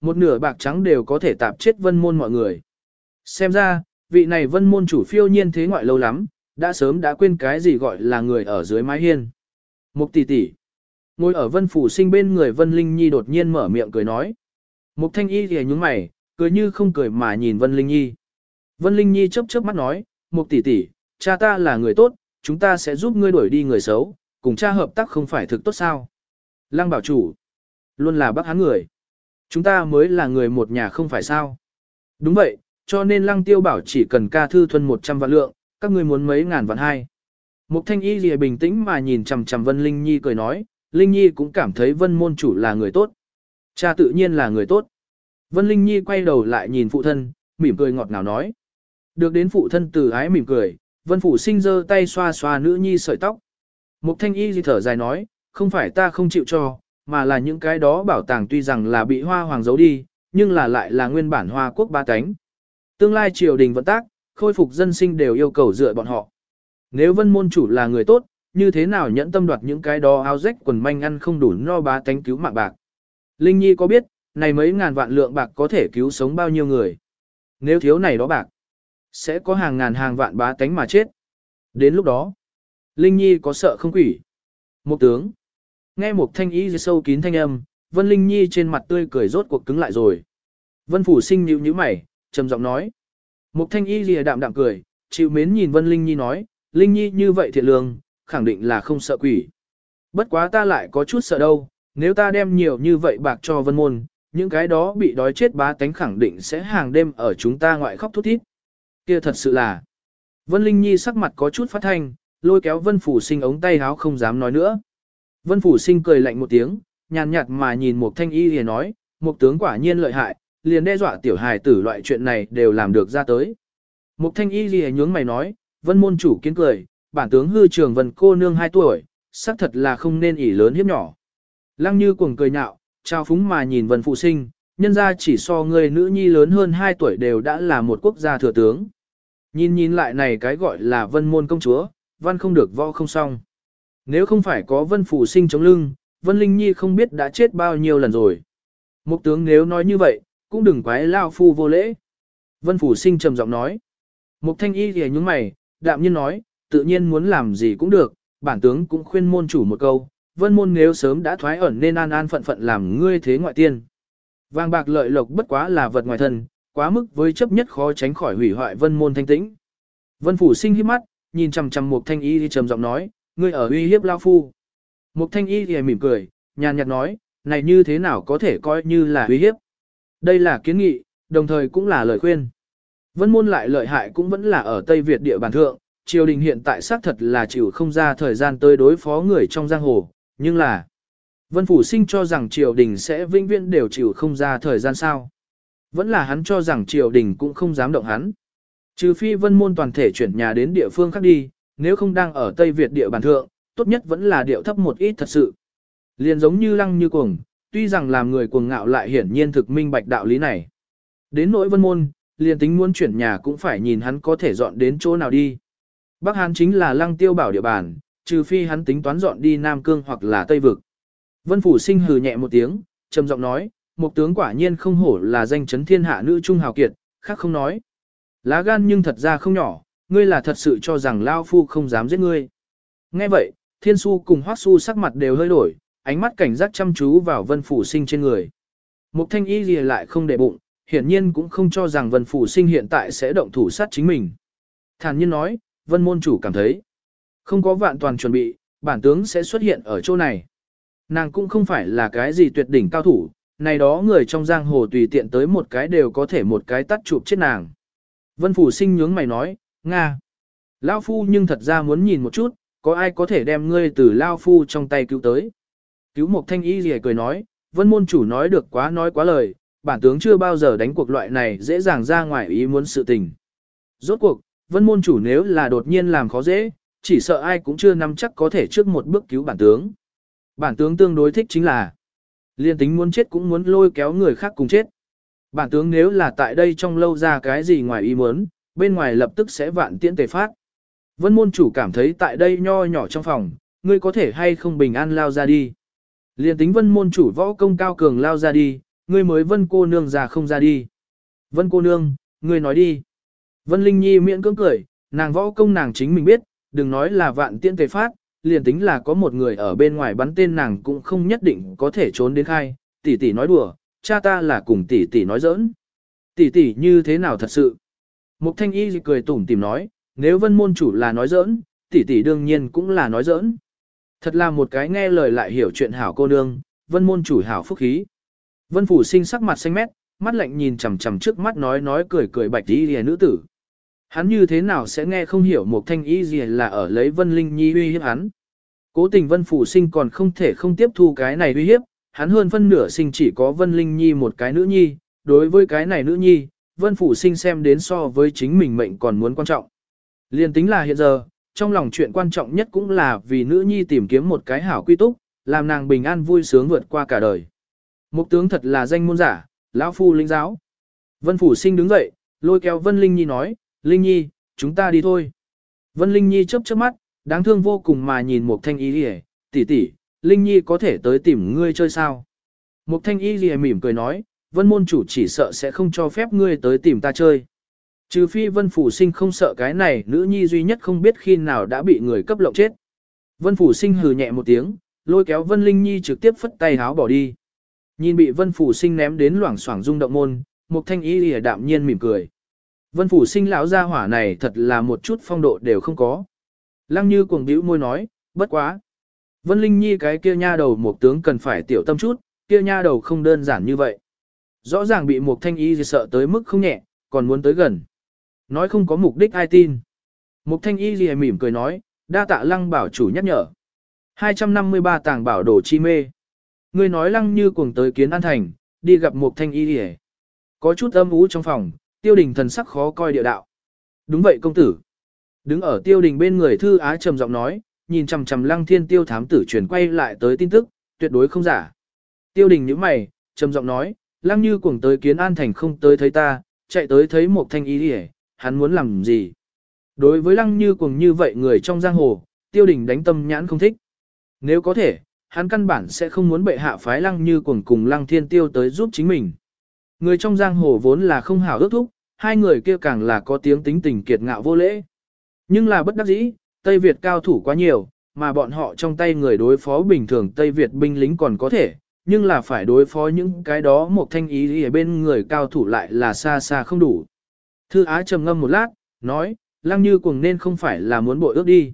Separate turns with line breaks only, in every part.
một nửa bạc trắng đều có thể tạp chết vân môn mọi người. Xem ra, vị này vân môn chủ phiêu nhiên thế ngoại lâu lắm, đã sớm đã quên cái gì gọi là người ở dưới mái hiên. Mục tỷ tỷ. Ngồi ở vân phủ sinh bên người vân linh nhi đột nhiên mở miệng cười nói. Mục thanh y thì nhúng mày, cười như không cười mà nhìn vân linh nhi. Vân linh nhi chớp chớp mắt nói, mục tỷ tỷ, cha ta là người tốt, chúng ta sẽ giúp ngươi đuổi đi người xấu, cùng cha hợp tác không phải thực tốt sao. Lăng bảo chủ, luôn là bác hán người. Chúng ta mới là người một nhà không phải sao. Đúng vậy, cho nên lăng tiêu bảo chỉ cần ca thư thuần 100 vạn lượng, các ngươi muốn mấy ngàn vạn hai. Mục thanh y lìa bình tĩnh mà nhìn chằm chằm Vân Linh Nhi cười nói, Linh Nhi cũng cảm thấy Vân môn chủ là người tốt. Cha tự nhiên là người tốt. Vân Linh Nhi quay đầu lại nhìn phụ thân, mỉm cười ngọt ngào nói. Được đến phụ thân từ ái mỉm cười, Vân Phủ sinh giơ tay xoa xoa nữ nhi sợi tóc. Mục thanh y thì thở dài nói, không phải ta không chịu cho, mà là những cái đó bảo tàng tuy rằng là bị hoa hoàng giấu đi, nhưng là lại là nguyên bản hoa quốc ba cánh. Tương lai triều đình vận tác, khôi phục dân sinh đều yêu cầu dựa bọn họ. Nếu vân môn chủ là người tốt, như thế nào nhẫn tâm đoạt những cái đó áo rách quần manh ăn không đủ no bá tánh cứu mạng bạc. Linh Nhi có biết, này mấy ngàn vạn lượng bạc có thể cứu sống bao nhiêu người. Nếu thiếu này đó bạc, sẽ có hàng ngàn hàng vạn bá tánh mà chết. Đến lúc đó, Linh Nhi có sợ không quỷ? Một tướng. Nghe một thanh ý sâu kín thanh âm, Vân Linh Nhi trên mặt tươi cười rốt cuộc cứng lại rồi. Vân Phủ sinh nhíu nhíu mày, trầm giọng nói. Một thanh y lìa đạm đạm cười, chịu mến nhìn Vân Linh Nhi nói, Linh Nhi như vậy thiện lương, khẳng định là không sợ quỷ. Bất quá ta lại có chút sợ đâu, nếu ta đem nhiều như vậy bạc cho Vân Môn, những cái đó bị đói chết bá tánh khẳng định sẽ hàng đêm ở chúng ta ngoại khóc thút thít. Kia thật sự là. Vân Linh Nhi sắc mặt có chút phát thanh, lôi kéo Vân Phủ Sinh ống tay háo không dám nói nữa. Vân Phủ Sinh cười lạnh một tiếng, nhàn nhạt mà nhìn một thanh y liền nói, một tướng quả nhiên lợi hại, liền đe dọa tiểu hài tử loại chuyện này đều làm được ra tới. Một thanh y liền nhướng mày nói, Vân môn chủ kiến cười, bản tướng hư trường Vân cô nương 2 tuổi, xác thật là không nên ỉ lớn hiếp nhỏ. Lăng như cuồng cười nhạo, trao phúng mà nhìn Vân Phụ Sinh, nhân ra chỉ so người nữ nhi lớn hơn 2 tuổi đều đã là một quốc gia thừa tướng. Nhìn nhìn lại này cái gọi là vân môn công chúa, văn không được võ không xong. Nếu không phải có vân phủ sinh chống lưng, vân linh nhi không biết đã chết bao nhiêu lần rồi. Mục tướng nếu nói như vậy, cũng đừng quái lao phu vô lễ. Vân phủ sinh trầm giọng nói. Mục thanh y thì nhúng mày, đạm nhiên nói, tự nhiên muốn làm gì cũng được, bản tướng cũng khuyên môn chủ một câu, vân môn nếu sớm đã thoái ẩn nên an an phận phận làm ngươi thế ngoại tiên. Vàng bạc lợi lộc bất quá là vật ngoài thân, quá mức với chấp nhất khó tránh khỏi hủy hoại vân môn thanh tĩnh. Vân phủ sinh hít mắt, nhìn chằm chằm một thanh y thì trầm giọng nói, ngươi ở uy hiếp lao phu. Một thanh y thì mỉm cười, nhàn nhạt nói, này như thế nào có thể coi như là uy hiếp. Đây là kiến nghị, đồng thời cũng là lời khuyên. Vân môn lại lợi hại cũng vẫn là ở Tây Việt địa bàn thượng, triều đình hiện tại xác thật là chịu không ra thời gian tới đối phó người trong giang hồ, nhưng là Vân Phủ Sinh cho rằng triều đình sẽ vinh viễn đều chịu không ra thời gian sao. Vẫn là hắn cho rằng triều đình cũng không dám động hắn. Trừ phi vân môn toàn thể chuyển nhà đến địa phương khác đi, nếu không đang ở Tây Việt địa bàn thượng, tốt nhất vẫn là điệu thấp một ít thật sự. Liền giống như lăng như cuồng, tuy rằng làm người cuồng ngạo lại hiển nhiên thực minh bạch đạo lý này. Đến nỗi vân môn, liền tính muốn chuyển nhà cũng phải nhìn hắn có thể dọn đến chỗ nào đi. Bắc Hán chính là lăng tiêu bảo địa bàn, trừ phi hắn tính toán dọn đi Nam Cương hoặc là Tây Vực. Vân Phủ sinh hừ nhẹ một tiếng, trầm giọng nói, một tướng quả nhiên không hổ là danh chấn thiên hạ nữ trung hào kiệt, khác không nói. Lá gan nhưng thật ra không nhỏ, ngươi là thật sự cho rằng Lao Phu không dám giết ngươi. Nghe vậy, Thiên Su cùng Hoắc Su sắc mặt đều hơi đổi, ánh mắt cảnh giác chăm chú vào Vân Phủ Sinh trên người. Mục Thanh Y lìa lại không để bụng, hiển nhiên cũng không cho rằng Vân Phủ Sinh hiện tại sẽ động thủ sát chính mình. Thản nhiên nói, Vân Môn Chủ cảm thấy, không có vạn toàn chuẩn bị, bản tướng sẽ xuất hiện ở chỗ này. Nàng cũng không phải là cái gì tuyệt đỉnh cao thủ, này đó người trong giang hồ tùy tiện tới một cái đều có thể một cái tắt chụp chết nàng. Vân Phủ sinh nhướng mày nói, Nga. Lao Phu nhưng thật ra muốn nhìn một chút, có ai có thể đem ngươi từ Lao Phu trong tay cứu tới. Cứu một thanh y gì cười nói, Vân môn chủ nói được quá nói quá lời, bản tướng chưa bao giờ đánh cuộc loại này dễ dàng ra ngoài ý muốn sự tình. Rốt cuộc, Vân môn chủ nếu là đột nhiên làm khó dễ, chỉ sợ ai cũng chưa nắm chắc có thể trước một bước cứu bản tướng. Bản tướng tương đối thích chính là Liên tính muốn chết cũng muốn lôi kéo người khác cùng chết. Bản tướng nếu là tại đây trong lâu ra cái gì ngoài ý muốn, bên ngoài lập tức sẽ vạn tiễn tề phát. Vân môn chủ cảm thấy tại đây nho nhỏ trong phòng, ngươi có thể hay không bình an lao ra đi. Liên tính vân môn chủ võ công cao cường lao ra đi, ngươi mới vân cô nương già không ra đi. Vân cô nương, ngươi nói đi. Vân Linh Nhi miễn cưỡng cười, nàng võ công nàng chính mình biết, đừng nói là vạn tiễn tề phát, liền tính là có một người ở bên ngoài bắn tên nàng cũng không nhất định có thể trốn đến khai, tỷ tỷ nói đùa, cha ta là cùng tỷ tỷ nói giỡn. Tỷ tỷ như thế nào thật sự? Mục thanh y cười tủm tìm nói, nếu vân môn chủ là nói giỡn, tỷ tỷ đương nhiên cũng là nói giỡn. Thật là một cái nghe lời lại hiểu chuyện hảo cô nương, vân môn chủ hảo phúc khí. Vân phủ sinh sắc mặt xanh mét, mắt lạnh nhìn chằm chằm trước mắt nói nói cười cười bạch y lìa nữ tử. Hắn như thế nào sẽ nghe không hiểu một thanh y gì là ở lấy vân linh nhi uy hiếp hắn. Cố tình vân phủ sinh còn không thể không tiếp thu cái này uy hiếp, hắn hơn phân nửa sinh chỉ có vân linh nhi một cái nữ nhi, đối với cái này nữ nhi, vân phủ sinh xem đến so với chính mình mệnh còn muốn quan trọng. Liên tính là hiện giờ, trong lòng chuyện quan trọng nhất cũng là vì nữ nhi tìm kiếm một cái hảo quy túc, làm nàng bình an vui sướng vượt qua cả đời. Mục tướng thật là danh môn giả, lão phu linh giáo. Vân phủ sinh đứng dậy, lôi kéo Vân Linh Nhi nói, Linh Nhi, chúng ta đi thôi. Vân Linh Nhi chớp chớp mắt, đáng thương vô cùng mà nhìn Mục Thanh Y Lìa, tỷ tỷ, Linh Nhi có thể tới tìm ngươi chơi sao? Mục Thanh Y Lìa mỉm cười nói, Vân môn chủ chỉ sợ sẽ không cho phép ngươi tới tìm ta chơi. Trừ phi Vân Phủ Sinh không sợ cái này, nữ nhi duy nhất không biết khi nào đã bị người cấp lộng chết. Vân Phủ Sinh hừ nhẹ một tiếng, lôi kéo Vân Linh Nhi trực tiếp phất tay háo bỏ đi. Nhìn bị Vân Phủ Sinh ném đến loảng xoảng rung động môn, một Thanh Y lìa đạm nhiên mỉm cười. Vân Phủ Sinh lão gia hỏa này thật là một chút phong độ đều không có. Lăng Như cuồng bĩu môi nói, bất quá. Vân Linh Nhi cái kia nha đầu một tướng cần phải tiểu tâm chút, kia nha đầu không đơn giản như vậy. Rõ ràng bị Mục Thanh Y sợ tới mức không nhẹ, còn muốn tới gần. Nói không có mục đích ai tin. Mục Thanh Y lìa mỉm cười nói, đa tạ Lăng bảo chủ nhắc nhở. 253 tàng bảo đồ chi mê. người nói lăng như cuồng tới kiến an thành, đi gặp Mục thanh y hề. Có chút âm ú trong phòng, tiêu đình thần sắc khó coi địa đạo. Đúng vậy công tử. Đứng ở tiêu đình bên người thư á trầm giọng nói, nhìn chằm chằm lăng thiên tiêu thám tử chuyển quay lại tới tin tức, tuyệt đối không giả. Tiêu đình nhíu mày, trầm giọng nói, lăng như cuồng tới kiến an thành không tới thấy ta, chạy tới thấy một thanh ý hề, hắn muốn làm gì. Đối với lăng như cuồng như vậy người trong giang hồ, tiêu đình đánh tâm nhãn không thích. Nếu có thể, hắn căn bản sẽ không muốn bệ hạ phái lăng như cuồng cùng lăng thiên tiêu tới giúp chính mình. Người trong giang hồ vốn là không hảo ước thúc, hai người kia càng là có tiếng tính tình kiệt ngạo vô lễ. Nhưng là bất đắc dĩ, Tây Việt cao thủ quá nhiều, mà bọn họ trong tay người đối phó bình thường Tây Việt binh lính còn có thể, nhưng là phải đối phó những cái đó một thanh ý ở bên người cao thủ lại là xa xa không đủ. Thư Á trầm ngâm một lát, nói, lăng như cuồng nên không phải là muốn bội ước đi.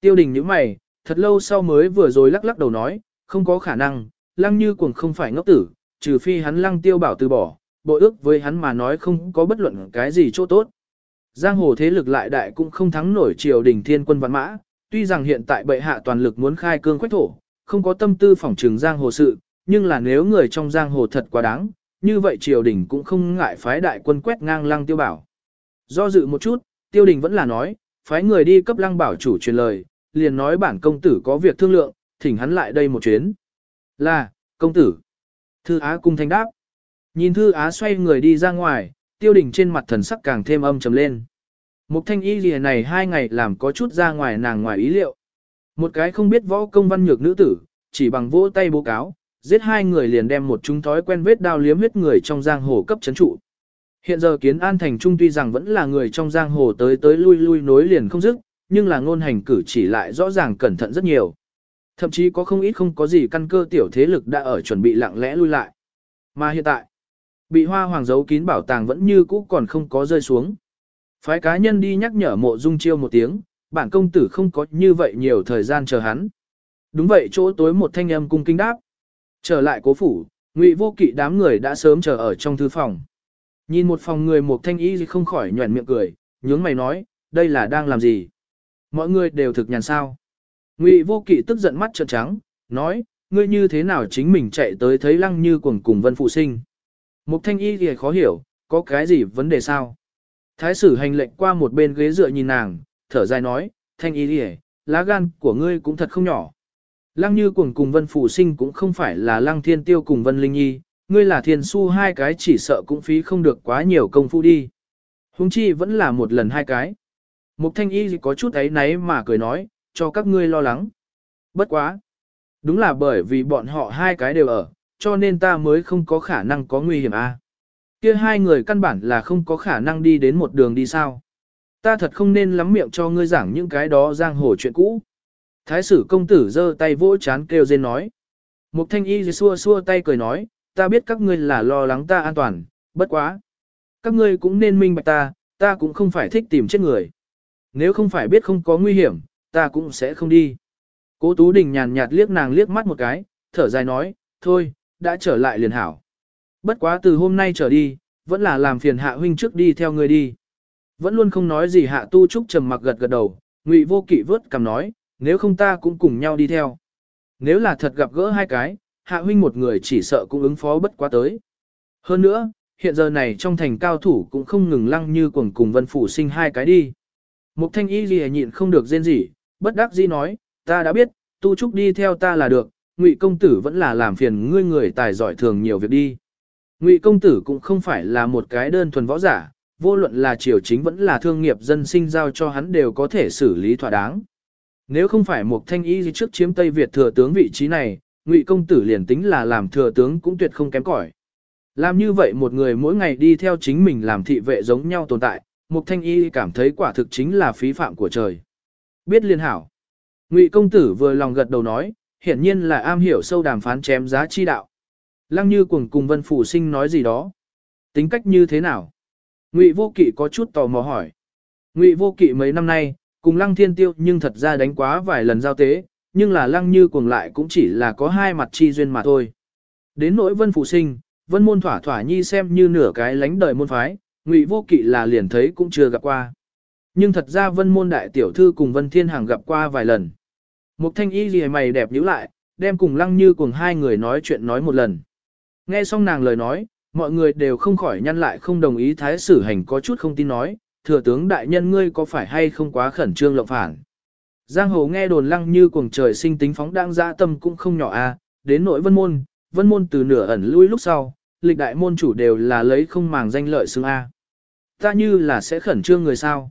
Tiêu đình như mày, thật lâu sau mới vừa rồi lắc lắc đầu nói, không có khả năng, lăng như cuồng không phải ngốc tử, trừ phi hắn lăng tiêu bảo từ bỏ, bộ ước với hắn mà nói không có bất luận cái gì chỗ tốt. Giang hồ thế lực lại đại cũng không thắng nổi triều đình thiên quân văn mã, tuy rằng hiện tại bệ hạ toàn lực muốn khai cương quách thổ, không có tâm tư phỏng trừng giang hồ sự, nhưng là nếu người trong giang hồ thật quá đáng, như vậy triều đình cũng không ngại phái đại quân quét ngang lăng tiêu bảo. Do dự một chút, tiêu đình vẫn là nói, phái người đi cấp lăng bảo chủ truyền lời, liền nói bản công tử có việc thương lượng, thỉnh hắn lại đây một chuyến. Là, công tử. Thư Á cung thanh đáp. Nhìn Thư Á xoay người đi ra ngoài, tiêu đình trên mặt thần sắc càng thêm âm trầm lên. Mục thanh y lìa này hai ngày làm có chút ra ngoài nàng ngoài ý liệu. Một cái không biết võ công văn nhược nữ tử, chỉ bằng vỗ tay bố cáo, giết hai người liền đem một chúng thói quen vết đao liếm huyết người trong giang hồ cấp chấn trụ. Hiện giờ kiến an thành trung tuy rằng vẫn là người trong giang hồ tới tới lui lui nối liền không dứt, nhưng là ngôn hành cử chỉ lại rõ ràng cẩn thận rất nhiều. Thậm chí có không ít không có gì căn cơ tiểu thế lực đã ở chuẩn bị lặng lẽ lui lại. Mà hiện tại, bị hoa hoàng giấu kín bảo tàng vẫn như cũ còn không có rơi xuống. Phái cá nhân đi nhắc nhở mộ dung chiêu một tiếng, bản công tử không có như vậy nhiều thời gian chờ hắn. Đúng vậy chỗ tối một thanh âm cung kinh đáp. Trở lại cố phủ, ngụy vô kỵ đám người đã sớm chờ ở trong thư phòng. Nhìn một phòng người một thanh y không khỏi nhuẩn miệng cười, nhướng mày nói, đây là đang làm gì? Mọi người đều thực nhàn sao. Ngụy vô kỵ tức giận mắt trợn trắng, nói, ngươi như thế nào chính mình chạy tới thấy lăng như cuồng cùng vân phụ sinh. Mục thanh y thì khó hiểu, có cái gì vấn đề sao? Thái sử hành lệnh qua một bên ghế dựa nhìn nàng, thở dài nói, thanh y thì lá gan của ngươi cũng thật không nhỏ. Lăng như cuồng cùng vân phụ sinh cũng không phải là lăng thiên tiêu cùng vân linh nhi, ngươi là thiên su hai cái chỉ sợ cũng phí không được quá nhiều công phu đi. Hùng chi vẫn là một lần hai cái. Mục thanh y có chút ấy náy mà cười nói, cho các ngươi lo lắng. Bất quá. Đúng là bởi vì bọn họ hai cái đều ở, cho nên ta mới không có khả năng có nguy hiểm a. Kia hai người căn bản là không có khả năng đi đến một đường đi sao. Ta thật không nên lắm miệng cho ngươi giảng những cái đó giang hồ chuyện cũ. Thái sử công tử giơ tay vỗ chán kêu rên nói. Mục thanh y xua xua tay cười nói, ta biết các ngươi là lo lắng ta an toàn, bất quá. Các ngươi cũng nên minh bạch ta, ta cũng không phải thích tìm chết người. Nếu không phải biết không có nguy hiểm, ta cũng sẽ không đi. Cố Tú Đình nhàn nhạt liếc nàng liếc mắt một cái, thở dài nói, thôi, đã trở lại liền hảo. Bất quá từ hôm nay trở đi, vẫn là làm phiền hạ huynh trước đi theo người đi. Vẫn luôn không nói gì hạ tu trúc trầm mặc gật gật đầu, ngụy vô kỵ vớt cầm nói, nếu không ta cũng cùng nhau đi theo. Nếu là thật gặp gỡ hai cái, hạ huynh một người chỉ sợ cũng ứng phó bất quá tới. Hơn nữa, hiện giờ này trong thành cao thủ cũng không ngừng lăng như cuồng cùng vân phủ sinh hai cái đi. Mục thanh y gì nhịn không được rên gì, bất đắc dĩ nói, ta đã biết, tu trúc đi theo ta là được, ngụy công tử vẫn là làm phiền ngươi người tài giỏi thường nhiều việc đi. Ngụy công tử cũng không phải là một cái đơn thuần võ giả, vô luận là triều chính vẫn là thương nghiệp dân sinh giao cho hắn đều có thể xử lý thỏa đáng. Nếu không phải một thanh y trước chiếm Tây Việt thừa tướng vị trí này, Ngụy công tử liền tính là làm thừa tướng cũng tuyệt không kém cỏi. Làm như vậy một người mỗi ngày đi theo chính mình làm thị vệ giống nhau tồn tại, Mục Thanh Y cảm thấy quả thực chính là phí phạm của trời. Biết liên hảo. Ngụy công tử vừa lòng gật đầu nói, hiển nhiên là am hiểu sâu đàm phán chém giá chi đạo. Lăng Như cùng cùng Vân Phủ Sinh nói gì đó. Tính cách như thế nào? Ngụy Vô Kỵ có chút tò mò hỏi. Ngụy Vô Kỵ mấy năm nay, cùng Lăng Thiên Tiêu nhưng thật ra đánh quá vài lần giao tế, nhưng là Lăng Như cuồng lại cũng chỉ là có hai mặt chi duyên mà thôi. Đến nỗi Vân phụ Sinh, Vân Môn thỏa thỏa nhi xem như nửa cái lánh đời môn phái, Ngụy Vô Kỵ là liền thấy cũng chưa gặp qua. Nhưng thật ra Vân Môn đại tiểu thư cùng Vân Thiên hàng gặp qua vài lần. một Thanh Y gì mày đẹp nhíu lại, đem cùng Lăng Như cùng hai người nói chuyện nói một lần. Nghe xong nàng lời nói, mọi người đều không khỏi nhăn lại không đồng ý thái sử hành có chút không tin nói, thừa tướng đại nhân ngươi có phải hay không quá khẩn trương lộng phản. Giang hồ nghe đồn lăng như cuồng trời sinh tính phóng đang dã tâm cũng không nhỏ a, à, đến nội vân môn, vân môn từ nửa ẩn lui lúc sau, lịch đại môn chủ đều là lấy không màng danh lợi xương a. Ta như là sẽ khẩn trương người sao.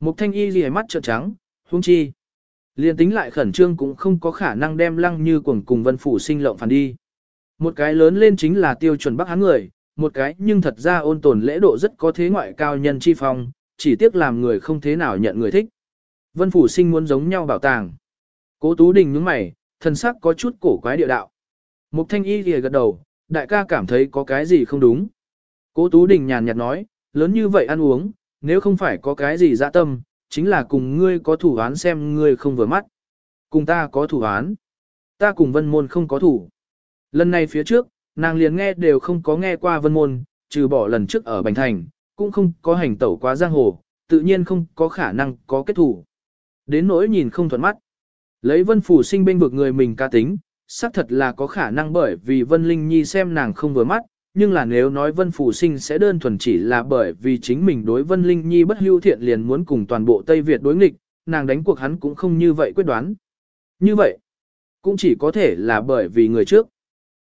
Mục thanh y lìa mắt trợn trắng, huống chi. Liên tính lại khẩn trương cũng không có khả năng đem lăng như cuồng cùng vân phủ sinh lộng phản đi. Một cái lớn lên chính là tiêu chuẩn bắc hán người, một cái nhưng thật ra ôn tồn lễ độ rất có thế ngoại cao nhân chi phong, chỉ tiếc làm người không thế nào nhận người thích. Vân Phủ Sinh muốn giống nhau bảo tàng. Cố Tú Đình nhướng mày, thân sắc có chút cổ quái địa đạo. Mục Thanh Y lìa gật đầu, đại ca cảm thấy có cái gì không đúng. Cố Tú Đình nhàn nhạt nói, lớn như vậy ăn uống, nếu không phải có cái gì dạ tâm, chính là cùng ngươi có thủ án xem ngươi không vừa mắt. Cùng ta có thủ án. Ta cùng vân môn không có thủ. Lần này phía trước, nàng liền nghe đều không có nghe qua vân môn, trừ bỏ lần trước ở Bành Thành, cũng không có hành tẩu quá giang hồ, tự nhiên không có khả năng có kết thủ. Đến nỗi nhìn không thuận mắt. Lấy vân phủ sinh bên vực người mình ca tính, xác thật là có khả năng bởi vì vân linh nhi xem nàng không vừa mắt, nhưng là nếu nói vân phủ sinh sẽ đơn thuần chỉ là bởi vì chính mình đối vân linh nhi bất hưu thiện liền muốn cùng toàn bộ Tây Việt đối nghịch, nàng đánh cuộc hắn cũng không như vậy quyết đoán. Như vậy, cũng chỉ có thể là bởi vì người trước.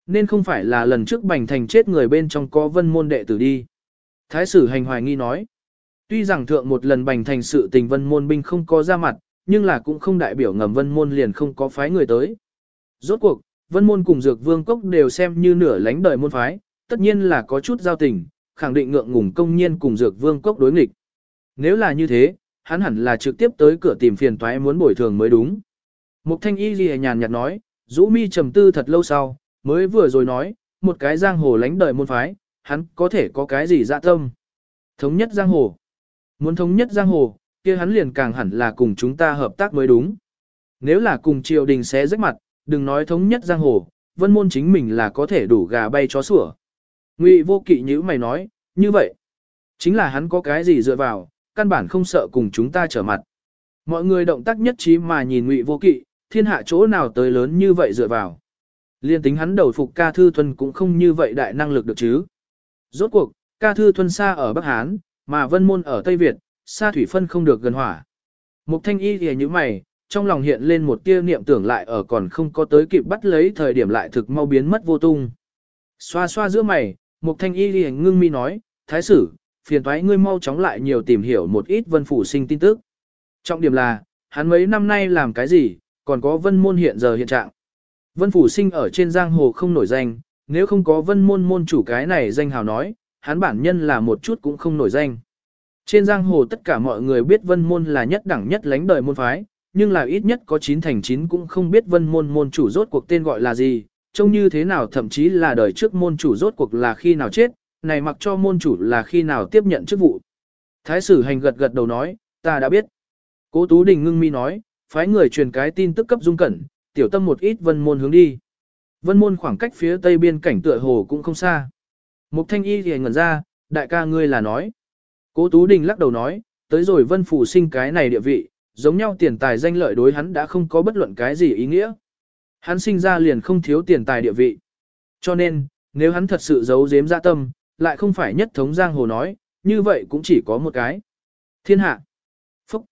Nên không phải là lần trước bành thành chết người bên trong có vân môn đệ tử đi. Thái sử hành hoài nghi nói. Tuy rằng thượng một lần bành thành sự tình vân môn binh không có ra mặt, nhưng là cũng không đại biểu ngầm vân môn liền không có phái người tới. Rốt cuộc, vân môn cùng dược vương cốc đều xem như nửa lánh đời môn phái, tất nhiên là có chút giao tình, khẳng định ngượng ngùng công nhiên cùng dược vương cốc đối nghịch. Nếu là như thế, hắn hẳn là trực tiếp tới cửa tìm phiền toái muốn bồi thường mới đúng. Mục thanh y ghi nhàn nhạt nói, rũ mi trầm tư thật lâu sau, mới vừa rồi nói, một cái giang hồ lánh đời môn phái, hắn có thể có cái gì dạ tâm. Thống nhất giang hồ. Muốn thống nhất giang hồ, kia hắn liền càng hẳn là cùng chúng ta hợp tác mới đúng. Nếu là cùng triều đình sẽ rách mặt, đừng nói thống nhất giang hồ, vân môn chính mình là có thể đủ gà bay chó sủa. Ngụy vô kỵ như mày nói, như vậy, chính là hắn có cái gì dựa vào, căn bản không sợ cùng chúng ta trở mặt. Mọi người động tác nhất trí mà nhìn Ngụy vô kỵ, thiên hạ chỗ nào tới lớn như vậy dựa vào. Liên tính hắn đầu phục ca thư thuần cũng không như vậy đại năng lực được chứ. Rốt cuộc, ca thư thuần xa ở Bắc Hán, mà vân môn ở Tây Việt, xa thủy phân không được gần hỏa. Mục thanh y thì như mày, trong lòng hiện lên một tia niệm tưởng lại ở còn không có tới kịp bắt lấy thời điểm lại thực mau biến mất vô tung. Xoa xoa giữa mày, mục thanh y thì ngưng mi nói, thái sử, phiền thoái ngươi mau chóng lại nhiều tìm hiểu một ít vân phủ sinh tin tức. Trọng điểm là, hắn mấy năm nay làm cái gì, còn có vân môn hiện giờ hiện trạng. Vân phủ sinh ở trên giang hồ không nổi danh, nếu không có vân môn môn chủ cái này danh hào nói, hắn bản nhân là một chút cũng không nổi danh. Trên giang hồ tất cả mọi người biết vân môn là nhất đẳng nhất lánh đời môn phái, nhưng là ít nhất có 9 thành 9 cũng không biết vân môn môn chủ rốt cuộc tên gọi là gì, trông như thế nào thậm chí là đời trước môn chủ rốt cuộc là khi nào chết, này mặc cho môn chủ là khi nào tiếp nhận chức vụ. Thái sử hành gật gật đầu nói, ta đã biết. Cố Tú Đình ngưng mi nói, phái người truyền cái tin tức cấp dung cẩn, tiểu tâm một ít vân môn hướng đi. Vân môn khoảng cách phía tây biên cảnh tựa hồ cũng không xa. Mục thanh y thì ngẩn ra, đại ca ngươi là nói. Cố Tú Đình lắc đầu nói, tới rồi vân phủ sinh cái này địa vị, giống nhau tiền tài danh lợi đối hắn đã không có bất luận cái gì ý nghĩa. Hắn sinh ra liền không thiếu tiền tài địa vị. Cho nên, nếu hắn thật sự giấu giếm dạ tâm, lại không phải nhất thống giang hồ nói, như vậy cũng chỉ có một cái. Thiên hạ. Phúc.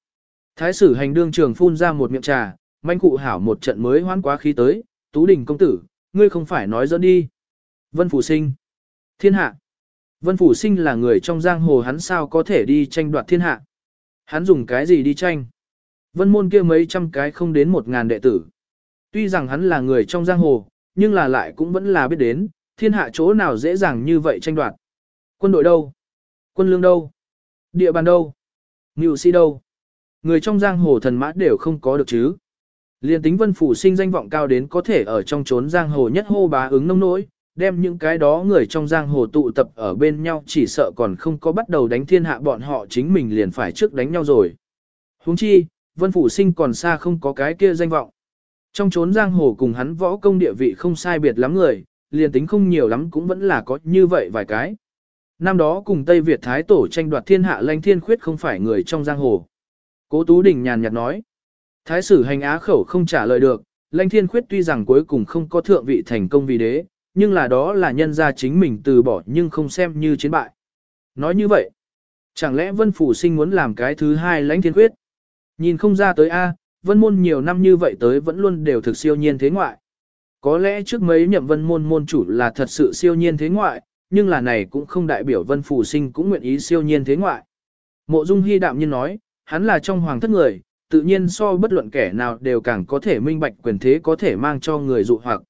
Thái sử hành đương trường phun ra một miệng trà, manh cụ hảo một trận mới hoán quá khí tới, Tú Đình công tử, ngươi không phải nói dẫn đi. Vân Phủ Sinh. Thiên hạ. Vân Phủ Sinh là người trong giang hồ hắn sao có thể đi tranh đoạt thiên hạ. Hắn dùng cái gì đi tranh? Vân môn kia mấy trăm cái không đến một ngàn đệ tử. Tuy rằng hắn là người trong giang hồ, nhưng là lại cũng vẫn là biết đến, thiên hạ chỗ nào dễ dàng như vậy tranh đoạt. Quân đội đâu? Quân lương đâu? Địa bàn đâu? Ngự sĩ đâu? Người trong giang hồ thần mã đều không có được chứ. Liên tính vân phủ sinh danh vọng cao đến có thể ở trong chốn giang hồ nhất hô bá ứng nông nỗi, đem những cái đó người trong giang hồ tụ tập ở bên nhau chỉ sợ còn không có bắt đầu đánh thiên hạ bọn họ chính mình liền phải trước đánh nhau rồi. huống chi, vân phủ sinh còn xa không có cái kia danh vọng. Trong chốn giang hồ cùng hắn võ công địa vị không sai biệt lắm người, liền tính không nhiều lắm cũng vẫn là có như vậy vài cái. Năm đó cùng Tây Việt Thái Tổ tranh đoạt thiên hạ lãnh thiên khuyết không phải người trong giang hồ. Cố Tú Đình nhàn nhạt nói. Thái sử hành á khẩu không trả lời được, lãnh thiên khuyết tuy rằng cuối cùng không có thượng vị thành công vì đế, nhưng là đó là nhân gia chính mình từ bỏ nhưng không xem như chiến bại. Nói như vậy, chẳng lẽ Vân Phủ Sinh muốn làm cái thứ hai lãnh thiên khuyết? Nhìn không ra tới A, Vân Môn nhiều năm như vậy tới vẫn luôn đều thực siêu nhiên thế ngoại. Có lẽ trước mấy nhậm Vân Môn môn chủ là thật sự siêu nhiên thế ngoại, nhưng là này cũng không đại biểu Vân Phủ Sinh cũng nguyện ý siêu nhiên thế ngoại. Mộ Dung Hy đạm nhiên nói, hắn là trong hoàng thất người, tự nhiên so bất luận kẻ nào đều càng có thể minh bạch quyền thế có thể mang cho người dụ hoặc.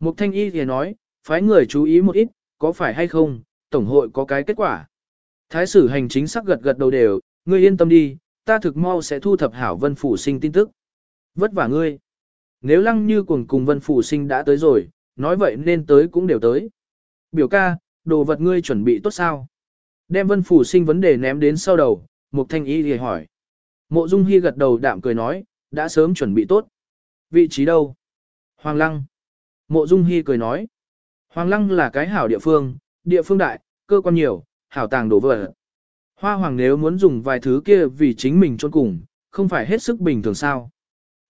Mục Thanh Y thì nói, phái người chú ý một ít, có phải hay không, Tổng hội có cái kết quả. Thái sử hành chính sắc gật gật đầu đều, ngươi yên tâm đi, ta thực mau sẽ thu thập hảo Vân Phủ Sinh tin tức. Vất vả ngươi. Nếu lăng như cuồng cùng Vân Phủ Sinh đã tới rồi, nói vậy nên tới cũng đều tới. Biểu ca, đồ vật ngươi chuẩn bị tốt sao? Đem Vân Phủ Sinh vấn đề ném đến sau đầu, Mục Thanh Y thì hỏi. Mộ Dung Hi gật đầu đạm cười nói, đã sớm chuẩn bị tốt. Vị trí đâu? Hoàng Lăng. Mộ Dung Hi cười nói. Hoàng Lăng là cái hảo địa phương, địa phương đại, cơ quan nhiều, hảo tàng đồ vật. Hoa Hoàng nếu muốn dùng vài thứ kia vì chính mình chôn cùng, không phải hết sức bình thường sao.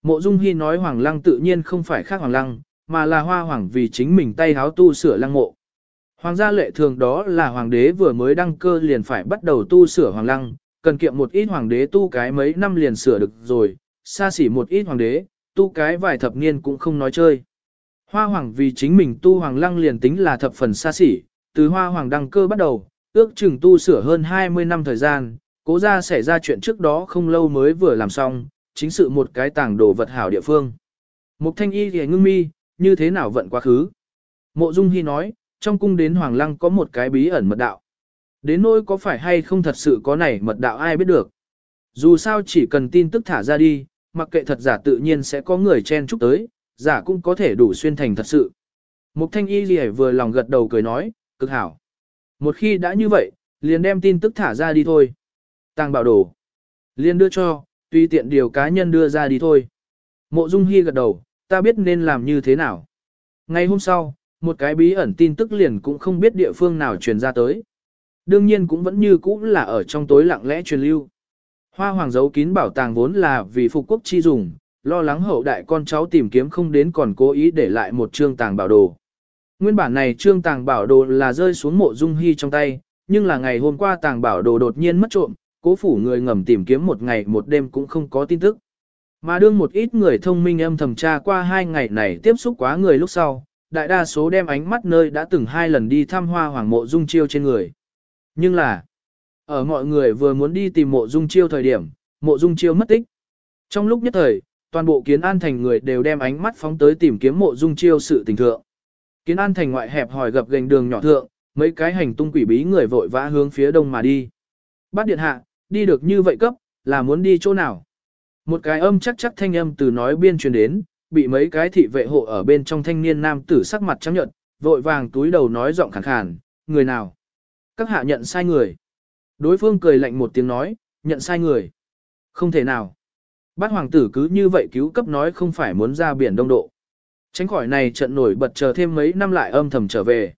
Mộ Dung Hi nói Hoàng Lăng tự nhiên không phải khác Hoàng Lăng, mà là Hoa Hoàng vì chính mình tay háo tu sửa lăng mộ. Hoàng gia lệ thường đó là Hoàng đế vừa mới đăng cơ liền phải bắt đầu tu sửa Hoàng Lăng, cần kiệm một ít Hoàng đế tu cái mấy năm liền sửa được rồi, xa xỉ một ít Hoàng đế, tu cái vài thập niên cũng không nói chơi. Hoa Hoàng vì chính mình tu Hoàng Lăng liền tính là thập phần xa xỉ, từ Hoa Hoàng đăng cơ bắt đầu, ước chừng tu sửa hơn 20 năm thời gian, cố ra xảy ra chuyện trước đó không lâu mới vừa làm xong, chính sự một cái tàng đồ vật hảo địa phương. Mục thanh y thì ngưng mi, như thế nào vận quá khứ. Mộ Dung Hy nói, trong cung đến Hoàng Lăng có một cái bí ẩn mật đạo. Đến nỗi có phải hay không thật sự có này mật đạo ai biết được. Dù sao chỉ cần tin tức thả ra đi, mặc kệ thật giả tự nhiên sẽ có người chen chúc tới, giả cũng có thể đủ xuyên thành thật sự. Mục thanh y gì vừa lòng gật đầu cười nói, cực hảo. Một khi đã như vậy, liền đem tin tức thả ra đi thôi. Tàng bảo đồ. Liền đưa cho, tùy tiện điều cá nhân đưa ra đi thôi. Mộ Dung Hi gật đầu, ta biết nên làm như thế nào. Ngày hôm sau, một cái bí ẩn tin tức liền cũng không biết địa phương nào truyền ra tới. Đương nhiên cũng vẫn như cũ là ở trong tối lặng lẽ truyền lưu. Hoa hoàng giấu kín bảo tàng vốn là vì phục quốc chi dùng, lo lắng hậu đại con cháu tìm kiếm không đến còn cố ý để lại một trương tàng bảo đồ. Nguyên bản này trương tàng bảo đồ là rơi xuống mộ dung hy trong tay, nhưng là ngày hôm qua tàng bảo đồ đột nhiên mất trộm, cố phủ người ngầm tìm kiếm một ngày một đêm cũng không có tin tức. Mà đương một ít người thông minh âm thầm tra qua hai ngày này tiếp xúc quá người lúc sau, đại đa số đem ánh mắt nơi đã từng hai lần đi thăm hoa hoàng mộ dung chiêu trên người. Nhưng là, ở mọi người vừa muốn đi tìm mộ dung chiêu thời điểm, mộ dung chiêu mất tích. Trong lúc nhất thời, toàn bộ kiến an thành người đều đem ánh mắt phóng tới tìm kiếm mộ dung chiêu sự tình thượng. Kiến an thành ngoại hẹp hỏi gập gành đường nhỏ thượng, mấy cái hành tung quỷ bí người vội vã hướng phía đông mà đi. Bát điện hạ, đi được như vậy cấp, là muốn đi chỗ nào? Một cái âm chắc chắc thanh âm từ nói biên truyền đến, bị mấy cái thị vệ hộ ở bên trong thanh niên nam tử sắc mặt trắng nhợt, vội vàng túi đầu nói giọng khàn khàn, người nào? Các hạ nhận sai người. Đối phương cười lạnh một tiếng nói, nhận sai người. Không thể nào. Bát hoàng tử cứ như vậy cứu cấp nói không phải muốn ra biển đông độ. Tránh khỏi này trận nổi bật chờ thêm mấy năm lại âm thầm trở về.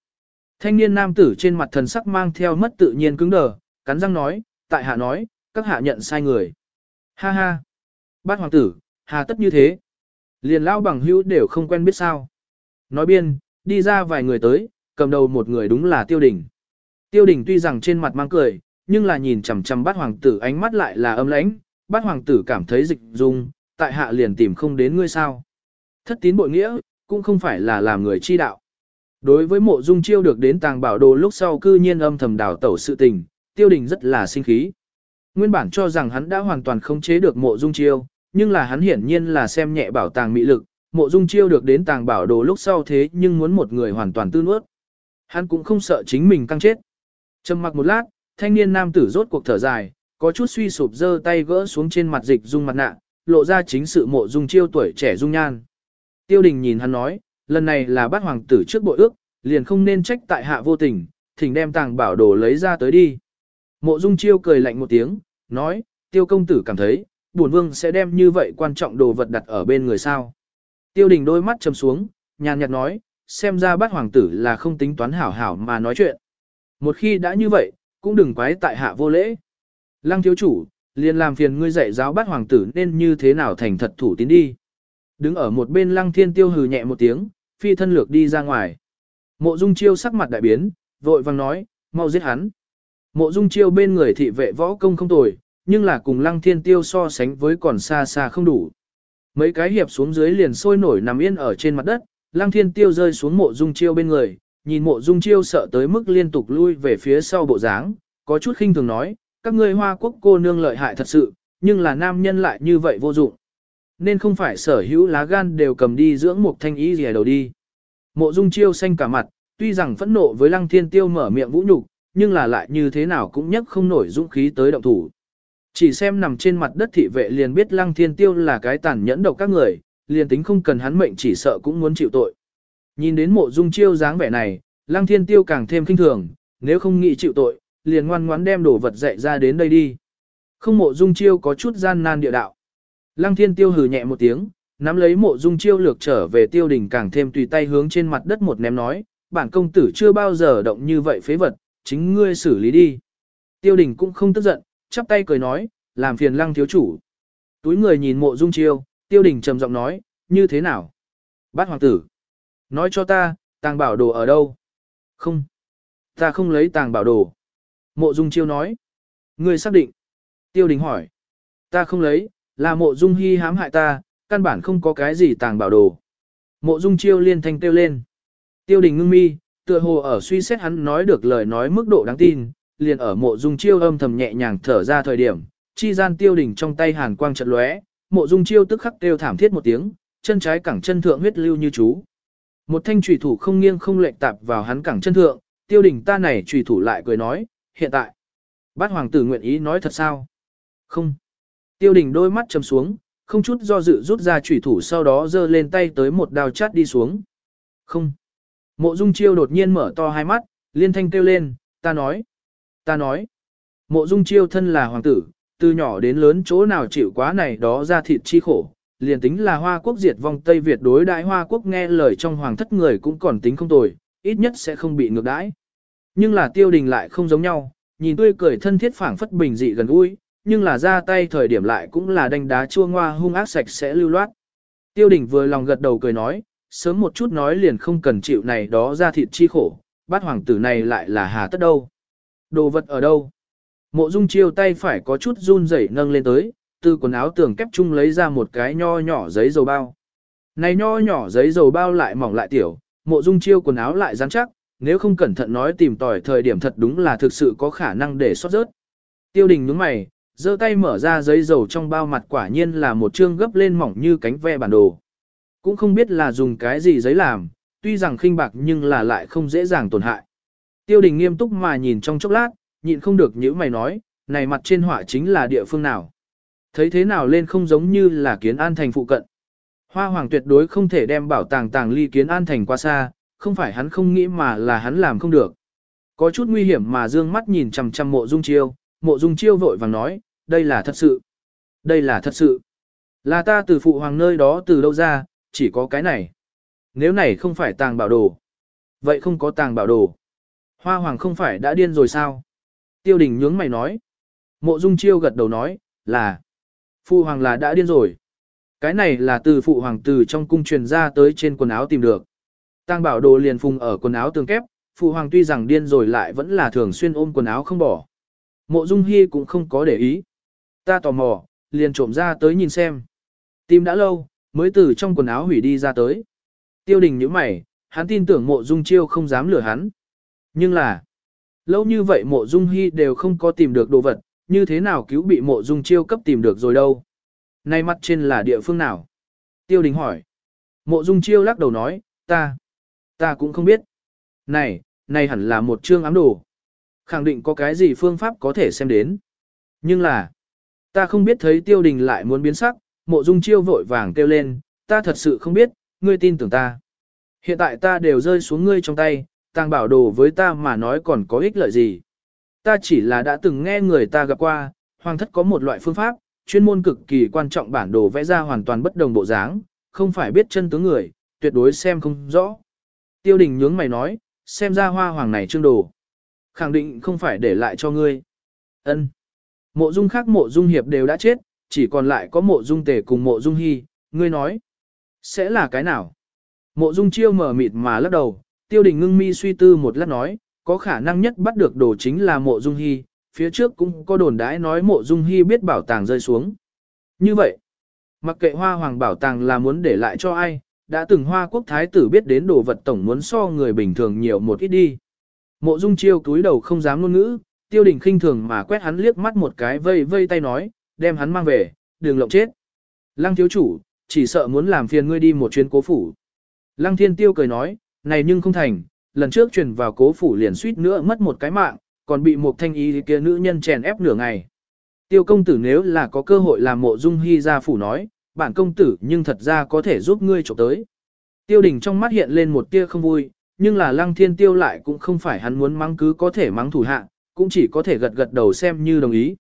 Thanh niên nam tử trên mặt thần sắc mang theo mất tự nhiên cứng đờ, cắn răng nói, tại hạ nói, các hạ nhận sai người. Ha ha. Bát hoàng tử, hà tất như thế. Liền lao bằng hữu đều không quen biết sao. Nói biên, đi ra vài người tới, cầm đầu một người đúng là tiêu đình. Tiêu đình tuy rằng trên mặt mang cười, nhưng là nhìn chằm chằm bát hoàng tử ánh mắt lại là âm lãnh, bát hoàng tử cảm thấy dịch dung, tại hạ liền tìm không đến ngươi sao. Thất tín bội nghĩa, cũng không phải là làm người chi đạo. Đối với mộ dung chiêu được đến tàng bảo đồ lúc sau cư nhiên âm thầm đảo tẩu sự tình, tiêu đình rất là sinh khí. Nguyên bản cho rằng hắn đã hoàn toàn không chế được mộ dung chiêu, nhưng là hắn hiển nhiên là xem nhẹ bảo tàng mỹ lực, mộ dung chiêu được đến tàng bảo đồ lúc sau thế nhưng muốn một người hoàn toàn tư nuốt. Hắn cũng không sợ chính mình căng chết. Trầm mặc một lát, thanh niên nam tử rốt cuộc thở dài, có chút suy sụp giơ tay gỡ xuống trên mặt dịch dung mặt nạ, lộ ra chính sự mộ dung chiêu tuổi trẻ dung nhan. Tiêu đình nhìn hắn nói, lần này là bát hoàng tử trước bội ước, liền không nên trách tại hạ vô tình, thỉnh đem tàng bảo đồ lấy ra tới đi. Mộ dung chiêu cười lạnh một tiếng, nói, tiêu công tử cảm thấy, bổn vương sẽ đem như vậy quan trọng đồ vật đặt ở bên người sao. Tiêu đình đôi mắt chầm xuống, nhàn nhạt nói, xem ra bát hoàng tử là không tính toán hảo hảo mà nói chuyện. Một khi đã như vậy, cũng đừng quái tại hạ vô lễ. Lăng thiếu chủ, liền làm phiền ngươi dạy giáo bát hoàng tử nên như thế nào thành thật thủ tín đi. Đứng ở một bên lăng thiên tiêu hừ nhẹ một tiếng, phi thân lược đi ra ngoài. Mộ dung chiêu sắc mặt đại biến, vội vàng nói, mau giết hắn. Mộ dung chiêu bên người thị vệ võ công không tồi, nhưng là cùng lăng thiên tiêu so sánh với còn xa xa không đủ. Mấy cái hiệp xuống dưới liền sôi nổi nằm yên ở trên mặt đất, lăng thiên tiêu rơi xuống mộ dung chiêu bên người, nhìn mộ dung chiêu sợ tới mức liên tục lui về phía sau bộ dáng, có chút khinh thường nói, các ngươi hoa quốc cô nương lợi hại thật sự, nhưng là nam nhân lại như vậy vô dụng. Nên không phải sở hữu lá gan đều cầm đi dưỡng một thanh ý gì đầu đi. Mộ dung chiêu xanh cả mặt, tuy rằng phẫn nộ với lăng thiên tiêu mở miệng vũ nhục, nhưng là lại như thế nào cũng nhấc không nổi dũng khí tới động thủ. Chỉ xem nằm trên mặt đất thị vệ liền biết lăng thiên tiêu là cái tàn nhẫn độc các người, liền tính không cần hắn mệnh chỉ sợ cũng muốn chịu tội. Nhìn đến mộ dung chiêu dáng vẻ này, lăng thiên tiêu càng thêm kinh thường, nếu không nghĩ chịu tội, liền ngoan ngoãn đem đồ vật dạy ra đến đây đi. Không mộ dung chiêu có chút gian nan địa đạo. Lăng thiên tiêu hừ nhẹ một tiếng, nắm lấy mộ dung chiêu lược trở về tiêu đình càng thêm tùy tay hướng trên mặt đất một ném nói, bản công tử chưa bao giờ động như vậy phế vật, chính ngươi xử lý đi. Tiêu đình cũng không tức giận, chắp tay cười nói, làm phiền lăng thiếu chủ. Túi người nhìn mộ dung chiêu, tiêu đình trầm giọng nói, như thế nào? Bát hoàng tử. Nói cho ta, tàng bảo đồ ở đâu? Không. Ta không lấy tàng bảo đồ. Mộ dung chiêu nói. Ngươi xác định. Tiêu đình hỏi. Ta không lấy, là mộ dung hy hãm hại ta, căn bản không có cái gì tàng bảo đồ. Mộ dung chiêu liên thanh kêu lên. Tiêu đình ngưng mi, tựa hồ ở suy xét hắn nói được lời nói mức độ đáng tin, liền ở mộ dung chiêu âm thầm nhẹ nhàng thở ra thời điểm, chi gian tiêu đình trong tay hàn quang trận lóe, mộ dung chiêu tức khắc kêu thảm thiết một tiếng, chân trái cẳng chân thượng huyết lưu như chú. Một thanh trùy thủ không nghiêng không lệch tạp vào hắn cẳng chân thượng, tiêu đình ta này trùy thủ lại cười nói, hiện tại. Bát hoàng tử nguyện ý nói thật sao? Không. Tiêu đình đôi mắt chầm xuống, không chút do dự rút ra trùy thủ sau đó giơ lên tay tới một đao chát đi xuống. Không. Mộ dung chiêu đột nhiên mở to hai mắt, liên thanh kêu lên, ta nói. Ta nói. Mộ dung chiêu thân là hoàng tử, từ nhỏ đến lớn chỗ nào chịu quá này đó ra thịt chi khổ, liền tính là hoa quốc diệt vong Tây Việt đối đại hoa quốc nghe lời trong hoàng thất người cũng còn tính không tồi, ít nhất sẽ không bị ngược đãi. Nhưng là tiêu đình lại không giống nhau, nhìn tươi cười thân thiết phảng phất bình dị gần gũi, nhưng là ra tay thời điểm lại cũng là đánh đá chua ngoa hung ác sạch sẽ lưu loát. Tiêu đình vừa lòng gật đầu cười nói, sớm một chút nói liền không cần chịu này đó ra thịt chi khổ, bát hoàng tử này lại là hà tất đâu. Đồ vật ở đâu? Mộ dung chiêu tay phải có chút run rẩy nâng lên tới, từ quần áo tường kép chung lấy ra một cái nho nhỏ giấy dầu bao. Này nho nhỏ giấy dầu bao lại mỏng lại tiểu, mộ dung chiêu quần áo lại rắn chắc, nếu không cẩn thận nói tìm tòi thời điểm thật đúng là thực sự có khả năng để sót rớt. Tiêu đình nhướng mày, giơ tay mở ra giấy dầu trong bao mặt quả nhiên là một chương gấp lên mỏng như cánh ve bản đồ. Cũng không biết là dùng cái gì giấy làm, tuy rằng khinh bạc nhưng là lại không dễ dàng tổn hại. Tiêu đình nghiêm túc mà nhìn trong chốc lát, nhịn không được những mày nói, này mặt trên họa chính là địa phương nào. Thấy thế nào lên không giống như là kiến an thành phụ cận. Hoa hoàng tuyệt đối không thể đem bảo tàng tàng ly kiến an thành qua xa, không phải hắn không nghĩ mà là hắn làm không được. Có chút nguy hiểm mà dương mắt nhìn chằm chằm mộ dung chiêu, mộ dung chiêu vội vàng nói, đây là thật sự. Đây là thật sự. Là ta từ phụ hoàng nơi đó từ đâu ra, chỉ có cái này. Nếu này không phải tàng bảo đồ. Vậy không có tàng bảo đồ. Hoa hoàng không phải đã điên rồi sao? Tiêu đình nhướng mày nói. Mộ dung chiêu gật đầu nói, là. Phụ hoàng là đã điên rồi. Cái này là từ phụ hoàng từ trong cung truyền ra tới trên quần áo tìm được. Tang bảo đồ liền phùng ở quần áo tường kép, phụ hoàng tuy rằng điên rồi lại vẫn là thường xuyên ôm quần áo không bỏ. Mộ dung hy cũng không có để ý. Ta tò mò, liền trộm ra tới nhìn xem. Tìm đã lâu, mới từ trong quần áo hủy đi ra tới. Tiêu đình nhíu mày, hắn tin tưởng mộ dung chiêu không dám lừa hắn. Nhưng là, lâu như vậy mộ dung hy đều không có tìm được đồ vật, như thế nào cứu bị mộ dung chiêu cấp tìm được rồi đâu. Nay mặt trên là địa phương nào? Tiêu đình hỏi. Mộ dung chiêu lắc đầu nói, ta, ta cũng không biết. Này, này hẳn là một chương ám đồ. Khẳng định có cái gì phương pháp có thể xem đến. Nhưng là, ta không biết thấy tiêu đình lại muốn biến sắc, mộ dung chiêu vội vàng kêu lên, ta thật sự không biết, ngươi tin tưởng ta. Hiện tại ta đều rơi xuống ngươi trong tay, tàng bảo đồ với ta mà nói còn có ích lợi gì. Ta chỉ là đã từng nghe người ta gặp qua, hoàng thất có một loại phương pháp, chuyên môn cực kỳ quan trọng bản đồ vẽ ra hoàn toàn bất đồng bộ dáng, không phải biết chân tướng người, tuyệt đối xem không rõ. Tiêu đình nhướng mày nói, xem ra hoa hoàng này trương đồ. Khẳng định không phải để lại cho ngươi. ân Mộ dung khác mộ dung hiệp đều đã chết, chỉ còn lại có mộ dung tề cùng mộ dung hy, ngươi nói. Sẽ là cái nào? Mộ dung chiêu mở mịt mà lắc đầu, tiêu đình ngưng mi suy tư một lát nói, có khả năng nhất bắt được đồ chính là mộ dung hy, phía trước cũng có đồn đãi nói mộ dung hy biết bảo tàng rơi xuống. Như vậy, mặc kệ hoa hoàng bảo tàng là muốn để lại cho ai, đã từng hoa quốc thái tử biết đến đồ vật tổng muốn so người bình thường nhiều một ít đi. Mộ dung chiêu túi đầu không dám ngôn ngữ, tiêu đình khinh thường mà quét hắn liếc mắt một cái vây vây tay nói, đem hắn mang về, đừng lộng chết. Lăng thiếu chủ, chỉ sợ muốn làm phiền ngươi đi một chuyến cố phủ. Lăng thiên tiêu cười nói, này nhưng không thành, lần trước truyền vào cố phủ liền suýt nữa mất một cái mạng, còn bị một thanh y kia nữ nhân chèn ép nửa ngày. Tiêu công tử nếu là có cơ hội làm mộ dung hy ra phủ nói, bản công tử nhưng thật ra có thể giúp ngươi trộm tới. Tiêu đình trong mắt hiện lên một tia không vui, nhưng là lăng thiên tiêu lại cũng không phải hắn muốn mắng cứ có thể mắng thủ hạ, cũng chỉ có thể gật gật đầu xem như đồng ý.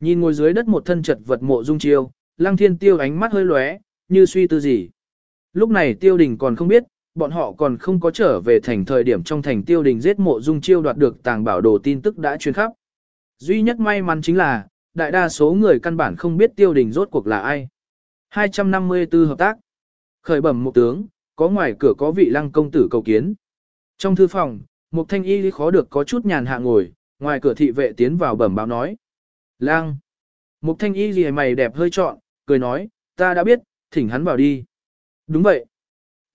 Nhìn ngồi dưới đất một thân chật vật mộ dung chiêu, lăng thiên tiêu ánh mắt hơi lóe, như suy tư gì. Lúc này tiêu đình còn không biết, bọn họ còn không có trở về thành thời điểm trong thành tiêu đình giết mộ dung chiêu đoạt được tàng bảo đồ tin tức đã truyền khắp. Duy nhất may mắn chính là, đại đa số người căn bản không biết tiêu đình rốt cuộc là ai. 254 hợp tác. Khởi bẩm một tướng, có ngoài cửa có vị lăng công tử cầu kiến. Trong thư phòng, một thanh y khó được có chút nhàn hạ ngồi, ngoài cửa thị vệ tiến vào bẩm báo nói. Lăng. Một thanh y gì mày đẹp hơi trọn, cười nói, ta đã biết, thỉnh hắn vào đi. Đúng vậy.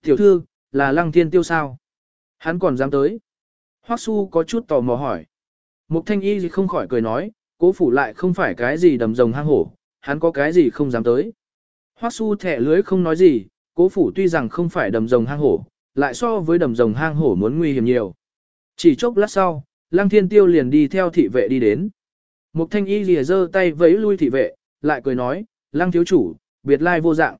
Tiểu thư, là lăng thiên tiêu sao? Hắn còn dám tới. Hoắc su có chút tò mò hỏi. Mục thanh y không khỏi cười nói, cố phủ lại không phải cái gì đầm rồng hang hổ, hắn có cái gì không dám tới. Hoắc su thẻ lưới không nói gì, cố phủ tuy rằng không phải đầm rồng hang hổ, lại so với đầm rồng hang hổ muốn nguy hiểm nhiều. Chỉ chốc lát sau, lăng thiên tiêu liền đi theo thị vệ đi đến. Mục thanh y lìa giơ tay vẫy lui thị vệ, lại cười nói, lăng thiếu chủ, biệt lai vô dạng.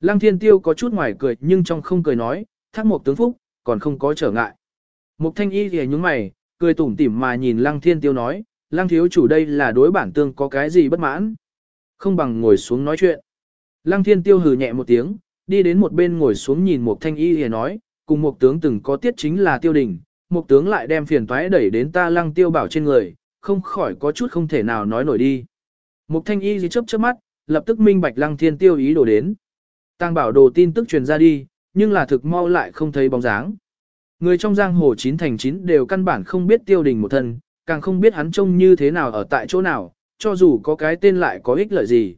Lăng thiên tiêu có chút ngoài cười nhưng trong không cười nói, thác một tướng phúc, còn không có trở ngại. Mục thanh y thì nhúng mày, cười tủm tỉm mà nhìn lăng thiên tiêu nói, lăng thiếu chủ đây là đối bản tương có cái gì bất mãn. Không bằng ngồi xuống nói chuyện. Lăng thiên tiêu hừ nhẹ một tiếng, đi đến một bên ngồi xuống nhìn một thanh y hề nói, cùng một tướng từng có tiết chính là tiêu đình, một tướng lại đem phiền toái đẩy đến ta lăng tiêu bảo trên người, không khỏi có chút không thể nào nói nổi đi. Mục thanh y gì chớp chớp mắt, lập tức minh bạch lăng thiên tiêu ý đồ đến. Tăng bảo đồ tin tức truyền ra đi, nhưng là thực mau lại không thấy bóng dáng. Người trong giang hồ chín thành chín đều căn bản không biết tiêu đình một thân, càng không biết hắn trông như thế nào ở tại chỗ nào, cho dù có cái tên lại có ích lợi gì.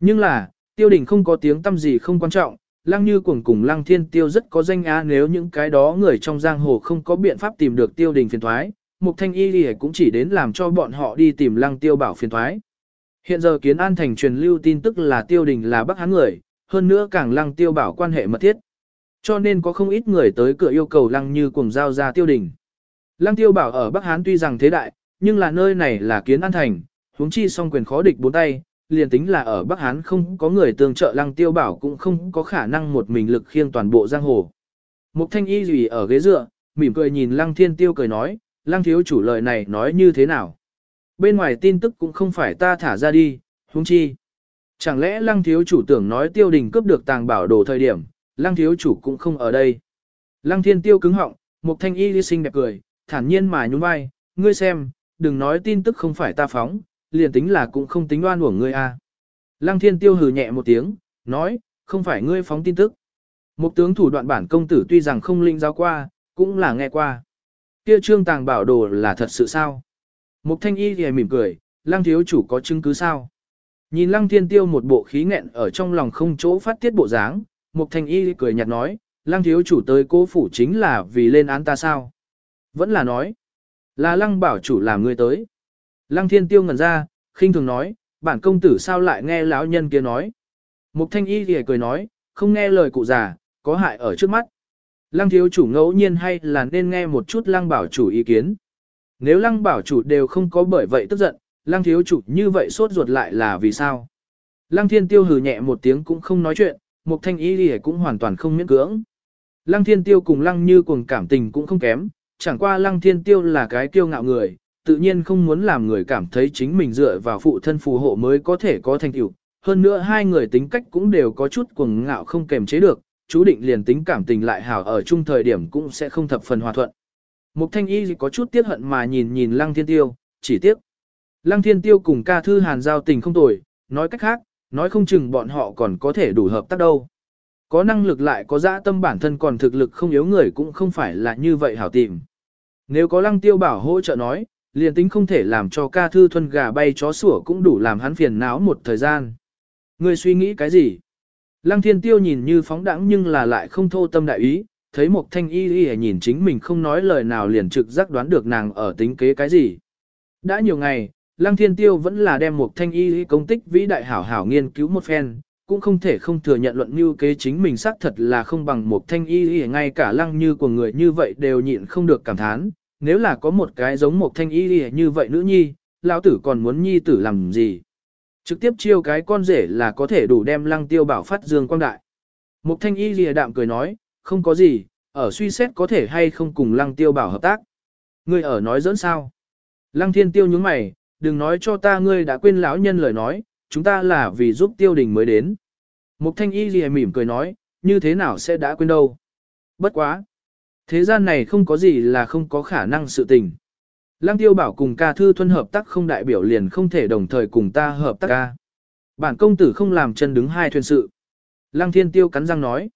Nhưng là, tiêu đình không có tiếng tâm gì không quan trọng, lăng như cuồng cùng lăng thiên tiêu rất có danh á nếu những cái đó người trong giang hồ không có biện pháp tìm được tiêu đình phiền thoái, mục thanh y lì cũng chỉ đến làm cho bọn họ đi tìm lăng tiêu bảo phiền thoái. Hiện giờ kiến an thành truyền lưu tin tức là tiêu đình là bắc hán người, hơn nữa càng lăng tiêu bảo quan hệ mật thiết. Cho nên có không ít người tới cửa yêu cầu lăng như cùng giao ra tiêu đình. Lăng tiêu bảo ở Bắc Hán tuy rằng thế đại, nhưng là nơi này là kiến an thành, huống chi song quyền khó địch bốn tay, liền tính là ở Bắc Hán không có người tương trợ lăng tiêu bảo cũng không có khả năng một mình lực khiêng toàn bộ giang hồ. Mục thanh y gì ở ghế dựa, mỉm cười nhìn lăng thiên tiêu cười nói, lăng thiếu chủ lời này nói như thế nào. Bên ngoài tin tức cũng không phải ta thả ra đi, huống chi. Chẳng lẽ lăng thiếu chủ tưởng nói tiêu đình cướp được tàng bảo đồ thời điểm, lăng thiếu chủ cũng không ở đây. Lăng thiên tiêu cứng họng, mục thanh y đi sinh đẹp cười, thản nhiên mà nhún vai, ngươi xem, đừng nói tin tức không phải ta phóng, liền tính là cũng không tính oan uổng ngươi a. Lăng thiên tiêu hừ nhẹ một tiếng, nói, không phải ngươi phóng tin tức. Một tướng thủ đoạn bản công tử tuy rằng không linh giáo qua, cũng là nghe qua. Kia trương tàng bảo đồ là thật sự sao? Mục thanh y thì mỉm cười, lăng thiếu chủ có chứng cứ sao? Nhìn lăng thiên tiêu một bộ khí nghẹn ở trong lòng không chỗ phát tiết bộ dáng, mục thanh y cười nhạt nói, lăng thiếu chủ tới cố phủ chính là vì lên án ta sao? Vẫn là nói, là lăng bảo chủ làm ngươi tới. Lăng thiên tiêu ngẩn ra, khinh thường nói, bản công tử sao lại nghe lão nhân kia nói. Mục thanh y thì cười nói, không nghe lời cụ già, có hại ở trước mắt. Lăng thiếu chủ ngẫu nhiên hay là nên nghe một chút lăng bảo chủ ý kiến. Nếu lăng bảo chủ đều không có bởi vậy tức giận, lăng thiếu chủ như vậy sốt ruột lại là vì sao? Lăng thiên tiêu hừ nhẹ một tiếng cũng không nói chuyện, mục thanh y thì cũng hoàn toàn không miễn cưỡng. Lăng thiên tiêu cùng lăng như cùng cảm tình cũng không kém, chẳng qua lăng thiên tiêu là cái kiêu ngạo người, tự nhiên không muốn làm người cảm thấy chính mình dựa vào phụ thân phù hộ mới có thể có thành tựu. Hơn nữa hai người tính cách cũng đều có chút cuồng ngạo không kềm chế được, chú định liền tính cảm tình lại hảo ở chung thời điểm cũng sẽ không thập phần hòa thuận. Mục thanh y có chút tiếc hận mà nhìn nhìn lăng thiên tiêu, chỉ tiếc. Lăng thiên tiêu cùng ca thư hàn giao tình không tồi, nói cách khác, nói không chừng bọn họ còn có thể đủ hợp tác đâu. Có năng lực lại có dã tâm bản thân còn thực lực không yếu người cũng không phải là như vậy hảo tìm. Nếu có lăng tiêu bảo hỗ trợ nói, liền tính không thể làm cho ca thư thuần gà bay chó sủa cũng đủ làm hắn phiền não một thời gian. Ngươi suy nghĩ cái gì? Lăng thiên tiêu nhìn như phóng đẳng nhưng là lại không thô tâm đại ý, thấy một thanh y y nhìn chính mình không nói lời nào liền trực giác đoán được nàng ở tính kế cái gì. Đã nhiều ngày, lăng thiên tiêu vẫn là đem một thanh y công tích vĩ đại hảo hảo nghiên cứu một phen, cũng không thể không thừa nhận luận như kế chính mình xác thật là không bằng một thanh y ngay cả lăng như của người như vậy đều nhịn không được cảm thán, nếu là có một cái giống một thanh y y như vậy nữ nhi, lão tử còn muốn nhi tử làm gì. Trực tiếp chiêu cái con rể là có thể đủ đem lăng tiêu bảo phát dương quang đại. Mục thanh y lìa đạm cười nói, không có gì, ở suy xét có thể hay không cùng lăng tiêu bảo hợp tác. Ngươi ở nói dẫn sao? Lăng thiên tiêu nhướng mày, đừng nói cho ta ngươi đã quên lão nhân lời nói, chúng ta là vì giúp tiêu đình mới đến. Mục thanh y lìa mỉm cười nói, như thế nào sẽ đã quên đâu? Bất quá. Thế gian này không có gì là không có khả năng sự tình. Lăng tiêu bảo cùng ca thư thuân hợp tác không đại biểu liền không thể đồng thời cùng ta hợp tác ca. Bản công tử không làm chân đứng hai thuyền sự. Lăng thiên tiêu cắn răng nói.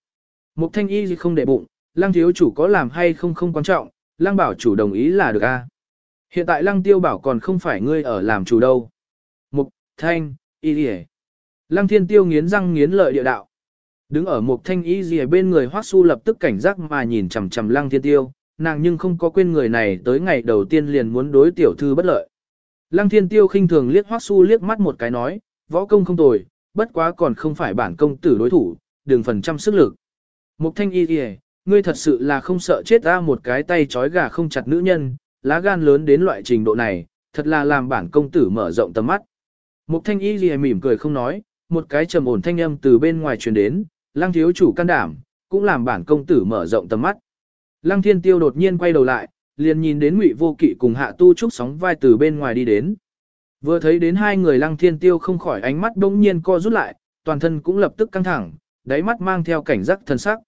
Mục thanh y không để bụng, lăng thiếu chủ có làm hay không không quan trọng, lăng bảo chủ đồng ý là được a. Hiện tại lăng tiêu bảo còn không phải ngươi ở làm chủ đâu. Mục, thanh, y dì Lăng thiên tiêu nghiến răng nghiến lợi địa đạo. Đứng ở mục thanh y dì bên người hoác su lập tức cảnh giác mà nhìn chằm chằm lăng thiên tiêu, nàng nhưng không có quên người này tới ngày đầu tiên liền muốn đối tiểu thư bất lợi. Lăng thiên tiêu khinh thường liếc hoắc su liếc mắt một cái nói, võ công không tồi, bất quá còn không phải bản công tử đối thủ, đừng phần trăm sức lực. Mục thanh y dì ngươi thật sự là không sợ chết ra một cái tay trói gà không chặt nữ nhân, lá gan lớn đến loại trình độ này, thật là làm bản công tử mở rộng tầm mắt. Mục thanh y gì mỉm cười không nói, một cái trầm ổn thanh âm từ bên ngoài truyền đến, lăng thiếu chủ can đảm, cũng làm bản công tử mở rộng tầm mắt. Lăng thiên tiêu đột nhiên quay đầu lại, liền nhìn đến ngụy vô kỵ cùng hạ tu trúc sóng vai từ bên ngoài đi đến. Vừa thấy đến hai người lăng thiên tiêu không khỏi ánh mắt đông nhiên co rút lại, toàn thân cũng lập tức căng thẳng, đáy mắt mang theo cảnh giác thân sắc.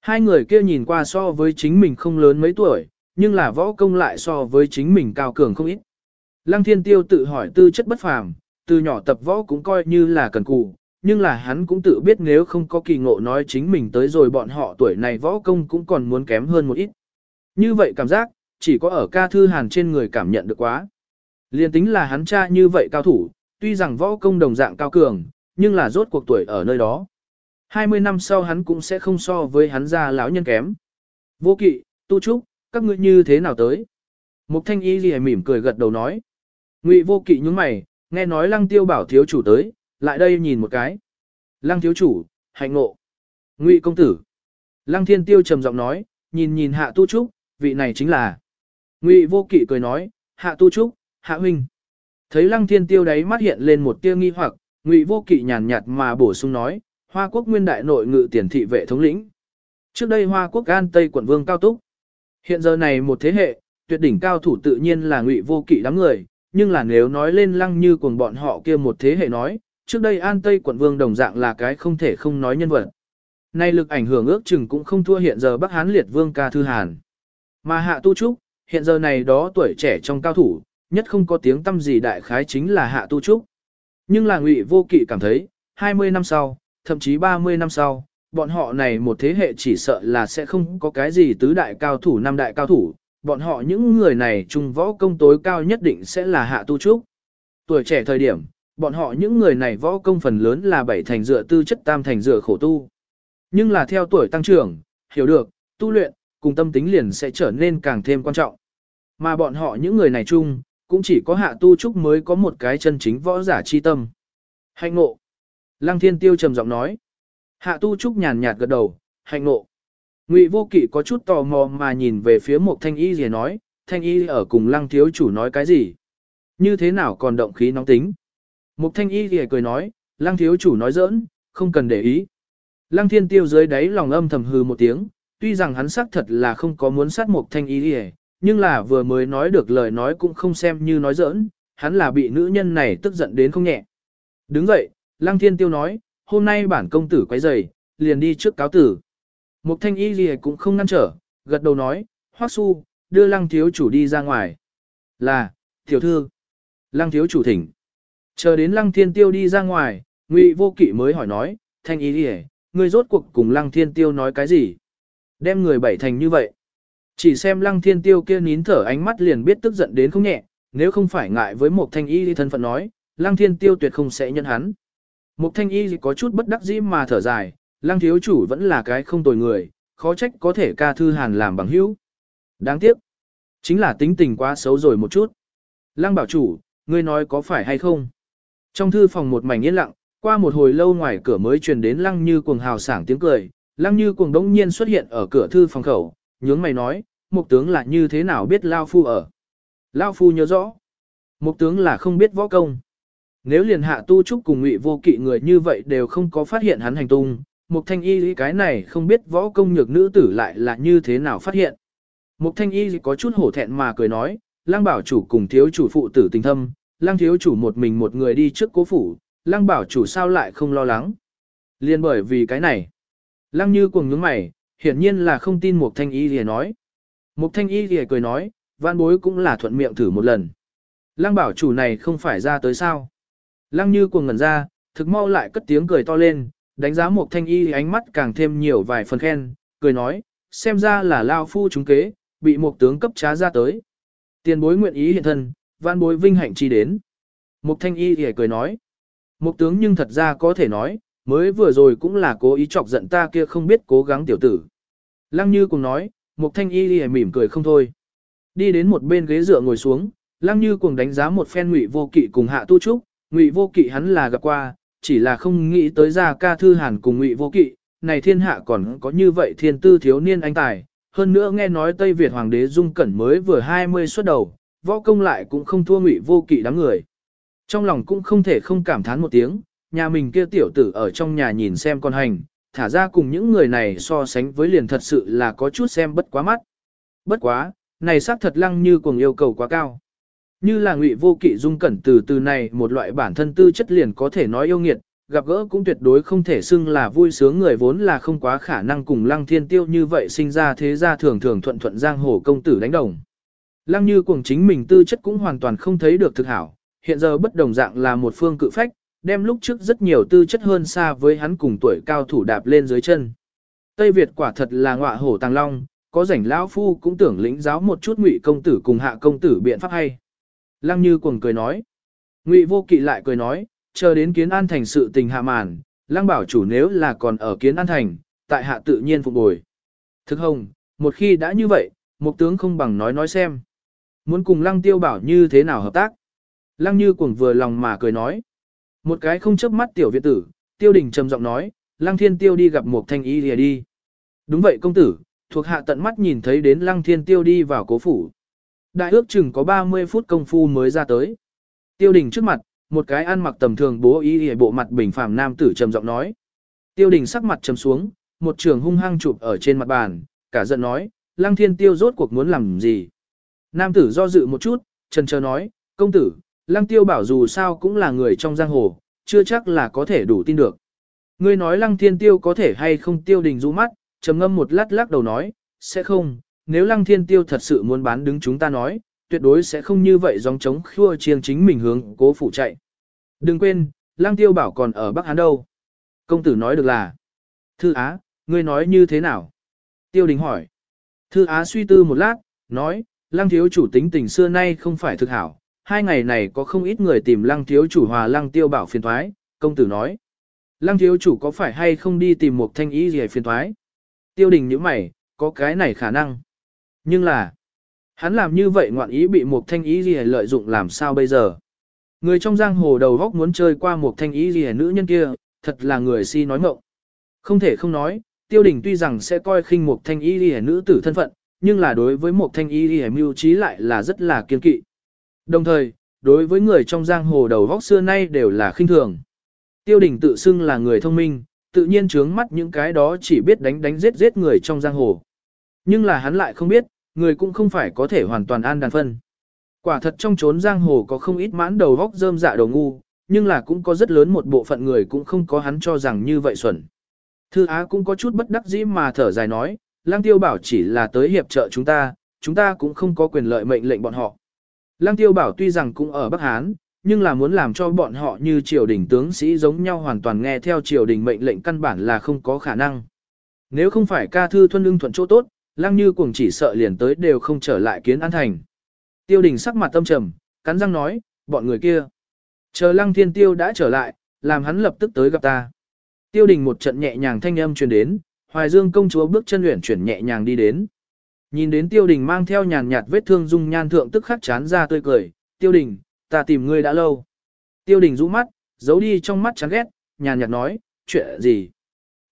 Hai người kia nhìn qua so với chính mình không lớn mấy tuổi, nhưng là võ công lại so với chính mình cao cường không ít. Lăng thiên tiêu tự hỏi tư chất bất phàm, từ nhỏ tập võ cũng coi như là cần cù, nhưng là hắn cũng tự biết nếu không có kỳ ngộ nói chính mình tới rồi bọn họ tuổi này võ công cũng còn muốn kém hơn một ít. Như vậy cảm giác, chỉ có ở ca thư hàn trên người cảm nhận được quá. Liên tính là hắn cha như vậy cao thủ, tuy rằng võ công đồng dạng cao cường, nhưng là rốt cuộc tuổi ở nơi đó. 20 năm sau hắn cũng sẽ không so với hắn ra lão nhân kém. Vô kỵ, tu trúc, các ngươi như thế nào tới? Mục thanh y gì mỉm cười gật đầu nói. Ngụy vô kỵ nhúng mày, nghe nói lăng tiêu bảo thiếu chủ tới, lại đây nhìn một cái. Lăng thiếu chủ, hạnh ngộ. Ngụy công tử. Lăng thiên tiêu trầm giọng nói, nhìn nhìn hạ tu trúc, vị này chính là. Ngụy vô kỵ cười nói, hạ tu trúc, hạ huynh. Thấy lăng thiên tiêu đấy mắt hiện lên một tia nghi hoặc, ngụy vô kỵ nhàn nhạt mà bổ sung nói, hoa quốc nguyên đại nội ngự tiền thị vệ thống lĩnh. Trước đây hoa quốc an tây quận vương cao túc. Hiện giờ này một thế hệ, tuyệt đỉnh cao thủ tự nhiên là ngụy vô kỵ đám người, nhưng là nếu nói lên lăng như cùng bọn họ kia một thế hệ nói, trước đây an tây quận vương đồng dạng là cái không thể không nói nhân vật. Nay lực ảnh hưởng ước chừng cũng không thua hiện giờ Bắc Hán liệt vương ca thư Hàn. Mà hạ tu trúc, hiện giờ này đó tuổi trẻ trong cao thủ, nhất không có tiếng tâm gì đại khái chính là hạ tu trúc. Nhưng là ngụy vô kỵ cảm thấy, 20 năm sau, thậm chí 30 năm sau, bọn họ này một thế hệ chỉ sợ là sẽ không có cái gì tứ đại cao thủ năm đại cao thủ, bọn họ những người này trung võ công tối cao nhất định sẽ là hạ tu trúc. Tuổi trẻ thời điểm, bọn họ những người này võ công phần lớn là bảy thành dựa tư chất tam thành dựa khổ tu. Nhưng là theo tuổi tăng trưởng, hiểu được, tu luyện, cùng tâm tính liền sẽ trở nên càng thêm quan trọng. Mà bọn họ những người này chung, cũng chỉ có hạ tu trúc mới có một cái chân chính võ giả chi tâm. Hạnh ngộ. Lăng thiên tiêu trầm giọng nói. Hạ tu trúc nhàn nhạt gật đầu, hạnh ngộ. Ngụy vô kỵ có chút tò mò mà nhìn về phía một thanh y gì nói, thanh y ở cùng lăng thiếu chủ nói cái gì? Như thế nào còn động khí nóng tính? Một thanh y thì cười nói, lăng thiếu chủ nói giỡn, không cần để ý. Lăng thiên tiêu dưới đáy lòng âm thầm hư một tiếng, tuy rằng hắn xác thật là không có muốn sát một thanh y thì nhưng là vừa mới nói được lời nói cũng không xem như nói giỡn, hắn là bị nữ nhân này tức giận đến không nhẹ. Đứng dậy, lăng thiên tiêu nói, hôm nay bản công tử quấy rầy, liền đi trước cáo tử. Mục thanh y gì cũng không ngăn trở, gật đầu nói, hoắc su, đưa lăng thiếu chủ đi ra ngoài. Là, tiểu thư. Lăng thiếu chủ thỉnh. Chờ đến lăng thiên tiêu đi ra ngoài, ngụy vô kỵ mới hỏi nói, thanh y gì ngươi rốt cuộc cùng lăng thiên tiêu nói cái gì? Đem người bảy thành như vậy. Chỉ xem lăng thiên tiêu kia nín thở ánh mắt liền biết tức giận đến không nhẹ, nếu không phải ngại với một thanh y thân phận nói, lăng thiên tiêu tuyệt không sẽ nhận hắn. Một thanh y có chút bất đắc dĩ mà thở dài, lăng thiếu chủ vẫn là cái không tồi người, khó trách có thể ca thư hàn làm bằng hữu. Đáng tiếc, chính là tính tình quá xấu rồi một chút. Lăng bảo chủ, ngươi nói có phải hay không? Trong thư phòng một mảnh yên lặng, qua một hồi lâu ngoài cửa mới truyền đến lăng như cuồng hào sảng tiếng cười, lăng như cuồng đống nhiên xuất hiện ở cửa thư phòng khẩu, nhướng mày nói, mục tướng là như thế nào biết Lao Phu ở. Lao Phu nhớ rõ, mục tướng là không biết võ công. Nếu liền hạ tu trúc cùng ngụy vô kỵ người như vậy đều không có phát hiện hắn hành tung, mục thanh y cái này không biết võ công nhược nữ tử lại là như thế nào phát hiện. Mục thanh y có chút hổ thẹn mà cười nói, lang bảo chủ cùng thiếu chủ phụ tử tình thâm, lang thiếu chủ một mình một người đi trước cố phủ, lang bảo chủ sao lại không lo lắng. Liên bởi vì cái này, lang như cuồng nhướng mày, hiển nhiên là không tin mục thanh y lìa nói. Mục thanh y lìa cười nói, vạn bối cũng là thuận miệng thử một lần. Lăng bảo chủ này không phải ra tới sao. Lăng như cuồng ngẩn ra, thực mau lại cất tiếng cười to lên, đánh giá mục thanh y ánh mắt càng thêm nhiều vài phần khen, cười nói, xem ra là lao phu chúng kế, bị một tướng cấp trá ra tới. Tiền bối nguyện ý hiện thân, văn bối vinh hạnh chi đến. Mục thanh y thì cười nói, một tướng nhưng thật ra có thể nói, mới vừa rồi cũng là cố ý chọc giận ta kia không biết cố gắng tiểu tử. Lăng Như cùng nói, Mục Thanh Y lìa mỉm cười không thôi. Đi đến một bên ghế dựa ngồi xuống, Lăng Như cùng đánh giá một phen Ngụy Vô Kỵ cùng Hạ Tu Trúc, Ngụy Vô Kỵ hắn là gặp qua, chỉ là không nghĩ tới ra ca thư hàn cùng Ngụy Vô Kỵ, này thiên hạ còn có như vậy thiên tư thiếu niên anh tài, hơn nữa nghe nói Tây Việt hoàng đế Dung Cẩn mới vừa 20 xuất đầu, võ công lại cũng không thua Ngụy Vô Kỵ đám người. Trong lòng cũng không thể không cảm thán một tiếng, nhà mình kia tiểu tử ở trong nhà nhìn xem con hành, thả ra cùng những người này so sánh với liền thật sự là có chút xem bất quá mắt. Bất quá, này xác thật lăng như cuồng yêu cầu quá cao. Như là ngụy vô kỵ dung cẩn từ từ này một loại bản thân tư chất liền có thể nói yêu nghiệt, gặp gỡ cũng tuyệt đối không thể xưng là vui sướng người vốn là không quá khả năng cùng lăng thiên tiêu như vậy sinh ra thế gia thường thường thuận thuận giang hồ công tử đánh đồng. Lăng như cuồng chính mình tư chất cũng hoàn toàn không thấy được thực hảo, hiện giờ bất đồng dạng là một phương cự phách, đem lúc trước rất nhiều tư chất hơn xa với hắn cùng tuổi cao thủ đạp lên dưới chân. Tây Việt quả thật là ngọa hổ tàng long, có rảnh lão phu cũng tưởng lĩnh giáo một chút ngụy công tử cùng hạ công tử biện pháp hay. Lăng Như cuồng cười nói. Ngụy vô kỵ lại cười nói, chờ đến kiến an thành sự tình hạ màn, lăng bảo chủ nếu là còn ở kiến an thành, tại hạ tự nhiên phục bồi. Thực hồng, một khi đã như vậy, một tướng không bằng nói nói xem. Muốn cùng lăng tiêu bảo như thế nào hợp tác. Lăng Như cuồng vừa lòng mà cười nói. Một cái không chớp mắt tiểu viện tử, tiêu đình trầm giọng nói, lăng thiên tiêu đi gặp một thanh y lìa đi. Đúng vậy công tử, thuộc hạ tận mắt nhìn thấy đến lăng thiên tiêu đi vào cố phủ. Đại ước chừng có 30 phút công phu mới ra tới. Tiêu đình trước mặt, một cái ăn mặc tầm thường bố ý hề bộ mặt bình phàm nam tử trầm giọng nói. Tiêu đình sắc mặt trầm xuống, một trường hung hăng chụp ở trên mặt bàn, cả giận nói, lăng thiên tiêu rốt cuộc muốn làm gì. Nam tử do dự một chút, trần chờ nói, công tử, lăng tiêu bảo dù sao cũng là người trong giang hồ, chưa chắc là có thể đủ tin được. Ngươi nói lăng thiên tiêu có thể hay không tiêu đình rũ mắt, trầm ngâm một lát lắc đầu nói, sẽ không, nếu lăng thiên tiêu thật sự muốn bán đứng chúng ta nói, tuyệt đối sẽ không như vậy dòng chống khua chiêng chính mình hướng cố phủ chạy. Đừng quên, lăng tiêu bảo còn ở Bắc Hán đâu. Công tử nói được là, Thư Á, ngươi nói như thế nào? Tiêu đình hỏi. Thư Á suy tư một lát, nói, lăng thiếu chủ tính tình xưa nay không phải thực hảo, hai ngày này có không ít người tìm lăng thiếu chủ hòa lăng tiêu bảo phiền thoái, công tử nói. Lăng thiếu chủ có phải hay không đi tìm một thanh ý gì phiền thoái? Tiêu đình nhíu mày, có cái này khả năng. Nhưng là, hắn làm như vậy ngoạn ý bị một thanh ý gì lợi dụng làm sao bây giờ? Người trong giang hồ đầu góc muốn chơi qua một thanh ý gì nữ nhân kia, thật là người si nói mộng. Không thể không nói, tiêu đình tuy rằng sẽ coi khinh một thanh ý gì nữ tử thân phận, nhưng là đối với một thanh ý gì mưu trí lại là rất là kiên kỵ. Đồng thời, đối với người trong giang hồ đầu góc xưa nay đều là khinh thường. Tiêu đình tự xưng là người thông minh, tự nhiên trướng mắt những cái đó chỉ biết đánh đánh giết giết người trong giang hồ. Nhưng là hắn lại không biết, người cũng không phải có thể hoàn toàn an đàn phân. Quả thật trong chốn giang hồ có không ít mãn đầu góc rơm dạ đầu ngu, nhưng là cũng có rất lớn một bộ phận người cũng không có hắn cho rằng như vậy xuẩn. Thư Á cũng có chút bất đắc dĩ mà thở dài nói, Lang Tiêu Bảo chỉ là tới hiệp trợ chúng ta, chúng ta cũng không có quyền lợi mệnh lệnh bọn họ. Lang Tiêu Bảo tuy rằng cũng ở Bắc Hán, nhưng là muốn làm cho bọn họ như triều đình tướng sĩ giống nhau hoàn toàn nghe theo triều đình mệnh lệnh căn bản là không có khả năng. Nếu không phải ca thư thuân ưng thuận chỗ tốt, Lăng Như cuồng chỉ sợ liền tới đều không trở lại kiến an thành. Tiêu đình sắc mặt tâm trầm, cắn răng nói, bọn người kia. Chờ Lăng Thiên Tiêu đã trở lại, làm hắn lập tức tới gặp ta. Tiêu đình một trận nhẹ nhàng thanh âm truyền đến, Hoài Dương công chúa bước chân luyện chuyển nhẹ nhàng đi đến. Nhìn đến Tiêu đình mang theo nhàn nhạt vết thương dung nhan thượng tức khắc chán ra tươi cười, Tiêu đình, ta tìm ngươi đã lâu. Tiêu đình rũ mắt, giấu đi trong mắt chán ghét, nhàn nhạt nói, chuyện gì?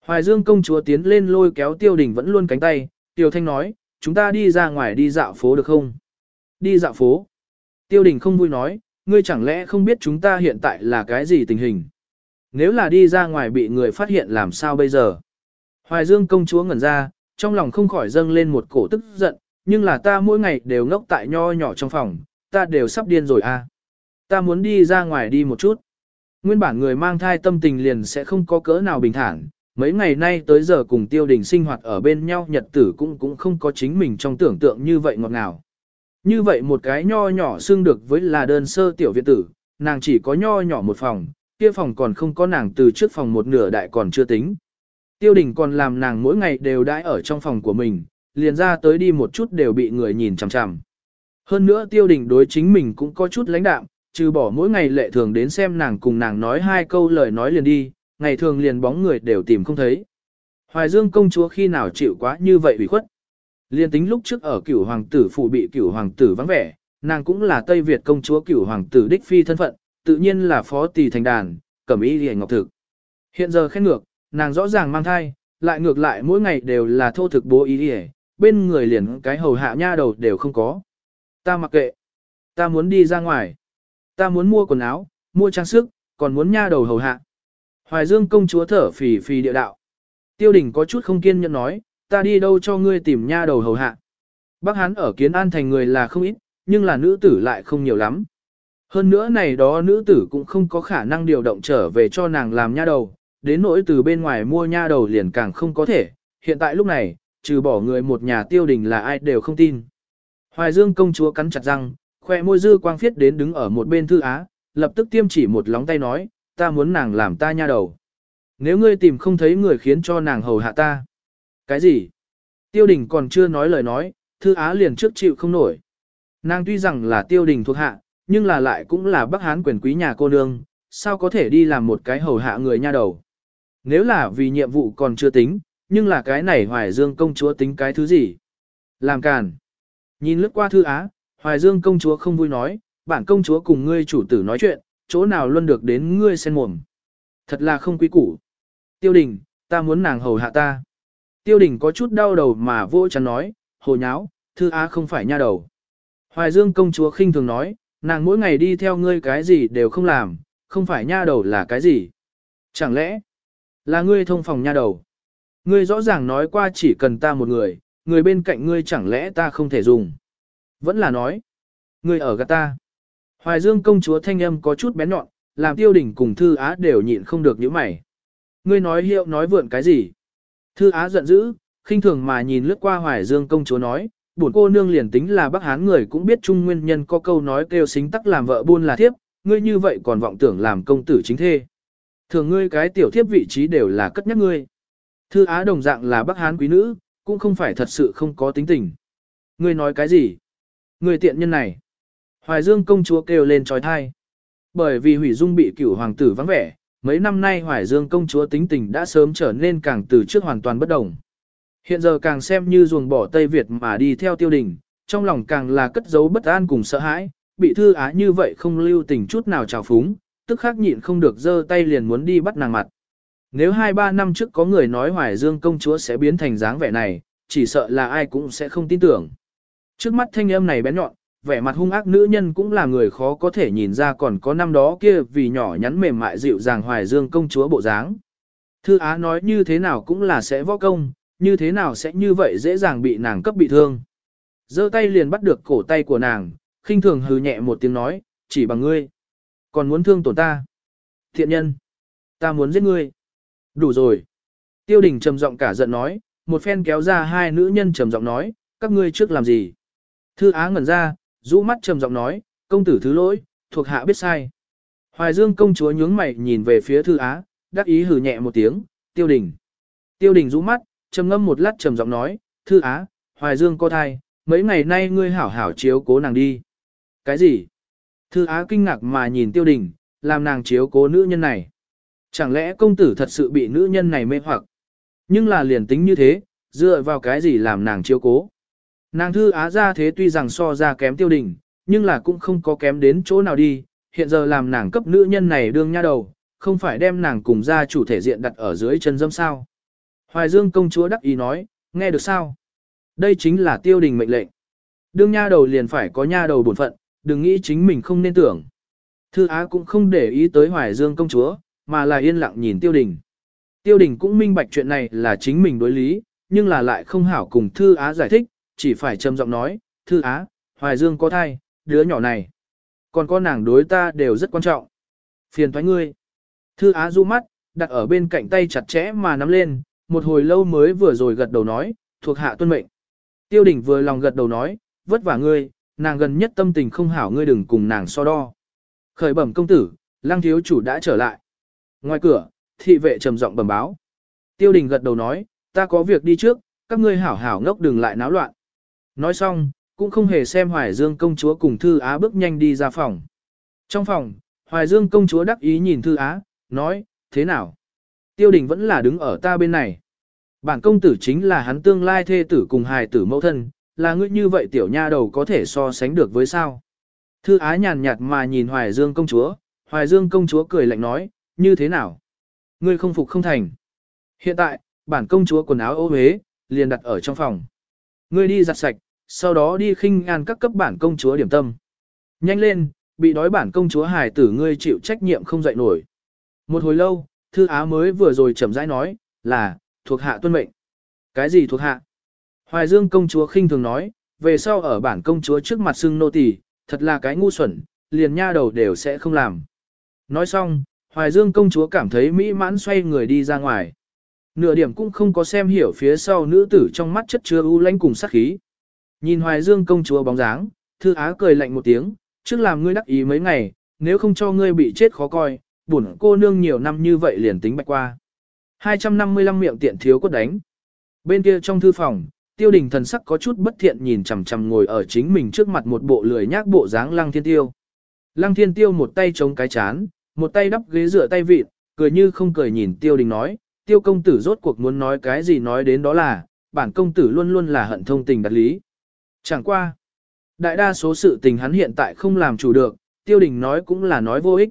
Hoài Dương công chúa tiến lên lôi kéo Tiêu đình vẫn luôn cánh tay, Tiêu Thanh nói, chúng ta đi ra ngoài đi dạo phố được không? Đi dạo phố. Tiêu đình không vui nói, ngươi chẳng lẽ không biết chúng ta hiện tại là cái gì tình hình? Nếu là đi ra ngoài bị người phát hiện làm sao bây giờ? Hoài Dương công chúa ngẩn ra, trong lòng không khỏi dâng lên một cổ tức giận, nhưng là ta mỗi ngày đều ngốc tại nho nhỏ trong phòng, ta đều sắp điên rồi à. Ta muốn đi ra ngoài đi một chút. Nguyên bản người mang thai tâm tình liền sẽ không có cỡ nào bình thản, mấy ngày nay tới giờ cùng tiêu đình sinh hoạt ở bên nhau nhật tử cũng cũng không có chính mình trong tưởng tượng như vậy ngọt ngào. Như vậy một cái nho nhỏ xương được với là đơn sơ tiểu viện tử, nàng chỉ có nho nhỏ một phòng, kia phòng còn không có nàng từ trước phòng một nửa đại còn chưa tính. Tiêu đình còn làm nàng mỗi ngày đều đãi ở trong phòng của mình, liền ra tới đi một chút đều bị người nhìn chằm chằm. Hơn nữa tiêu đình đối chính mình cũng có chút lãnh đạm, trừ bỏ mỗi ngày lệ thường đến xem nàng cùng nàng nói hai câu lời nói liền đi, ngày thường liền bóng người đều tìm không thấy. Hoài Dương công chúa khi nào chịu quá như vậy ủy khuất. Liên tính lúc trước ở cửu hoàng tử phủ bị cửu hoàng tử vắng vẻ, nàng cũng là Tây Việt công chúa cửu hoàng tử đích phi thân phận, tự nhiên là phó tỳ thành đàn, cẩm y hề ngọc thực. Hiện giờ khen ngược, nàng rõ ràng mang thai, lại ngược lại mỗi ngày đều là thô thực bố ý hề, bên người liền cái hầu hạ nha đầu đều không có. Ta mặc kệ, ta muốn đi ra ngoài, ta muốn mua quần áo, mua trang sức, còn muốn nha đầu hầu hạ. Hoài Dương công chúa thở phì phì địa đạo. Tiêu đình có chút không kiên nhẫn nói, ta đi đâu cho ngươi tìm nha đầu hầu hạ. Bác Hán ở kiến an thành người là không ít, nhưng là nữ tử lại không nhiều lắm. Hơn nữa này đó nữ tử cũng không có khả năng điều động trở về cho nàng làm nha đầu, đến nỗi từ bên ngoài mua nha đầu liền càng không có thể, hiện tại lúc này, trừ bỏ người một nhà tiêu đình là ai đều không tin. Hoài Dương công chúa cắn chặt răng, khoe môi dư quang phiết đến đứng ở một bên thư á, lập tức tiêm chỉ một lóng tay nói, ta muốn nàng làm ta nha đầu. Nếu ngươi tìm không thấy người khiến cho nàng hầu hạ ta. Cái gì? Tiêu đình còn chưa nói lời nói, thư á liền trước chịu không nổi. Nàng tuy rằng là tiêu đình thuộc hạ, nhưng là lại cũng là Bắc Hán quyền quý nhà cô nương, sao có thể đi làm một cái hầu hạ người nha đầu. Nếu là vì nhiệm vụ còn chưa tính, nhưng là cái này Hoài Dương công chúa tính cái thứ gì? Làm càn. Nhìn lướt qua thư á, Hoài Dương công chúa không vui nói, bản công chúa cùng ngươi chủ tử nói chuyện, chỗ nào luôn được đến ngươi sen mồm. Thật là không quý củ. Tiêu đình, ta muốn nàng hầu hạ ta. Tiêu đình có chút đau đầu mà vô chắn nói, hồ nháo, thư á không phải nha đầu. Hoài Dương công chúa khinh thường nói, nàng mỗi ngày đi theo ngươi cái gì đều không làm, không phải nha đầu là cái gì. Chẳng lẽ, là ngươi thông phòng nha đầu. Ngươi rõ ràng nói qua chỉ cần ta một người, người bên cạnh ngươi chẳng lẽ ta không thể dùng. Vẫn là nói, ngươi ở gạt ta. Hoài Dương công chúa thanh âm có chút bén nhọn, làm tiêu đỉnh cùng thư á đều nhịn không được những mày. Ngươi nói hiệu nói vượn cái gì? Thư á giận dữ, khinh thường mà nhìn lướt qua Hoài Dương công chúa nói, bổn cô nương liền tính là Bắc Hán người cũng biết trung nguyên nhân có câu nói kêu xính tắc làm vợ buôn là thiếp, ngươi như vậy còn vọng tưởng làm công tử chính thê. Thường ngươi cái tiểu thiếp vị trí đều là cất nhắc ngươi. Thư Á đồng dạng là Bắc Hán quý nữ, cũng không phải thật sự không có tính tình. Ngươi nói cái gì? Ngươi tiện nhân này. Hoài Dương công chúa kêu lên trói thai. Bởi vì hủy dung bị cửu hoàng tử vắng vẻ, mấy năm nay Hoài Dương công chúa tính tình đã sớm trở nên càng từ trước hoàn toàn bất đồng. Hiện giờ càng xem như ruồng bỏ Tây Việt mà đi theo tiêu đình, trong lòng càng là cất giấu bất an cùng sợ hãi, bị thư á như vậy không lưu tình chút nào trào phúng, tức khắc nhịn không được giơ tay liền muốn đi bắt nàng mặt. Nếu hai ba năm trước có người nói Hoài Dương công chúa sẽ biến thành dáng vẻ này, chỉ sợ là ai cũng sẽ không tin tưởng. Trước mắt thanh âm này bé nhọn, vẻ mặt hung ác nữ nhân cũng là người khó có thể nhìn ra còn có năm đó kia vì nhỏ nhắn mềm mại dịu dàng Hoài Dương công chúa bộ dáng. Thư Á nói như thế nào cũng là sẽ võ công, như thế nào sẽ như vậy dễ dàng bị nàng cấp bị thương. giơ tay liền bắt được cổ tay của nàng, khinh thường hừ nhẹ một tiếng nói, chỉ bằng ngươi. Còn muốn thương tổn ta. Thiện nhân. Ta muốn giết ngươi. Đủ rồi. Tiêu đình trầm giọng cả giận nói, một phen kéo ra hai nữ nhân trầm giọng nói, các ngươi trước làm gì. Thư á ngẩn ra, rũ mắt trầm giọng nói, công tử thứ lỗi, thuộc hạ biết sai. Hoài Dương công chúa nhướng mày nhìn về phía thư á, đắc ý hừ nhẹ một tiếng, tiêu đình. Tiêu đình rũ mắt, trầm ngâm một lát trầm giọng nói, thư á, Hoài Dương có thai, mấy ngày nay ngươi hảo hảo chiếu cố nàng đi. Cái gì? Thư Á kinh ngạc mà nhìn tiêu đình, làm nàng chiếu cố nữ nhân này. Chẳng lẽ công tử thật sự bị nữ nhân này mê hoặc? Nhưng là liền tính như thế, dựa vào cái gì làm nàng chiếu cố? Nàng thư Á ra thế tuy rằng so ra kém tiêu đình, nhưng là cũng không có kém đến chỗ nào đi, hiện giờ làm nàng cấp nữ nhân này đương nha đầu, không phải đem nàng cùng ra chủ thể diện đặt ở dưới chân dâm sao. Hoài Dương công chúa đắc ý nói, nghe được sao? Đây chính là tiêu đình mệnh lệnh. Đương nha đầu liền phải có nha đầu bổn phận, đừng nghĩ chính mình không nên tưởng. Thư Á cũng không để ý tới Hoài Dương công chúa, mà là yên lặng nhìn Tiêu Đình. Tiêu Đình cũng minh bạch chuyện này là chính mình đối lý, nhưng là lại không hảo cùng Thư Á giải thích, chỉ phải trầm giọng nói, Thư Á, Hoài Dương có thai, đứa nhỏ này. Còn con nàng đối ta đều rất quan trọng. Phiền thoái ngươi. Thư Á du mắt, đặt ở bên cạnh tay chặt chẽ mà nắm lên, một hồi lâu mới vừa rồi gật đầu nói, thuộc hạ tuân mệnh. Tiêu đỉnh vừa lòng gật đầu nói, vất vả ngươi, nàng gần nhất tâm tình không hảo ngươi đừng cùng nàng so đo. Khởi bẩm công tử, lang thiếu chủ đã trở lại. Ngoài cửa, thị vệ trầm giọng bẩm báo. Tiêu đình gật đầu nói, ta có việc đi trước, các ngươi hảo hảo ngốc đừng lại náo loạn. Nói xong, cũng không hề xem Hoài Dương công chúa cùng Thư Á bước nhanh đi ra phòng. Trong phòng, Hoài Dương công chúa đắc ý nhìn Thư Á, nói, thế nào? Tiêu đình vẫn là đứng ở ta bên này. Bản công tử chính là hắn tương lai thê tử cùng hài tử mẫu thân, là ngươi như vậy tiểu nha đầu có thể so sánh được với sao. Thư Á nhàn nhạt mà nhìn Hoài Dương công chúa, Hoài Dương công chúa cười lạnh nói, như thế nào? Ngươi không phục không thành. Hiện tại, bản công chúa quần áo ô huế, liền đặt ở trong phòng. Ngươi đi giặt sạch, sau đó đi khinh an các cấp bản công chúa điểm tâm. Nhanh lên, bị đói bản công chúa hài tử ngươi chịu trách nhiệm không dậy nổi. Một hồi lâu, Thư Á mới vừa rồi chậm rãi nói, là, thuộc hạ tuân mệnh. Cái gì thuộc hạ? Hoài Dương công chúa khinh thường nói, về sau ở bản công chúa trước mặt xưng nô tỳ, thật là cái ngu xuẩn, liền nha đầu đều sẽ không làm. Nói xong, Hoài Dương công chúa cảm thấy mỹ mãn xoay người đi ra ngoài. Nửa điểm cũng không có xem hiểu phía sau nữ tử trong mắt chất chứa u lãnh cùng sát khí. Nhìn Hoài Dương công chúa bóng dáng, Thư Á cười lạnh một tiếng, trước làm ngươi đắc ý mấy ngày, nếu không cho ngươi bị chết khó coi, bổn cô nương nhiều năm như vậy liền tính bạch qua. 255 miệng tiện thiếu cốt đánh. Bên kia trong thư phòng, tiêu đình thần sắc có chút bất thiện nhìn chằm chằm ngồi ở chính mình trước mặt một bộ lười nhác bộ dáng lăng thiên tiêu. Lăng thiên tiêu một tay chống cái chán, một tay đắp ghế dựa tay vịt, cười như không cười nhìn tiêu đình nói, tiêu công tử rốt cuộc muốn nói cái gì nói đến đó là, bản công tử luôn luôn là hận thông tình đặt lý. Chẳng qua. Đại đa số sự tình hắn hiện tại không làm chủ được, tiêu đình nói cũng là nói vô ích.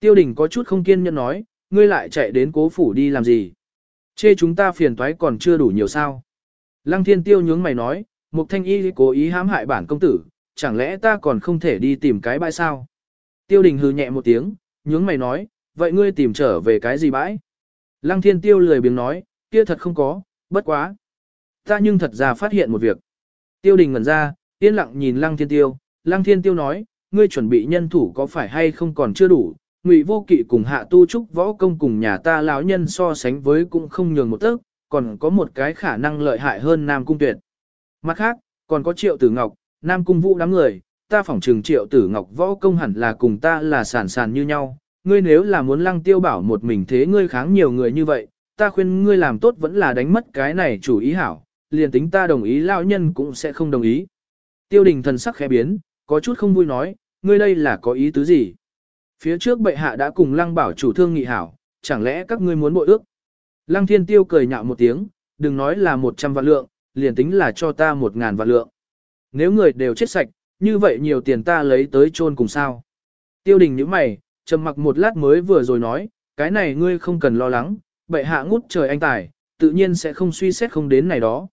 Tiêu đình có chút không kiên nhẫn nói, ngươi lại chạy đến cố phủ đi làm gì. Chê chúng ta phiền toái còn chưa đủ nhiều sao. Lăng thiên tiêu nhướng mày nói, Mục thanh y cố ý hãm hại bản công tử, chẳng lẽ ta còn không thể đi tìm cái bãi sao? Tiêu đình hừ nhẹ một tiếng, nhướng mày nói, vậy ngươi tìm trở về cái gì bãi? Lăng thiên tiêu lười biếng nói, kia thật không có, bất quá. Ta nhưng thật ra phát hiện một việc. Tiêu đình ngẩn ra, yên lặng nhìn lăng thiên tiêu, lăng thiên tiêu nói, ngươi chuẩn bị nhân thủ có phải hay không còn chưa đủ, ngụy vô kỵ cùng hạ tu trúc võ công cùng nhà ta lão nhân so sánh với cũng không nhường một tấc, còn có một cái khả năng lợi hại hơn nam cung tuyệt. Mặt khác, còn có triệu tử ngọc, nam cung vũ đám người, ta phỏng trừng triệu tử ngọc võ công hẳn là cùng ta là sản sản như nhau. Ngươi nếu là muốn lăng tiêu bảo một mình thế ngươi kháng nhiều người như vậy, ta khuyên ngươi làm tốt vẫn là đánh mất cái này chủ ý hảo, liền tính ta đồng ý lão nhân cũng sẽ không đồng ý. Tiêu đình thần sắc khẽ biến, có chút không vui nói, ngươi đây là có ý tứ gì? Phía trước bệ hạ đã cùng lăng bảo chủ thương nghị hảo, chẳng lẽ các ngươi muốn bội ước? Lăng thiên tiêu cười nhạo một tiếng, đừng nói là một trăm vạn lượng, liền tính là cho ta một ngàn vạn lượng. Nếu người đều chết sạch, như vậy nhiều tiền ta lấy tới chôn cùng sao. Tiêu đình nhíu mày, trầm mặc một lát mới vừa rồi nói, cái này ngươi không cần lo lắng, bệ hạ ngút trời anh tài, tự nhiên sẽ không suy xét không đến này đó.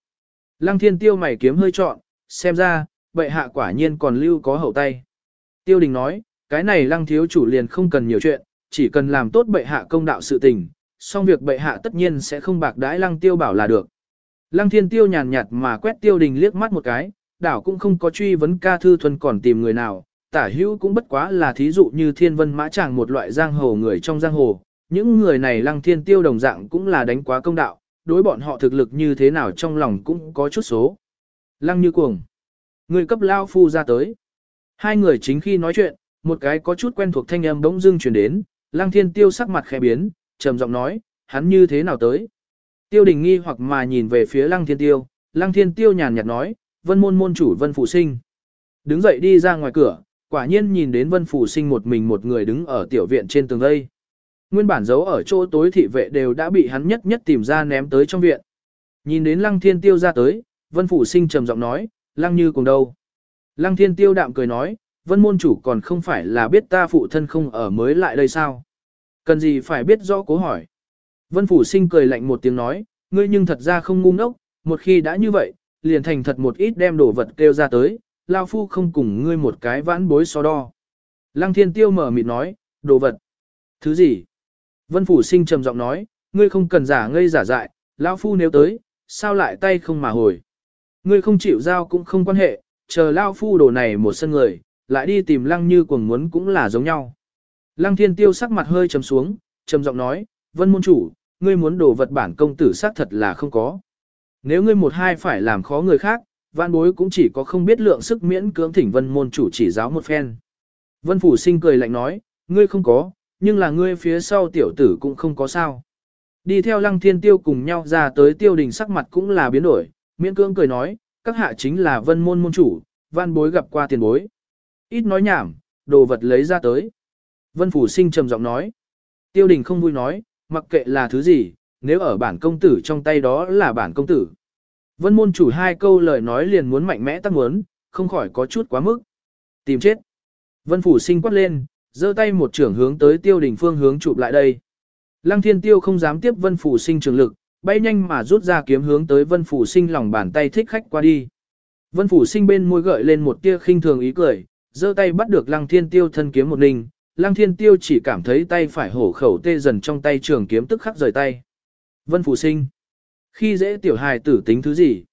Lăng thiên tiêu mày kiếm hơi trọn, xem ra, bệ hạ quả nhiên còn lưu có hậu tay. Tiêu đình nói, cái này lăng thiếu chủ liền không cần nhiều chuyện, chỉ cần làm tốt bệ hạ công đạo sự tình, xong việc bệ hạ tất nhiên sẽ không bạc đãi lăng tiêu bảo là được. Lăng thiên tiêu nhàn nhạt mà quét tiêu đình liếc mắt một cái, đảo cũng không có truy vấn ca thư thuần còn tìm người nào, tả hữu cũng bất quá là thí dụ như thiên vân mã chàng một loại giang hồ người trong giang hồ. Những người này lăng thiên tiêu đồng dạng cũng là đánh quá công đạo, đối bọn họ thực lực như thế nào trong lòng cũng có chút số. Lăng như cuồng. Người cấp lao phu ra tới. Hai người chính khi nói chuyện, một cái có chút quen thuộc thanh âm bỗng dưng truyền đến, lăng thiên tiêu sắc mặt khẽ biến, trầm giọng nói, hắn như thế nào tới. Tiêu đình nghi hoặc mà nhìn về phía lăng thiên tiêu, lăng thiên tiêu nhàn nhạt nói, vân môn môn chủ vân phụ sinh. Đứng dậy đi ra ngoài cửa, quả nhiên nhìn đến vân phụ sinh một mình một người đứng ở tiểu viện trên tường đây. Nguyên bản giấu ở chỗ tối thị vệ đều đã bị hắn nhất nhất tìm ra ném tới trong viện. Nhìn đến lăng thiên tiêu ra tới, vân Phủ sinh trầm giọng nói, lăng như cùng đâu. Lăng thiên tiêu đạm cười nói, vân môn chủ còn không phải là biết ta phụ thân không ở mới lại đây sao. Cần gì phải biết rõ cố hỏi. Vân Phủ Sinh cười lạnh một tiếng nói, ngươi nhưng thật ra không ngu ngốc, một khi đã như vậy, liền thành thật một ít đem đồ vật kêu ra tới, Lao Phu không cùng ngươi một cái vãn bối so đo. Lăng Thiên Tiêu mở mịt nói, đồ vật. Thứ gì? Vân Phủ Sinh trầm giọng nói, ngươi không cần giả ngây giả dại, lão Phu nếu tới, sao lại tay không mà hồi. Ngươi không chịu giao cũng không quan hệ, chờ lão Phu đồ này một sân người, lại đi tìm Lăng như cuồng muốn cũng là giống nhau. Lăng Thiên Tiêu sắc mặt hơi trầm xuống, trầm giọng nói, Vân Môn Chủ, ngươi muốn đồ vật bản công tử xác thật là không có. Nếu ngươi một hai phải làm khó người khác, vạn bối cũng chỉ có không biết lượng sức miễn cưỡng thỉnh vân môn chủ chỉ giáo một phen. Vân Phủ Sinh cười lạnh nói, ngươi không có, nhưng là ngươi phía sau tiểu tử cũng không có sao. Đi theo lăng thiên tiêu cùng nhau ra tới tiêu đình sắc mặt cũng là biến đổi, miễn cưỡng cười nói, các hạ chính là vân môn môn chủ, văn bối gặp qua tiền bối. Ít nói nhảm, đồ vật lấy ra tới. Vân Phủ Sinh trầm giọng nói. Tiêu đình không vui nói, mặc kệ là thứ gì, nếu ở bản công tử trong tay đó là bản công tử. Vân môn chủ hai câu lời nói liền muốn mạnh mẽ tăng muốn, không khỏi có chút quá mức. Tìm chết. Vân phủ sinh quát lên, giơ tay một trưởng hướng tới tiêu đình phương hướng chụp lại đây. Lăng thiên tiêu không dám tiếp vân phủ sinh trường lực, bay nhanh mà rút ra kiếm hướng tới vân phủ sinh lòng bàn tay thích khách qua đi. Vân phủ sinh bên môi gợi lên một tia khinh thường ý cười, giơ tay bắt được lăng thiên tiêu thân kiếm một ninh, Lăng Thiên Tiêu chỉ cảm thấy tay phải hổ khẩu tê dần trong tay trường kiếm tức khắc rời tay. Vân Phủ Sinh. Khi dễ tiểu hài tử tính thứ gì?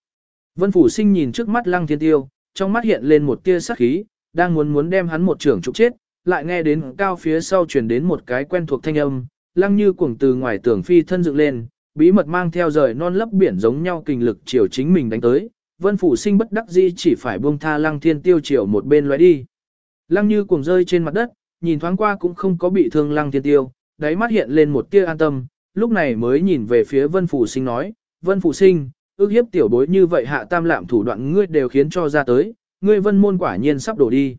Vân Phủ Sinh nhìn trước mắt Lăng Thiên Tiêu, trong mắt hiện lên một tia sắc khí, đang muốn muốn đem hắn một trường trục chết, lại nghe đến cao phía sau truyền đến một cái quen thuộc thanh âm, Lăng Như cuồng từ ngoài tường phi thân dựng lên, bí mật mang theo rời non lấp biển giống nhau kinh lực chiều chính mình đánh tới. Vân Phủ Sinh bất đắc dĩ chỉ phải buông tha Lăng Thiên Tiêu chiều một bên lóe đi. Lăng Như cuồng rơi trên mặt đất, nhìn thoáng qua cũng không có bị thương lăng thiên tiêu, đáy mắt hiện lên một tia an tâm, lúc này mới nhìn về phía vân phủ sinh nói, vân phủ sinh, ước hiếp tiểu bối như vậy hạ tam lạm thủ đoạn ngươi đều khiến cho ra tới, ngươi vân môn quả nhiên sắp đổ đi.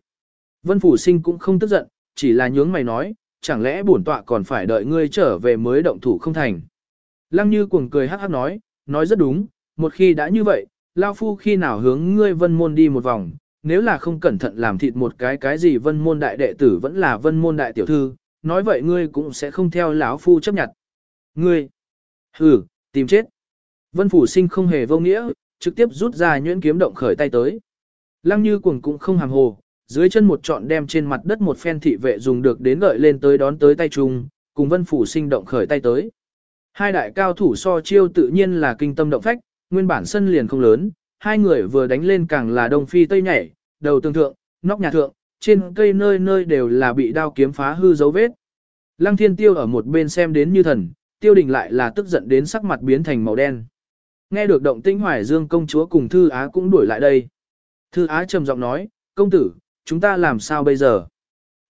Vân phủ sinh cũng không tức giận, chỉ là nhướng mày nói, chẳng lẽ bổn tọa còn phải đợi ngươi trở về mới động thủ không thành. Lăng như cuồng cười hắc hắc nói, nói rất đúng, một khi đã như vậy, Lao Phu khi nào hướng ngươi vân môn đi một vòng, nếu là không cẩn thận làm thịt một cái cái gì vân môn đại đệ tử vẫn là vân môn đại tiểu thư, nói vậy ngươi cũng sẽ không theo lão phu chấp nhận. Ngươi, hừ, tìm chết. Vân Phủ Sinh không hề vô nghĩa, trực tiếp rút ra nhuyễn kiếm động khởi tay tới. Lăng Như Cuồng cũng không hàm hồ, dưới chân một trọn đem trên mặt đất một phen thị vệ dùng được đến gợi lên tới đón tới tay chung, cùng Vân Phủ Sinh động khởi tay tới. Hai đại cao thủ so chiêu tự nhiên là kinh tâm động phách, nguyên bản sân liền không lớn, hai người vừa đánh lên càng là đông phi tây nhảy, đầu tương thượng, nóc nhà thượng, trên cây nơi nơi đều là bị đao kiếm phá hư dấu vết. Lăng Thiên Tiêu ở một bên xem đến như thần, Tiêu Đình lại là tức giận đến sắc mặt biến thành màu đen. Nghe được động tĩnh Hoài Dương công chúa cùng Thư Á cũng đuổi lại đây. Thư Á trầm giọng nói, công tử, chúng ta làm sao bây giờ?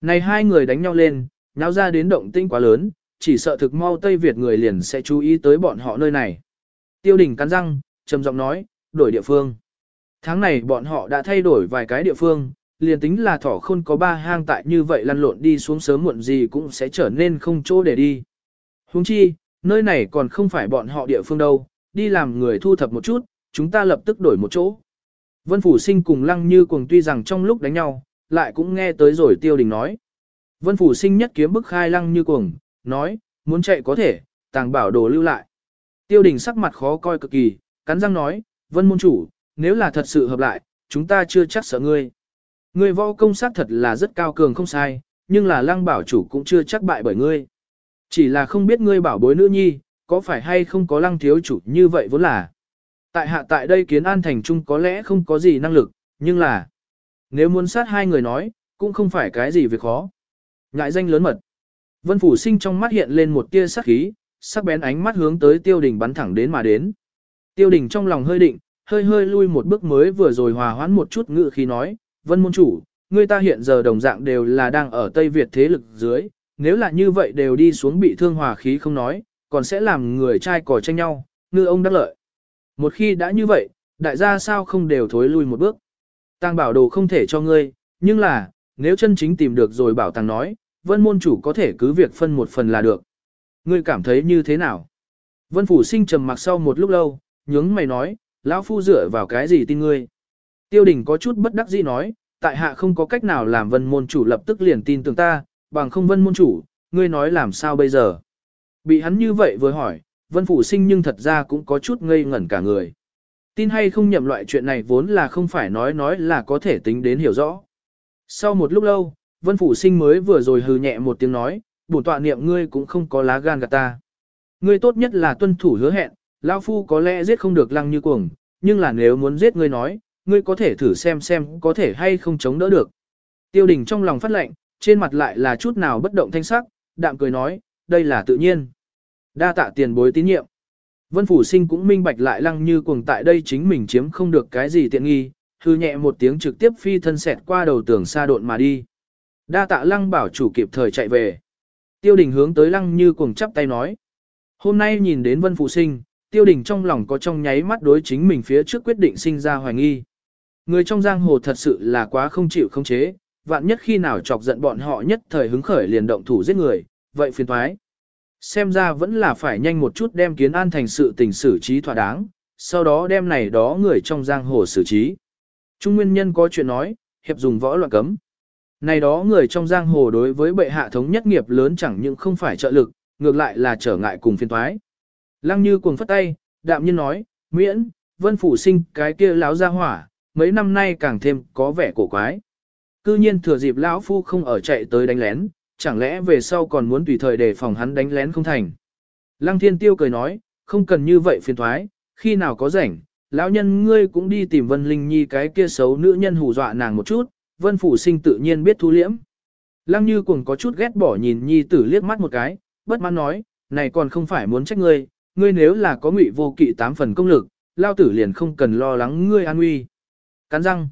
Này hai người đánh nhau lên, nháo ra đến động tinh quá lớn, chỉ sợ thực mau Tây Việt người liền sẽ chú ý tới bọn họ nơi này. Tiêu đình cắn răng, trầm giọng nói, đổi địa phương. Tháng này bọn họ đã thay đổi vài cái địa phương, liền tính là thỏ khôn có ba hang tại như vậy lăn lộn đi xuống sớm muộn gì cũng sẽ trở nên không chỗ để đi. Huống chi, nơi này còn không phải bọn họ địa phương đâu, đi làm người thu thập một chút, chúng ta lập tức đổi một chỗ. Vân Phủ Sinh cùng Lăng Như cùng tuy rằng trong lúc đánh nhau, lại cũng nghe tới rồi Tiêu Đình nói. Vân Phủ Sinh nhất kiếm bức khai Lăng Như cuồng, nói, muốn chạy có thể, tàng bảo đồ lưu lại. Tiêu Đình sắc mặt khó coi cực kỳ, cắn răng nói, Vân Môn Chủ, nếu là thật sự hợp lại, chúng ta chưa chắc sợ ngươi. Ngươi võ công sắc thật là rất cao cường không sai, nhưng là Lăng Bảo Chủ cũng chưa chắc bại bởi ngươi. Chỉ là không biết ngươi bảo bối nữ nhi, có phải hay không có Lăng Thiếu Chủ như vậy vốn là. Tại hạ tại đây kiến an thành trung có lẽ không có gì năng lực, nhưng là, nếu muốn sát hai người nói, cũng không phải cái gì việc khó. Ngại danh lớn mật. Vân Phủ Sinh trong mắt hiện lên một tia sắc khí, sắc bén ánh mắt hướng tới Tiêu Đình bắn thẳng đến mà đến. Tiêu Đình trong lòng hơi định, hơi hơi lui một bước mới vừa rồi hòa hoãn một chút ngự khí nói, Vân Môn Chủ, người ta hiện giờ đồng dạng đều là đang ở Tây Việt thế lực dưới, nếu là như vậy đều đi xuống bị thương hòa khí không nói, còn sẽ làm người trai cò tranh nhau, ngư ông đắc lợi. Một khi đã như vậy, đại gia sao không đều thối lui một bước. Tàng bảo đồ không thể cho ngươi, nhưng là, nếu chân chính tìm được rồi bảo tàng nói, vân môn chủ có thể cứ việc phân một phần là được. Ngươi cảm thấy như thế nào? Vân phủ sinh trầm mặc sau một lúc lâu, nhướng mày nói, lão phu dựa vào cái gì tin ngươi? Tiêu đình có chút bất đắc dĩ nói, tại hạ không có cách nào làm vân môn chủ lập tức liền tin tưởng ta, bằng không vân môn chủ, ngươi nói làm sao bây giờ? Bị hắn như vậy vừa hỏi, vân phủ sinh nhưng thật ra cũng có chút ngây ngẩn cả người. Tin hay không nhậm loại chuyện này vốn là không phải nói nói là có thể tính đến hiểu rõ. Sau một lúc lâu, vân phủ sinh mới vừa rồi hừ nhẹ một tiếng nói, bổn tọa niệm ngươi cũng không có lá gan gạt ta. Ngươi tốt nhất là tuân thủ hứa hẹn, lão phu có lẽ giết không được lăng như cuồng, nhưng là nếu muốn giết ngươi nói, ngươi có thể thử xem xem có thể hay không chống đỡ được. Tiêu đình trong lòng phát lệnh, trên mặt lại là chút nào bất động thanh sắc, đạm cười nói, đây là tự nhiên. Đa tạ tiền bối tín nhiệm. Vân Phủ Sinh cũng minh bạch lại lăng như cuồng tại đây chính mình chiếm không được cái gì tiện nghi, hư nhẹ một tiếng trực tiếp phi thân xẹt qua đầu tường xa độn mà đi. Đa tạ lăng bảo chủ kịp thời chạy về. Tiêu đình hướng tới lăng như cuồng chắp tay nói. Hôm nay nhìn đến Vân Phủ Sinh, tiêu đình trong lòng có trong nháy mắt đối chính mình phía trước quyết định sinh ra hoài nghi. Người trong giang hồ thật sự là quá không chịu không chế, vạn nhất khi nào chọc giận bọn họ nhất thời hứng khởi liền động thủ giết người, vậy phiền thoái. Xem ra vẫn là phải nhanh một chút đem kiến an thành sự tình xử trí thỏa đáng, sau đó đem này đó người trong giang hồ xử trí. Trung nguyên nhân có chuyện nói, hiệp dùng võ loạn cấm. Này đó người trong giang hồ đối với bệ hạ thống nhất nghiệp lớn chẳng những không phải trợ lực, ngược lại là trở ngại cùng phiên thoái. Lăng như cuồng phất tay, đạm nhiên nói, miễn, vân phủ sinh cái kia láo ra hỏa, mấy năm nay càng thêm có vẻ cổ quái. Cư nhiên thừa dịp lão phu không ở chạy tới đánh lén, chẳng lẽ về sau còn muốn tùy thời đề phòng hắn đánh lén không thành. Lăng thiên tiêu cười nói, không cần như vậy phiền thoái, khi nào có rảnh, lão nhân ngươi cũng đi tìm Vân Linh Nhi cái kia xấu nữ nhân hù dọa nàng một chút, Vân Phủ Sinh tự nhiên biết thu liễm. Lăng Như cũng có chút ghét bỏ nhìn Nhi tử liếc mắt một cái, bất mãn nói, này còn không phải muốn trách ngươi, ngươi nếu là có ngụy vô kỵ tám phần công lực, lao tử liền không cần lo lắng ngươi an nguy. Cắn răng,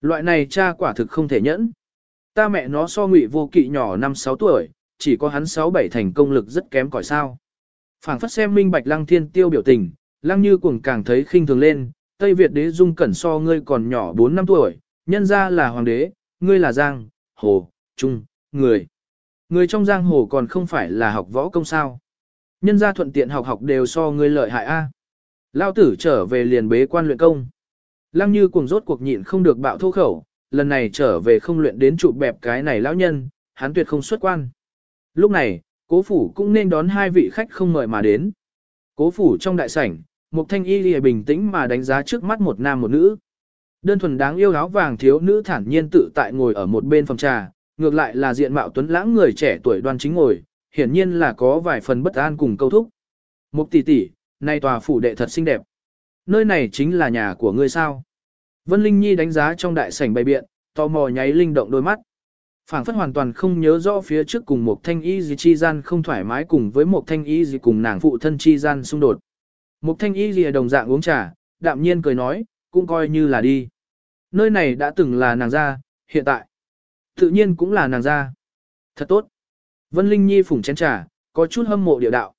loại này cha quả thực không thể nhẫn. Ta mẹ nó so ngụy vô kỵ nhỏ 5-6 tuổi, chỉ có hắn 6-7 thành công lực rất kém cỏi sao. phảng phất xem minh bạch lăng thiên tiêu biểu tình, lăng như cuồng càng thấy khinh thường lên, Tây Việt đế dung cẩn so ngươi còn nhỏ 4 năm tuổi, nhân ra là hoàng đế, ngươi là giang, hồ, trung, người. Người trong giang hồ còn không phải là học võ công sao. Nhân ra thuận tiện học học đều so ngươi lợi hại a. Lao tử trở về liền bế quan luyện công. Lăng như cuồng rốt cuộc nhịn không được bạo thô khẩu, lần này trở về không luyện đến trụ bẹp cái này lão nhân, hắn tuyệt không xuất quan. Lúc này, cố phủ cũng nên đón hai vị khách không mời mà đến. Cố phủ trong đại sảnh, một Thanh Y lìa bình tĩnh mà đánh giá trước mắt một nam một nữ. Đơn thuần đáng yêu áo vàng thiếu nữ thản nhiên tự tại ngồi ở một bên phòng trà, ngược lại là diện mạo tuấn lãng người trẻ tuổi đoan chính ngồi, hiển nhiên là có vài phần bất an cùng câu thúc. Mục tỷ tỷ, nay tòa phủ đệ thật xinh đẹp. Nơi này chính là nhà của ngươi sao? Vân Linh Nhi đánh giá trong đại sảnh bày biện, tò mò nháy linh động đôi mắt. Phảng phất hoàn toàn không nhớ rõ phía trước cùng một thanh y gì chi gian không thoải mái cùng với một thanh y gì cùng nàng phụ thân chi gian xung đột. Một thanh y gì đồng dạng uống trà, đạm nhiên cười nói, cũng coi như là đi. Nơi này đã từng là nàng gia, hiện tại. Tự nhiên cũng là nàng gia. Thật tốt. Vân Linh Nhi phủng chén trà, có chút hâm mộ địa đạo.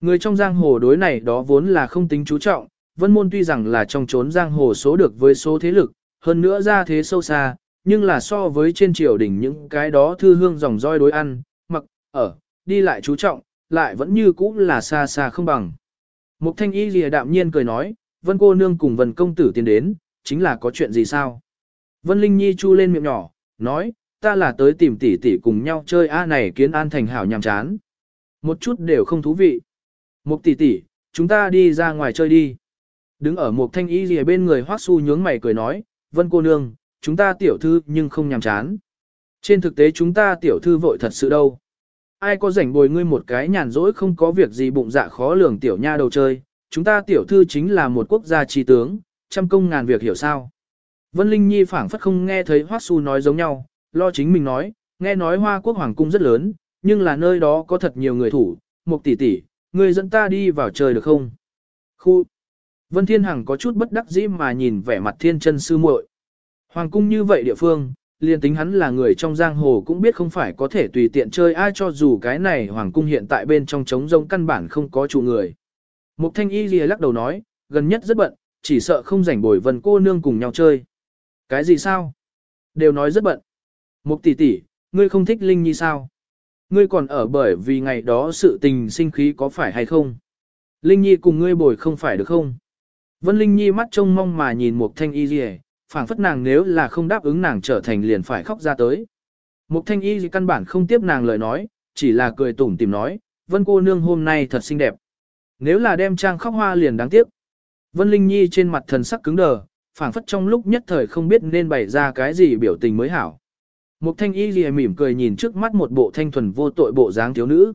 Người trong giang hồ đối này đó vốn là không tính chú trọng, Vân Môn tuy rằng là trong trốn giang hồ số được với số thế lực, hơn nữa ra thế sâu xa, nhưng là so với trên triều đình những cái đó thư hương dòng roi đối ăn, mặc, ở, đi lại chú trọng, lại vẫn như cũ là xa xa không bằng. Mục thanh y lìa đạm nhiên cười nói, vân cô nương cùng vân công tử tiến đến, chính là có chuyện gì sao? Vân Linh Nhi chu lên miệng nhỏ, nói, ta là tới tìm tỷ tỷ cùng nhau chơi a này kiến an thành hảo nhàm chán. Một chút đều không thú vị. Mục tỷ tỷ, chúng ta đi ra ngoài chơi đi. Đứng ở một thanh y lìa bên người hoác su nhướng mày cười nói, vân cô nương, chúng ta tiểu thư nhưng không nhàm chán. Trên thực tế chúng ta tiểu thư vội thật sự đâu. Ai có rảnh bồi ngươi một cái nhàn rỗi không có việc gì bụng dạ khó lường tiểu nha đầu chơi, chúng ta tiểu thư chính là một quốc gia trí tướng, trăm công ngàn việc hiểu sao. Vân Linh Nhi phảng phất không nghe thấy Hoắc Su nói giống nhau, lo chính mình nói, nghe nói Hoa Quốc Hoàng cung rất lớn, nhưng là nơi đó có thật nhiều người thủ, một tỷ tỷ, người dẫn ta đi vào chơi được không? Khu! Vân Thiên Hằng có chút bất đắc dĩ mà nhìn vẻ mặt thiên chân sư muội. Hoàng cung như vậy địa phương, liền tính hắn là người trong giang hồ cũng biết không phải có thể tùy tiện chơi ai cho dù cái này hoàng cung hiện tại bên trong trống rông căn bản không có chủ người. Mục thanh y lìa lắc đầu nói, gần nhất rất bận, chỉ sợ không rảnh bồi vân cô nương cùng nhau chơi. Cái gì sao? Đều nói rất bận. Mục tỷ tỷ, ngươi không thích Linh Nhi sao? Ngươi còn ở bởi vì ngày đó sự tình sinh khí có phải hay không? Linh Nhi cùng ngươi bồi không phải được không? Vân Linh Nhi mắt trông mong mà nhìn Mục Thanh Y Lìa, phảng phất nàng nếu là không đáp ứng nàng trở thành liền phải khóc ra tới. Mục thanh y căn bản không tiếp nàng lời nói, chỉ là cười tủm tìm nói, vân cô nương hôm nay thật xinh đẹp. Nếu là đem trang khóc hoa liền đáng tiếc. Vân Linh Nhi trên mặt thần sắc cứng đờ, phảng phất trong lúc nhất thời không biết nên bày ra cái gì biểu tình mới hảo. Mục thanh y lìa mỉm cười nhìn trước mắt một bộ thanh thuần vô tội bộ dáng thiếu nữ.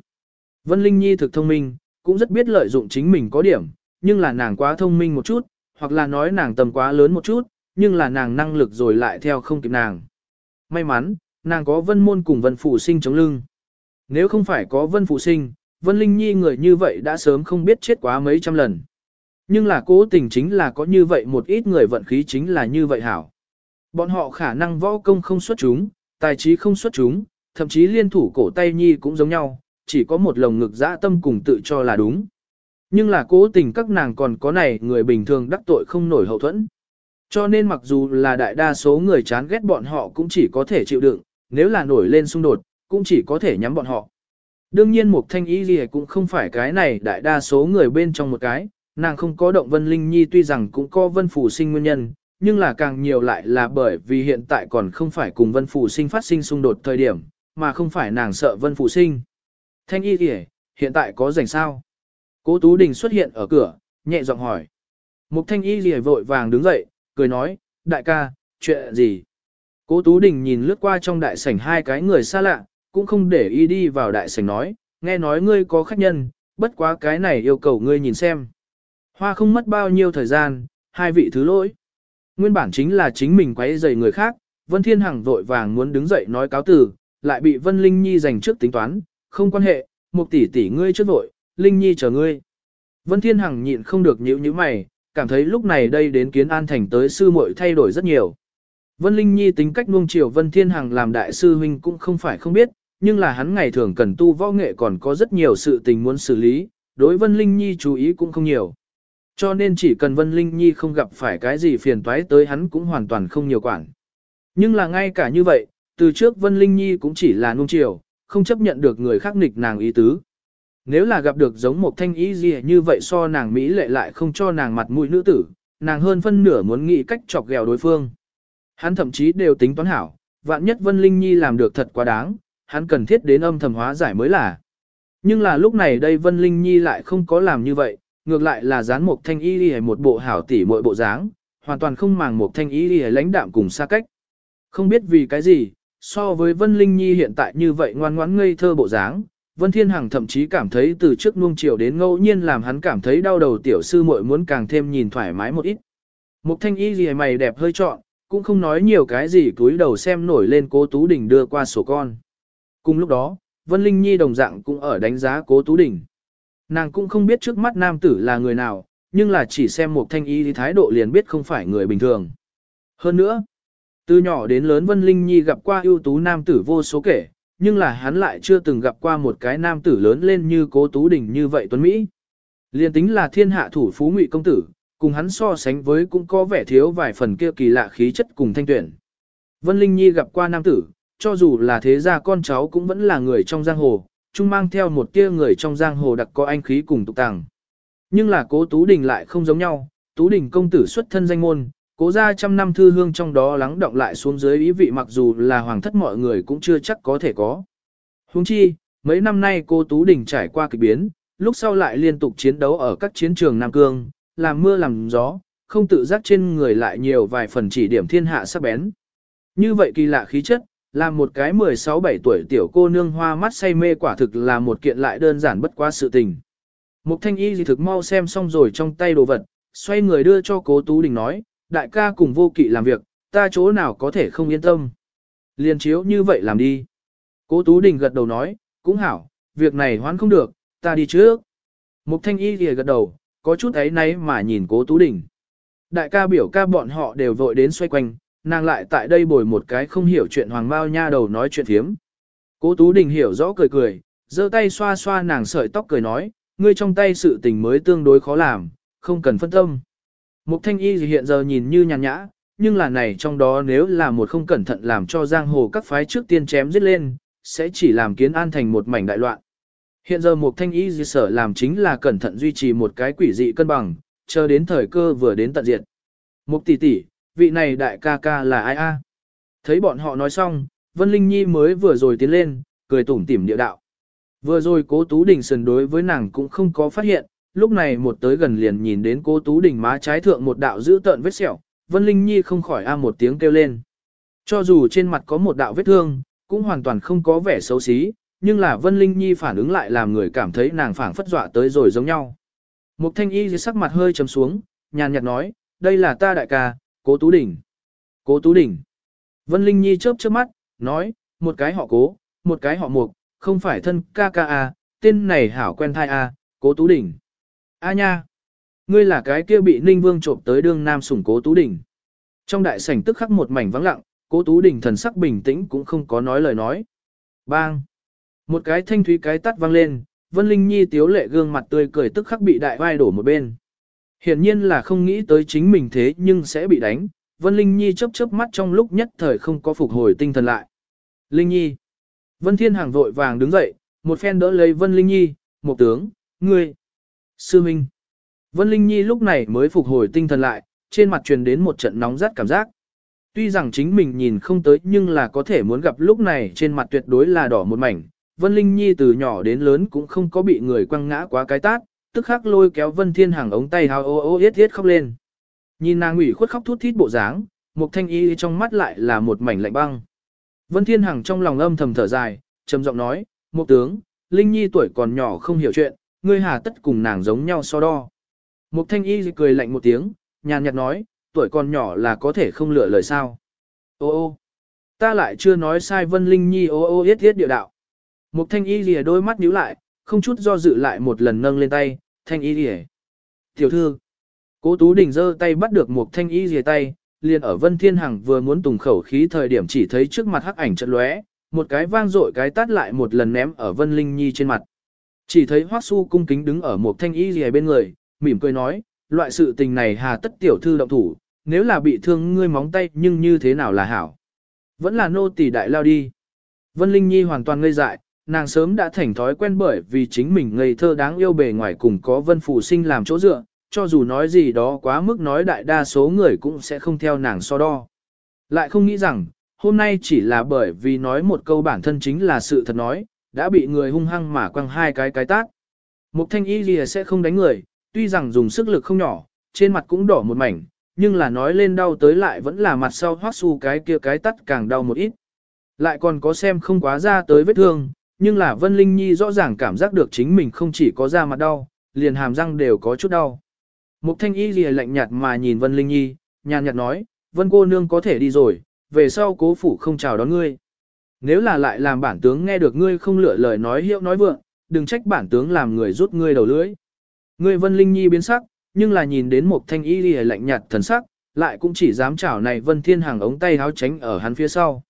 Vân Linh Nhi thực thông minh, cũng rất biết lợi dụng chính mình có điểm, nhưng là nàng quá thông minh một chút, hoặc là nói nàng tầm quá lớn một chút, nhưng là nàng năng lực rồi lại theo không kịp nàng. May mắn, nàng có vân môn cùng vân phụ sinh chống lưng. Nếu không phải có vân phụ sinh, vân linh nhi người như vậy đã sớm không biết chết quá mấy trăm lần. Nhưng là cố tình chính là có như vậy một ít người vận khí chính là như vậy hảo. Bọn họ khả năng võ công không xuất chúng, tài trí không xuất chúng, thậm chí liên thủ cổ tay nhi cũng giống nhau, chỉ có một lồng ngực dã tâm cùng tự cho là đúng. Nhưng là cố tình các nàng còn có này người bình thường đắc tội không nổi hậu thuẫn. Cho nên mặc dù là đại đa số người chán ghét bọn họ cũng chỉ có thể chịu đựng, nếu là nổi lên xung đột, cũng chỉ có thể nhắm bọn họ. Đương nhiên một thanh ý gì cũng không phải cái này đại đa số người bên trong một cái, nàng không có động vân linh nhi tuy rằng cũng có vân phủ sinh nguyên nhân, nhưng là càng nhiều lại là bởi vì hiện tại còn không phải cùng vân phủ sinh phát sinh xung đột thời điểm, mà không phải nàng sợ vân phủ sinh. Thanh y gì, hiện tại có rảnh sao? Cố Tú Đình xuất hiện ở cửa, nhẹ giọng hỏi. Mục thanh y lìa vội vàng đứng dậy, cười nói, đại ca, chuyện gì? Cố Tú Đình nhìn lướt qua trong đại sảnh hai cái người xa lạ, cũng không để ý đi vào đại sảnh nói, nghe nói ngươi có khách nhân, bất quá cái này yêu cầu ngươi nhìn xem. Hoa không mất bao nhiêu thời gian, hai vị thứ lỗi. Nguyên bản chính là chính mình quấy rầy người khác, Vân Thiên Hằng vội vàng muốn đứng dậy nói cáo từ, lại bị Vân Linh Nhi giành trước tính toán, không quan hệ, một tỷ tỷ ngươi trước vội, Linh Nhi chờ ngươi. Vân Thiên Hằng nhịn không được nhíu nhíu mày, cảm thấy lúc này đây đến kiến an thành tới sư muội thay đổi rất nhiều. Vân Linh Nhi tính cách nuông chiều Vân Thiên Hằng làm đại sư huynh cũng không phải không biết, nhưng là hắn ngày thường cần tu võ nghệ còn có rất nhiều sự tình muốn xử lý, đối Vân Linh Nhi chú ý cũng không nhiều. Cho nên chỉ cần Vân Linh Nhi không gặp phải cái gì phiền toái tới hắn cũng hoàn toàn không nhiều quản. Nhưng là ngay cả như vậy, từ trước Vân Linh Nhi cũng chỉ là nuông chiều, không chấp nhận được người khác nghịch nàng ý tứ. Nếu là gặp được giống một thanh ý gì như vậy so nàng Mỹ lệ lại không cho nàng mặt mũi nữ tử, nàng hơn phân nửa muốn nghĩ cách chọc ghẹo đối phương. Hắn thậm chí đều tính toán hảo, vạn nhất Vân Linh Nhi làm được thật quá đáng, hắn cần thiết đến âm thầm hóa giải mới là. Nhưng là lúc này đây Vân Linh Nhi lại không có làm như vậy, ngược lại là dán một thanh y đi một bộ hảo tỷ mỗi bộ dáng, hoàn toàn không màng một thanh y đi lãnh đạm cùng xa cách. Không biết vì cái gì, so với Vân Linh Nhi hiện tại như vậy ngoan ngoãn ngây thơ bộ dáng, Vân Thiên Hằng thậm chí cảm thấy từ trước nuông chiều đến ngẫu nhiên làm hắn cảm thấy đau đầu tiểu sư muội muốn càng thêm nhìn thoải mái một ít. Mục thanh y gì mày đẹp hơi trọn, cũng không nói nhiều cái gì túi đầu xem nổi lên cố Tú Đình đưa qua sổ con. Cùng lúc đó, Vân Linh Nhi đồng dạng cũng ở đánh giá cố Tú Đình. Nàng cũng không biết trước mắt nam tử là người nào, nhưng là chỉ xem một thanh y thì thái độ liền biết không phải người bình thường. Hơn nữa, từ nhỏ đến lớn Vân Linh Nhi gặp qua ưu tú nam tử vô số kể, nhưng là hắn lại chưa từng gặp qua một cái nam tử lớn lên như cố Tú Đình như vậy tuấn Mỹ. Liên tính là thiên hạ thủ phú ngụy công tử, cùng hắn so sánh với cũng có vẻ thiếu vài phần kia kỳ lạ khí chất cùng thanh tuyển. Vân Linh Nhi gặp qua nam tử, cho dù là thế gia con cháu cũng vẫn là người trong giang hồ, chung mang theo một tia người trong giang hồ đặc có anh khí cùng tục tàng. Nhưng là cố Tú Đình lại không giống nhau, Tú Đình công tử xuất thân danh môn, cố gia trăm năm thư hương trong đó lắng động lại xuống dưới ý vị mặc dù là hoàng thất mọi người cũng chưa chắc có thể có. Huống chi, mấy năm nay cô Tú Đình trải qua kỳ biến, lúc sau lại liên tục chiến đấu ở các chiến trường Nam Cương, làm mưa làm gió, không tự giác trên người lại nhiều vài phần chỉ điểm thiên hạ sắc bén. Như vậy kỳ lạ khí chất, làm một cái 16-17 tuổi tiểu cô nương hoa mắt say mê quả thực là một kiện lại đơn giản bất qua sự tình. Mục thanh y gì thực mau xem xong rồi trong tay đồ vật, xoay người đưa cho cố Tú Đình nói, đại ca cùng vô kỵ làm việc, ta chỗ nào có thể không yên tâm. Liên chiếu như vậy làm đi. Cố Tú Đình gật đầu nói, cũng hảo, việc này hoán không được, ta đi trước. Mục thanh y thì gật đầu, có chút ấy nấy mà nhìn cố Tú Đình. Đại ca biểu ca bọn họ đều vội đến xoay quanh, nàng lại tại đây bồi một cái không hiểu chuyện hoàng bao nha đầu nói chuyện thiếm. Cố Tú Đình hiểu rõ cười cười, giơ tay xoa xoa nàng sợi tóc cười nói, ngươi trong tay sự tình mới tương đối khó làm, không cần phân tâm. Mục thanh y hiện giờ nhìn như nhàn nhã, nhưng là này trong đó nếu là một không cẩn thận làm cho giang hồ các phái trước tiên chém giết lên, sẽ chỉ làm kiến an thành một mảnh đại loạn. Hiện giờ một thanh y di sở làm chính là cẩn thận duy trì một cái quỷ dị cân bằng, chờ đến thời cơ vừa đến tận diệt. Mục tỷ tỷ, vị này đại ca ca là ai a? Thấy bọn họ nói xong, Vân Linh Nhi mới vừa rồi tiến lên, cười tủm tỉm địa đạo. Vừa rồi cố Tú Đình sần đối với nàng cũng không có phát hiện, lúc này một tới gần liền nhìn đến cố Tú Đình má trái thượng một đạo giữ tợn vết sẹo, Vân Linh Nhi không khỏi a một tiếng kêu lên. Cho dù trên mặt có một đạo vết thương, cũng hoàn toàn không có vẻ xấu xí, nhưng là Vân Linh Nhi phản ứng lại làm người cảm thấy nàng phản phất dọa tới rồi giống nhau. Mục thanh y dưới sắc mặt hơi trầm xuống, nhàn nhạt nói, đây là ta đại ca, cố Tú Đình. Cố Tú Đình. Vân Linh Nhi chớp chớp mắt, nói, một cái họ cố, một cái họ mục, không phải thân ca ca à, tên này hảo quen thai à, cố Tú Đình. A nha. Ngươi là cái kia bị Ninh Vương trộm tới đương nam sủng cố Tú Đình. Trong đại sảnh tức khắc một mảnh vắng lặng, cố Tú Đình thần sắc bình tĩnh cũng không có nói lời nói. Bang. Một cái thanh thúy cái tắt vang lên, Vân Linh Nhi tiếu lệ gương mặt tươi cười tức khắc bị đại vai đổ một bên. Hiển nhiên là không nghĩ tới chính mình thế nhưng sẽ bị đánh, Vân Linh Nhi chớp chớp mắt trong lúc nhất thời không có phục hồi tinh thần lại. Linh Nhi. Vân Thiên Hàng vội vàng đứng dậy, một phen đỡ lấy Vân Linh Nhi, một tướng, ngươi. Sư Minh. Vân Linh Nhi lúc này mới phục hồi tinh thần lại, trên mặt truyền đến một trận nóng rát cảm giác. Tuy rằng chính mình nhìn không tới nhưng là có thể muốn gặp lúc này trên mặt tuyệt đối là đỏ một mảnh, Vân Linh Nhi từ nhỏ đến lớn cũng không có bị người quăng ngã quá cái tát, tức khắc lôi kéo Vân Thiên Hằng ống tay hào ô ô yết yết khóc lên. Nhìn nàng ủy khuất khóc thút thít bộ dáng, Mục Thanh Y trong mắt lại là một mảnh lạnh băng. Vân Thiên Hằng trong lòng âm thầm thở dài, trầm giọng nói, Mục tướng, Linh Nhi tuổi còn nhỏ không hiểu chuyện, ngươi hà tất cùng nàng giống nhau so đo. Mục Thanh Y cười lạnh một tiếng, nhàn nhạt nói, tuổi còn nhỏ là có thể không lựa lời sao. Ô ô, ta lại chưa nói sai Vân Linh Nhi ô ô yết yết địa đạo. Mục thanh y lìa đôi mắt nhíu lại, không chút do dự lại một lần nâng lên tay, thanh y lìa. Tiểu thư, cố tú đình giơ tay bắt được Mục thanh y lìa tay, liền ở vân thiên hằng vừa muốn tùng khẩu khí thời điểm chỉ thấy trước mặt hắc ảnh chợt lóe, một cái vang dội cái tát lại một lần ném ở vân linh nhi trên mặt. Chỉ thấy hoắc su cung kính đứng ở một thanh y lìa bên người, mỉm cười nói, loại sự tình này hà tất tiểu thư động thủ, nếu là bị thương ngươi móng tay nhưng như thế nào là hảo. Vẫn là nô tỳ đại lao đi. Vân Linh Nhi hoàn toàn ngây dại, nàng sớm đã thành thói quen bởi vì chính mình ngây thơ đáng yêu bề ngoài cùng có vân phù sinh làm chỗ dựa, cho dù nói gì đó quá mức nói đại đa số người cũng sẽ không theo nàng so đo. Lại không nghĩ rằng, hôm nay chỉ là bởi vì nói một câu bản thân chính là sự thật nói, đã bị người hung hăng mà quăng hai cái cái tát. Mục thanh y gì sẽ không đánh người, tuy rằng dùng sức lực không nhỏ, trên mặt cũng đỏ một mảnh, nhưng là nói lên đau tới lại vẫn là mặt sau hoác su cái kia cái tắt càng đau một ít. Lại còn có xem không quá ra tới vết thương, nhưng là Vân Linh Nhi rõ ràng cảm giác được chính mình không chỉ có da mặt đau, liền hàm răng đều có chút đau. Mục thanh y lìa lạnh nhạt mà nhìn Vân Linh Nhi, nhàn nhạt nói, Vân cô nương có thể đi rồi, về sau cố phủ không chào đón ngươi. Nếu là lại làm bản tướng nghe được ngươi không lựa lời nói hiệu nói vượng, đừng trách bản tướng làm người rút ngươi đầu lưỡi. Ngươi Vân Linh Nhi biến sắc, nhưng là nhìn đến một thanh y lìa lạnh nhạt thần sắc, lại cũng chỉ dám chảo này Vân Thiên Hằng ống tay háo tránh ở hắn phía sau.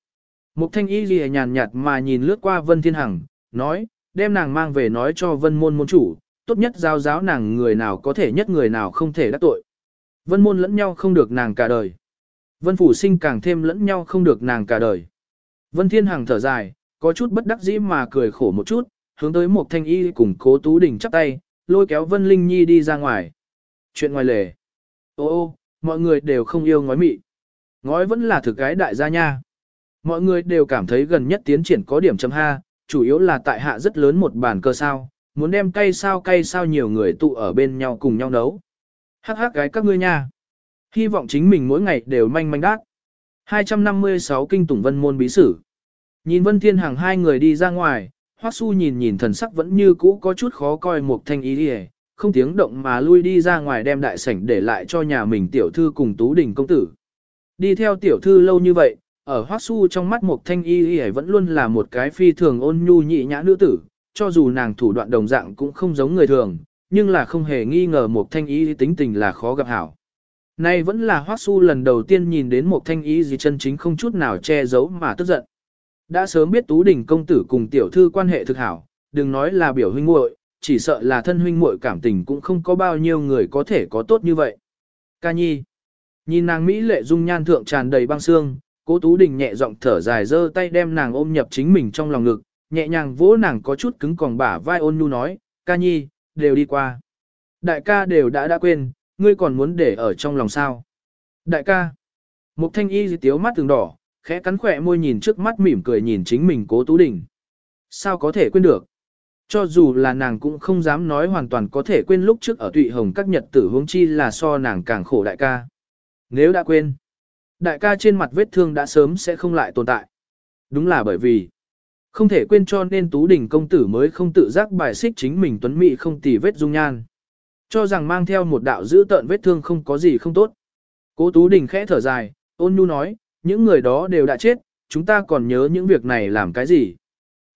Một thanh y lìa nhàn nhạt mà nhìn lướt qua Vân Thiên Hằng, nói, đem nàng mang về nói cho Vân môn môn chủ, tốt nhất giao giáo nàng người nào có thể nhất người nào không thể đắc tội. Vân môn lẫn nhau không được nàng cả đời. Vân phủ sinh càng thêm lẫn nhau không được nàng cả đời. Vân Thiên Hằng thở dài, có chút bất đắc dĩ mà cười khổ một chút, hướng tới một thanh y cùng cố tú đình chắp tay, lôi kéo Vân Linh Nhi đi ra ngoài. Chuyện ngoài lề. Ô ô, mọi người đều không yêu ngói mị. Ngói vẫn là thực cái đại gia nha. Mọi người đều cảm thấy gần nhất tiến triển có điểm chấm ha, chủ yếu là tại hạ rất lớn một bàn cơ sao, muốn đem cây sao cây sao nhiều người tụ ở bên nhau cùng nhau nấu. Hắc hắc gái các ngươi nha. Hy vọng chính mình mỗi ngày đều manh manh đát. 256 Kinh Tùng Vân Môn Bí Sử Nhìn Vân Thiên Hằng hai người đi ra ngoài, Hoắc Su nhìn nhìn thần sắc vẫn như cũ có chút khó coi một thanh ý đi không tiếng động mà lui đi ra ngoài đem đại sảnh để lại cho nhà mình tiểu thư cùng Tú Đình công tử. Đi theo tiểu thư lâu như vậy, ở Hoắc Su trong mắt một thanh y y vẫn luôn là một cái phi thường ôn nhu nhị nhã nữ tử, cho dù nàng thủ đoạn đồng dạng cũng không giống người thường, nhưng là không hề nghi ngờ một thanh y tính tình là khó gặp hảo. Nay vẫn là Hoắc Su lần đầu tiên nhìn đến một thanh y gì chân chính không chút nào che giấu mà tức giận. Đã sớm biết Tú Đình công tử cùng tiểu thư quan hệ thực hảo, đừng nói là biểu huynh muội, chỉ sợ là thân huynh muội cảm tình cũng không có bao nhiêu người có thể có tốt như vậy. Ca nhi. Nhìn nàng Mỹ lệ dung nhan thượng tràn đầy băng xương, cố Tú Đình nhẹ giọng thở dài giơ tay đem nàng ôm nhập chính mình trong lòng ngực, nhẹ nhàng vỗ nàng có chút cứng còng bả vai ôn nhu nói, ca nhi, đều đi qua. Đại ca đều đã đã quên, ngươi còn muốn để ở trong lòng sao. Đại ca. Mục thanh y tiếu mắt từng đỏ, khẽ cắn khỏe môi nhìn trước mắt mỉm cười nhìn chính mình cố Tú Đình. Sao có thể quên được? Cho dù là nàng cũng không dám nói hoàn toàn có thể quên lúc trước ở tụy hồng các nhật tử huống chi là so nàng càng khổ đại ca. Nếu đã quên, đại ca trên mặt vết thương đã sớm sẽ không lại tồn tại. Đúng là bởi vì, không thể quên cho nên Tú Đình công tử mới không tự giác bài xích chính mình tuấn mỹ không tì vết dung nhan. Cho rằng mang theo một đạo giữ tợn vết thương không có gì không tốt. Cố Tú Đình khẽ thở dài, ôn nhu nói, những người đó đều đã chết, chúng ta còn nhớ những việc này làm cái gì.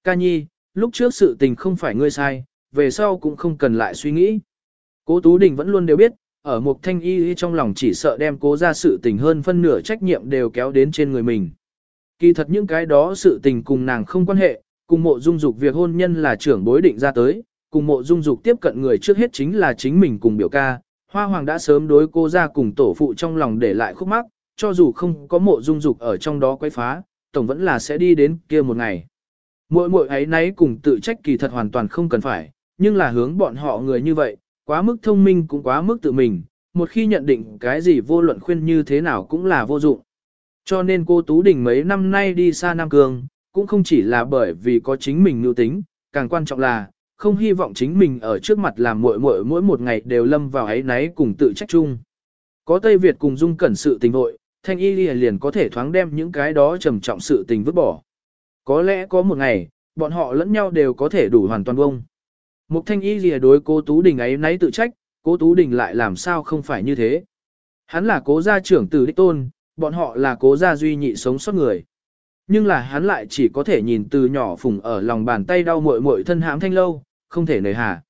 Ca nhi, lúc trước sự tình không phải ngươi sai, về sau cũng không cần lại suy nghĩ. Cố Tú Đình vẫn luôn đều biết, ở một thanh y trong lòng chỉ sợ đem cố ra sự tình hơn phân nửa trách nhiệm đều kéo đến trên người mình. Kỳ thật những cái đó sự tình cùng nàng không quan hệ, cùng mộ dung dục việc hôn nhân là trưởng bối định ra tới, cùng mộ dung dục tiếp cận người trước hết chính là chính mình cùng biểu ca. Hoa hoàng đã sớm đối cô ra cùng tổ phụ trong lòng để lại khúc mắc, cho dù không có mộ dung dục ở trong đó quấy phá, tổng vẫn là sẽ đi đến kia một ngày. Mỗi mỗi ấy nấy cùng tự trách kỳ thật hoàn toàn không cần phải, nhưng là hướng bọn họ người như vậy, quá mức thông minh cũng quá mức tự mình, một khi nhận định cái gì vô luận khuyên như thế nào cũng là vô dụng. Cho nên cô Tú Đình mấy năm nay đi xa Nam Cương, cũng không chỉ là bởi vì có chính mình nưu tính, càng quan trọng là, không hy vọng chính mình ở trước mặt làm muội muội mỗi một ngày đều lâm vào ấy náy cùng tự trách chung. Có Tây Việt cùng dung cẩn sự tình hội, thanh y lìa liền có thể thoáng đem những cái đó trầm trọng sự tình vứt bỏ. Có lẽ có một ngày, bọn họ lẫn nhau đều có thể đủ hoàn toàn bông. Mục thanh y lìa đối cố Tú Đình ấy nấy tự trách, cố Tú Đình lại làm sao không phải như thế. Hắn là cố gia trưởng tử đích tôn, bọn họ là cố gia duy nhị sống sót người. Nhưng là hắn lại chỉ có thể nhìn từ nhỏ phùng ở lòng bàn tay đau muội muội thân hãm thanh lâu, không thể nề hà.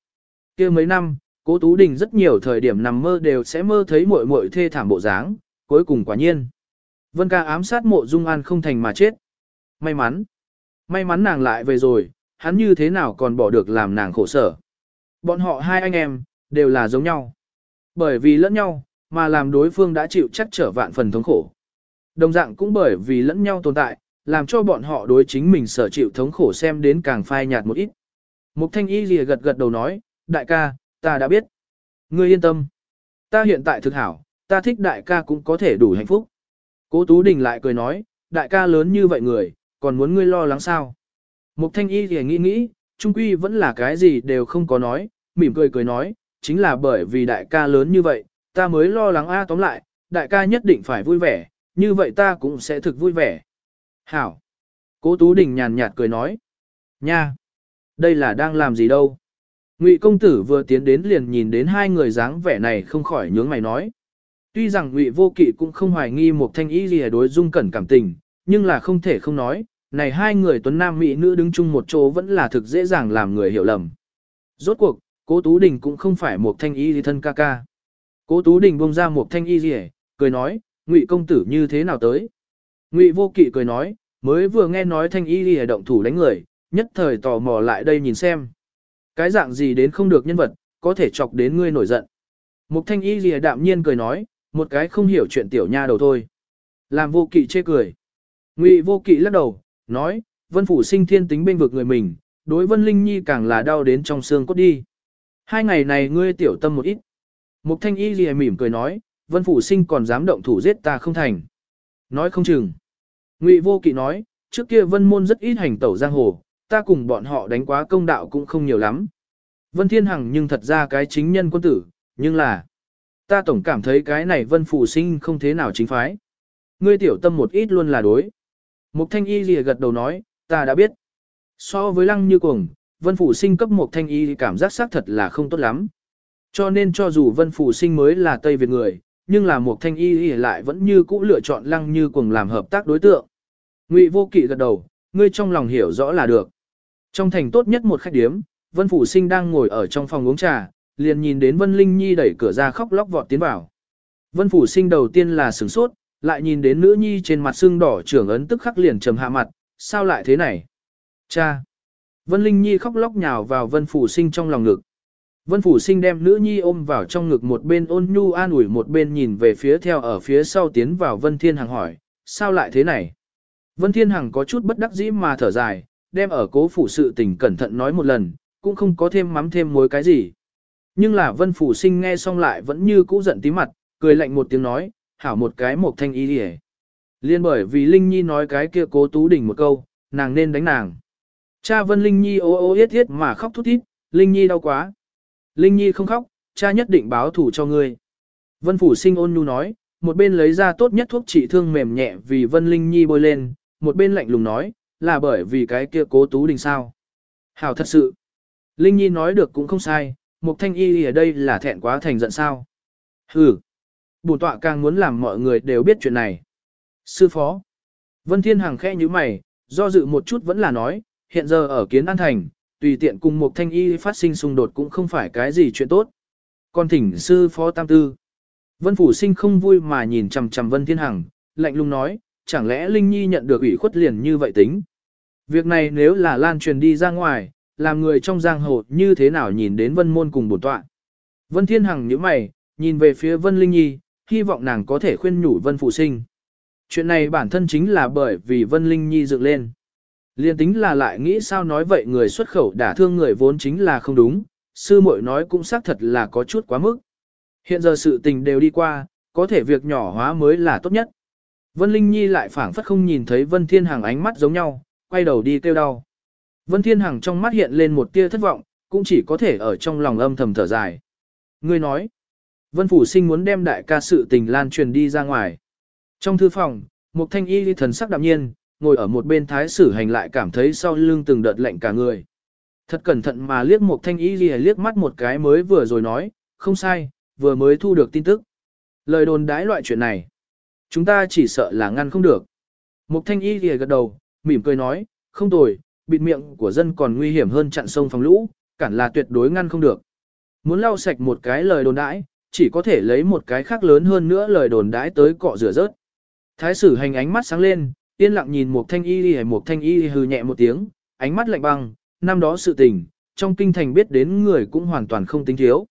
kia mấy năm, cố Tú Đình rất nhiều thời điểm nằm mơ đều sẽ mơ thấy muội muội thê thảm bộ dáng, cuối cùng quả nhiên. Vân ca ám sát mộ dung an không thành mà chết. May mắn. May mắn nàng lại về rồi, hắn như thế nào còn bỏ được làm nàng khổ sở. Bọn họ hai anh em, đều là giống nhau. Bởi vì lẫn nhau, mà làm đối phương đã chịu chắc trở vạn phần thống khổ. Đồng dạng cũng bởi vì lẫn nhau tồn tại, làm cho bọn họ đối chính mình sở chịu thống khổ xem đến càng phai nhạt một ít. Mục thanh y lìa gật gật đầu nói, đại ca, ta đã biết. Ngươi yên tâm. Ta hiện tại thực hảo, ta thích đại ca cũng có thể đủ hạnh phúc. Cố Tú Đình lại cười nói, đại ca lớn như vậy người, còn muốn ngươi lo lắng sao? Mục thanh y thì nghĩ nghĩ, trung quy vẫn là cái gì đều không có nói, mỉm cười cười nói, chính là bởi vì đại ca lớn như vậy, ta mới lo lắng a tóm lại, đại ca nhất định phải vui vẻ, như vậy ta cũng sẽ thực vui vẻ. Hảo. Cố Tú Đình nhàn nhạt cười nói. Nha. Đây là đang làm gì đâu. Ngụy công tử vừa tiến đến liền nhìn đến hai người dáng vẻ này không khỏi nhướng mày nói. Tuy rằng Ngụy Vô Kỵ cũng không hoài nghi một thanh ý gì đối Dung Cẩn cảm tình, nhưng là không thể không nói, này hai người tuấn nam mỹ nữ đứng chung một chỗ vẫn là thực dễ dàng làm người hiểu lầm. Rốt cuộc, Cố Tú Đình cũng không phải một thanh y gì thân ca ca. Cố Tú Đình buông ra một thanh y gì, cười nói, Ngụy công tử như thế nào tới? Ngụy Vô Kỵ cười nói, mới vừa nghe nói thanh y gì động thủ đánh người, nhất thời tò mò lại đây nhìn xem. Cái dạng gì đến không được nhân vật, có thể chọc đến ngươi nổi giận. Mục thanh y lìa đạm nhiên cười nói, một cái không hiểu chuyện tiểu nha đầu thôi. Làm vô kỵ chê cười. Ngụy vô kỵ lắc đầu, nói, vân phủ sinh thiên tính bên vực người mình, đối vân linh nhi càng là đau đến trong xương cốt đi. Hai ngày này ngươi tiểu tâm một ít. Mục thanh y gì mỉm cười nói, vân phủ sinh còn dám động thủ giết ta không thành. Nói không chừng. Ngụy vô kỵ nói, trước kia vân môn rất ít hành tẩu giang hồ, ta cùng bọn họ đánh quá công đạo cũng không nhiều lắm. Vân Thiên Hằng nhưng thật ra cái chính nhân quân tử, nhưng là, ta tổng cảm thấy cái này Vân Phủ Sinh không thế nào chính phái. Ngươi tiểu tâm một ít luôn là đối. Mục Thanh Y lìa gật đầu nói, ta đã biết. So với lăng như cuồng, Vân Phủ Sinh cấp Mục Thanh Y cảm giác xác thật là không tốt lắm. Cho nên cho dù Vân Phủ Sinh mới là Tây Việt người, nhưng là Mục Thanh Y lại vẫn như cũ lựa chọn lăng như cuồng làm hợp tác đối tượng. Ngụy Vô Kỵ gật đầu, ngươi trong lòng hiểu rõ là được. Trong thành tốt nhất một khách điếm, Vân Phủ Sinh đang ngồi ở trong phòng uống trà, liền nhìn đến Vân Linh Nhi đẩy cửa ra khóc lóc vọt tiến vào. Vân Phủ Sinh đầu tiên là sửng sốt, lại nhìn đến nữ nhi trên mặt xương đỏ trưởng ấn tức khắc liền trầm hạ mặt, sao lại thế này? Cha! Vân Linh Nhi khóc lóc nhào vào Vân Phủ Sinh trong lòng ngực. Vân Phủ Sinh đem nữ nhi ôm vào trong ngực một bên ôn nhu an ủi một bên nhìn về phía theo ở phía sau tiến vào Vân Thiên Hằng hỏi, sao lại thế này? Vân Thiên Hằng có chút bất đắc dĩ mà thở dài, đem ở cố phủ sự tình cẩn thận nói một lần, cũng không có thêm mắm thêm muối cái gì. Nhưng là vân phủ sinh nghe xong lại vẫn như cũ giận tí mặt, cười lạnh một tiếng nói, hảo một cái một thanh ý hề. Liên bởi vì Linh Nhi nói cái kia cố tú đỉnh một câu, nàng nên đánh nàng. Cha vân Linh Nhi ô ô yết yết mà khóc thút thít, Linh Nhi đau quá. Linh Nhi không khóc, cha nhất định báo thủ cho ngươi. Vân phủ sinh ôn nhu nói, một bên lấy ra tốt nhất thuốc trị thương mềm nhẹ vì vân Linh Nhi bôi lên, một bên lạnh lùng nói, là bởi vì cái kia cố tú đình sao. Hảo thật sự. Linh Nhi nói được cũng không sai, Mục Thanh Y ở đây là thẹn quá thành giận sao. Hừ. Bổn tọa càng muốn làm mọi người đều biết chuyện này. Sư phó. Vân Thiên Hằng khẽ như mày, do dự một chút vẫn là nói, hiện giờ ở Kiến An Thành, tùy tiện cùng Mục Thanh Y phát sinh xung đột cũng không phải cái gì chuyện tốt. Còn thỉnh sư phó tam tư. Vân Phủ Sinh không vui mà nhìn chằm chằm Vân Thiên Hằng, lạnh lùng nói, chẳng lẽ Linh Nhi nhận được ủy khuất liền như vậy tính. Việc này nếu là lan truyền đi ra ngoài, làm người trong giang hồ như thế nào nhìn đến vân môn cùng bổn tọa. Vân Thiên Hằng nhíu mày, nhìn về phía Vân Linh Nhi, hy vọng nàng có thể khuyên nhủ Vân Phụ Sinh. Chuyện này bản thân chính là bởi vì Vân Linh Nhi dựng lên. Liên tính là lại nghĩ sao nói vậy người xuất khẩu đả thương người vốn chính là không đúng, sư muội nói cũng xác thật là có chút quá mức. Hiện giờ sự tình đều đi qua, có thể việc nhỏ hóa mới là tốt nhất. Vân Linh Nhi lại phảng phất không nhìn thấy Vân Thiên Hằng ánh mắt giống nhau, quay đầu đi kêu đau. Vân Thiên Hằng trong mắt hiện lên một tia thất vọng, cũng chỉ có thể ở trong lòng âm thầm thở dài. Ngươi nói, Vân Phủ Sinh muốn đem đại ca sự tình lan truyền đi ra ngoài. Trong thư phòng, một thanh y thần sắc đạm nhiên, ngồi ở một bên thái sử hành lại cảm thấy sau lưng từng đợt lạnh cả người. Thật cẩn thận mà liếc một thanh y liếc mắt một cái mới vừa rồi nói, không sai, vừa mới thu được tin tức. Lời đồn đãi loại chuyện này, chúng ta chỉ sợ là ngăn không được. Một thanh y lìa gật đầu, mỉm cười nói, không tồi, bịt miệng của dân còn nguy hiểm hơn chặn sông phòng lũ, cản là tuyệt đối ngăn không được. Muốn lau sạch một cái lời đồn đãi, chỉ có thể lấy một cái khác lớn hơn nữa lời đồn đãi tới cọ rửa rớt. Thái sử hành ánh mắt sáng lên, yên lặng nhìn một thanh y hay một thanh y hừ nhẹ một tiếng, ánh mắt lạnh băng, năm đó sự tình, trong kinh thành biết đến người cũng hoàn toàn không tính thiếu.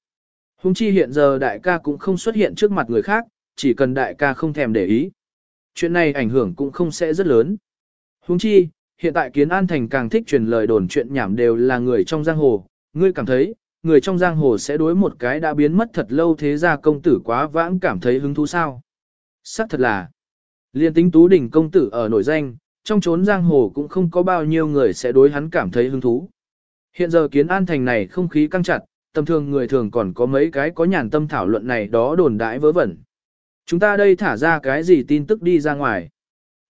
Hùng chi hiện giờ đại ca cũng không xuất hiện trước mặt người khác, chỉ cần đại ca không thèm để ý. Chuyện này ảnh hưởng cũng không sẽ rất lớn. Hùng chi, hiện tại kiến an thành càng thích truyền lời đồn chuyện nhảm đều là người trong giang hồ, ngươi cảm thấy, người trong giang hồ sẽ đối một cái đã biến mất thật lâu thế ra công tử quá vãng cảm thấy hứng thú sao? Sắc thật là, liên tính tú đỉnh công tử ở nổi danh, trong chốn giang hồ cũng không có bao nhiêu người sẽ đối hắn cảm thấy hứng thú. Hiện giờ kiến an thành này không khí căng chặt, tầm thường người thường còn có mấy cái có nhàn tâm thảo luận này đó đồn đãi vớ vẩn. Chúng ta đây thả ra cái gì tin tức đi ra ngoài.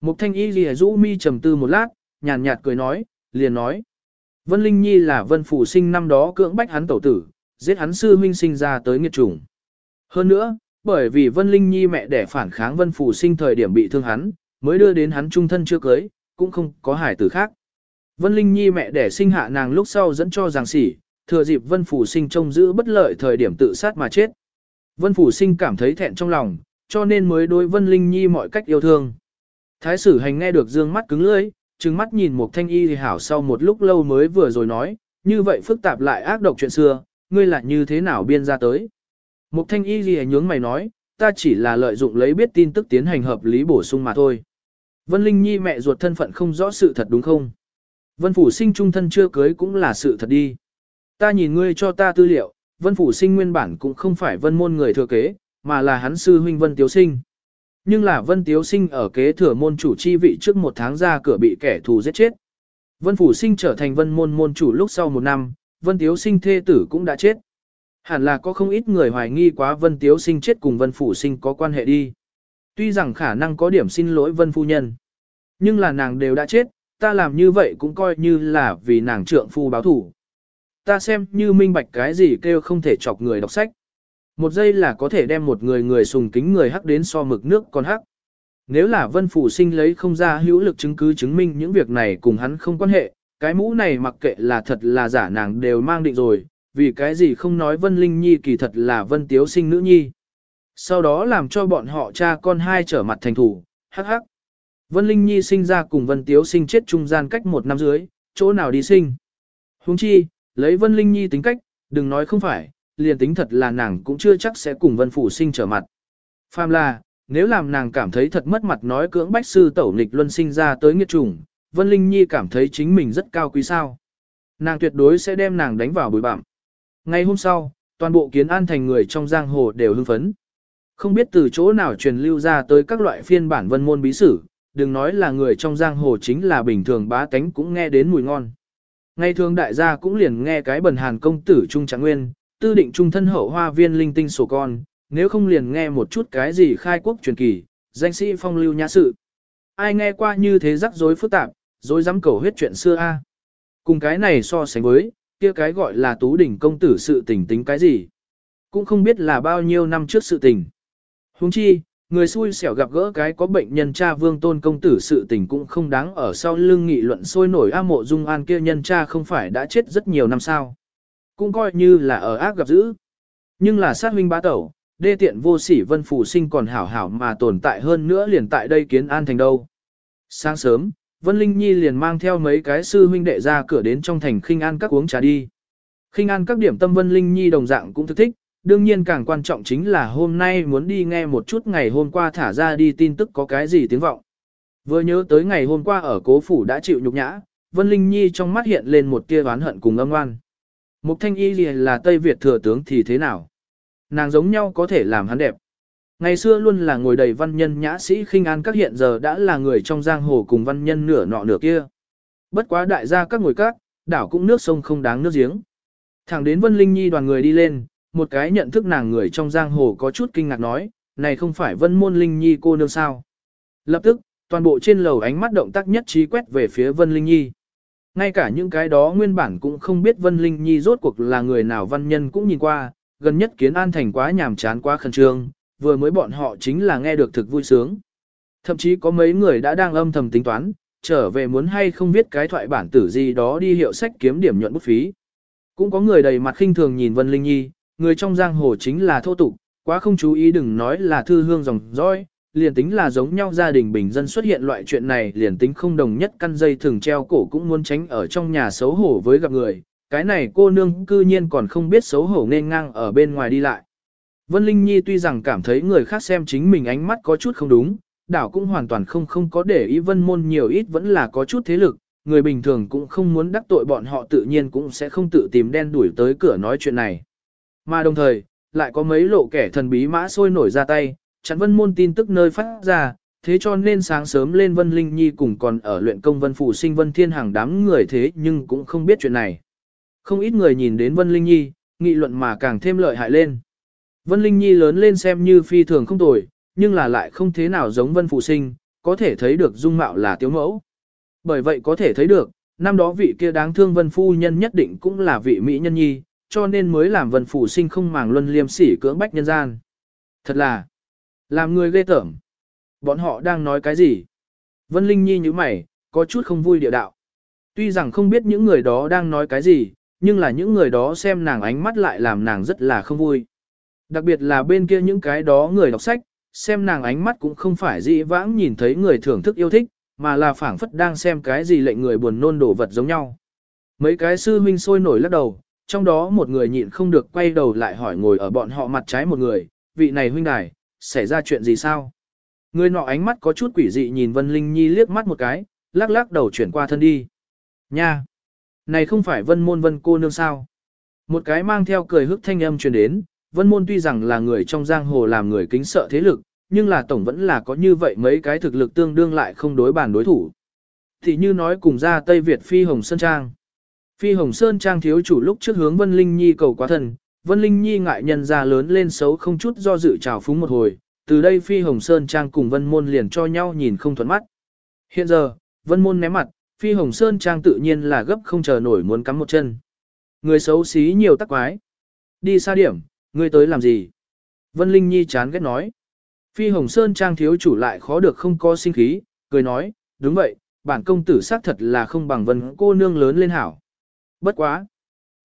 Mục thanh y lìa rũ mi trầm tư một lát, nhàn nhạt cười nói, liền nói. Vân Linh Nhi là vân phủ sinh năm đó cưỡng bách hắn tẩu tử, giết hắn sư huynh sinh ra tới nghiệt chủng. Hơn nữa, bởi vì Vân Linh Nhi mẹ đẻ phản kháng vân phủ sinh thời điểm bị thương hắn, mới đưa đến hắn trung thân chưa cưới, cũng không có hải tử khác. Vân Linh Nhi mẹ đẻ sinh hạ nàng lúc sau dẫn cho giang sỉ, thừa dịp Vân Phủ Sinh trông giữ bất lợi thời điểm tự sát mà chết. Vân Phủ Sinh cảm thấy thẹn trong lòng, cho nên mới đối Vân Linh Nhi mọi cách yêu thương. Thái sử hành nghe được dương mắt cứng lưỡi, trừng mắt nhìn một thanh y thì hảo sau một lúc lâu mới vừa rồi nói, như vậy phức tạp lại ác độc chuyện xưa, ngươi lại như thế nào biên ra tới. Một thanh y gì nhướng mày nói, ta chỉ là lợi dụng lấy biết tin tức tiến hành hợp lý bổ sung mà thôi. Vân Linh Nhi mẹ ruột thân phận không rõ sự thật đúng không? Vân Phủ Sinh trung thân chưa cưới cũng là sự thật đi. Ta nhìn ngươi cho ta tư liệu, Vân Phủ Sinh nguyên bản cũng không phải vân môn người thừa kế, mà là hắn sư huynh Vân Tiếu Sinh. Nhưng là Vân Tiếu Sinh ở kế thừa môn chủ chi vị trước một tháng ra cửa bị kẻ thù giết chết. Vân Phủ Sinh trở thành vân môn môn chủ lúc sau một năm, Vân Tiếu Sinh thê tử cũng đã chết. Hẳn là có không ít người hoài nghi quá Vân Tiếu Sinh chết cùng Vân Phủ Sinh có quan hệ đi. Tuy rằng khả năng có điểm xin lỗi Vân Phu Nhân. Nhưng là nàng đều đã chết, ta làm như vậy cũng coi như là vì nàng trượng phu báo thủ. Ta xem như minh bạch cái gì kêu không thể chọc người đọc sách. Một giây là có thể đem một người người sùng kính người hắc đến so mực nước còn hắc. Nếu là vân phủ sinh lấy không ra hữu lực chứng cứ chứng minh những việc này cùng hắn không quan hệ, cái mũ này mặc kệ là thật là giả nàng đều mang định rồi, vì cái gì không nói vân linh nhi kỳ thật là vân tiếu sinh nữ nhi. Sau đó làm cho bọn họ cha con hai trở mặt thành thủ, hắc hắc. Vân Linh Nhi sinh ra cùng Vân Tiếu sinh chết trung gian cách một năm dưới, chỗ nào đi sinh. Huống chi, lấy Vân Linh Nhi tính cách, đừng nói không phải, liền tính thật là nàng cũng chưa chắc sẽ cùng Vân Phủ sinh trở mặt. Phàm là, nếu làm nàng cảm thấy thật mất mặt nói cưỡng bách sư tẩu nghịch luân sinh ra tới nghiệt trùng, Vân Linh Nhi cảm thấy chính mình rất cao quý sao. Nàng tuyệt đối sẽ đem nàng đánh vào bụi bặm. Ngay hôm sau, toàn bộ kiến an thành người trong giang hồ đều hưng phấn. Không biết từ chỗ nào truyền lưu ra tới các loại phiên bản vân môn bí sử, đừng nói là người trong giang hồ chính là bình thường bá tánh cũng nghe đến mùi ngon. Ngày thường đại gia cũng liền nghe cái bần hàn công tử Trung Trạng Nguyên, tư định trung thân hậu hoa viên linh tinh sổ con, nếu không liền nghe một chút cái gì khai quốc truyền kỳ, danh sĩ phong lưu nhã sự. Ai nghe qua như thế rắc rối phức tạp, rối dám cầu huyết chuyện xưa a. Cùng cái này so sánh với, kia cái gọi là tú đỉnh công tử sự tình tính cái gì. Cũng không biết là bao nhiêu năm trước sự tình. Huống chi, Người xui xẻo gặp gỡ cái có bệnh nhân cha vương tôn công tử sự tình cũng không đáng ở sau lưng nghị luận sôi nổi A mộ dung an kia nhân cha không phải đã chết rất nhiều năm sao. Cũng coi như là ở ác gặp dữ. Nhưng là sát huynh bá tẩu, đê tiện vô sỉ vân phủ sinh còn hảo hảo mà tồn tại hơn nữa liền tại đây kiến an thành đâu. Sáng sớm, Vân Linh Nhi liền mang theo mấy cái sư huynh đệ ra cửa đến trong thành khinh an các uống trà đi. Khinh an các điểm tâm Vân Linh Nhi đồng dạng cũng thức thích, đương nhiên càng quan trọng chính là hôm nay muốn đi nghe một chút ngày hôm qua thả ra đi tin tức có cái gì tiếng vọng. Vừa nhớ tới ngày hôm qua ở cố phủ đã chịu nhục nhã, Vân Linh Nhi trong mắt hiện lên một tia oán hận cùng âm ngoan. Mục Thanh Y là Tây Việt thừa tướng thì thế nào? Nàng giống nhau có thể làm hắn đẹp. Ngày xưa luôn là ngồi đầy văn nhân nhã sĩ khinh an các hiện giờ đã là người trong giang hồ cùng văn nhân nửa nọ nửa kia. Bất quá đại gia các ngồi các, đảo cũng nước sông không đáng nước giếng. Thẳng đến Vân Linh Nhi đoàn người đi lên, một cái nhận thức nàng người trong giang hồ có chút kinh ngạc nói, này không phải vân môn linh nhi cô nương sao. Lập tức, toàn bộ trên lầu ánh mắt động tác nhất trí quét về phía vân linh nhi. Ngay cả những cái đó nguyên bản cũng không biết vân linh nhi rốt cuộc là người nào văn nhân cũng nhìn qua, gần nhất kiến an thành quá nhàm chán quá khẩn trương, vừa mới bọn họ chính là nghe được thực vui sướng. Thậm chí có mấy người đã đang âm thầm tính toán, trở về muốn hay không viết cái thoại bản tử gì đó đi hiệu sách kiếm điểm nhuận bút phí. Cũng có người đầy mặt khinh thường nhìn Vân Linh Nhi, người trong giang hồ chính là thô tục, quá không chú ý đừng nói là thư hương dòng dõi, liền tính là giống nhau gia đình bình dân xuất hiện loại chuyện này liền tính không đồng nhất căn dây thường treo cổ cũng muốn tránh ở trong nhà xấu hổ với gặp người, cái này cô nương cư nhiên còn không biết xấu hổ nên ngang ở bên ngoài đi lại. Vân Linh Nhi tuy rằng cảm thấy người khác xem chính mình ánh mắt có chút không đúng, đảo cũng hoàn toàn không không có để ý vân môn nhiều ít vẫn là có chút thế lực, người bình thường cũng không muốn đắc tội bọn họ tự nhiên cũng sẽ không tự tìm đen đuổi tới cửa nói chuyện này. Mà đồng thời, lại có mấy lộ kẻ thần bí mã sôi nổi ra tay, chặn vân môn tin tức nơi phát ra, thế cho nên sáng sớm lên Vân Linh Nhi cùng còn ở luyện công Vân Phủ sinh Vân Thiên hàng đám người thế nhưng cũng không biết chuyện này. Không ít người nhìn đến Vân Linh Nhi, nghị luận mà càng thêm lợi hại lên. Vân Linh Nhi lớn lên xem như phi thường không tồi, nhưng là lại không thế nào giống Vân Phụ Sinh, có thể thấy được dung mạo là tiếu mẫu. Bởi vậy có thể thấy được, năm đó vị kia đáng thương Vân Phu Nhân nhất định cũng là vị Mỹ nhân nhi, cho nên mới làm Vân Phụ Sinh không màng luân liêm sỉ cưỡng bách nhân gian. Thật là, làm người ghê tởm. Bọn họ đang nói cái gì? Vân Linh Nhi như mày, có chút không vui địa đạo. Tuy rằng không biết những người đó đang nói cái gì, nhưng là những người đó xem nàng ánh mắt lại làm nàng rất là không vui. Đặc biệt là bên kia những cái đó người đọc sách, xem nàng ánh mắt cũng không phải dị vãng nhìn thấy người thưởng thức yêu thích, mà là phảng phất đang xem cái gì lệnh người buồn nôn đổ vật giống nhau. Mấy cái sư huynh sôi nổi lắc đầu, trong đó một người nhịn không được quay đầu lại hỏi ngồi ở bọn họ mặt trái một người, vị này huynh đài, xảy ra chuyện gì sao? Người nọ ánh mắt có chút quỷ dị nhìn Vân Linh Nhi liếc mắt một cái, lắc lắc đầu chuyển qua thân đi. Nha! Này không phải Vân Môn Vân cô nương sao? Một cái mang theo cười hức thanh âm truyền đến, Vân Môn tuy rằng là người trong giang hồ làm người kính sợ thế lực, nhưng là tổng vẫn là có như vậy mấy cái thực lực tương đương lại không đối bàn đối thủ. Thì như nói cùng ra Tây Việt Phi Hồng Sơn Trang. Phi Hồng Sơn Trang thiếu chủ lúc trước hướng Vân Linh Nhi cầu quá thần, Vân Linh Nhi ngại nhân ra lớn lên xấu không chút do dự trào phúng một hồi, từ đây Phi Hồng Sơn Trang cùng Vân Môn liền cho nhau nhìn không thuận mắt. Hiện giờ, Vân Môn ném mặt, Phi Hồng Sơn Trang tự nhiên là gấp không chờ nổi muốn cắm một chân. Người xấu xí nhiều tắc quái. Đi xa điểm, ngươi tới làm gì? Vân Linh Nhi chán ghét nói. Phi Hồng Sơn Trang thiếu chủ lại khó được không có sinh khí, cười nói, đúng vậy, bản công tử xác thật là không bằng vân cô nương lớn lên hảo. Bất quá.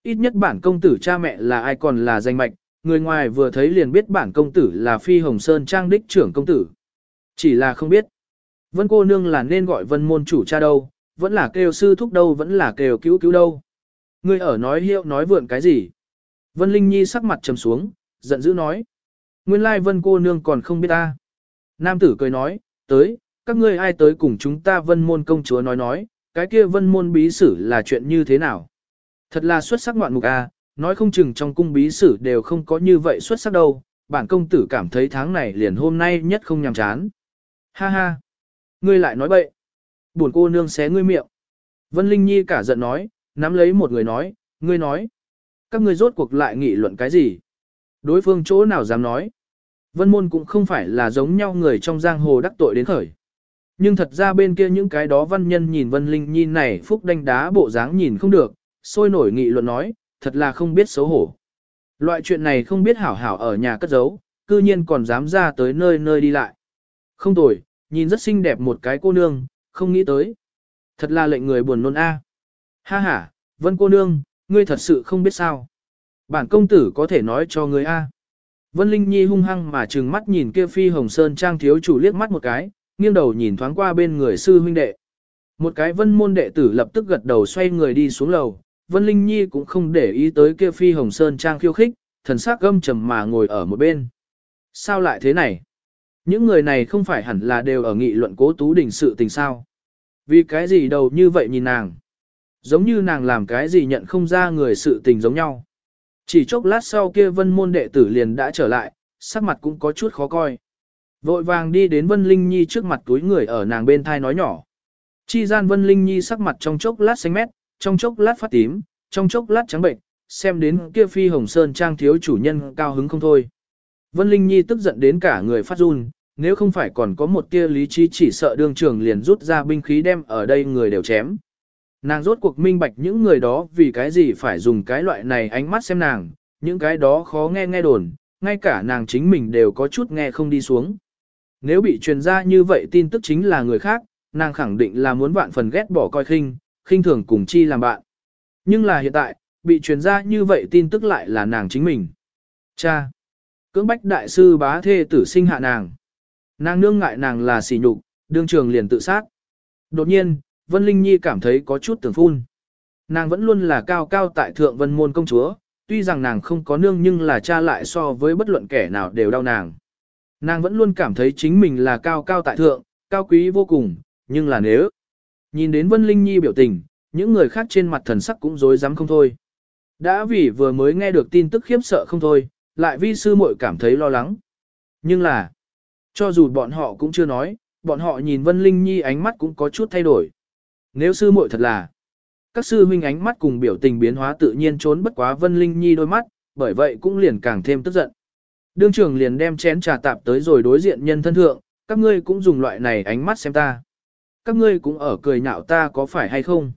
Ít nhất bản công tử cha mẹ là ai còn là danh mạch, người ngoài vừa thấy liền biết bản công tử là Phi Hồng Sơn Trang đích trưởng công tử. Chỉ là không biết. Vân cô nương là nên gọi vân môn chủ cha đâu, vẫn là kêu sư thúc đâu vẫn là kêu cứu cứu đâu. Ngươi ở nói hiệu nói vượn cái gì? Vân Linh Nhi sắc mặt trầm xuống, giận dữ nói. Nguyên lai vân cô nương còn không biết ta. Nam tử cười nói, tới, các ngươi ai tới cùng chúng ta vân môn công chúa nói nói, cái kia vân môn bí sử là chuyện như thế nào. Thật là xuất sắc ngoạn mục a, nói không chừng trong cung bí sử đều không có như vậy xuất sắc đâu, bản công tử cảm thấy tháng này liền hôm nay nhất không nhàm chán. Ha ha, ngươi lại nói bậy. Buồn cô nương xé ngươi miệng. Vân Linh Nhi cả giận nói, nắm lấy một người nói, ngươi nói. Các ngươi rốt cuộc lại nghị luận cái gì? Đối phương chỗ nào dám nói? Vân môn cũng không phải là giống nhau người trong giang hồ đắc tội đến khởi. Nhưng thật ra bên kia những cái đó văn nhân nhìn Vân Linh Nhi này phúc đánh đá bộ dáng nhìn không được, sôi nổi nghị luận nói, thật là không biết xấu hổ. Loại chuyện này không biết hảo hảo ở nhà cất giấu, cư nhiên còn dám ra tới nơi nơi đi lại. Không tồi, nhìn rất xinh đẹp một cái cô nương, không nghĩ tới. Thật là lệnh người buồn nôn a. Ha ha, Vân cô nương, ngươi thật sự không biết sao. Bản công tử có thể nói cho ngươi a. Vân Linh Nhi hung hăng mà trừng mắt nhìn kia phi hồng sơn trang thiếu chủ liếc mắt một cái, nghiêng đầu nhìn thoáng qua bên người sư huynh đệ. Một cái vân môn đệ tử lập tức gật đầu xoay người đi xuống lầu, Vân Linh Nhi cũng không để ý tới kia phi hồng sơn trang khiêu khích, thần sắc gâm trầm mà ngồi ở một bên. Sao lại thế này? Những người này không phải hẳn là đều ở nghị luận cố tú đình sự tình sao? Vì cái gì đầu như vậy nhìn nàng? Giống như nàng làm cái gì nhận không ra người sự tình giống nhau. Chỉ chốc lát sau kia vân môn đệ tử liền đã trở lại, sắc mặt cũng có chút khó coi. Vội vàng đi đến Vân Linh Nhi trước mặt túi người ở nàng bên thai nói nhỏ. Chi gian Vân Linh Nhi sắc mặt trong chốc lát xanh mét, trong chốc lát phát tím, trong chốc lát trắng bệnh, xem đến kia phi hồng sơn trang thiếu chủ nhân cao hứng không thôi. Vân Linh Nhi tức giận đến cả người phát run, nếu không phải còn có một tia lý trí chỉ sợ đương trường liền rút ra binh khí đem ở đây người đều chém. Nàng rốt cuộc minh bạch những người đó vì cái gì phải dùng cái loại này ánh mắt xem nàng, những cái đó khó nghe nghe đồn, ngay cả nàng chính mình đều có chút nghe không đi xuống. Nếu bị truyền ra như vậy tin tức chính là người khác, nàng khẳng định là muốn vạn phần ghét bỏ coi khinh, khinh thường cùng chi làm bạn. Nhưng là hiện tại, bị truyền ra như vậy tin tức lại là nàng chính mình. Cha! Cưỡng bách đại sư bá thê tử sinh hạ nàng. Nàng nương ngại nàng là sỉ nhục, đương trường liền tự sát. Đột nhiên, Vân Linh Nhi cảm thấy có chút tưởng phun. Nàng vẫn luôn là cao cao tại thượng vân môn công chúa, tuy rằng nàng không có nương nhưng là cha lại so với bất luận kẻ nào đều đau nàng. Nàng vẫn luôn cảm thấy chính mình là cao cao tại thượng, cao quý vô cùng, nhưng là nếu nhìn đến Vân Linh Nhi biểu tình, những người khác trên mặt thần sắc cũng rối rắm không thôi. Đã vì vừa mới nghe được tin tức khiếp sợ không thôi, lại vi sư muội cảm thấy lo lắng. Nhưng là, cho dù bọn họ cũng chưa nói, bọn họ nhìn Vân Linh Nhi ánh mắt cũng có chút thay đổi. Nếu sư muội thật là, các sư huynh ánh mắt cùng biểu tình biến hóa tự nhiên trốn bất quá Vân Linh Nhi đôi mắt, bởi vậy cũng liền càng thêm tức giận. Đương trưởng liền đem chén trà tạp tới rồi đối diện nhân thân thượng, các ngươi cũng dùng loại này ánh mắt xem ta. Các ngươi cũng ở cười nhạo ta có phải hay không?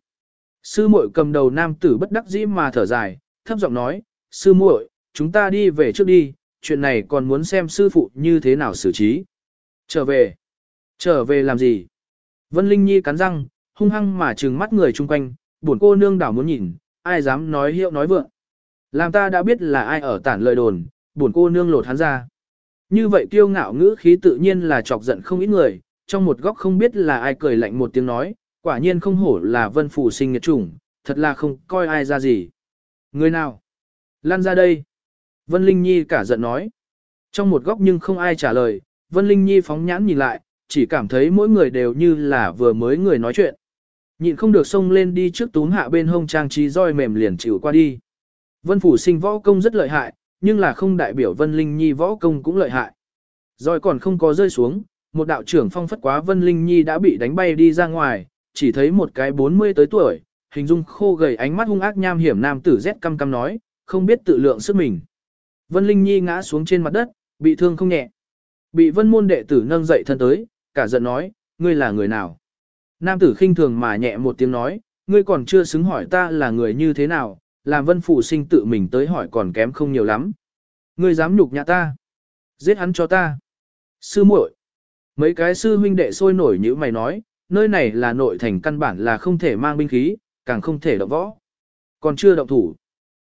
Sư muội cầm đầu nam tử bất đắc dĩ mà thở dài, thấp giọng nói, sư muội, chúng ta đi về trước đi, chuyện này còn muốn xem sư phụ như thế nào xử trí. Trở về. Trở về làm gì? Vân Linh Nhi cắn răng, hung hăng mà trừng mắt người chung quanh, buồn cô nương đảo muốn nhìn, ai dám nói hiệu nói vượng. Làm ta đã biết là ai ở tản lời đồn, buồn cô nương lột hắn ra. Như vậy kiêu ngạo ngữ khí tự nhiên là chọc giận không ít người, trong một góc không biết là ai cười lạnh một tiếng nói, quả nhiên không hổ là vân phủ sinh nghiệt chủng, thật là không coi ai ra gì. Người nào? Lan ra đây. Vân Linh Nhi cả giận nói. Trong một góc nhưng không ai trả lời, Vân Linh Nhi phóng nhãn nhìn lại, chỉ cảm thấy mỗi người đều như là vừa mới người nói chuyện. Nhịn không được xông lên đi trước túm hạ bên hông trang trí roi mềm liền chịu qua đi. Vân Phủ sinh võ công rất lợi hại, nhưng là không đại biểu Vân Linh Nhi võ công cũng lợi hại. Roi còn không có rơi xuống, một đạo trưởng phong phất quá Vân Linh Nhi đã bị đánh bay đi ra ngoài, chỉ thấy một cái 40 tới tuổi, hình dung khô gầy ánh mắt hung ác nham hiểm nam tử rét căm căm nói, không biết tự lượng sức mình. Vân Linh Nhi ngã xuống trên mặt đất, bị thương không nhẹ. Bị vân môn đệ tử nâng dậy thân tới, cả giận nói, ngươi là người nào? Nam tử khinh thường mà nhẹ một tiếng nói, ngươi còn chưa xứng hỏi ta là người như thế nào, làm vân phủ sinh tự mình tới hỏi còn kém không nhiều lắm. Ngươi dám nhục nhã ta? Giết hắn cho ta. Sư muội, Mấy cái sư huynh đệ sôi nổi như mày nói, nơi này là nội thành căn bản là không thể mang binh khí, càng không thể động võ. Còn chưa động thủ.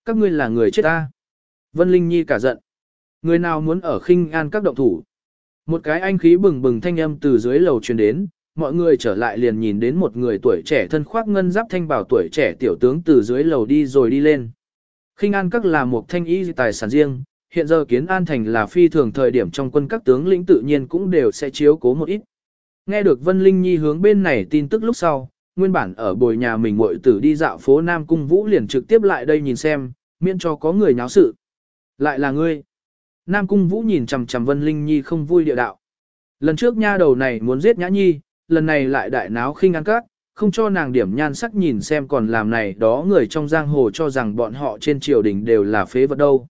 Các ngươi là người chết ta. Vân Linh Nhi cả giận. Người nào muốn ở khinh an các động thủ. Một cái anh khí bừng bừng thanh âm từ dưới lầu truyền đến, mọi người trở lại liền nhìn đến một người tuổi trẻ thân khoác ngân giáp thanh bảo tuổi trẻ tiểu tướng từ dưới lầu đi rồi đi lên. Khinh an các là một thanh ý tài sản riêng, hiện giờ kiến an thành là phi thường thời điểm trong quân các tướng lĩnh tự nhiên cũng đều sẽ chiếu cố một ít. Nghe được Vân Linh Nhi hướng bên này tin tức lúc sau, nguyên bản ở bồi nhà mình muội tử đi dạo phố Nam Cung Vũ liền trực tiếp lại đây nhìn xem, miễn cho có người nháo sự. Lại là ngươi. Nam Cung Vũ nhìn chằm chằm Vân Linh Nhi không vui địa đạo. Lần trước nha đầu này muốn giết Nhã Nhi, lần này lại đại náo khinh ăn cát, không cho nàng điểm nhan sắc nhìn xem còn làm này đó người trong giang hồ cho rằng bọn họ trên triều đình đều là phế vật đâu.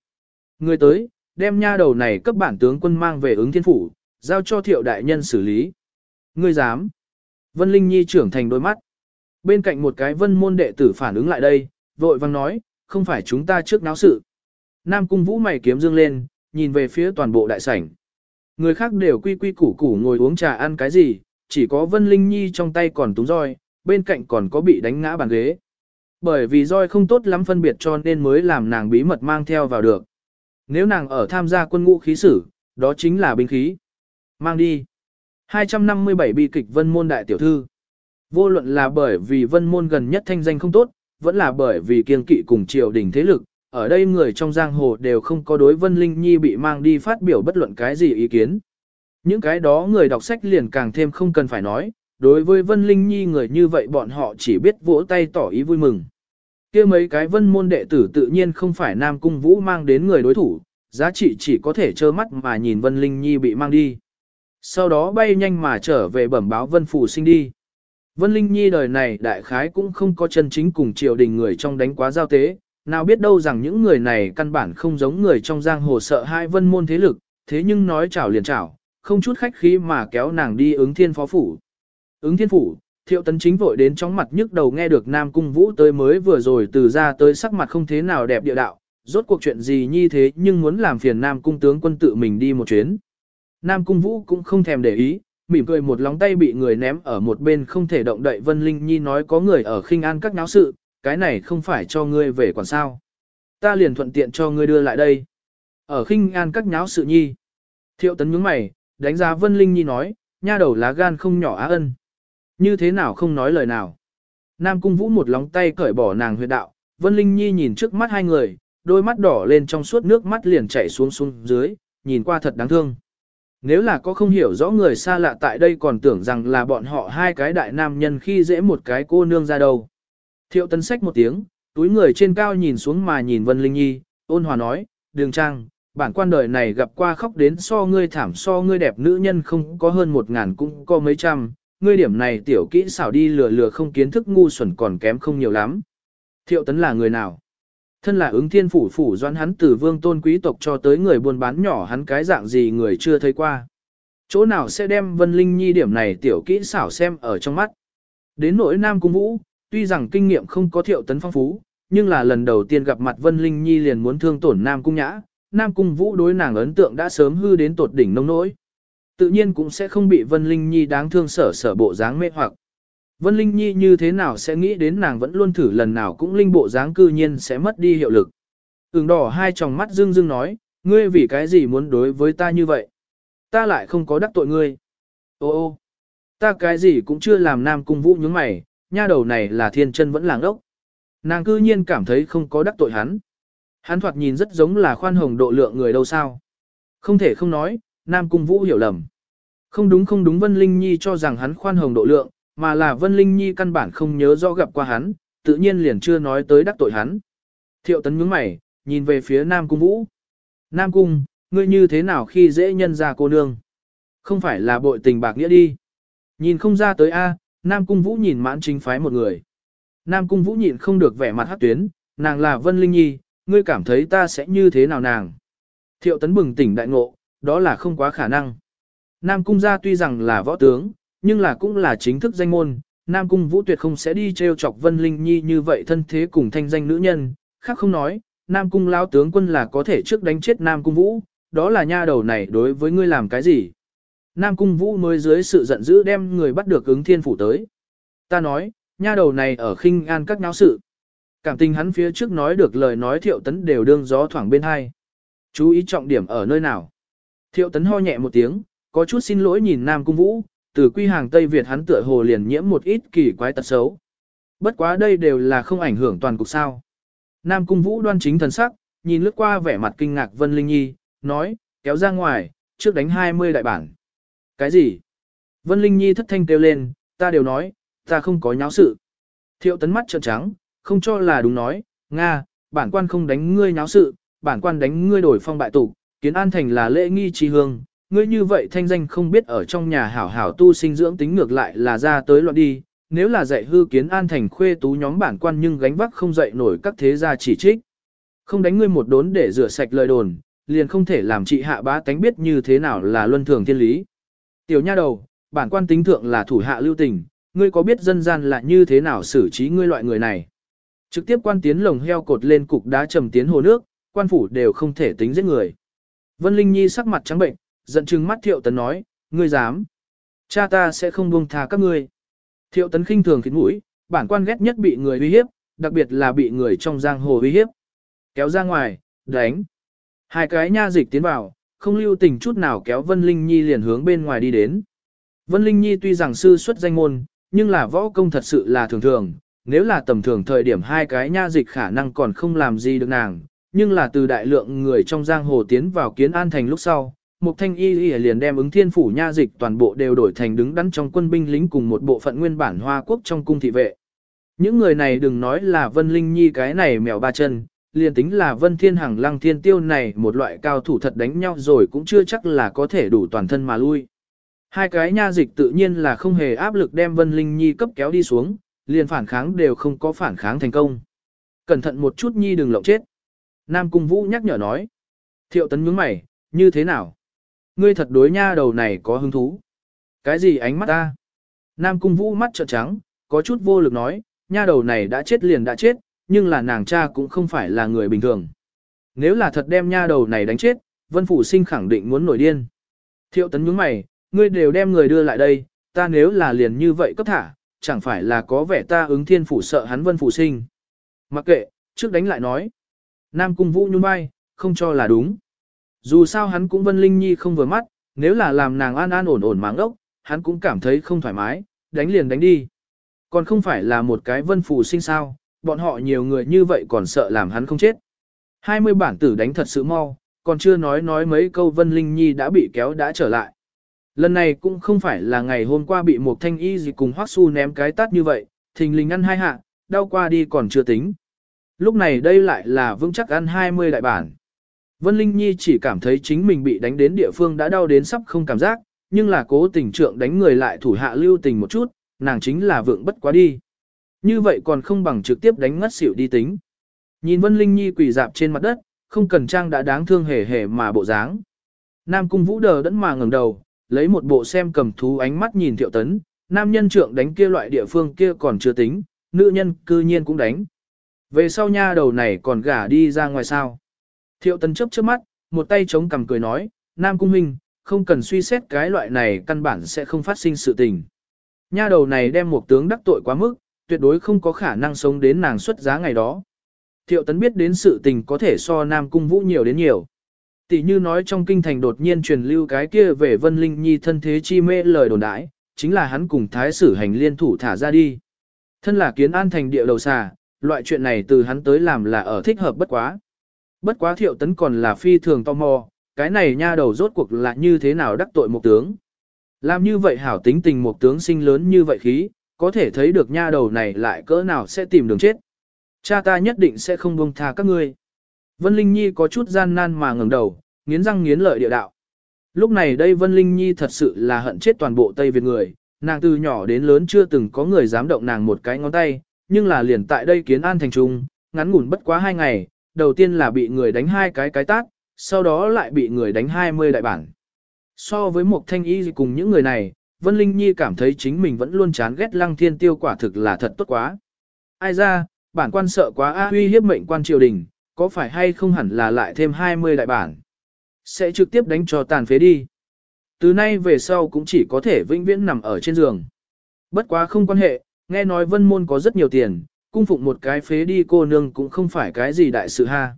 Người tới, đem nha đầu này cấp bản tướng quân mang về ứng thiên phủ, giao cho thiệu đại nhân xử lý. Ngươi dám. Vân Linh Nhi trưởng thành đôi mắt. Bên cạnh một cái vân môn đệ tử phản ứng lại đây, vội vang nói, không phải chúng ta trước náo sự. Nam cung vũ mày kiếm dương lên, nhìn về phía toàn bộ đại sảnh. Người khác đều quy quy củ củ ngồi uống trà ăn cái gì, chỉ có Vân Linh Nhi trong tay còn túng roi, bên cạnh còn có bị đánh ngã bàn ghế. Bởi vì roi không tốt lắm phân biệt cho nên mới làm nàng bí mật mang theo vào được. Nếu nàng ở tham gia quân ngũ khí sử, đó chính là binh khí. Mang đi. 257 bi kịch vân môn đại tiểu thư. Vô luận là bởi vì vân môn gần nhất thanh danh không tốt, vẫn là bởi vì kiên kỵ cùng triều đình thế lực, ở đây người trong giang hồ đều không có đối Vân Linh Nhi bị mang đi phát biểu bất luận cái gì ý kiến. Những cái đó người đọc sách liền càng thêm không cần phải nói, đối với Vân Linh Nhi người như vậy bọn họ chỉ biết vỗ tay tỏ ý vui mừng kia mấy cái vân môn đệ tử tự nhiên không phải Nam Cung Vũ mang đến người đối thủ, giá trị chỉ có thể trơ mắt mà nhìn Vân Linh Nhi bị mang đi. Sau đó bay nhanh mà trở về bẩm báo Vân Phủ sinh đi. Vân Linh Nhi đời này đại khái cũng không có chân chính cùng triều đình người trong đánh quá giao tế, nào biết đâu rằng những người này căn bản không giống người trong giang hồ sợ hai vân môn thế lực, thế nhưng nói chảo liền chảo, không chút khách khí mà kéo nàng đi ứng thiên phó phủ. Ứng thiên phủ, thiệu tấn chính vội đến chóng mặt nhức đầu nghe được Nam Cung Vũ tới mới vừa rồi từ ra tới sắc mặt không thế nào đẹp địa đạo, rốt cuộc chuyện gì như thế nhưng muốn làm phiền Nam Cung tướng quân tự mình đi một chuyến. Nam Cung Vũ cũng không thèm để ý, mỉm cười một lóng tay bị người ném ở một bên không thể động đậy Vân Linh Nhi nói có người ở khinh an các náo sự, cái này không phải cho ngươi về còn sao. Ta liền thuận tiện cho ngươi đưa lại đây. Ở khinh an các nháo sự nhi. Thiệu tấn nhướng mày, đánh giá Vân Linh Nhi nói, nha đầu lá gan không nhỏ á ân. Như thế nào không nói lời nào. Nam Cung Vũ một lóng tay cởi bỏ nàng huyệt đạo, Vân Linh Nhi nhìn trước mắt hai người, đôi mắt đỏ lên trong suốt nước mắt liền chảy xuống xuống dưới, nhìn qua thật đáng thương. Nếu là có không hiểu rõ người xa lạ tại đây còn tưởng rằng là bọn họ hai cái đại nam nhân khi dễ một cái cô nương ra đâu. Thiệu tấn sách một tiếng, túi người trên cao nhìn xuống mà nhìn Vân Linh Nhi, ôn hòa nói, đường trang, bản quan đời này gặp qua khóc đến so ngươi thảm so ngươi đẹp nữ nhân không có hơn một ngàn cũng có mấy trăm, ngươi điểm này tiểu kỹ xảo đi lừa lừa không kiến thức ngu xuẩn còn kém không nhiều lắm. Thiệu tấn là người nào? Thân là ứng thiên phủ phủ doãn hắn từ vương tôn quý tộc cho tới người buôn bán nhỏ hắn cái dạng gì người chưa thấy qua. Chỗ nào sẽ đem Vân Linh Nhi điểm này tiểu kỹ xảo xem ở trong mắt. Đến nỗi Nam Cung Vũ, tuy rằng kinh nghiệm không có thiệu tấn phong phú, nhưng là lần đầu tiên gặp mặt Vân Linh Nhi liền muốn thương tổn Nam Cung Nhã, Nam Cung Vũ đối nàng ấn tượng đã sớm hư đến tột đỉnh nông nỗi. Tự nhiên cũng sẽ không bị Vân Linh Nhi đáng thương sở sở bộ dáng mê hoặc. Vân Linh Nhi như thế nào sẽ nghĩ đến nàng vẫn luôn thử lần nào cũng linh bộ dáng cư nhiên sẽ mất đi hiệu lực. Ứng đỏ hai tròng mắt dương dương nói, ngươi vì cái gì muốn đối với ta như vậy? Ta lại không có đắc tội ngươi. Ô ô, ta cái gì cũng chưa làm nam cung vũ nhướng mày, nha đầu này là thiên chân vẫn làng ốc. Nàng cư nhiên cảm thấy không có đắc tội hắn. Hắn thoạt nhìn rất giống là khoan hồng độ lượng người đâu sao. Không thể không nói, nam cung vũ hiểu lầm. Không đúng không đúng Vân Linh Nhi cho rằng hắn khoan hồng độ lượng, mà là Vân Linh Nhi căn bản không nhớ rõ gặp qua hắn, tự nhiên liền chưa nói tới đắc tội hắn. Thiệu tấn nhướng mày, nhìn về phía Nam Cung Vũ. Nam Cung, ngươi như thế nào khi dễ nhân ra cô nương? Không phải là bội tình bạc nghĩa đi. Nhìn không ra tới A, Nam Cung Vũ nhìn mãn chính phái một người. Nam Cung Vũ nhịn không được vẻ mặt hát tuyến, nàng là Vân Linh Nhi, ngươi cảm thấy ta sẽ như thế nào nàng? Thiệu tấn bừng tỉnh đại ngộ, đó là không quá khả năng. Nam Cung gia tuy rằng là võ tướng, nhưng là cũng là chính thức danh môn, Nam Cung Vũ tuyệt không sẽ đi trêu chọc Vân Linh Nhi như vậy thân thế cùng thanh danh nữ nhân, khác không nói, Nam Cung lão tướng quân là có thể trước đánh chết Nam Cung Vũ, đó là nha đầu này đối với ngươi làm cái gì? Nam Cung Vũ mới dưới sự giận dữ đem người bắt được ứng thiên phủ tới. Ta nói, nha đầu này ở khinh an các náo sự. Cảm tình hắn phía trước nói được lời nói thiệu tấn đều đương gió thoảng bên hai. Chú ý trọng điểm ở nơi nào? Thiệu tấn ho nhẹ một tiếng, có chút xin lỗi nhìn Nam Cung Vũ, từ quy hàng Tây Việt hắn tựa hồ liền nhiễm một ít kỳ quái tật xấu. Bất quá đây đều là không ảnh hưởng toàn cục sao. Nam Cung Vũ đoan chính thần sắc, nhìn lướt qua vẻ mặt kinh ngạc Vân Linh Nhi, nói, kéo ra ngoài, trước đánh 20 đại bản. Cái gì? Vân Linh Nhi thất thanh kêu lên, ta đều nói, ta không có nháo sự. Thiệu tấn mắt trợn trắng, không cho là đúng nói, Nga, bản quan không đánh ngươi nháo sự, bản quan đánh ngươi đổi phong bại tục, kiến an thành là lễ nghi tri hương, ngươi như vậy thanh danh không biết ở trong nhà hảo hảo tu sinh dưỡng tính ngược lại là ra tới loạn đi, nếu là dạy hư kiến an thành khuê tú nhóm bản quan nhưng gánh vác không dậy nổi các thế gia chỉ trích. Không đánh ngươi một đốn để rửa sạch lời đồn, liền không thể làm chị hạ bá tánh biết như thế nào là luân thường thiên lý. Tiểu nha đầu, bản quan tính thượng là thủ hạ lưu tình, ngươi có biết dân gian là như thế nào xử trí ngươi loại người này. Trực tiếp quan tiến lồng heo cột lên cục đá trầm tiến hồ nước, quan phủ đều không thể tính giết người. Vân Linh Nhi sắc mặt trắng bệnh, giận chừng mắt Thiệu Tấn nói, ngươi dám. Cha ta sẽ không buông tha các ngươi. Thiệu Tấn khinh thường khiến mũi, bản quan ghét nhất bị người uy hiếp, đặc biệt là bị người trong giang hồ uy hiếp. Kéo ra ngoài, đánh. Hai cái nha dịch tiến vào, không lưu tình chút nào kéo Vân Linh Nhi liền hướng bên ngoài đi đến. Vân Linh Nhi tuy rằng sư xuất danh môn, nhưng là võ công thật sự là thường thường, nếu là tầm thường thời điểm hai cái nha dịch khả năng còn không làm gì được nàng, nhưng là từ đại lượng người trong giang hồ tiến vào kiến an thành lúc sau, Mục Thanh Y Y liền đem ứng thiên phủ nha dịch toàn bộ đều đổi thành đứng đắn trong quân binh lính cùng một bộ phận nguyên bản Hoa Quốc trong cung thị vệ. Những người này đừng nói là Vân Linh Nhi cái này mèo ba chân, liền tính là Vân Thiên Hằng Lăng Thiên Tiêu này một loại cao thủ thật đánh nhau rồi cũng chưa chắc là có thể đủ toàn thân mà lui. Hai cái nha dịch tự nhiên là không hề áp lực đem Vân Linh Nhi cấp kéo đi xuống, liền phản kháng đều không có phản kháng thành công. Cẩn thận một chút Nhi đừng lộng chết. Nam Cung Vũ nhắc nhở nói. Thiệu tấn nhướng mày, như thế nào? Ngươi thật đối nha đầu này có hứng thú. Cái gì ánh mắt ta? Nam cung vũ mắt trợn trắng, có chút vô lực nói, nha đầu này đã chết liền đã chết, nhưng là nàng cha cũng không phải là người bình thường. Nếu là thật đem nha đầu này đánh chết, Vân Phủ Sinh khẳng định muốn nổi điên. Thiệu tấn nhướng mày, ngươi đều đem người đưa lại đây, ta nếu là liền như vậy cấp thả, chẳng phải là có vẻ ta ứng thiên phủ sợ hắn Vân Phủ Sinh. Mặc kệ, trước đánh lại nói. Nam cung vũ nhún vai, không cho là đúng. Dù sao hắn cũng Vân Linh Nhi không vừa mắt, nếu là làm nàng an an ổn ổn máng ốc, hắn cũng cảm thấy không thoải mái, đánh liền đánh đi. Còn không phải là một cái vân phù sinh sao, bọn họ nhiều người như vậy còn sợ làm hắn không chết. 20 bản tử đánh thật sự mau, còn chưa nói nói mấy câu Vân Linh Nhi đã bị kéo đã trở lại. Lần này cũng không phải là ngày hôm qua bị một thanh y gì cùng hoắc su ném cái tát như vậy, thình lình ăn hai hạ, đau qua đi còn chưa tính. Lúc này đây lại là vững chắc ăn 20 đại bản. Vân Linh Nhi chỉ cảm thấy chính mình bị đánh đến địa phương đã đau đến sắp không cảm giác, nhưng là cố tình trượng đánh người lại thủ hạ lưu tình một chút, nàng chính là vượng bất quá đi. Như vậy còn không bằng trực tiếp đánh ngất xỉu đi tính. Nhìn Vân Linh Nhi quỳ dạp trên mặt đất, không cần trang đã đáng thương hề hề mà bộ dáng. Nam cung vũ đờ đẫn mà ngẩng đầu, lấy một bộ xem cầm thú ánh mắt nhìn thiệu tấn, nam nhân trượng đánh kia loại địa phương kia còn chưa tính, nữ nhân cư nhiên cũng đánh. Về sau nha đầu này còn gả đi ra ngoài sao. Thiệu tấn chấp trước mắt, một tay chống cằm cười nói, Nam cung Minh, không cần suy xét cái loại này căn bản sẽ không phát sinh sự tình. Nha đầu này đem một tướng đắc tội quá mức, tuyệt đối không có khả năng sống đến nàng xuất giá ngày đó. Thiệu tấn biết đến sự tình có thể so Nam cung vũ nhiều đến nhiều. Tỷ như nói trong kinh thành đột nhiên truyền lưu cái kia về Vân Linh Nhi thân thế chi mê lời đồn đãi, chính là hắn cùng thái sử hành liên thủ thả ra đi. Thân là kiến an thành địa đầu xà, loại chuyện này từ hắn tới làm là ở thích hợp bất quá. Bất quá thiệu tấn còn là phi thường tò mò, cái này nha đầu rốt cuộc là như thế nào đắc tội một tướng. Làm như vậy hảo tính tình một tướng sinh lớn như vậy khí, có thể thấy được nha đầu này lại cỡ nào sẽ tìm đường chết. Cha ta nhất định sẽ không buông tha các ngươi. Vân Linh Nhi có chút gian nan mà ngẩng đầu, nghiến răng nghiến lợi địa đạo. Lúc này đây Vân Linh Nhi thật sự là hận chết toàn bộ Tây Việt người, nàng từ nhỏ đến lớn chưa từng có người dám động nàng một cái ngón tay, nhưng là liền tại đây kiến an thành trung, ngắn ngủn bất quá hai ngày, đầu tiên là bị người đánh hai cái cái tát, sau đó lại bị người đánh hai mươi đại bản. So với một thanh y cùng những người này, Vân Linh Nhi cảm thấy chính mình vẫn luôn chán ghét lăng thiên tiêu quả thực là thật tốt quá. Ai ra, bản quan sợ quá a huy hiếp mệnh quan triều đình, có phải hay không hẳn là lại thêm 20 đại bản. Sẽ trực tiếp đánh cho tàn phế đi. Từ nay về sau cũng chỉ có thể vĩnh viễn nằm ở trên giường. Bất quá không quan hệ, nghe nói vân môn có rất nhiều tiền, cung phụng một cái phế đi cô nương cũng không phải cái gì đại sự ha.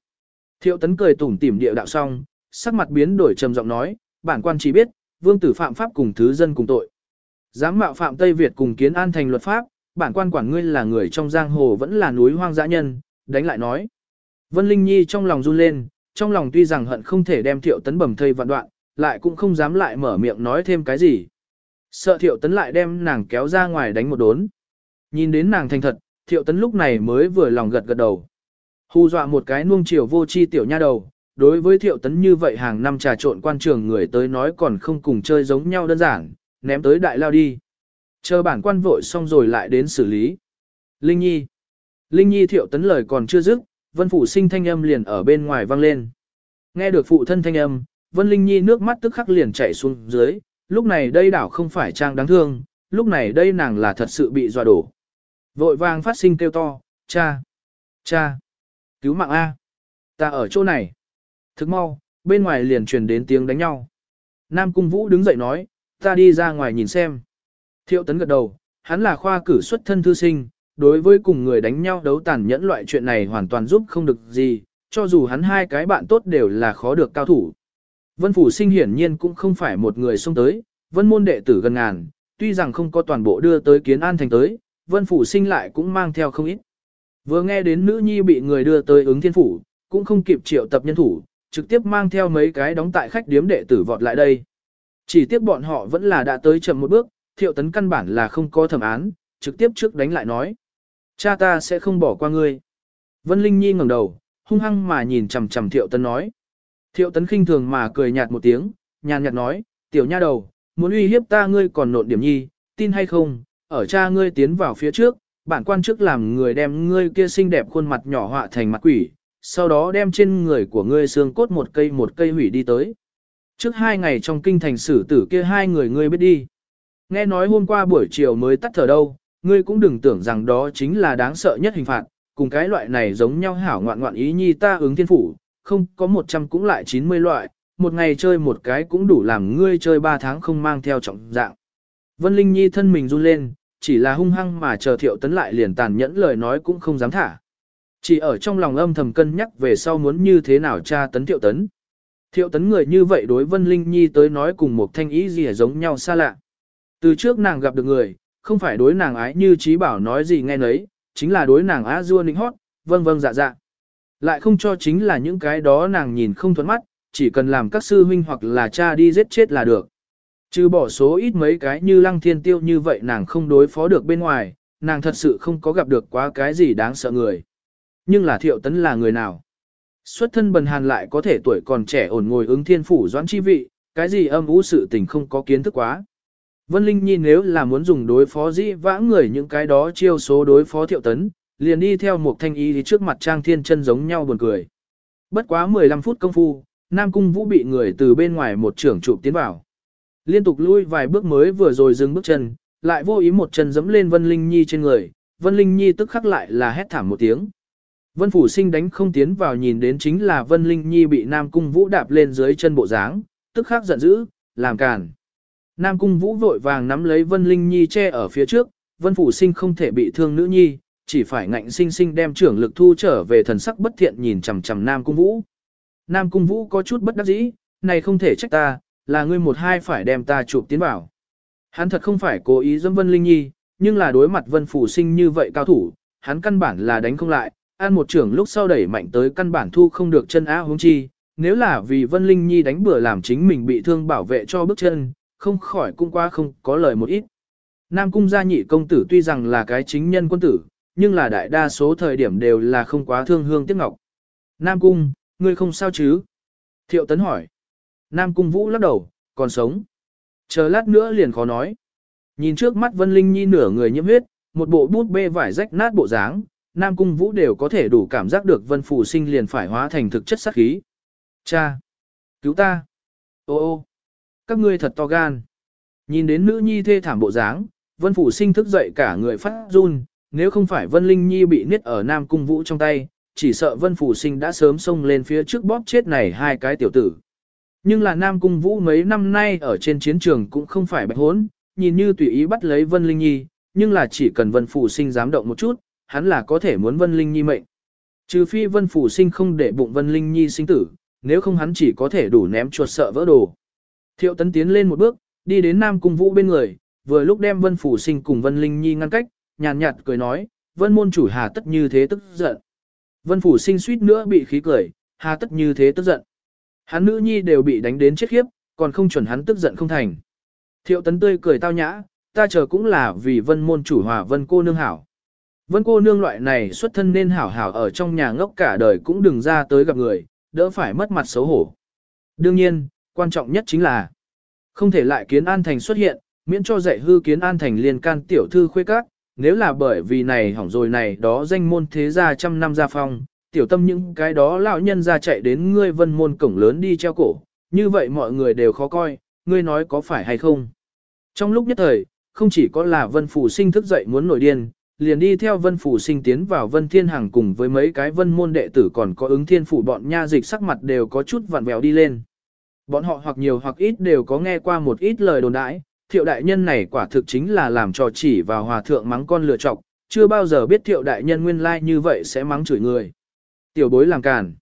Thiệu tấn cười tủm tỉm địa đạo xong, sắc mặt biến đổi trầm giọng nói, bản quan chỉ biết, vương tử phạm pháp cùng thứ dân cùng tội. Dám mạo phạm Tây Việt cùng kiến an thành luật pháp, bản quan quản ngươi là người trong giang hồ vẫn là núi hoang dã nhân, đánh lại nói. Vân Linh Nhi trong lòng run lên, trong lòng tuy rằng hận không thể đem thiệu tấn bầm thây vạn đoạn, lại cũng không dám lại mở miệng nói thêm cái gì. Sợ thiệu tấn lại đem nàng kéo ra ngoài đánh một đốn. Nhìn đến nàng thành thật, thiệu tấn lúc này mới vừa lòng gật gật đầu. Hù dọa một cái nuông chiều vô chi tiểu nha đầu, đối với thiệu tấn như vậy hàng năm trà trộn quan trường người tới nói còn không cùng chơi giống nhau đơn giản, ném tới đại lao đi. Chờ bản quan vội xong rồi lại đến xử lý. Linh Nhi. Linh Nhi thiệu tấn lời còn chưa dứt, Vân Phụ sinh thanh âm liền ở bên ngoài vang lên. Nghe được phụ thân thanh âm, Vân Linh Nhi nước mắt tức khắc liền chảy xuống dưới, lúc này đây đảo không phải trang đáng thương, lúc này đây nàng là thật sự bị dọa đổ. Vội vàng phát sinh kêu to, cha, cha, cứu mạng A, ta ở chỗ này. Thức mau, bên ngoài liền truyền đến tiếng đánh nhau. Nam Cung Vũ đứng dậy nói, ta đi ra ngoài nhìn xem. Thiệu tấn gật đầu, hắn là khoa cử xuất thân thư sinh, đối với cùng người đánh nhau đấu tàn nhẫn loại chuyện này hoàn toàn giúp không được gì, cho dù hắn hai cái bạn tốt đều là khó được cao thủ. Vân Phủ Sinh hiển nhiên cũng không phải một người xông tới, vân môn đệ tử gần ngàn, tuy rằng không có toàn bộ đưa tới kiến an thành tới, Vân Phủ Sinh lại cũng mang theo không ít. Vừa nghe đến nữ nhi bị người đưa tới ứng thiên phủ, cũng không kịp triệu tập nhân thủ, trực tiếp mang theo mấy cái đóng tại khách điếm đệ tử vọt lại đây. Chỉ tiếc bọn họ vẫn là đã tới chậm một bước, thiệu tấn căn bản là không có thẩm án, trực tiếp trước đánh lại nói. Cha ta sẽ không bỏ qua ngươi. Vân Linh Nhi ngẩng đầu, hung hăng mà nhìn chằm chằm Thiệu Tấn nói. Thiệu Tấn khinh thường mà cười nhạt một tiếng, nhàn nhạt nói, tiểu nha đầu, muốn uy hiếp ta ngươi còn nộn điểm nhi, tin hay không, ở cha ngươi tiến vào phía trước, bản quan trước làm người đem ngươi kia xinh đẹp khuôn mặt nhỏ họa thành mặt quỷ, sau đó đem trên người của ngươi xương cốt một cây một cây hủy đi tới. Trước hai ngày trong kinh thành xử tử kia hai người ngươi biết đi. Nghe nói hôm qua buổi chiều mới tắt thở đâu, ngươi cũng đừng tưởng rằng đó chính là đáng sợ nhất hình phạt, cùng cái loại này giống nhau hảo ngoạn ngoạn ý nhi ta ứng thiên phủ, không có 100 cũng lại 90 loại, một ngày chơi một cái cũng đủ làm ngươi chơi 3 tháng không mang theo trọng dạng. Vân Linh Nhi thân mình run lên, chỉ là hung hăng mà chờ thiệu tấn lại liền tàn nhẫn lời nói cũng không dám thả. Chỉ ở trong lòng âm thầm cân nhắc về sau muốn như thế nào tra tấn thiệu tấn. Thiệu tấn người như vậy đối Vân Linh Nhi tới nói cùng một thanh ý gì giống nhau xa lạ. Từ trước nàng gặp được người, không phải đối nàng ái như trí bảo nói gì nghe nấy, chính là đối nàng á dua nịnh hót, vâng vâng dạ dạ. Lại không cho chính là những cái đó nàng nhìn không thuẫn mắt, chỉ cần làm các sư huynh hoặc là cha đi giết chết là được. Trừ bỏ số ít mấy cái như lăng thiên tiêu như vậy nàng không đối phó được bên ngoài, nàng thật sự không có gặp được quá cái gì đáng sợ người. Nhưng là thiệu tấn là người nào? Xuất thân bần hàn lại có thể tuổi còn trẻ ổn ngồi ứng thiên phủ doãn chi vị, cái gì âm ú sự tình không có kiến thức quá. Vân Linh Nhi nếu là muốn dùng đối phó dĩ vãng người những cái đó chiêu số đối phó thiệu tấn, liền đi theo một thanh y thì trước mặt Trang Thiên chân giống nhau buồn cười. Bất quá 15 phút công phu, Nam Cung Vũ bị người từ bên ngoài một trưởng trụ tiến vào. Liên tục lui vài bước mới vừa rồi dừng bước chân, lại vô ý một chân giẫm lên Vân Linh Nhi trên người, Vân Linh Nhi tức khắc lại là hét thảm một tiếng. Vân Phủ Sinh đánh không tiến vào nhìn đến chính là Vân Linh Nhi bị Nam Cung Vũ đạp lên dưới chân bộ dáng, tức khắc giận dữ, làm cản. Nam Cung Vũ vội vàng nắm lấy Vân Linh Nhi che ở phía trước, Vân Phủ Sinh không thể bị thương nữ nhi, chỉ phải ngạnh sinh sinh đem trưởng lực thu trở về thần sắc bất thiện nhìn chằm chằm Nam Cung Vũ. Nam Cung Vũ có chút bất đắc dĩ, này không thể trách ta, là ngươi một hai phải đem ta chụp tiến vào. Hắn thật không phải cố ý dâm Vân Linh Nhi, nhưng là đối mặt Vân Phủ Sinh như vậy cao thủ, hắn căn bản là đánh không lại, An một trưởng lúc sau đẩy mạnh tới căn bản thu không được chân á hướng chi. Nếu là vì Vân Linh Nhi đánh bừa làm chính mình bị thương bảo vệ cho bước chân, không khỏi cung qua không có lời một ít. Nam cung gia nhị công tử tuy rằng là cái chính nhân quân tử, nhưng là đại đa số thời điểm đều là không quá thương hương tiếc ngọc. Nam cung, ngươi không sao chứ? Thiệu tấn hỏi. Nam cung vũ lắc đầu, còn sống. Chờ lát nữa liền khó nói. Nhìn trước mắt Vân Linh Nhi nửa người nhiễm huyết, một bộ bút bê vải rách nát bộ dáng, Nam cung vũ đều có thể đủ cảm giác được Vân Phủ sinh liền phải hóa thành thực chất sát khí. Cha! Cứu ta! Ô ô! Các ngươi thật to gan! Nhìn đến nữ nhi thê thảm bộ dáng, Vân Phủ sinh thức dậy cả người phát run, nếu không phải Vân Linh Nhi bị niết ở Nam Cung Vũ trong tay, chỉ sợ Vân Phủ sinh đã sớm xông lên phía trước bóp chết này hai cái tiểu tử. Nhưng là Nam Cung Vũ mấy năm nay ở trên chiến trường cũng không phải bạch hốn, nhìn như tùy ý bắt lấy Vân Linh Nhi, nhưng là chỉ cần Vân Phủ sinh dám động một chút, hắn là có thể muốn Vân Linh Nhi mệnh. Trừ phi Vân Phủ sinh không để bụng Vân Linh Nhi sinh tử, nếu không hắn chỉ có thể đủ ném chuột sợ vỡ đồ. Thiệu tấn tiến lên một bước, đi đến Nam Cung Vũ bên người, vừa lúc đem Vân Phủ sinh cùng Vân Linh Nhi ngăn cách, nhàn nhạt, cười nói, Vân môn chủ hà tất như thế tức giận. Vân Phủ sinh suýt nữa bị khí cười, hà tất như thế tức giận. Hắn nữ nhi đều bị đánh đến chết khiếp, còn không chuẩn hắn tức giận không thành. Thiệu tấn tươi cười tao nhã, ta chờ cũng là vì vân môn chủ hòa vân cô nương hảo. Vân cô nương loại này xuất thân nên hảo hảo ở trong nhà ngốc cả đời cũng đừng ra tới gặp người, đỡ phải mất mặt xấu hổ. Đương nhiên, quan trọng nhất chính là không thể lại kiến an thành xuất hiện, miễn cho dạy hư kiến an thành liên can tiểu thư khuê các, nếu là bởi vì này hỏng rồi này đó danh môn thế gia trăm năm gia phong, tiểu tâm những cái đó lão nhân ra chạy đến ngươi vân môn cổng lớn đi treo cổ, như vậy mọi người đều khó coi, ngươi nói có phải hay không. Trong lúc nhất thời, không chỉ có là vân phủ sinh thức dậy muốn nổi điên, liền đi theo vân phủ sinh tiến vào vân thiên hàng cùng với mấy cái vân môn đệ tử còn có ứng thiên phủ bọn nha dịch sắc mặt đều có chút vặn vẹo đi lên. Bọn họ hoặc nhiều hoặc ít đều có nghe qua một ít lời đồn đãi, thiệu đại nhân này quả thực chính là làm trò chỉ vào hòa thượng mắng con lựa chọc, chưa bao giờ biết thiệu đại nhân nguyên lai like như vậy sẽ mắng chửi người. Tiểu bối làm càn.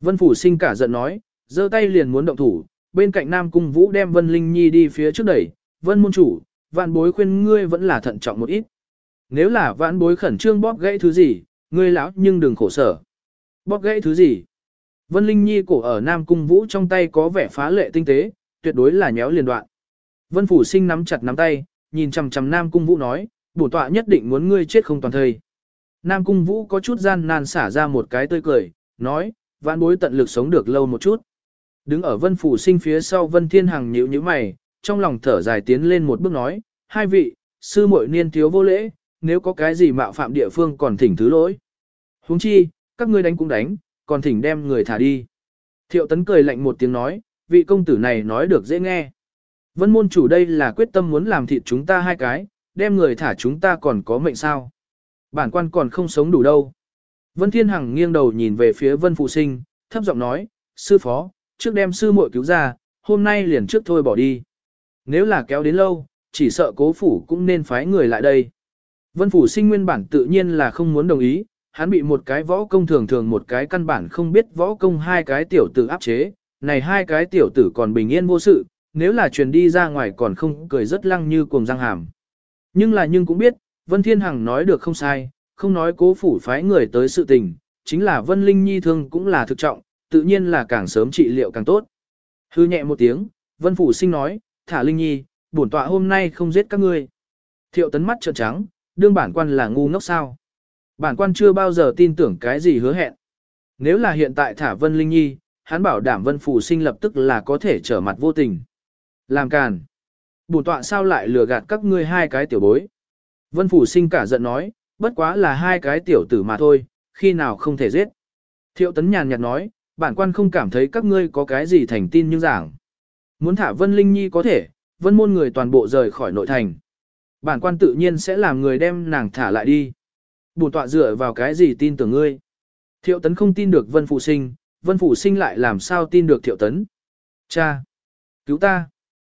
Vân Phủ sinh cả giận nói, giơ tay liền muốn động thủ, bên cạnh Nam Cung Vũ đem Vân Linh Nhi đi phía trước đẩy, Vân môn chủ, vạn bối khuyên ngươi vẫn là thận trọng một ít. Nếu là vạn bối khẩn trương bóp gãy thứ gì, ngươi lão nhưng đừng khổ sở. Bóp gãy thứ gì? Vân Linh Nhi cổ ở Nam Cung Vũ trong tay có vẻ phá lệ tinh tế, tuyệt đối là nhéo liền đoạn. Vân Phủ Sinh nắm chặt nắm tay, nhìn chằm chằm Nam Cung Vũ nói, bổ tọa nhất định muốn ngươi chết không toàn thời. Nam Cung Vũ có chút gian nan xả ra một cái tươi cười, nói, vãn bối tận lực sống được lâu một chút. Đứng ở Vân Phủ Sinh phía sau Vân Thiên Hằng nhíu nhíu mày, trong lòng thở dài tiến lên một bước nói, hai vị, sư muội niên thiếu vô lễ, nếu có cái gì mạo phạm địa phương còn thỉnh thứ lỗi. Huống chi, các ngươi đánh cũng đánh, còn thỉnh đem người thả đi. Thiệu tấn cười lạnh một tiếng nói, vị công tử này nói được dễ nghe. Vân môn chủ đây là quyết tâm muốn làm thịt chúng ta hai cái, đem người thả chúng ta còn có mệnh sao. Bản quan còn không sống đủ đâu. Vân Thiên Hằng nghiêng đầu nhìn về phía Vân Phụ Sinh, thấp giọng nói, sư phó, trước đem sư muội cứu ra, hôm nay liền trước thôi bỏ đi. Nếu là kéo đến lâu, chỉ sợ cố phủ cũng nên phái người lại đây. Vân Phủ Sinh nguyên bản tự nhiên là không muốn đồng ý, hắn bị một cái võ công thường thường một cái căn bản không biết võ công hai cái tiểu tử áp chế, này hai cái tiểu tử còn bình yên vô sự, nếu là truyền đi ra ngoài còn không cười rất lăng như cuồng răng hàm. Nhưng là nhưng cũng biết, Vân Thiên Hằng nói được không sai, không nói cố phủ phái người tới sự tình, chính là Vân Linh Nhi thương cũng là thực trọng, tự nhiên là càng sớm trị liệu càng tốt. Hư nhẹ một tiếng, Vân Phủ sinh nói, thả Linh Nhi, bổn tọa hôm nay không giết các ngươi. Thiệu tấn mắt trợn trắng, đương bản quan là ngu ngốc sao. Bản quan chưa bao giờ tin tưởng cái gì hứa hẹn. Nếu là hiện tại thả Vân Linh Nhi, hắn bảo đảm Vân Phủ sinh lập tức là có thể trở mặt vô tình. Làm càn. Bổn tọa sao lại lừa gạt các ngươi hai cái tiểu bối. Vân Phủ sinh cả giận nói, bất quá là hai cái tiểu tử mà thôi, khi nào không thể giết. Thiệu tấn nhàn nhạt nói, bản quan không cảm thấy các ngươi có cái gì thành tin nhưng giảng. Muốn thả Vân Linh Nhi có thể, vân môn người toàn bộ rời khỏi nội thành. Bản quan tự nhiên sẽ làm người đem nàng thả lại đi. Bùn tọa dựa vào cái gì tin tưởng ngươi. Thiệu tấn không tin được vân phụ sinh, vân phụ sinh lại làm sao tin được thiệu tấn. Cha! Cứu ta!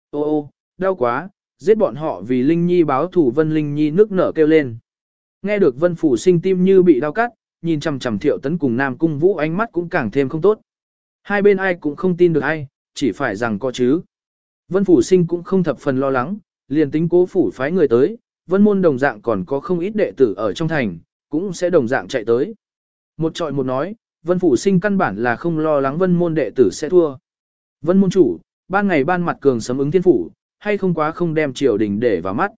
Ô ô, đau quá, giết bọn họ vì Linh Nhi báo thủ Vân Linh Nhi nước nở kêu lên. Nghe được Vân Phủ sinh tim như bị đau cắt, nhìn chằm chằm thiệu tấn cùng Nam Cung Vũ ánh mắt cũng càng thêm không tốt. Hai bên ai cũng không tin được ai, chỉ phải rằng có chứ. Vân Phủ sinh cũng không thập phần lo lắng, liền tính cố phủ phái người tới, vân môn đồng dạng còn có không ít đệ tử ở trong thành, cũng sẽ đồng dạng chạy tới. Một trọi một nói, vân phủ sinh căn bản là không lo lắng vân môn đệ tử sẽ thua. Vân môn chủ, ban ngày ban mặt cường sấm ứng thiên phủ, hay không quá không đem triều đình để vào mắt.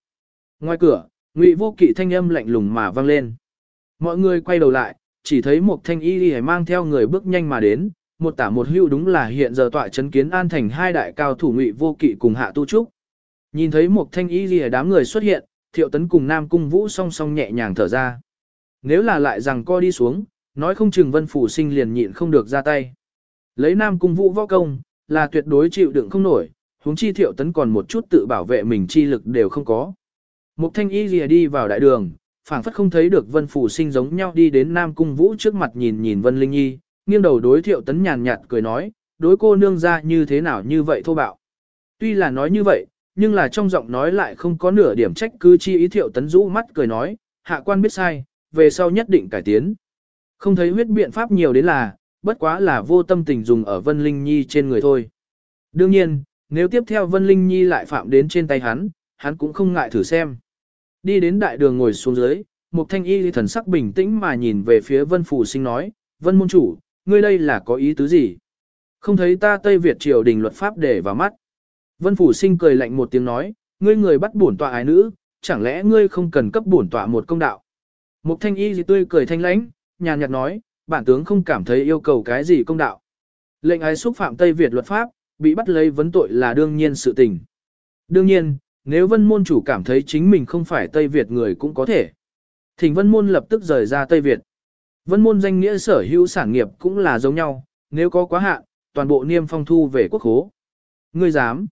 Ngoài cửa, ngụy vô kỵ thanh âm lạnh lùng mà vang lên. Mọi người quay đầu lại, chỉ thấy một thanh y y mang theo người bước nhanh mà đến, một tả một hưu đúng là hiện giờ tọa chấn kiến an thành hai đại cao thủ ngụy vô kỵ cùng hạ tu trúc. Nhìn thấy một thanh y y đám người xuất hiện, thiệu tấn cùng nam cung vũ song song nhẹ nhàng thở ra. Nếu là lại rằng co đi xuống, nói không chừng vân phủ sinh liền nhịn không được ra tay. Lấy nam cung vũ võ công, là tuyệt đối chịu đựng không nổi, huống chi thiệu tấn còn một chút tự bảo vệ mình chi lực đều không có. Mục thanh y lìa đi vào đại đường, phảng phất không thấy được vân phủ sinh giống nhau đi đến Nam Cung Vũ trước mặt nhìn nhìn Vân Linh Nhi, nghiêng đầu đối thiệu tấn nhàn nhạt cười nói, đối cô nương ra như thế nào như vậy thô bạo. Tuy là nói như vậy, nhưng là trong giọng nói lại không có nửa điểm trách cứ chi ý thiệu tấn rũ mắt cười nói, hạ quan biết sai, về sau nhất định cải tiến. Không thấy huyết biện pháp nhiều đến là, bất quá là vô tâm tình dùng ở Vân Linh Nhi trên người thôi. Đương nhiên, nếu tiếp theo Vân Linh Nhi lại phạm đến trên tay hắn, hắn cũng không ngại thử xem. Đi đến đại đường ngồi xuống dưới, một thanh y thần sắc bình tĩnh mà nhìn về phía Vân Phủ Sinh nói, Vân Môn Chủ, ngươi đây là có ý tứ gì? Không thấy ta Tây Việt triều đình luật pháp để vào mắt. Vân Phủ Sinh cười lạnh một tiếng nói, ngươi người bắt bổn tọa ái nữ, chẳng lẽ ngươi không cần cấp bổn tọa một công đạo? Mục thanh y gì tươi cười thanh lãnh, nhàn nhạt nói, bản tướng không cảm thấy yêu cầu cái gì công đạo. Lệnh ái xúc phạm Tây Việt luật pháp, bị bắt lấy vấn tội là đương nhiên sự tình. Đương nhiên, nếu vân môn chủ cảm thấy chính mình không phải Tây Việt người cũng có thể. Thỉnh vân môn lập tức rời ra Tây Việt. Vân môn danh nghĩa sở hữu sản nghiệp cũng là giống nhau, nếu có quá hạn, toàn bộ niêm phong thu về quốc khố. Ngươi dám.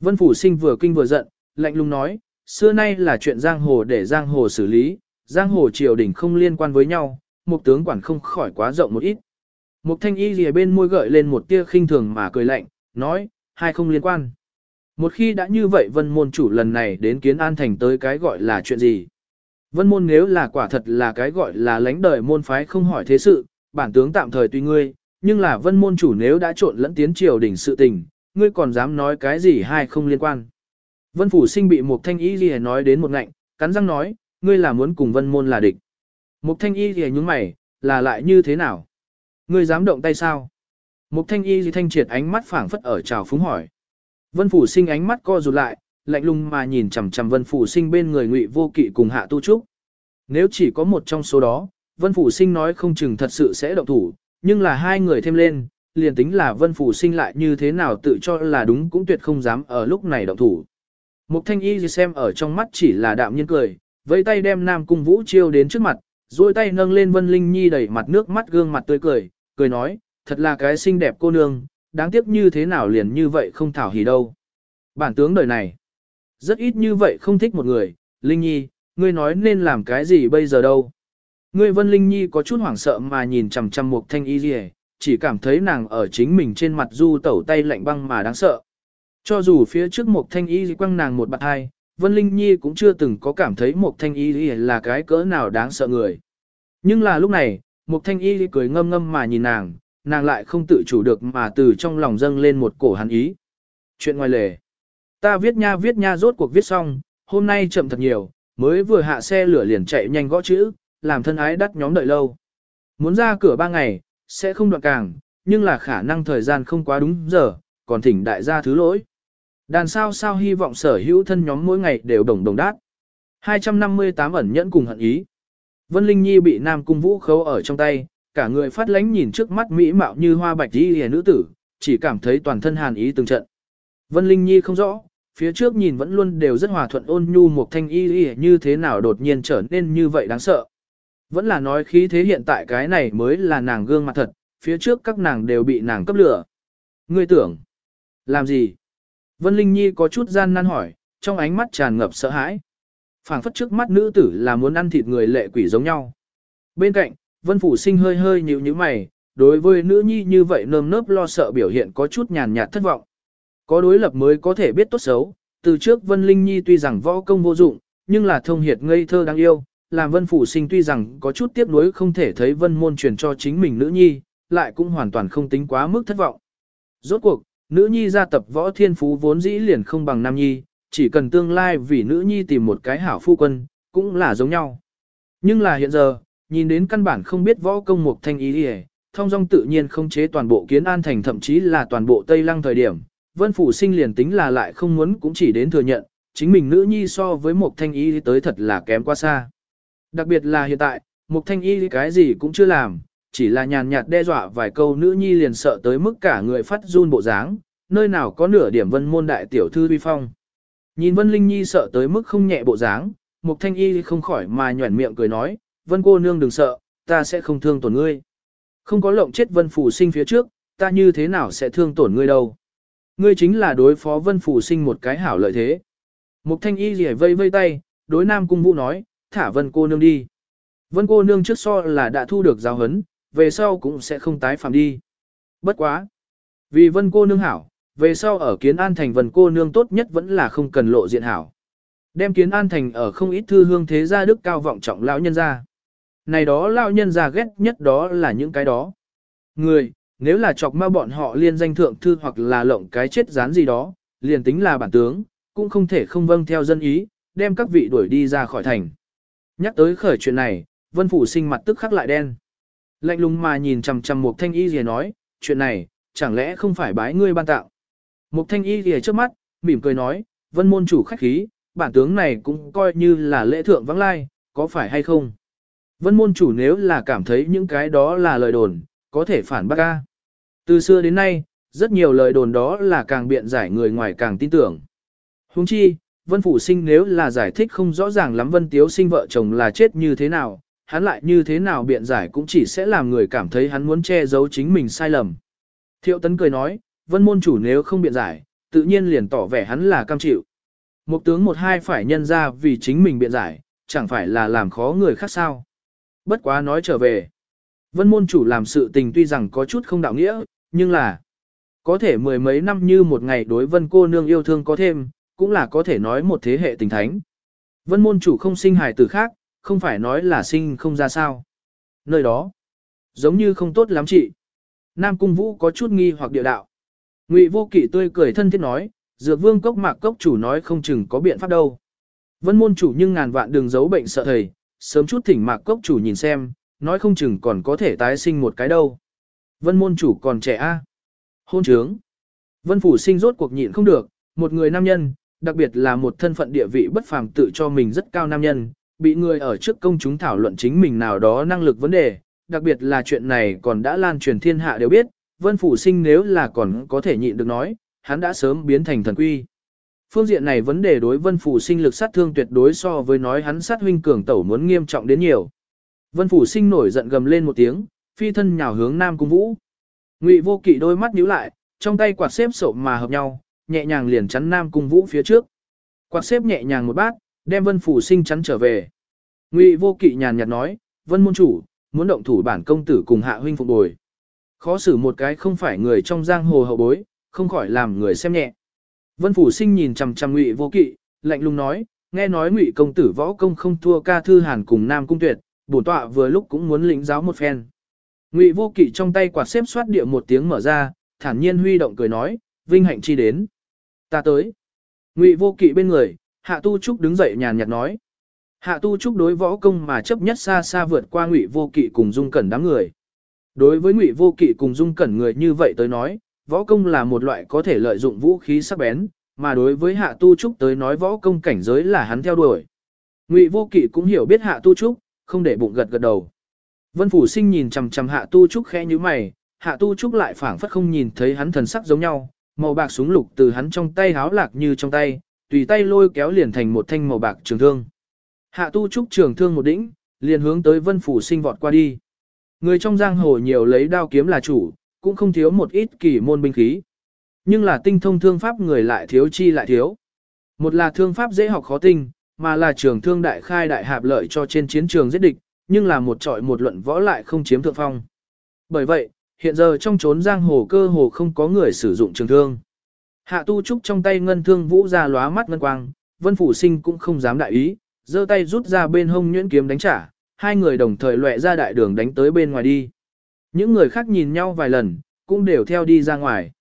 Vân phủ sinh vừa kinh vừa giận, lạnh lùng nói, xưa nay là chuyện giang hồ để giang hồ xử lý, giang hồ triều đình không liên quan với nhau, một tướng quản không khỏi quá rộng một ít. Một thanh y lìa bên môi gợi lên một tia khinh thường mà cười lạnh, nói, hai không liên quan. Một khi đã như vậy vân môn chủ lần này đến kiến an thành tới cái gọi là chuyện gì? Vân môn nếu là quả thật là cái gọi là lãnh đời môn phái không hỏi thế sự, bản tướng tạm thời tùy ngươi, nhưng là vân môn chủ nếu đã trộn lẫn tiến triều đỉnh sự tình, ngươi còn dám nói cái gì hay không liên quan. Vân phủ sinh bị một thanh y gì nói đến một ngạnh, cắn răng nói, ngươi là muốn cùng vân môn là địch. Một thanh y gì nhúng mày, là lại như thế nào? Ngươi dám động tay sao? Mục thanh y gì thanh triệt ánh mắt phảng phất ở trào phúng hỏi. Vân Phủ Sinh ánh mắt co rụt lại, lạnh lùng mà nhìn chằm chằm Vân Phủ Sinh bên người Ngụy Vô Kỵ cùng Hạ Tu Trúc. Nếu chỉ có một trong số đó, Vân Phủ Sinh nói không chừng thật sự sẽ động thủ, nhưng là hai người thêm lên, liền tính là Vân Phủ Sinh lại như thế nào tự cho là đúng cũng tuyệt không dám ở lúc này động thủ. Mục Thanh Y xem ở trong mắt chỉ là đạm nhiên cười, vẫy tay đem Nam Cung Vũ chiêu đến trước mặt, duỗi tay nâng lên Vân Linh Nhi đẩy mặt nước mắt gương mặt tươi cười, cười nói, thật là cái xinh đẹp cô nương, đáng tiếc như thế nào liền như vậy không thảo hỉ đâu. Bản tướng đời này, rất ít như vậy không thích một người, Linh Nhi, ngươi nói nên làm cái gì bây giờ đâu. Ngươi Vân Linh Nhi có chút hoảng sợ mà nhìn chằm chằm một thanh y gì chỉ cảm thấy nàng ở chính mình trên mặt du tẩu tay lạnh băng mà đáng sợ. Cho dù phía trước một thanh y quăng nàng một bạt hai, Vân Linh Nhi cũng chưa từng có cảm thấy một thanh y là cái cỡ nào đáng sợ người. Nhưng là lúc này, một thanh y cười ngâm ngâm mà nhìn nàng, nàng lại không tự chủ được mà từ trong lòng dâng lên một cổ hắn ý. Chuyện ngoài lề. Ta viết nha viết nha rốt cuộc viết xong, hôm nay chậm thật nhiều, mới vừa hạ xe lửa liền chạy nhanh gõ chữ, làm thân ái đắt nhóm đợi lâu. Muốn ra cửa ba ngày, sẽ không đoạn càng, nhưng là khả năng thời gian không quá đúng giờ, còn thỉnh đại gia thứ lỗi. Đàn sao sao hy vọng sở hữu thân nhóm mỗi ngày đều đồng đồng đát. 258 ẩn nhẫn cùng hận ý. Vân Linh Nhi bị Nam Cung Vũ khấu ở trong tay, cả người phát lánh nhìn trước mắt mỹ mạo như hoa bạch y hề nữ tử, chỉ cảm thấy toàn thân hàn ý từng trận. Vân Linh Nhi không rõ, Phía trước nhìn vẫn luôn đều rất hòa thuận ôn nhu một thanh y y như thế nào đột nhiên trở nên như vậy đáng sợ. Vẫn là nói khí thế hiện tại cái này mới là nàng gương mặt thật, phía trước các nàng đều bị nàng cấp lửa. Ngươi tưởng, làm gì? Vân Linh Nhi có chút gian nan hỏi, trong ánh mắt tràn ngập sợ hãi. phảng phất trước mắt nữ tử là muốn ăn thịt người lệ quỷ giống nhau. Bên cạnh, Vân Phủ Sinh hơi hơi nhíu nhíu mày, đối với nữ nhi như vậy nơm nớp lo sợ biểu hiện có chút nhàn nhạt thất vọng. Có đối lập mới có thể biết tốt xấu, từ trước Vân Linh Nhi tuy rằng võ công vô dụng, nhưng là thông hiệt ngây thơ đáng yêu, làm Vân Phủ Sinh tuy rằng có chút tiếc nuối không thể thấy Vân Môn truyền cho chính mình nữ nhi, lại cũng hoàn toàn không tính quá mức thất vọng. Rốt cuộc, nữ nhi gia tập võ thiên phú vốn dĩ liền không bằng nam nhi, chỉ cần tương lai vì nữ nhi tìm một cái hảo phu quân, cũng là giống nhau. Nhưng là hiện giờ, nhìn đến căn bản không biết võ công mục thanh ý đi thông dong tự nhiên không chế toàn bộ kiến an thành thậm chí là toàn bộ Tây Lăng thời điểm, vân phủ sinh liền tính là lại không muốn cũng chỉ đến thừa nhận, chính mình nữ nhi so với mục thanh ý tới thật là kém quá xa. Đặc biệt là hiện tại, mục thanh ý cái gì cũng chưa làm, chỉ là nhàn nhạt đe dọa vài câu nữ nhi liền sợ tới mức cả người phát run bộ dáng, nơi nào có nửa điểm vân môn đại tiểu thư vi phong. Nhìn vân linh nhi sợ tới mức không nhẹ bộ dáng, mục thanh y không khỏi mà nhuẩn miệng cười nói, vân cô nương đừng sợ, ta sẽ không thương tổn ngươi. Không có lộng chết vân phủ sinh phía trước, ta như thế nào sẽ thương tổn ngươi đâu. Ngươi chính là đối phó vân phủ sinh một cái hảo lợi thế. Mục thanh y rỉa vây vây tay, đối nam cung vũ nói, thả vân cô nương đi. Vân cô nương trước so là đã thu được giáo hấn, về sau cũng sẽ không tái phạm đi. Bất quá. Vì vân cô nương hảo, về sau ở kiến an thành vân cô nương tốt nhất vẫn là không cần lộ diện hảo. Đem kiến an thành ở không ít thư hương thế gia đức cao vọng trọng lão nhân gia. Này đó lão nhân già ghét nhất đó là những cái đó. Người, nếu là chọc ma bọn họ liên danh thượng thư hoặc là lộng cái chết dán gì đó, liền tính là bản tướng, cũng không thể không vâng theo dân ý, đem các vị đuổi đi ra khỏi thành. Nhắc tới khởi chuyện này, vân phủ sinh mặt tức khắc lại đen. Lạnh lùng mà nhìn chằm chằm một thanh y rìa nói, chuyện này, chẳng lẽ không phải bái ngươi ban tạo. Một thanh y rìa trước mắt, mỉm cười nói, vân môn chủ khách khí, bản tướng này cũng coi như là lễ thượng vắng lai, có phải hay không? Vân môn chủ nếu là cảm thấy những cái đó là lời đồn, có thể phản bác ca. Từ xưa đến nay, rất nhiều lời đồn đó là càng biện giải người ngoài càng tin tưởng. Huống chi, Vân Phủ Sinh nếu là giải thích không rõ ràng lắm Vân Tiếu Sinh vợ chồng là chết như thế nào, hắn lại như thế nào biện giải cũng chỉ sẽ làm người cảm thấy hắn muốn che giấu chính mình sai lầm. Thiệu Tấn cười nói, Vân môn chủ nếu không biện giải, tự nhiên liền tỏ vẻ hắn là cam chịu. Một tướng một hai phải nhân ra vì chính mình biện giải, chẳng phải là làm khó người khác sao. Bất quá nói trở về. Vân môn chủ làm sự tình tuy rằng có chút không đạo nghĩa, nhưng là có thể mười mấy năm như một ngày đối vân cô nương yêu thương có thêm, cũng là có thể nói một thế hệ tình thánh. Vân môn chủ không sinh hài tử khác, không phải nói là sinh không ra sao. Nơi đó, giống như không tốt lắm chị. Nam Cung Vũ có chút nghi hoặc địa đạo. Ngụy Vô Kỵ tươi cười thân thiết nói, Dược Vương cốc mạc cốc chủ nói không chừng có biện pháp đâu. Vân môn chủ nhưng ngàn vạn đường giấu bệnh sợ thầy, sớm chút thỉnh mạc cốc chủ nhìn xem, nói không chừng còn có thể tái sinh một cái đâu. Vân môn chủ còn trẻ a. Hôn trướng. Vân phủ sinh rốt cuộc nhịn không được, một người nam nhân, đặc biệt là một thân phận địa vị bất phàm tự cho mình rất cao nam nhân, bị người ở trước công chúng thảo luận chính mình nào đó năng lực vấn đề, đặc biệt là chuyện này còn đã lan truyền thiên hạ đều biết, Vân Phủ Sinh nếu là còn có thể nhịn được nói, hắn đã sớm biến thành thần quy. Phương diện này vấn đề đối Vân Phủ Sinh lực sát thương tuyệt đối so với nói hắn sát huynh cường tẩu muốn nghiêm trọng đến nhiều. Vân Phủ Sinh nổi giận gầm lên một tiếng, phi thân nhào hướng Nam Cung Vũ. Ngụy Vô Kỵ đôi mắt nhíu lại, trong tay quạt xếp sộm mà hợp nhau, nhẹ nhàng liền chắn Nam Cung Vũ phía trước. Quạt xếp nhẹ nhàng một bát, đem Vân Phủ Sinh chắn trở về. Ngụy Vô Kỵ nhàn nhạt nói, Vân môn chủ, muốn động thủ bản công tử cùng hạ huynh phục bồi. Khó xử một cái không phải người trong giang hồ hậu bối, không khỏi làm người xem nhẹ. Vân Phủ Sinh nhìn chằm chằm Ngụy Vô Kỵ, lạnh lùng nói, nghe nói Ngụy công tử võ công không thua ca thư hàn cùng Nam Cung Tuyệt, bổn tọa vừa lúc cũng muốn lĩnh giáo một phen. Ngụy Vô Kỵ trong tay quạt xếp xoát địa một tiếng mở ra, thản nhiên huy động cười nói, vinh hạnh chi đến. Ta tới. Ngụy Vô Kỵ bên người, Hạ Tu Trúc đứng dậy nhàn nhạt nói. Hạ Tu Trúc đối võ công mà chấp nhất xa xa vượt qua Ngụy Vô Kỵ cùng Dung Cẩn đám người. Đối với Ngụy Vô Kỵ cùng Dung Cẩn người như vậy tới nói, võ công là một loại có thể lợi dụng vũ khí sắc bén, mà đối với Hạ Tu Trúc tới nói võ công cảnh giới là hắn theo đuổi. Ngụy Vô Kỵ cũng hiểu biết Hạ Tu Trúc, không để bụng gật gật đầu. Vân Phủ Sinh nhìn chằm chằm Hạ Tu Trúc khẽ như mày, Hạ Tu Trúc lại phảng phất không nhìn thấy hắn thần sắc giống nhau, màu bạc súng lục từ hắn trong tay háo lạc như trong tay, tùy tay lôi kéo liền thành một thanh màu bạc trường thương. Hạ tu trúc trường thương một đỉnh, liền hướng tới vân phủ sinh vọt qua đi. Người trong giang hồ nhiều lấy đao kiếm là chủ, cũng không thiếu một ít kỳ môn binh khí. Nhưng là tinh thông thương pháp người lại thiếu chi lại thiếu. Một là thương pháp dễ học khó tinh, mà là trường thương đại khai đại hạp lợi cho trên chiến trường giết địch, nhưng là một trọi một luận võ lại không chiếm thượng phong. Bởi vậy, hiện giờ trong trốn giang hồ cơ hồ không có người sử dụng trường thương. Hạ tu trúc trong tay ngân thương vũ ra lóa mắt ngân quang, vân phủ sinh cũng không dám đại ý, giơ tay rút ra bên hông nhuyễn kiếm đánh trả, hai người đồng thời lệ ra đại đường đánh tới bên ngoài đi. Những người khác nhìn nhau vài lần, cũng đều theo đi ra ngoài.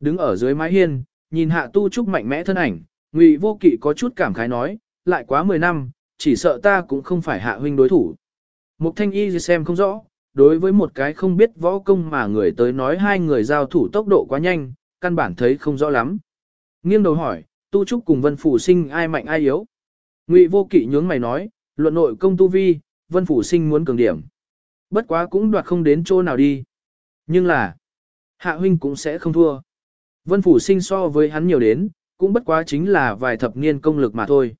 Đứng ở dưới mái hiên, nhìn hạ tu trúc mạnh mẽ thân ảnh, ngụy vô kỵ có chút cảm khái nói, lại quá 10 năm, chỉ sợ ta cũng không phải hạ huynh đối thủ. Mục thanh y xem không rõ, đối với một cái không biết võ công mà người tới nói hai người giao thủ tốc độ quá nhanh, căn bản thấy không rõ lắm. Nghiêng đầu hỏi, tu trúc cùng vân phủ sinh ai mạnh ai yếu. Ngụy vô kỵ nhướng mày nói, luận nội công tu vi, vân phủ sinh muốn cường điểm. Bất quá cũng đoạt không đến chỗ nào đi. Nhưng là, hạ huynh cũng sẽ không thua. Vân phủ sinh so với hắn nhiều đến, cũng bất quá chính là vài thập niên công lực mà thôi.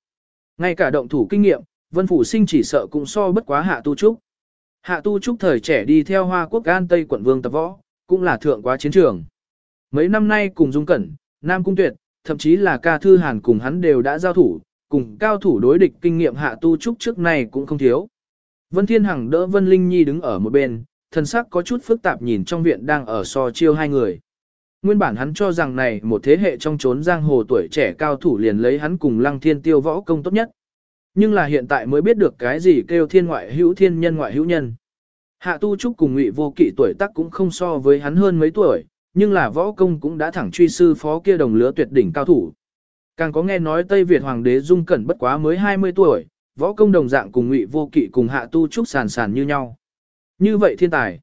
Ngay cả động thủ kinh nghiệm, vân phủ sinh chỉ sợ cũng so bất quá hạ tu trúc. Hạ tu trúc thời trẻ đi theo hoa quốc gan Tây quận vương tập võ, cũng là thượng quá chiến trường. Mấy năm nay cùng Dung Cẩn, Nam Cung Tuyệt, thậm chí là ca thư hàn cùng hắn đều đã giao thủ, cùng cao thủ đối địch kinh nghiệm hạ tu trúc trước này cũng không thiếu. Vân Thiên Hằng đỡ Vân Linh Nhi đứng ở một bên, thân sắc có chút phức tạp nhìn trong viện đang ở so chiêu hai người. Nguyên bản hắn cho rằng này một thế hệ trong chốn giang hồ tuổi trẻ cao thủ liền lấy hắn cùng lăng thiên tiêu võ công tốt nhất. Nhưng là hiện tại mới biết được cái gì kêu thiên ngoại hữu thiên nhân ngoại hữu nhân. Hạ tu trúc cùng ngụy vô kỵ tuổi tác cũng không so với hắn hơn mấy tuổi, nhưng là võ công cũng đã thẳng truy sư phó kia đồng lứa tuyệt đỉnh cao thủ. Càng có nghe nói Tây Việt Hoàng đế Dung Cẩn bất quá mới 20 tuổi, võ công đồng dạng cùng ngụy vô kỵ cùng hạ tu trúc sàn sàn như nhau. Như vậy thiên tài.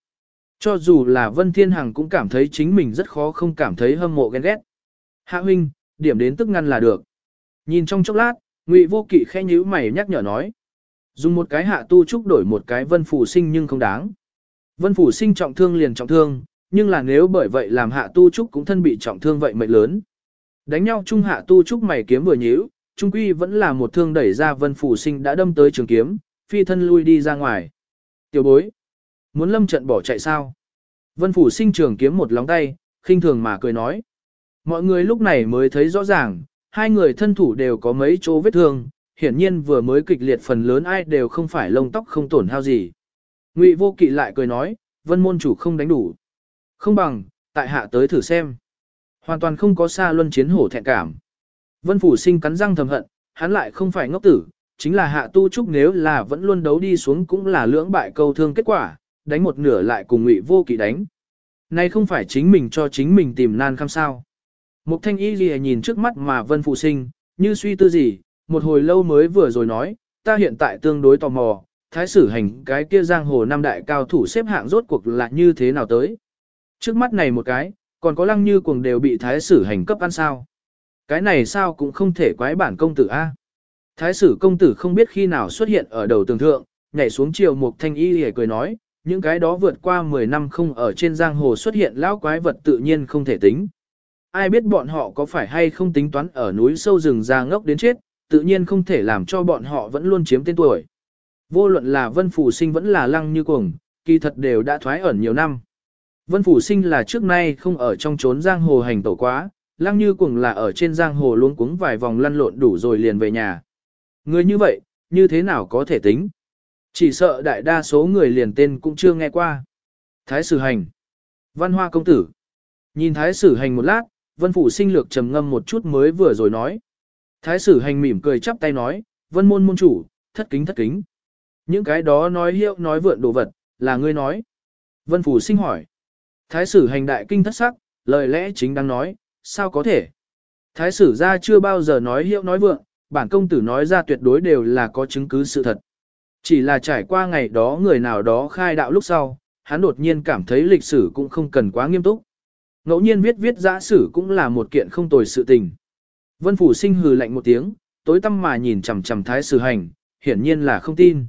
Cho dù là Vân Thiên Hằng cũng cảm thấy chính mình rất khó không cảm thấy hâm mộ ghen ghét. Hạ huynh, điểm đến tức ngăn là được. Nhìn trong chốc lát, Ngụy Vô Kỵ khẽ nhíu mày nhắc nhở nói. Dùng một cái hạ tu trúc đổi một cái vân phủ sinh nhưng không đáng. Vân phủ sinh trọng thương liền trọng thương, nhưng là nếu bởi vậy làm hạ tu trúc cũng thân bị trọng thương vậy mệnh lớn. Đánh nhau chung hạ tu trúc mày kiếm vừa nhíu, trung quy vẫn là một thương đẩy ra vân phủ sinh đã đâm tới trường kiếm, phi thân lui đi ra ngoài. Tiểu bối, muốn lâm trận bỏ chạy sao? Vân phủ sinh trường kiếm một lóng tay, khinh thường mà cười nói. Mọi người lúc này mới thấy rõ ràng, hai người thân thủ đều có mấy chỗ vết thương, hiển nhiên vừa mới kịch liệt phần lớn ai đều không phải lông tóc không tổn hao gì. Ngụy vô kỵ lại cười nói, vân môn chủ không đánh đủ. Không bằng, tại hạ tới thử xem. Hoàn toàn không có xa luân chiến hổ thẹn cảm. Vân phủ sinh cắn răng thầm hận, hắn lại không phải ngốc tử, chính là hạ tu trúc nếu là vẫn luôn đấu đi xuống cũng là lưỡng bại câu thương kết quả, đánh một nửa lại cùng ngụy vô kỵ đánh. Này không phải chính mình cho chính mình tìm nan khăm sao. Mục thanh y gì nhìn trước mắt mà vân phụ sinh, như suy tư gì, một hồi lâu mới vừa rồi nói, ta hiện tại tương đối tò mò, thái sử hành cái kia giang hồ năm đại cao thủ xếp hạng rốt cuộc là như thế nào tới. Trước mắt này một cái, còn có lăng như cuồng đều bị thái sử hành cấp ăn sao. Cái này sao cũng không thể quái bản công tử A. Thái sử công tử không biết khi nào xuất hiện ở đầu tường thượng, nhảy xuống chiều mục thanh y hề cười nói, những cái đó vượt qua 10 năm không ở trên giang hồ xuất hiện lão quái vật tự nhiên không thể tính. Ai biết bọn họ có phải hay không tính toán ở núi sâu rừng ra ngốc đến chết, tự nhiên không thể làm cho bọn họ vẫn luôn chiếm tên tuổi. Vô luận là Vân Phủ Sinh vẫn là lăng như cuồng, kỳ thật đều đã thoái ẩn nhiều năm. Vân Phủ Sinh là trước nay không ở trong trốn giang hồ hành tổ quá, lăng như cuồng là ở trên giang hồ luôn cuống vài vòng lăn lộn đủ rồi liền về nhà. Người như vậy, như thế nào có thể tính? Chỉ sợ đại đa số người liền tên cũng chưa nghe qua. Thái sử hành. Văn hoa công tử. Nhìn thái sử hành một lát, vân phủ sinh lược trầm ngâm một chút mới vừa rồi nói. Thái sử hành mỉm cười chắp tay nói, vân môn môn chủ, thất kính thất kính. Những cái đó nói hiệu nói vượn đồ vật, là ngươi nói. Vân phủ sinh hỏi. Thái sử hành đại kinh thất sắc, lời lẽ chính đang nói, sao có thể. Thái sử gia chưa bao giờ nói hiệu nói vượng, bản công tử nói ra tuyệt đối đều là có chứng cứ sự thật. Chỉ là trải qua ngày đó người nào đó khai đạo lúc sau, hắn đột nhiên cảm thấy lịch sử cũng không cần quá nghiêm túc. Ngẫu nhiên viết viết giã sử cũng là một kiện không tồi sự tình. Vân Phủ sinh hừ lạnh một tiếng, tối tâm mà nhìn chằm chằm thái sử hành, hiển nhiên là không tin.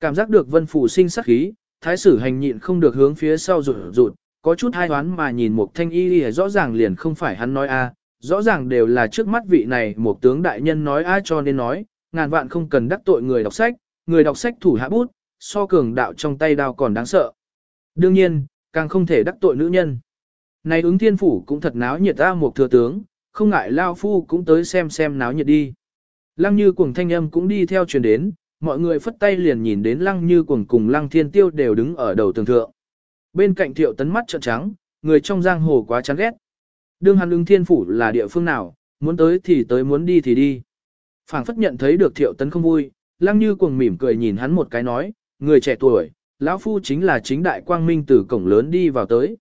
Cảm giác được Vân Phủ sinh sắc khí, thái sử hành nhịn không được hướng phía sau rụt rụt, có chút hai hoán mà nhìn một thanh y rõ ràng liền không phải hắn nói a, à. rõ ràng đều là trước mắt vị này một tướng đại nhân nói a cho nên nói, ngàn vạn không cần đắc tội người đọc sách, người đọc sách thủ hạ bút, so cường đạo trong tay đao còn đáng sợ. Đương nhiên, càng không thể đắc tội nữ nhân. Này ứng thiên phủ cũng thật náo nhiệt ta một thừa tướng, không ngại lao phu cũng tới xem xem náo nhiệt đi. Lăng như cuồng thanh âm cũng đi theo truyền đến, mọi người phất tay liền nhìn đến lăng như cuồng cùng lăng thiên tiêu đều đứng ở đầu tường thượng. Bên cạnh thiệu tấn mắt trợn trắng, người trong giang hồ quá chán ghét. Đương hắn ứng thiên phủ là địa phương nào, muốn tới thì tới muốn đi thì đi. phảng phất nhận thấy được thiệu tấn không vui, lăng như cuồng mỉm cười nhìn hắn một cái nói, người trẻ tuổi, lão phu chính là chính đại quang minh từ cổng lớn đi vào tới.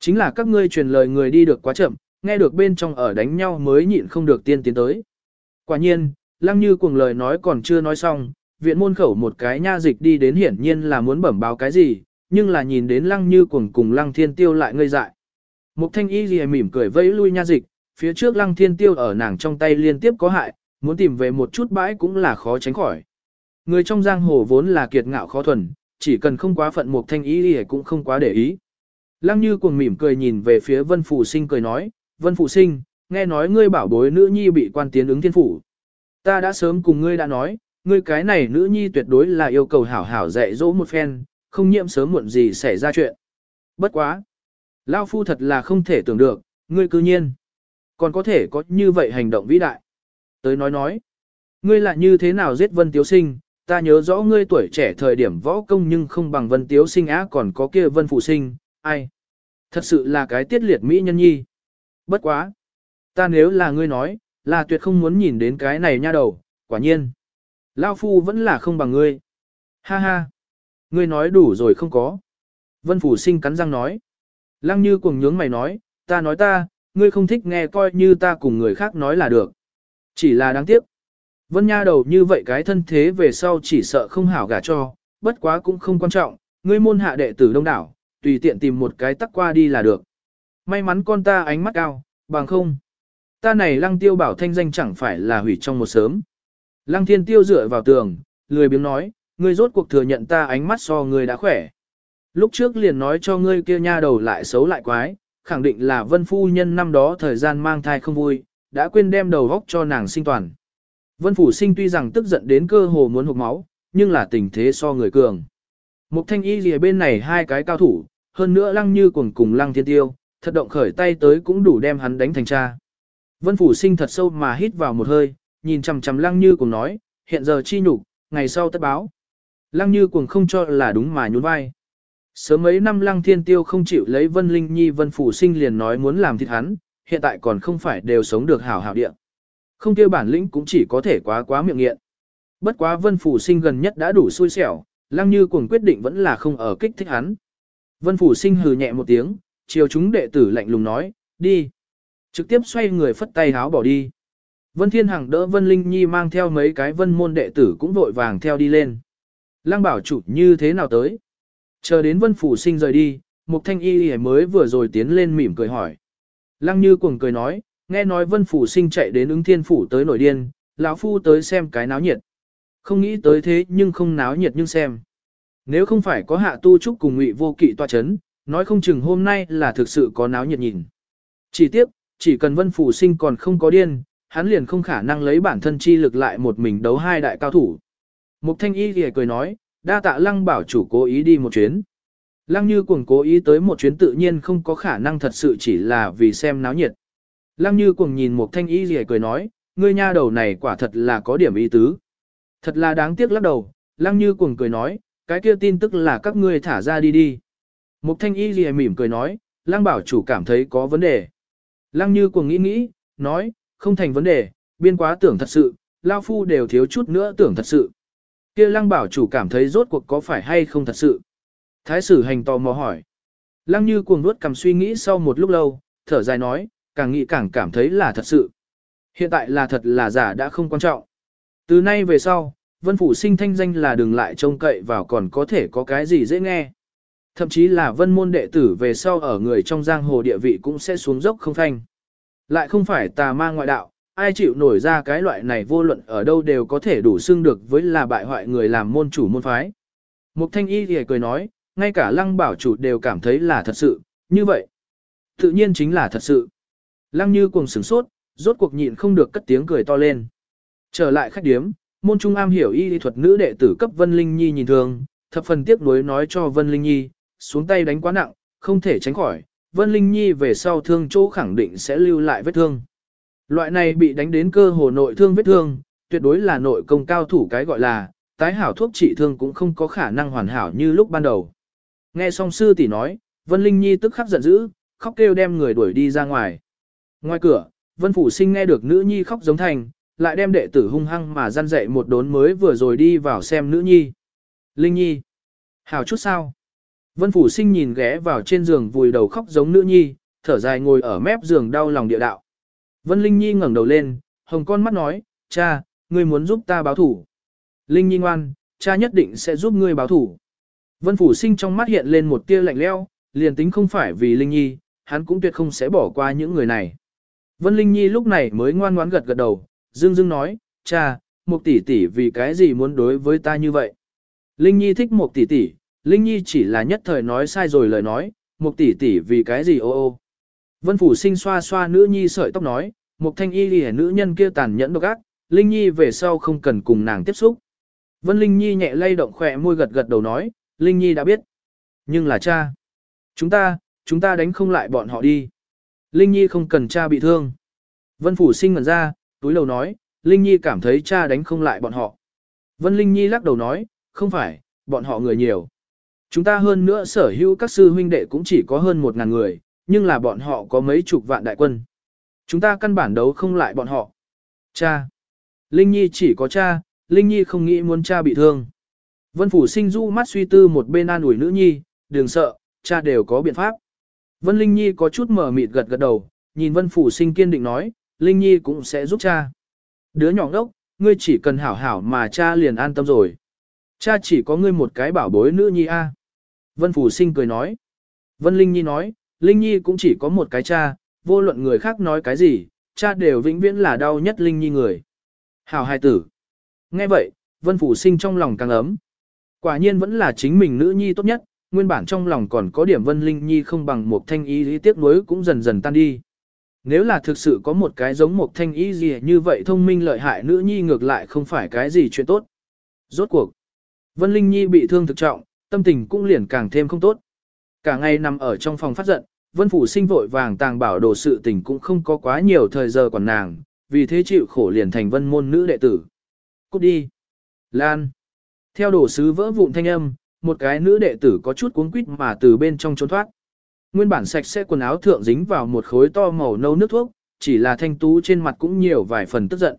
Chính là các ngươi truyền lời người đi được quá chậm, nghe được bên trong ở đánh nhau mới nhịn không được tiên tiến tới. Quả nhiên, lăng như cuồng lời nói còn chưa nói xong, viện môn khẩu một cái nha dịch đi đến hiển nhiên là muốn bẩm báo cái gì, nhưng là nhìn đến lăng như cuồng cùng lăng thiên tiêu lại ngây dại. Mục thanh y gì mỉm cười vẫy lui nha dịch, phía trước lăng thiên tiêu ở nàng trong tay liên tiếp có hại, muốn tìm về một chút bãi cũng là khó tránh khỏi. Người trong giang hồ vốn là kiệt ngạo khó thuần, chỉ cần không quá phận mục thanh y gì cũng không quá để ý. Lăng như cuồng mỉm cười nhìn về phía vân phủ sinh cười nói, vân phủ sinh, nghe nói ngươi bảo bối nữ nhi bị quan tiến ứng thiên phủ. Ta đã sớm cùng ngươi đã nói, ngươi cái này nữ nhi tuyệt đối là yêu cầu hảo hảo dạy dỗ một phen, không nhiễm sớm muộn gì xảy ra chuyện. Bất quá. Lao phu thật là không thể tưởng được, ngươi cư nhiên. Còn có thể có như vậy hành động vĩ đại. Tới nói nói. Ngươi là như thế nào giết vân tiếu sinh, ta nhớ rõ ngươi tuổi trẻ thời điểm võ công nhưng không bằng vân tiếu sinh á còn có kia vân phụ sinh, ai. Thật sự là cái tiết liệt mỹ nhân nhi. Bất quá. Ta nếu là ngươi nói, là tuyệt không muốn nhìn đến cái này nha đầu, quả nhiên. Lao phu vẫn là không bằng ngươi. Ha ha. Ngươi nói đủ rồi không có. Vân Phủ Sinh cắn răng nói. Lăng như cuồng nhướng mày nói, ta nói ta, ngươi không thích nghe coi như ta cùng người khác nói là được. Chỉ là đáng tiếc. Vân Nha đầu như vậy cái thân thế về sau chỉ sợ không hảo gả cho, bất quá cũng không quan trọng, ngươi môn hạ đệ tử đông đảo, tùy tiện tìm một cái tắc qua đi là được. May mắn con ta ánh mắt cao, bằng không. Ta này lăng tiêu bảo thanh danh chẳng phải là hủy trong một sớm. Lăng thiên tiêu dựa vào tường, lười biếng nói, ngươi rốt cuộc thừa nhận ta ánh mắt so ngươi đã khỏe. Lúc trước liền nói cho ngươi kia nha đầu lại xấu lại quái, khẳng định là vân phu nhân năm đó thời gian mang thai không vui, đã quên đem đầu góc cho nàng sinh toàn. Vân phủ sinh tuy rằng tức giận đến cơ hồ muốn hụt máu, nhưng là tình thế so người cường. Mục thanh y lìa bên này hai cái cao thủ, hơn nữa lăng như cuồng cùng lăng thiên tiêu, thật động khởi tay tới cũng đủ đem hắn đánh thành cha. Vân phủ sinh thật sâu mà hít vào một hơi, nhìn chằm chằm lăng như cuồng nói, hiện giờ chi nhục, ngày sau tất báo. Lăng như cuồng không cho là đúng mà nhún vai. Sớm mấy năm lăng thiên tiêu không chịu lấy vân linh nhi vân phủ sinh liền nói muốn làm thịt hắn, hiện tại còn không phải đều sống được hảo hảo địa. Không tiêu bản lĩnh cũng chỉ có thể quá quá miệng nghiện. Bất quá vân phủ sinh gần nhất đã đủ xui xẻo, lăng như cuồng quyết định vẫn là không ở kích thích hắn. Vân phủ sinh hừ nhẹ một tiếng, chiều chúng đệ tử lạnh lùng nói, đi. Trực tiếp xoay người phất tay háo bỏ đi. Vân Thiên Hằng đỡ Vân Linh Nhi mang theo mấy cái vân môn đệ tử cũng vội vàng theo đi lên. Lăng bảo chủ như thế nào tới? Chờ đến vân phủ sinh rời đi, Mục Thanh Y mới vừa rồi tiến lên mỉm cười hỏi. Lăng như cuồng cười nói, nghe nói vân phủ sinh chạy đến ứng thiên phủ tới nổi điên, lão phu tới xem cái náo nhiệt. Không nghĩ tới thế nhưng không náo nhiệt nhưng xem. Nếu không phải có hạ tu trúc cùng ngụy vô kỵ tòa chấn, nói không chừng hôm nay là thực sự có náo nhiệt nhìn. Chỉ tiếc, chỉ cần vân phủ sinh còn không có điên, hắn liền không khả năng lấy bản thân chi lực lại một mình đấu hai đại cao thủ. Mục thanh y thì cười nói, đa tạ lăng bảo chủ cố ý đi một chuyến. Lăng như cuồng cố ý tới một chuyến tự nhiên không có khả năng thật sự chỉ là vì xem náo nhiệt. Lăng như cuồng nhìn Mục thanh y thì cười nói, ngươi nha đầu này quả thật là có điểm ý tứ. Thật là đáng tiếc lắc đầu, lăng như cuồng cười nói, cái kia tin tức là các ngươi thả ra đi đi. Mục thanh y thì mỉm cười nói, lăng bảo chủ cảm thấy có vấn đề. Lăng như cuồng nghĩ nghĩ, nói, không thành vấn đề, biên quá tưởng thật sự, lao phu đều thiếu chút nữa tưởng thật sự kia lăng bảo chủ cảm thấy rốt cuộc có phải hay không thật sự. Thái sử hành tò mò hỏi. Lăng như cuồng nuốt cầm suy nghĩ sau một lúc lâu, thở dài nói, càng nghĩ càng cảm thấy là thật sự. Hiện tại là thật là giả đã không quan trọng. Từ nay về sau, vân phủ sinh thanh danh là đừng lại trông cậy vào còn có thể có cái gì dễ nghe. Thậm chí là vân môn đệ tử về sau ở người trong giang hồ địa vị cũng sẽ xuống dốc không thanh. Lại không phải tà ma ngoại đạo, ai chịu nổi ra cái loại này vô luận ở đâu đều có thể đủ xưng được với là bại hoại người làm môn chủ môn phái. Mục thanh y thì cười nói, ngay cả lăng bảo chủ đều cảm thấy là thật sự, như vậy. Tự nhiên chính là thật sự. Lăng như cùng sửng sốt, rốt cuộc nhịn không được cất tiếng cười to lên. Trở lại khách điếm, môn trung am hiểu y thuật nữ đệ tử cấp Vân Linh Nhi nhìn thường, thập phần tiếc nuối nói cho Vân Linh Nhi, xuống tay đánh quá nặng, không thể tránh khỏi, Vân Linh Nhi về sau thương chỗ khẳng định sẽ lưu lại vết thương. Loại này bị đánh đến cơ hồ nội thương vết thương, tuyệt đối là nội công cao thủ cái gọi là, tái hảo thuốc trị thương cũng không có khả năng hoàn hảo như lúc ban đầu. Nghe xong sư tỷ nói, Vân Linh Nhi tức khắc giận dữ, khóc kêu đem người đuổi đi ra ngoài. Ngoài cửa, Vân Phủ Sinh nghe được nữ nhi khóc giống thành, lại đem đệ tử hung hăng mà gian dậy một đốn mới vừa rồi đi vào xem nữ nhi. Linh Nhi, hảo chút sao? Vân Phủ Sinh nhìn ghé vào trên giường vùi đầu khóc giống nữ nhi, thở dài ngồi ở mép giường đau lòng địa đạo. Vân Linh Nhi ngẩng đầu lên, hồng con mắt nói, cha, ngươi muốn giúp ta báo thủ. Linh Nhi ngoan, cha nhất định sẽ giúp ngươi báo thủ. Vân Phủ Sinh trong mắt hiện lên một tia lạnh leo, liền tính không phải vì Linh Nhi, hắn cũng tuyệt không sẽ bỏ qua những người này. Vân Linh Nhi lúc này mới ngoan ngoãn gật gật đầu, dương dương nói, cha, một tỷ tỷ vì cái gì muốn đối với ta như vậy. Linh Nhi thích một tỷ tỷ, Linh Nhi chỉ là nhất thời nói sai rồi lời nói, một tỷ tỷ vì cái gì ô ô. Vân Phủ sinh xoa xoa nữ nhi sợi tóc nói, một thanh y lìa nữ nhân kia tàn nhẫn độc ác, Linh Nhi về sau không cần cùng nàng tiếp xúc. Vân Linh Nhi nhẹ lay động khỏe môi gật gật đầu nói, Linh Nhi đã biết. Nhưng là cha. Chúng ta, chúng ta đánh không lại bọn họ đi. Linh Nhi không cần cha bị thương. Vân Phủ sinh ngẩn ra, túi đầu nói, Linh Nhi cảm thấy cha đánh không lại bọn họ. Vân Linh Nhi lắc đầu nói, không phải, bọn họ người nhiều. Chúng ta hơn nữa sở hữu các sư huynh đệ cũng chỉ có hơn một ngàn người, nhưng là bọn họ có mấy chục vạn đại quân. Chúng ta căn bản đấu không lại bọn họ. Cha. Linh Nhi chỉ có cha, Linh Nhi không nghĩ muốn cha bị thương. Vân Phủ sinh du mắt suy tư một bên an ủi nữ nhi, đừng sợ, cha đều có biện pháp. Vân Linh Nhi có chút mở mịt gật gật đầu, nhìn Vân Phủ sinh kiên định nói, Linh Nhi cũng sẽ giúp cha. Đứa nhỏ đốc, ngươi chỉ cần hảo hảo mà cha liền an tâm rồi. Cha chỉ có ngươi một cái bảo bối nữ nhi a. Vân Phủ sinh cười nói. Vân Linh Nhi nói, Linh Nhi cũng chỉ có một cái cha, vô luận người khác nói cái gì, cha đều vĩnh viễn là đau nhất Linh Nhi người. Hảo hai tử. Nghe vậy, Vân Phủ sinh trong lòng càng ấm. Quả nhiên vẫn là chính mình nữ nhi tốt nhất, nguyên bản trong lòng còn có điểm Vân Linh Nhi không bằng một thanh y lý tiếc nuối cũng dần dần tan đi. Nếu là thực sự có một cái giống một thanh y gì như vậy thông minh lợi hại nữ nhi ngược lại không phải cái gì chuyện tốt. Rốt cuộc, Vân Linh Nhi bị thương thực trọng, tâm tình cũng liền càng thêm không tốt. Cả ngày nằm ở trong phòng phát giận, Vân Phủ sinh vội vàng tàng bảo đồ sự tình cũng không có quá nhiều thời giờ còn nàng, vì thế chịu khổ liền thành vân môn nữ đệ tử. Cút đi. Lan. Theo đồ sứ vỡ vụn thanh âm, một cái nữ đệ tử có chút cuống quýt mà từ bên trong trốn thoát. Nguyên bản sạch sẽ quần áo thượng dính vào một khối to màu nâu nước thuốc, chỉ là thanh tú trên mặt cũng nhiều vài phần tức giận.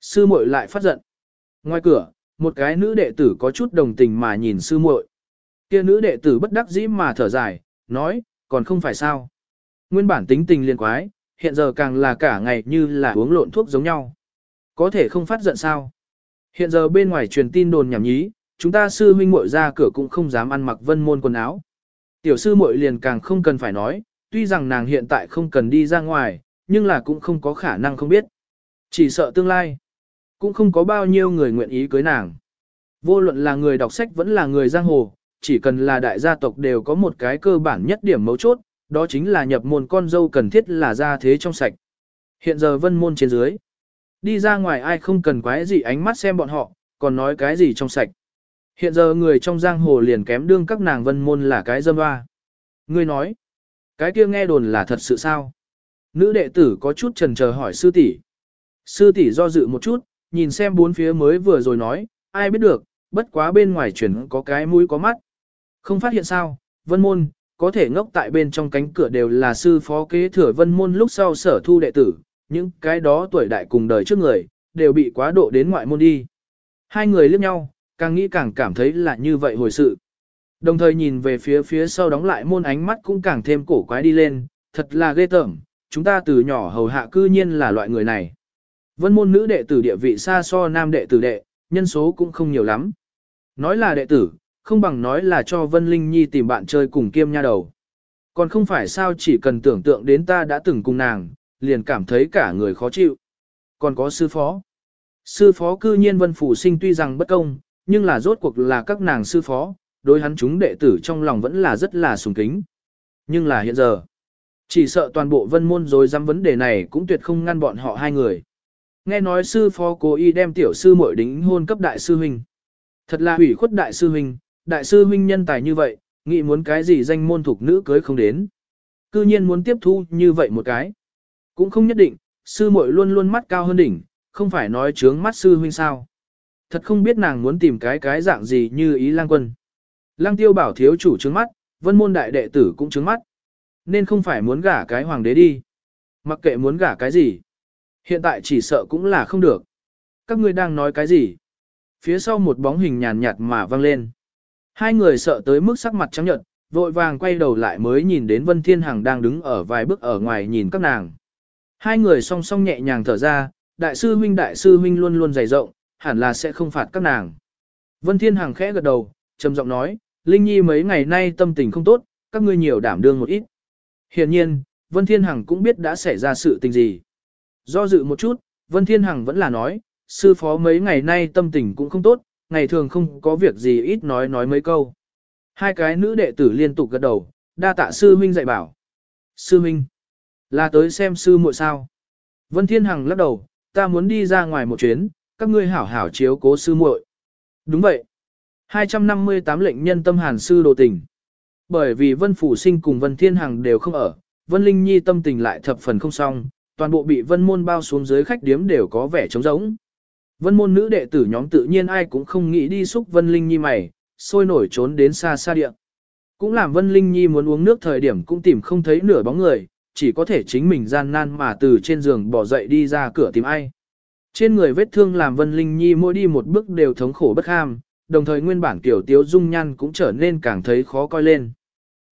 Sư muội lại phát giận. Ngoài cửa, một cái nữ đệ tử có chút đồng tình mà nhìn sư muội. Kia nữ đệ tử bất đắc dĩ mà thở dài, nói, còn không phải sao. Nguyên bản tính tình liên quái, hiện giờ càng là cả ngày như là uống lộn thuốc giống nhau. Có thể không phát giận sao. Hiện giờ bên ngoài truyền tin đồn nhảm nhí, chúng ta sư huynh muội ra cửa cũng không dám ăn mặc vân môn quần áo. Tiểu sư muội liền càng không cần phải nói, tuy rằng nàng hiện tại không cần đi ra ngoài, nhưng là cũng không có khả năng không biết. Chỉ sợ tương lai, cũng không có bao nhiêu người nguyện ý cưới nàng. Vô luận là người đọc sách vẫn là người giang hồ, chỉ cần là đại gia tộc đều có một cái cơ bản nhất điểm mấu chốt, đó chính là nhập môn con dâu cần thiết là gia thế trong sạch. Hiện giờ vân môn trên dưới, đi ra ngoài ai không cần quái gì ánh mắt xem bọn họ, còn nói cái gì trong sạch. Hiện giờ người trong giang hồ liền kém đương các nàng vân môn là cái dâm hoa. Ngươi nói, cái kia nghe đồn là thật sự sao? Nữ đệ tử có chút trần chờ hỏi sư tỷ. Sư tỷ do dự một chút, nhìn xem bốn phía mới vừa rồi nói, ai biết được, bất quá bên ngoài chuyển có cái mũi có mắt. Không phát hiện sao, vân môn, có thể ngốc tại bên trong cánh cửa đều là sư phó kế thừa vân môn lúc sau sở thu đệ tử, những cái đó tuổi đại cùng đời trước người, đều bị quá độ đến ngoại môn đi. Hai người liếc nhau, càng nghĩ càng cảm thấy là như vậy hồi sự. Đồng thời nhìn về phía phía sau đóng lại môn ánh mắt cũng càng thêm cổ quái đi lên, thật là ghê tởm, chúng ta từ nhỏ hầu hạ cư nhiên là loại người này. Vân môn nữ đệ tử địa vị xa so nam đệ tử đệ, nhân số cũng không nhiều lắm. Nói là đệ tử, không bằng nói là cho Vân Linh Nhi tìm bạn chơi cùng kiêm nha đầu. Còn không phải sao chỉ cần tưởng tượng đến ta đã từng cùng nàng, liền cảm thấy cả người khó chịu. Còn có sư phó. Sư phó cư nhiên Vân Phủ Sinh tuy rằng bất công, nhưng là rốt cuộc là các nàng sư phó, đối hắn chúng đệ tử trong lòng vẫn là rất là sùng kính. Nhưng là hiện giờ, Chỉ sợ toàn bộ vân môn rồi dám vấn đề này cũng tuyệt không ngăn bọn họ hai người. Nghe nói sư phó cố ý đem tiểu sư muội đính hôn cấp đại sư huynh. Thật là hủy khuất đại sư huynh, đại sư huynh nhân tài như vậy, nghĩ muốn cái gì danh môn thuộc nữ cưới không đến. Cư nhiên muốn tiếp thu như vậy một cái. Cũng không nhất định, sư muội luôn luôn mắt cao hơn đỉnh, không phải nói trướng mắt sư huynh sao. Thật không biết nàng muốn tìm cái cái dạng gì như ý lang quân. Lang tiêu bảo thiếu chủ trướng mắt, vân môn đại đệ tử cũng trướng mắt. Nên không phải muốn gả cái hoàng đế đi. Mặc kệ muốn gả cái gì. Hiện tại chỉ sợ cũng là không được. Các ngươi đang nói cái gì? Phía sau một bóng hình nhàn nhạt mà văng lên. Hai người sợ tới mức sắc mặt trắng nhợt, vội vàng quay đầu lại mới nhìn đến Vân Thiên Hằng đang đứng ở vài bước ở ngoài nhìn các nàng. Hai người song song nhẹ nhàng thở ra, đại sư huynh đại sư huynh luôn luôn dày rộng, hẳn là sẽ không phạt các nàng. Vân Thiên Hằng khẽ gật đầu, trầm giọng nói, Linh Nhi mấy ngày nay tâm tình không tốt, các ngươi nhiều đảm đương một ít. Hiển nhiên, Vân Thiên Hằng cũng biết đã xảy ra sự tình gì. Do dự một chút, Vân Thiên Hằng vẫn là nói, sư phó mấy ngày nay tâm tình cũng không tốt, ngày thường không có việc gì ít nói nói mấy câu. Hai cái nữ đệ tử liên tục gật đầu, đa tạ sư huynh dạy bảo. Sư huynh, là tới xem sư muội sao. Vân Thiên Hằng lắc đầu, ta muốn đi ra ngoài một chuyến, các ngươi hảo hảo chiếu cố sư muội. Đúng vậy. 258 lệnh nhân tâm hàn sư đồ tình. Bởi vì Vân Phủ Sinh cùng Vân Thiên Hằng đều không ở, Vân Linh Nhi tâm tình lại thập phần không xong, toàn bộ bị Vân Môn bao xuống dưới khách điếm đều có vẻ trống rỗng. Vân Môn nữ đệ tử nhóm tự nhiên ai cũng không nghĩ đi xúc Vân Linh Nhi mày, sôi nổi trốn đến xa xa địa. Cũng làm Vân Linh Nhi muốn uống nước thời điểm cũng tìm không thấy nửa bóng người, chỉ có thể chính mình gian nan mà từ trên giường bỏ dậy đi ra cửa tìm ai. Trên người vết thương làm Vân Linh Nhi mỗi đi một bước đều thống khổ bất ham, đồng thời nguyên bản kiểu tiếu dung nhan cũng trở nên càng thấy khó coi lên.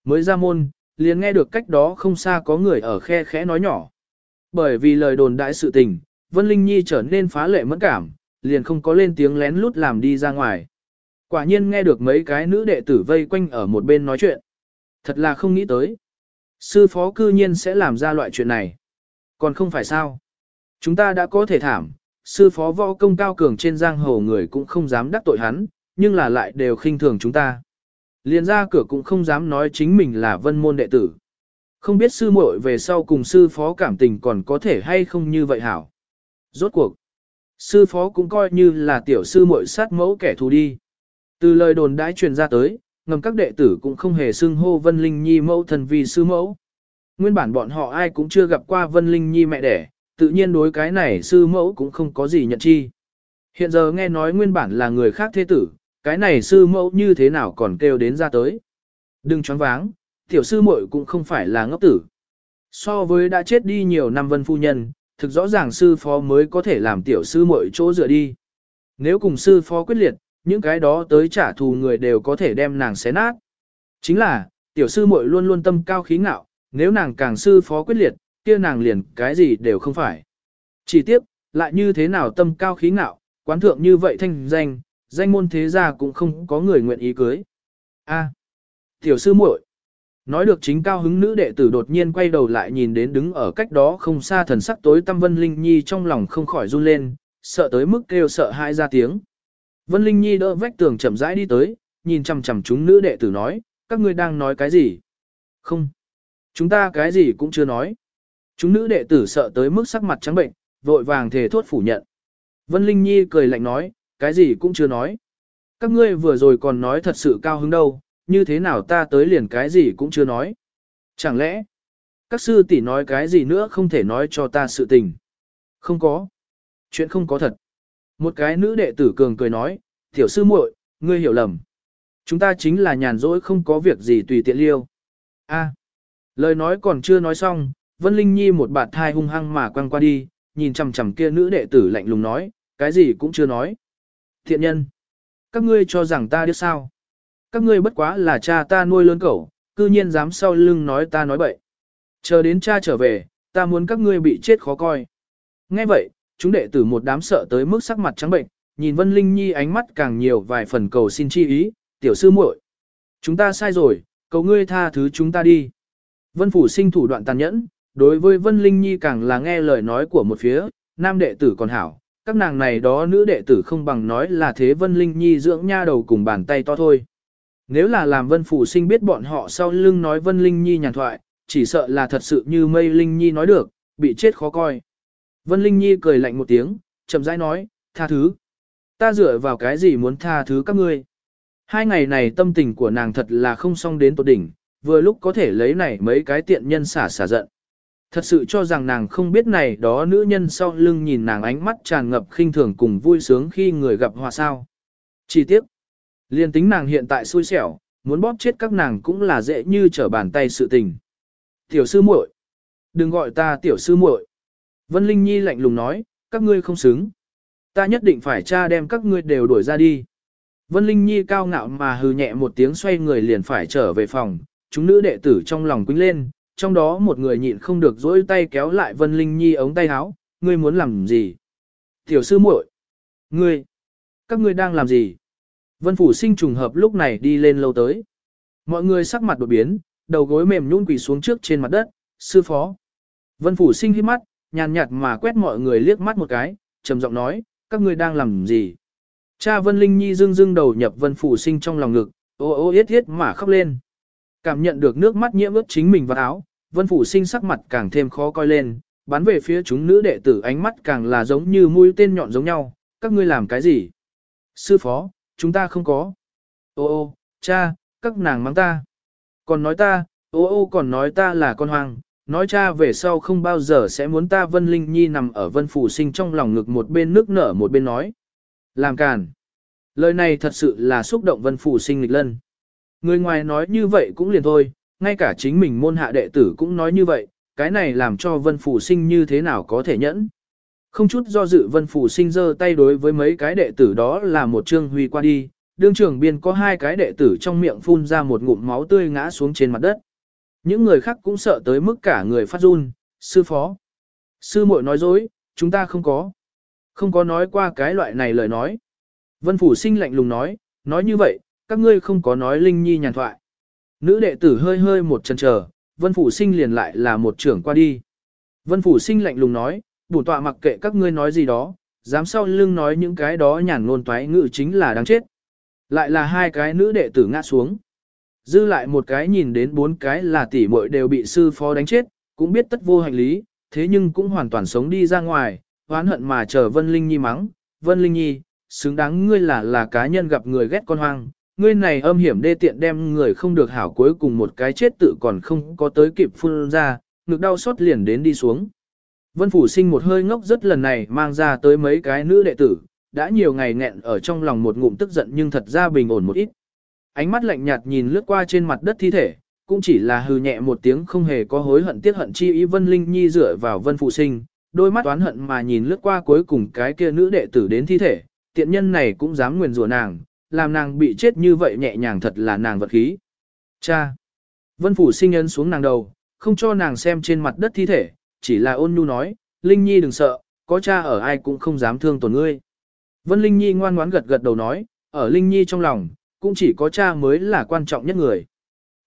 Mới ra môn, liền nghe được cách đó không xa có người ở khe khẽ nói nhỏ. Bởi vì lời đồn đại sự tình, Vân Linh Nhi trở nên phá lệ mẫn cảm, liền không có lên tiếng lén lút làm đi ra ngoài. Quả nhiên nghe được mấy cái nữ đệ tử vây quanh ở một bên nói chuyện. Thật là không nghĩ tới. Sư phó cư nhiên sẽ làm ra loại chuyện này. Còn không phải sao. Chúng ta đã có thể thảm, sư phó võ công cao cường trên giang hồ người cũng không dám đắc tội hắn, nhưng là lại đều khinh thường chúng ta. Liền ra cửa cũng không dám nói chính mình là vân môn đệ tử. Không biết sư muội về sau cùng sư phó cảm tình còn có thể hay không như vậy hảo. Rốt cuộc, sư phó cũng coi như là tiểu sư muội sát mẫu kẻ thù đi. Từ lời đồn đãi truyền ra tới, ngầm các đệ tử cũng không hề xưng hô Vân Linh Nhi mẫu thần vì sư mẫu. Nguyên bản bọn họ ai cũng chưa gặp qua Vân Linh Nhi mẹ đẻ, tự nhiên đối cái này sư mẫu cũng không có gì nhận chi. Hiện giờ nghe nói nguyên bản là người khác thế tử, cái này sư mẫu như thế nào còn kêu đến ra tới. Đừng choáng váng, tiểu sư muội cũng không phải là ngốc tử. So với đã chết đi nhiều năm vân phu nhân, thực rõ ràng sư phó mới có thể làm tiểu sư muội chỗ dựa đi. Nếu cùng sư phó quyết liệt, những cái đó tới trả thù người đều có thể đem nàng xé nát. Chính là, tiểu sư muội luôn luôn tâm cao khí ngạo, nếu nàng càng sư phó quyết liệt, kia nàng liền cái gì đều không phải. Chỉ tiếc, lại như thế nào tâm cao khí ngạo, quán thượng như vậy thanh danh, danh môn thế gia cũng không có người nguyện ý cưới. A, tiểu sư muội. Nói được chính cao hứng nữ đệ tử đột nhiên quay đầu lại nhìn đến đứng ở cách đó không xa thần sắc tối tâm Vân Linh Nhi trong lòng không khỏi run lên, sợ tới mức kêu sợ hãi ra tiếng. Vân Linh Nhi đỡ vách tường chậm rãi đi tới, nhìn chằm chằm chúng nữ đệ tử nói, các ngươi đang nói cái gì? Không. Chúng ta cái gì cũng chưa nói. Chúng nữ đệ tử sợ tới mức sắc mặt trắng bệnh, vội vàng thề thốt phủ nhận. Vân Linh Nhi cười lạnh nói, cái gì cũng chưa nói. Các ngươi vừa rồi còn nói thật sự cao hứng đâu, như thế nào ta tới liền cái gì cũng chưa nói. Chẳng lẽ, các sư tỷ nói cái gì nữa không thể nói cho ta sự tình. Không có. Chuyện không có thật. Một cái nữ đệ tử cường cười nói, tiểu sư muội, ngươi hiểu lầm. Chúng ta chính là nhàn rỗi không có việc gì tùy tiện liêu. A. lời nói còn chưa nói xong, Vân Linh Nhi một bạt thai hung hăng mà quăng qua đi, nhìn chằm chằm kia nữ đệ tử lạnh lùng nói, cái gì cũng chưa nói. Thiện nhân, các ngươi cho rằng ta biết sao? Các ngươi bất quá là cha ta nuôi lớn cẩu, cư nhiên dám sau lưng nói ta nói bậy. Chờ đến cha trở về, ta muốn các ngươi bị chết khó coi. Nghe vậy, chúng đệ tử một đám sợ tới mức sắc mặt trắng bệnh, nhìn Vân Linh Nhi ánh mắt càng nhiều vài phần cầu xin chi ý, tiểu sư muội, Chúng ta sai rồi, cầu ngươi tha thứ chúng ta đi. Vân Phủ sinh thủ đoạn tàn nhẫn, đối với Vân Linh Nhi càng là nghe lời nói của một phía, nam đệ tử còn hảo, các nàng này đó nữ đệ tử không bằng nói là thế Vân Linh Nhi dưỡng nha đầu cùng bàn tay to thôi. Nếu là làm Vân Phủ sinh biết bọn họ sau lưng nói Vân Linh Nhi nhàn thoại, chỉ sợ là thật sự như mây Linh Nhi nói được, bị chết khó coi. Vân Linh Nhi cười lạnh một tiếng, chậm rãi nói, tha thứ. Ta dựa vào cái gì muốn tha thứ các ngươi. Hai ngày này tâm tình của nàng thật là không xong đến tột đỉnh, vừa lúc có thể lấy này mấy cái tiện nhân xả xả giận. Thật sự cho rằng nàng không biết này đó nữ nhân sau lưng nhìn nàng ánh mắt tràn ngập khinh thường cùng vui sướng khi người gặp hòa sao. Chỉ tiếc, liên tính nàng hiện tại xui xẻo, muốn bóp chết các nàng cũng là dễ như trở bàn tay sự tình. Tiểu sư muội, đừng gọi ta tiểu sư muội. Vân Linh Nhi lạnh lùng nói, các ngươi không xứng. Ta nhất định phải cha đem các ngươi đều đuổi ra đi. Vân Linh Nhi cao ngạo mà hừ nhẹ một tiếng xoay người liền phải trở về phòng, chúng nữ đệ tử trong lòng quýnh lên, trong đó một người nhịn không được dỗi tay kéo lại Vân Linh Nhi ống tay áo, ngươi muốn làm gì? Tiểu sư muội, ngươi, các ngươi đang làm gì? Vân Phủ sinh trùng hợp lúc này đi lên lâu tới. Mọi người sắc mặt đột biến, đầu gối mềm nhũn quỳ xuống trước trên mặt đất, sư phó. Vân Phủ sinh hít mắt, nhàn nhạt mà quét mọi người liếc mắt một cái, trầm giọng nói, các ngươi đang làm gì? Cha Vân Linh Nhi dưng dưng đầu nhập Vân Phủ sinh trong lòng ngực, ô ô yết yết mà khóc lên. Cảm nhận được nước mắt nhiễm ướt chính mình vào áo, Vân Phủ sinh sắc mặt càng thêm khó coi lên, bắn về phía chúng nữ đệ tử ánh mắt càng là giống như mũi tên nhọn giống nhau, các ngươi làm cái gì? Sư phó, chúng ta không có. Ô ô, cha, các nàng mắng ta. Còn nói ta, ô ô còn nói ta là con hoang, nói cha về sau không bao giờ sẽ muốn ta Vân Linh Nhi nằm ở Vân Phủ sinh trong lòng ngực một bên nước nở một bên nói. Làm càn. Lời này thật sự là xúc động Vân Phủ sinh lịch lân. Người ngoài nói như vậy cũng liền thôi, ngay cả chính mình môn hạ đệ tử cũng nói như vậy, cái này làm cho Vân Phủ sinh như thế nào có thể nhẫn. Không chút do dự Vân Phủ sinh giơ tay đối với mấy cái đệ tử đó là một trương huy qua đi, đương trưởng biên có hai cái đệ tử trong miệng phun ra một ngụm máu tươi ngã xuống trên mặt đất. Những người khác cũng sợ tới mức cả người phát run, sư phó. Sư muội nói dối, chúng ta không có. Không có nói qua cái loại này lời nói. Vân Phủ sinh lạnh lùng nói, nói như vậy, các ngươi không có nói Linh Nhi nhàn thoại. Nữ đệ tử hơi hơi một chân chờ, Vân Phủ Sinh liền lại là một trưởng qua đi. Vân Phủ Sinh lạnh lùng nói, bổn tọa mặc kệ các ngươi nói gì đó, dám sau lưng nói những cái đó nhàn ngôn toái ngữ chính là đáng chết. Lại là hai cái nữ đệ tử ngã xuống. Dư lại một cái nhìn đến bốn cái là tỷ muội đều bị sư phó đánh chết, cũng biết tất vô hành lý, thế nhưng cũng hoàn toàn sống đi ra ngoài, oán hận mà chờ Vân Linh Nhi mắng. Vân Linh Nhi, xứng đáng ngươi là là cá nhân gặp người ghét con hoang, ngươi này âm hiểm đê tiện đem người không được hảo cuối cùng một cái chết tự còn không có tới kịp phun ra, ngực đau xót liền đến đi xuống. Vân Phủ sinh một hơi ngốc rất lần này mang ra tới mấy cái nữ đệ tử, đã nhiều ngày nghẹn ở trong lòng một ngụm tức giận nhưng thật ra bình ổn một ít. Ánh mắt lạnh nhạt nhìn lướt qua trên mặt đất thi thể, cũng chỉ là hừ nhẹ một tiếng không hề có hối hận tiếc hận chi ý Vân Linh Nhi dựa vào Vân Phụ Sinh, đôi mắt toán hận mà nhìn lướt qua cuối cùng cái kia nữ đệ tử đến thi thể, tiện nhân này cũng dám nguyền rủa nàng, làm nàng bị chết như vậy nhẹ nhàng thật là nàng vật khí. Cha! Vân Phủ sinh ấn xuống nàng đầu, không cho nàng xem trên mặt đất thi thể, chỉ là ôn nhu nói, Linh Nhi đừng sợ, có cha ở ai cũng không dám thương tổn ngươi. Vân Linh Nhi ngoan ngoãn gật gật đầu nói, ở Linh Nhi trong lòng, cũng chỉ có cha mới là quan trọng nhất người.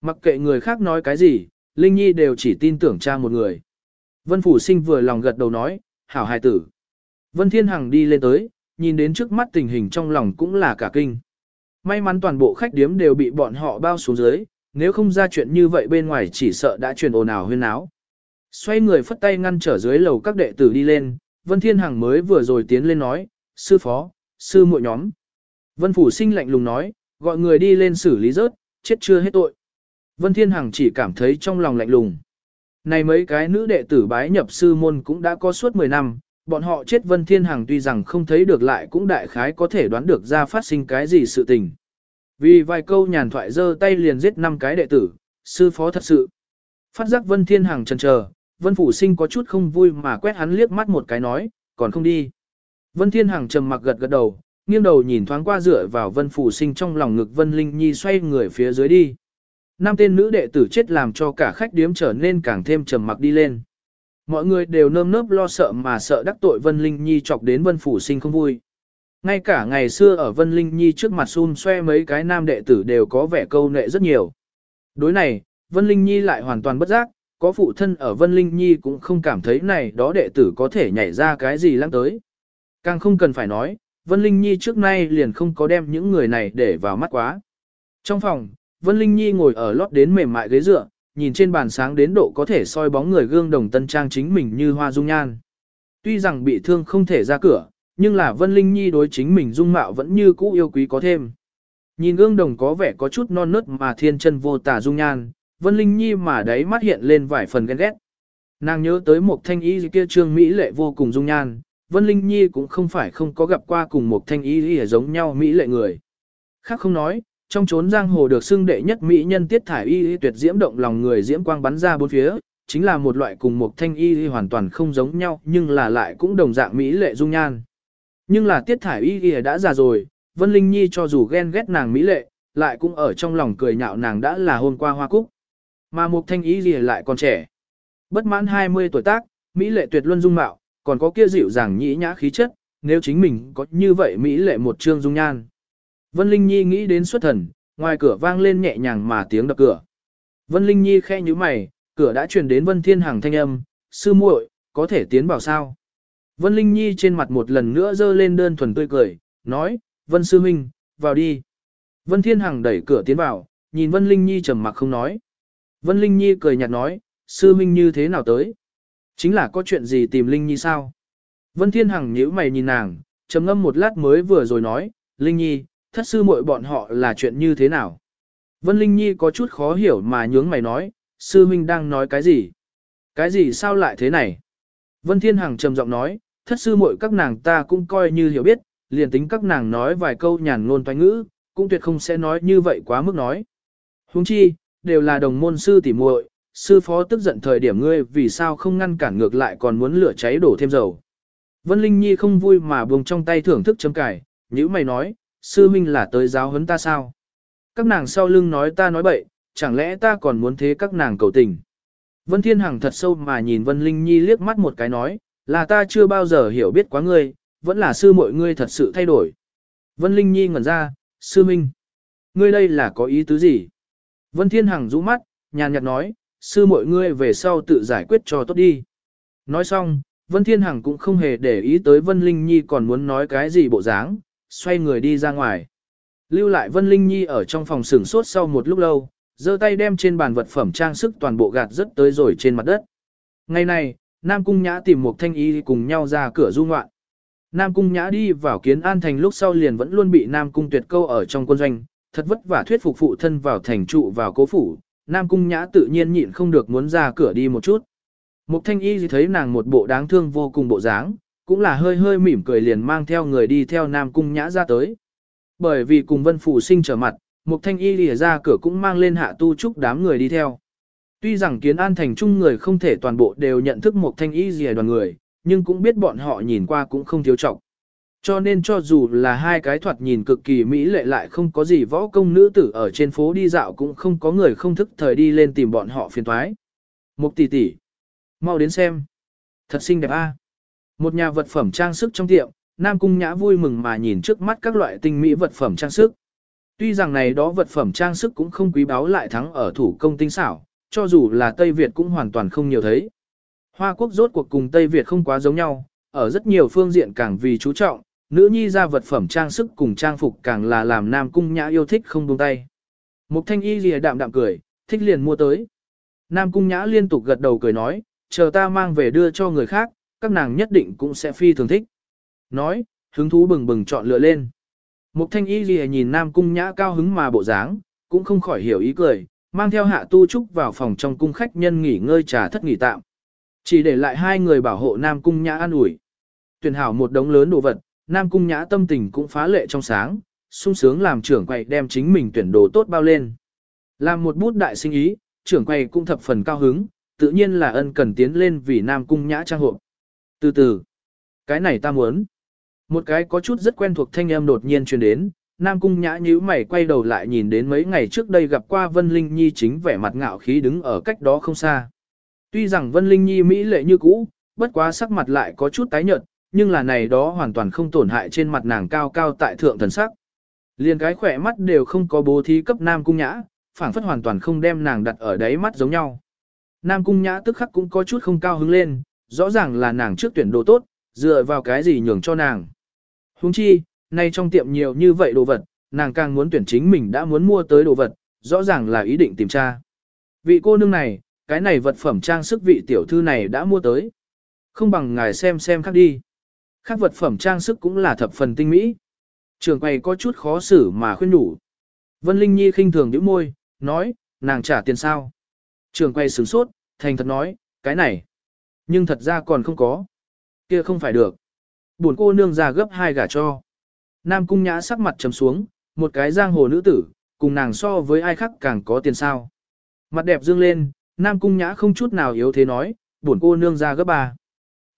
Mặc kệ người khác nói cái gì, Linh Nhi đều chỉ tin tưởng cha một người. Vân Phủ sinh vừa lòng gật đầu nói, hảo hài tử. Vân Thiên Hằng đi lên tới, nhìn đến trước mắt tình hình trong lòng cũng là cả kinh. May mắn toàn bộ khách điếm đều bị bọn họ bao xuống dưới, nếu không ra chuyện như vậy bên ngoài chỉ sợ đã truyền ồn ào huyên áo. Xoay người phất tay ngăn trở dưới lầu các đệ tử đi lên, Vân Thiên Hằng mới vừa rồi tiến lên nói, sư phó, sư muội nhóm. Vân Phủ sinh lạnh lùng nói, gọi người đi lên xử lý rớt, chết chưa hết tội. Vân Thiên Hằng chỉ cảm thấy trong lòng lạnh lùng. Này mấy cái nữ đệ tử bái nhập sư môn cũng đã có suốt 10 năm, bọn họ chết Vân Thiên Hằng tuy rằng không thấy được lại cũng đại khái có thể đoán được ra phát sinh cái gì sự tình. Vì vài câu nhàn thoại giơ tay liền giết năm cái đệ tử, sư phó thật sự. Phát giác Vân Thiên Hằng chần chờ, Vân Phủ Sinh có chút không vui mà quét hắn liếc mắt một cái nói, còn không đi. Vân Thiên Hằng trầm mặc gật gật đầu, nghiêng đầu nhìn thoáng qua dựa vào Vân Phủ Sinh trong lòng ngực Vân Linh Nhi xoay người phía dưới đi. Năm tên nữ đệ tử chết làm cho cả khách điếm trở nên càng thêm trầm mặc đi lên. Mọi người đều nơm nớp lo sợ mà sợ đắc tội Vân Linh Nhi chọc đến Vân Phủ Sinh không vui. Ngay cả ngày xưa ở Vân Linh Nhi trước mặt xun xoe mấy cái nam đệ tử đều có vẻ câu nệ rất nhiều. Đối này, Vân Linh Nhi lại hoàn toàn bất giác, có phụ thân ở Vân Linh Nhi cũng không cảm thấy này đó đệ tử có thể nhảy ra cái gì lăng tới. Càng không cần phải nói, Vân Linh Nhi trước nay liền không có đem những người này để vào mắt quá. Trong phòng, Vân Linh Nhi ngồi ở lót đến mềm mại ghế dựa, nhìn trên bàn sáng đến độ có thể soi bóng người gương đồng tân trang chính mình như hoa dung nhan. Tuy rằng bị thương không thể ra cửa, nhưng là Vân Linh Nhi đối chính mình dung mạo vẫn như cũ yêu quý có thêm. Nhìn gương đồng có vẻ có chút non nớt mà thiên chân vô tả dung nhan, Vân Linh Nhi mà đáy mắt hiện lên vài phần ghen ghét. Nàng nhớ tới một thanh y kia trương Mỹ lệ vô cùng dung nhan, Vân Linh Nhi cũng không phải không có gặp qua cùng một thanh y giống nhau Mỹ lệ người. Khác không nói, trong chốn giang hồ được xưng đệ nhất Mỹ nhân tiết thải y tuyệt diễm động lòng người diễm quang bắn ra bốn phía, chính là một loại cùng một thanh y hoàn toàn không giống nhau nhưng là lại cũng đồng dạng Mỹ lệ dung nhan. Nhưng là tiết thải y đã già rồi, Vân Linh Nhi cho dù ghen ghét nàng Mỹ lệ, lại cũng ở trong lòng cười nhạo nàng đã là hôm qua hoa cúc. Mà một thanh y lại còn trẻ. Bất mãn 20 tuổi tác, Mỹ lệ tuyệt luân dung mạo, còn có kia dịu dàng nhĩ nhã khí chất, nếu chính mình có như vậy Mỹ lệ một trương dung nhan. Vân Linh Nhi nghĩ đến xuất thần, ngoài cửa vang lên nhẹ nhàng mà tiếng đập cửa. Vân Linh Nhi khe như mày, cửa đã truyền đến Vân Thiên Hằng thanh âm, sư muội, có thể tiến vào sao? Vân Linh Nhi trên mặt một lần nữa dơ lên đơn thuần tươi cười, nói, Vân Sư Minh, vào đi. Vân Thiên Hằng đẩy cửa tiến vào, nhìn Vân Linh Nhi trầm mặc không nói. Vân Linh Nhi cười nhạt nói, Sư Minh như thế nào tới? Chính là có chuyện gì tìm Linh Nhi sao? Vân Thiên Hằng nhíu mày nhìn nàng, trầm ngâm một lát mới vừa rồi nói, Linh Nhi, thất sư muội bọn họ là chuyện như thế nào? Vân Linh Nhi có chút khó hiểu mà nhướng mày nói, sư minh đang nói cái gì? Cái gì sao lại thế này? Vân Thiên Hằng trầm giọng nói, thất sư muội các nàng ta cũng coi như hiểu biết, liền tính các nàng nói vài câu nhàn ngôn toanh ngữ, cũng tuyệt không sẽ nói như vậy quá mức nói. Huống chi, đều là đồng môn sư tỉ muội, sư phó tức giận thời điểm ngươi vì sao không ngăn cản ngược lại còn muốn lửa cháy đổ thêm dầu. Vân Linh Nhi không vui mà buông trong tay thưởng thức chấm cải, nhữ mày nói, sư minh là tới giáo huấn ta sao? Các nàng sau lưng nói ta nói bậy, chẳng lẽ ta còn muốn thế các nàng cầu tình? Vân Thiên Hằng thật sâu mà nhìn Vân Linh Nhi liếc mắt một cái nói, là ta chưa bao giờ hiểu biết quá ngươi, vẫn là sư muội ngươi thật sự thay đổi. Vân Linh Nhi ngẩn ra, sư minh, ngươi đây là có ý tứ gì? Vân Thiên Hằng rũ mắt, nhàn nhạt nói, sư muội ngươi về sau tự giải quyết cho tốt đi. Nói xong, Vân Thiên Hằng cũng không hề để ý tới Vân Linh Nhi còn muốn nói cái gì bộ dáng, xoay người đi ra ngoài. Lưu lại Vân Linh Nhi ở trong phòng sửng sốt sau một lúc lâu, giơ tay đem trên bàn vật phẩm trang sức toàn bộ gạt rất tới rồi trên mặt đất. Ngày này, Nam Cung Nhã tìm một thanh y cùng nhau ra cửa du ngoạn. Nam Cung Nhã đi vào kiến an thành lúc sau liền vẫn luôn bị Nam Cung tuyệt câu ở trong quân doanh, thật vất vả thuyết phục phụ thân vào thành trụ vào cố phủ. Nam Cung Nhã tự nhiên nhịn không được muốn ra cửa đi một chút. Mục thanh y thấy nàng một bộ đáng thương vô cùng bộ dáng, cũng là hơi hơi mỉm cười liền mang theo người đi theo Nam Cung Nhã ra tới. Bởi vì cùng Vân Phủ sinh trở mặt, Mục Thanh Y lìa ra cửa cũng mang lên hạ tu trúc đám người đi theo. Tuy rằng kiến an thành chung người không thể toàn bộ đều nhận thức Mục Thanh Y lìa đoàn người, nhưng cũng biết bọn họ nhìn qua cũng không thiếu trọng. Cho nên cho dù là hai cái thoạt nhìn cực kỳ mỹ lệ lại không có gì võ công nữ tử ở trên phố đi dạo cũng không có người không thức thời đi lên tìm bọn họ phiền thoái. Mục tỷ tỷ, mau đến xem. Thật xinh đẹp a. Một nhà vật phẩm trang sức trong tiệm, Nam Cung Nhã vui mừng mà nhìn trước mắt các loại tinh mỹ vật phẩm trang sức. Tuy rằng này đó vật phẩm trang sức cũng không quý báu lại thắng ở thủ công tinh xảo, cho dù là Tây Việt cũng hoàn toàn không nhiều thấy. Hoa quốc rốt cuộc cùng Tây Việt không quá giống nhau, ở rất nhiều phương diện càng vì chú trọng, nữ nhi ra vật phẩm trang sức cùng trang phục càng là làm Nam Cung Nhã yêu thích không buông tay. Mục thanh y lìa đạm đạm cười, thích liền mua tới. Nam Cung Nhã liên tục gật đầu cười nói, chờ ta mang về đưa cho người khác, các nàng nhất định cũng sẽ phi thường thích. Nói, hứng thú bừng bừng chọn lựa lên. Mục thanh y lìa nhìn Nam Cung Nhã cao hứng mà bộ dáng, cũng không khỏi hiểu ý cười, mang theo hạ tu trúc vào phòng trong cung khách nhân nghỉ ngơi trà thất nghỉ tạm. Chỉ để lại hai người bảo hộ Nam Cung Nhã an ủi. Tuyển hảo một đống lớn đồ vật, Nam Cung Nhã tâm tình cũng phá lệ trong sáng, sung sướng làm trưởng quầy đem chính mình tuyển đồ tốt bao lên. Làm một bút đại sinh ý, trưởng quầy cũng thập phần cao hứng, tự nhiên là ân cần tiến lên vì Nam Cung Nhã trang hộ. Từ từ, cái này ta muốn. Một cái có chút rất quen thuộc thanh âm đột nhiên truyền đến, Nam Cung Nhã nhíu mày quay đầu lại nhìn đến mấy ngày trước đây gặp qua Vân Linh Nhi chính vẻ mặt ngạo khí đứng ở cách đó không xa. Tuy rằng Vân Linh Nhi mỹ lệ như cũ, bất quá sắc mặt lại có chút tái nhợt, nhưng là này đó hoàn toàn không tổn hại trên mặt nàng cao cao tại thượng thần sắc. liền cái khỏe mắt đều không có bố thí cấp Nam Cung Nhã, phảng phất hoàn toàn không đem nàng đặt ở đáy mắt giống nhau. Nam Cung Nhã tức khắc cũng có chút không cao hứng lên, rõ ràng là nàng trước tuyển đồ tốt, dựa vào cái gì nhường cho nàng. Huống chi, nay trong tiệm nhiều như vậy đồ vật, nàng càng muốn tuyển chính mình đã muốn mua tới đồ vật, rõ ràng là ý định tìm tra. Vị cô nương này, cái này vật phẩm trang sức vị tiểu thư này đã mua tới. Không bằng ngài xem xem khác đi. Khác vật phẩm trang sức cũng là thập phần tinh mỹ. Trường quầy có chút khó xử mà khuyên đủ. Vân Linh Nhi khinh thường nhíu môi, nói, nàng trả tiền sao. Trường quầy sửng sốt, thành thật nói, cái này. Nhưng thật ra còn không có. Kia không phải được. Buồn cô nương ra gấp hai gả cho. Nam cung nhã sắc mặt trầm xuống, một cái giang hồ nữ tử, cùng nàng so với ai khác càng có tiền sao. Mặt đẹp dương lên, Nam cung nhã không chút nào yếu thế nói, buồn cô nương ra gấp ba.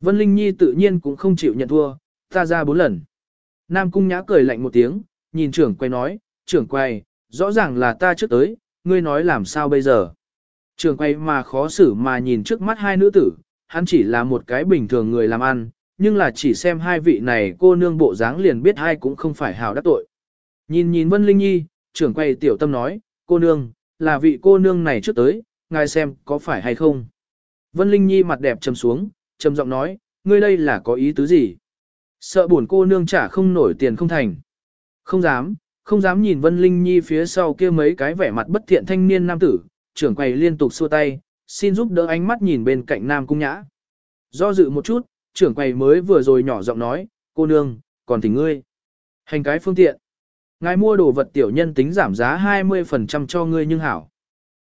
Vân Linh Nhi tự nhiên cũng không chịu nhận thua, ta ra bốn lần. Nam cung nhã cười lạnh một tiếng, nhìn trưởng quay nói, trưởng quay, rõ ràng là ta trước tới, ngươi nói làm sao bây giờ. Trưởng quay mà khó xử mà nhìn trước mắt hai nữ tử, hắn chỉ là một cái bình thường người làm ăn, nhưng là chỉ xem hai vị này cô nương bộ dáng liền biết hai cũng không phải hào đắc tội. Nhìn nhìn Vân Linh Nhi, trưởng quay tiểu tâm nói, cô nương, là vị cô nương này trước tới, ngài xem có phải hay không. Vân Linh Nhi mặt đẹp trầm xuống, trầm giọng nói, ngươi đây là có ý tứ gì? Sợ buồn cô nương trả không nổi tiền không thành. Không dám, không dám nhìn Vân Linh Nhi phía sau kia mấy cái vẻ mặt bất thiện thanh niên nam tử, trưởng quầy liên tục xua tay, xin giúp đỡ ánh mắt nhìn bên cạnh Nam Cung Nhã. Do dự một chút, trưởng quầy mới vừa rồi nhỏ giọng nói, cô nương, còn thỉnh ngươi. Hành cái phương tiện. Ngài mua đồ vật tiểu nhân tính giảm giá 20% cho ngươi nhưng hảo.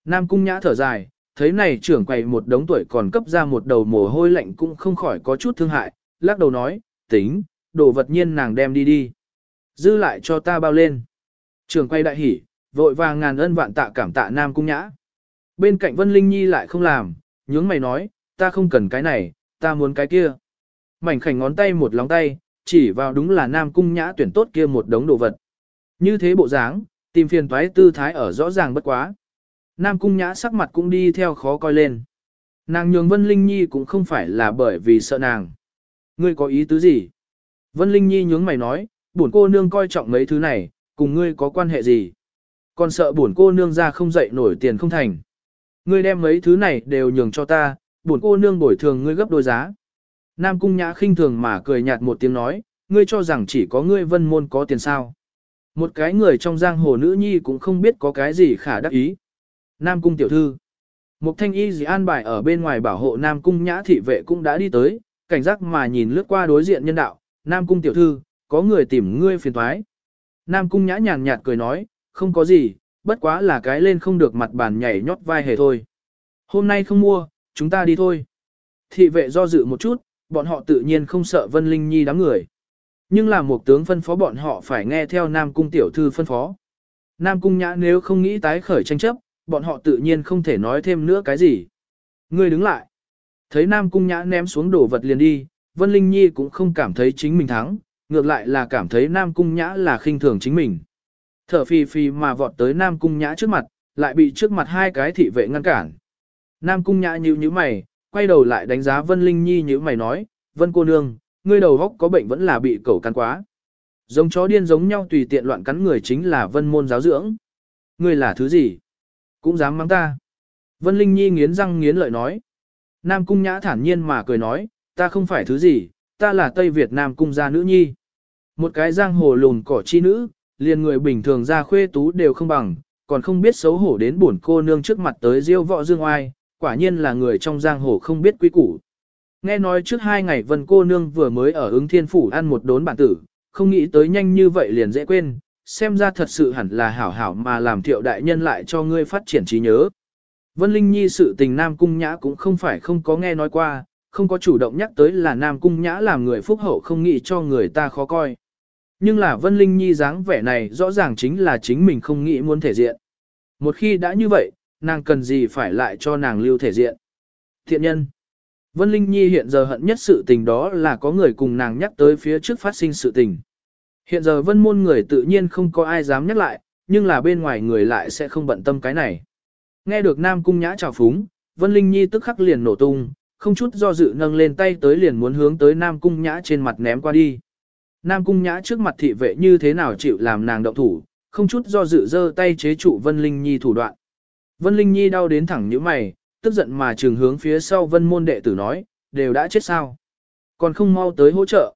Nam Cung Nhã thở dài, thấy này trưởng quầy một đống tuổi còn cấp ra một đầu mồ hôi lạnh cũng không khỏi có chút thương hại, lắc đầu nói, tính, đồ vật nhiên nàng đem đi đi. Dư lại cho ta bao lên. Trưởng quay đại hỉ, vội vàng ngàn ân vạn tạ cảm tạ Nam Cung Nhã. Bên cạnh Vân Linh Nhi lại không làm, nhướng mày nói, ta không cần cái này, ta muốn cái kia. Mảnh khảnh ngón tay một lóng tay, chỉ vào đúng là Nam Cung Nhã tuyển tốt kia một đống đồ vật. Như thế bộ dáng, tìm phiền toái tư thái ở rõ ràng bất quá. Nam Cung Nhã sắc mặt cũng đi theo khó coi lên. Nàng nhường Vân Linh Nhi cũng không phải là bởi vì sợ nàng. Ngươi có ý tứ gì? Vân Linh Nhi nhướng mày nói, bổn cô nương coi trọng mấy thứ này, cùng ngươi có quan hệ gì? Còn sợ bổn cô nương ra không dậy nổi tiền không thành. Ngươi đem mấy thứ này đều nhường cho ta, bổn cô nương bồi thường ngươi gấp đôi giá. Nam Cung Nhã khinh thường mà cười nhạt một tiếng nói, ngươi cho rằng chỉ có ngươi vân môn có tiền sao. Một cái người trong giang hồ nữ nhi cũng không biết có cái gì khả đắc ý. Nam Cung tiểu thư. Một thanh y gì an bài ở bên ngoài bảo hộ Nam Cung nhã thị vệ cũng đã đi tới, cảnh giác mà nhìn lướt qua đối diện nhân đạo, Nam Cung tiểu thư, có người tìm ngươi phiền thoái. Nam Cung nhã nhàn nhạt cười nói, không có gì, bất quá là cái lên không được mặt bàn nhảy nhót vai hề thôi. Hôm nay không mua, chúng ta đi thôi. Thị vệ do dự một chút, bọn họ tự nhiên không sợ Vân Linh Nhi đám người. Nhưng là một tướng phân phó bọn họ phải nghe theo Nam Cung tiểu thư phân phó. Nam Cung nhã nếu không nghĩ tái khởi tranh chấp, bọn họ tự nhiên không thể nói thêm nữa cái gì. Ngươi đứng lại. Thấy Nam Cung Nhã ném xuống đồ vật liền đi, Vân Linh Nhi cũng không cảm thấy chính mình thắng, ngược lại là cảm thấy Nam Cung Nhã là khinh thường chính mình. Thở phì phì mà vọt tới Nam Cung Nhã trước mặt, lại bị trước mặt hai cái thị vệ ngăn cản. Nam Cung Nhã nhíu nhíu mày, quay đầu lại đánh giá Vân Linh Nhi nhíu mày nói, Vân cô nương, ngươi đầu góc có bệnh vẫn là bị cẩu cắn quá. Giống chó điên giống nhau tùy tiện loạn cắn người chính là Vân môn giáo dưỡng. Ngươi là thứ gì? Cũng dám mắng ta. Vân Linh Nhi nghiến răng nghiến lợi nói. Nam Cung Nhã thản nhiên mà cười nói, ta không phải thứ gì, ta là Tây Việt Nam Cung gia nữ nhi. Một cái giang hồ lùn cỏ chi nữ, liền người bình thường ra khuê tú đều không bằng, còn không biết xấu hổ đến bổn cô nương trước mặt tới diêu võ dương oai, quả nhiên là người trong giang hồ không biết quý củ. Nghe nói trước hai ngày vân cô nương vừa mới ở ứng thiên phủ ăn một đốn bản tử, không nghĩ tới nhanh như vậy liền dễ quên, xem ra thật sự hẳn là hảo hảo mà làm thiệu đại nhân lại cho ngươi phát triển trí nhớ. Vân Linh Nhi sự tình Nam Cung Nhã cũng không phải không có nghe nói qua, không có chủ động nhắc tới là Nam Cung Nhã làm người phúc hậu không nghĩ cho người ta khó coi. Nhưng là Vân Linh Nhi dáng vẻ này rõ ràng chính là chính mình không nghĩ muốn thể diện. Một khi đã như vậy, nàng cần gì phải lại cho nàng lưu thể diện. Thiện nhân. Vân Linh Nhi hiện giờ hận nhất sự tình đó là có người cùng nàng nhắc tới phía trước phát sinh sự tình. Hiện giờ vân môn người tự nhiên không có ai dám nhắc lại, nhưng là bên ngoài người lại sẽ không bận tâm cái này. Nghe được Nam Cung Nhã chào phúng, Vân Linh Nhi tức khắc liền nổ tung, không chút do dự nâng lên tay tới liền muốn hướng tới Nam Cung Nhã trên mặt ném qua đi. Nam Cung Nhã trước mặt thị vệ như thế nào chịu làm nàng động thủ, không chút do dự giơ tay chế trụ Vân Linh Nhi thủ đoạn. Vân Linh Nhi đau đến thẳng như mày, tức giận mà trường hướng phía sau Vân môn đệ tử nói, đều đã chết sao. Còn không mau tới hỗ trợ.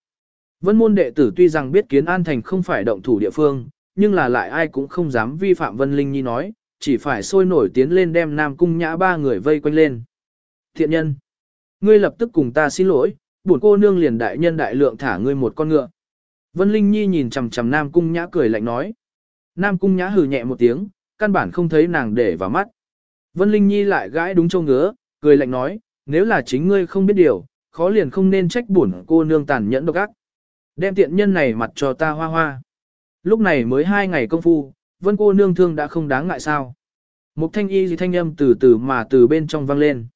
Vân môn đệ tử tuy rằng biết kiến an thành không phải động thủ địa phương, nhưng là lại ai cũng không dám vi phạm Vân Linh Nhi nói, chỉ phải sôi nổi tiến lên đem Nam Cung Nhã ba người vây quanh lên. Thiện nhân, ngươi lập tức cùng ta xin lỗi, bổn cô nương liền đại nhân đại lượng thả ngươi một con ngựa. Vân Linh Nhi nhìn chằm chằm Nam Cung Nhã cười lạnh nói. Nam Cung Nhã hừ nhẹ một tiếng, căn bản không thấy nàng để vào mắt. Vân Linh Nhi lại gãi đúng châu ngứa, cười lạnh nói, nếu là chính ngươi không biết điều, khó liền không nên trách bổn cô nương tàn nhẫn độc ác. Đem tiện nhân này mặt cho ta hoa hoa. Lúc này mới hai ngày công phu, vân cô nương thương đã không đáng ngại sao. Một thanh y gì thanh âm từ từ mà từ bên trong vang lên.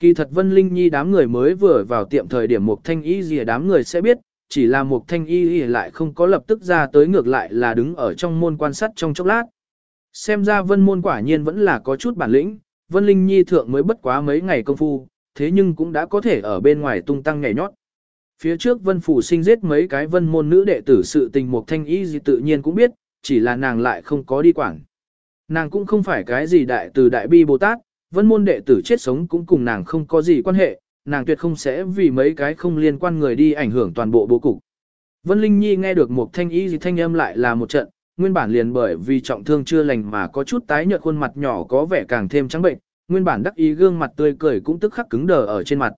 Kỳ thật Vân Linh Nhi đám người mới vừa vào tiệm thời điểm một thanh y gì đám người sẽ biết, chỉ là một thanh y gì lại không có lập tức ra tới ngược lại là đứng ở trong môn quan sát trong chốc lát. Xem ra Vân môn quả nhiên vẫn là có chút bản lĩnh, Vân Linh Nhi thượng mới bất quá mấy ngày công phu, thế nhưng cũng đã có thể ở bên ngoài tung tăng nhảy nhót. Phía trước Vân Phủ sinh giết mấy cái vân môn nữ đệ tử sự tình một thanh y gì tự nhiên cũng biết, chỉ là nàng lại không có đi quảng Nàng cũng không phải cái gì đại từ đại bi Bồ Tát, vân môn đệ tử chết sống cũng cùng nàng không có gì quan hệ, nàng tuyệt không sẽ vì mấy cái không liên quan người đi ảnh hưởng toàn bộ bố cục. Vân Linh Nhi nghe được một thanh y gì thanh âm lại là một trận, nguyên bản liền bởi vì trọng thương chưa lành mà có chút tái nhợt khuôn mặt nhỏ có vẻ càng thêm trắng bệnh, nguyên bản đắc ý gương mặt tươi cười cũng tức khắc cứng đờ ở trên mặt.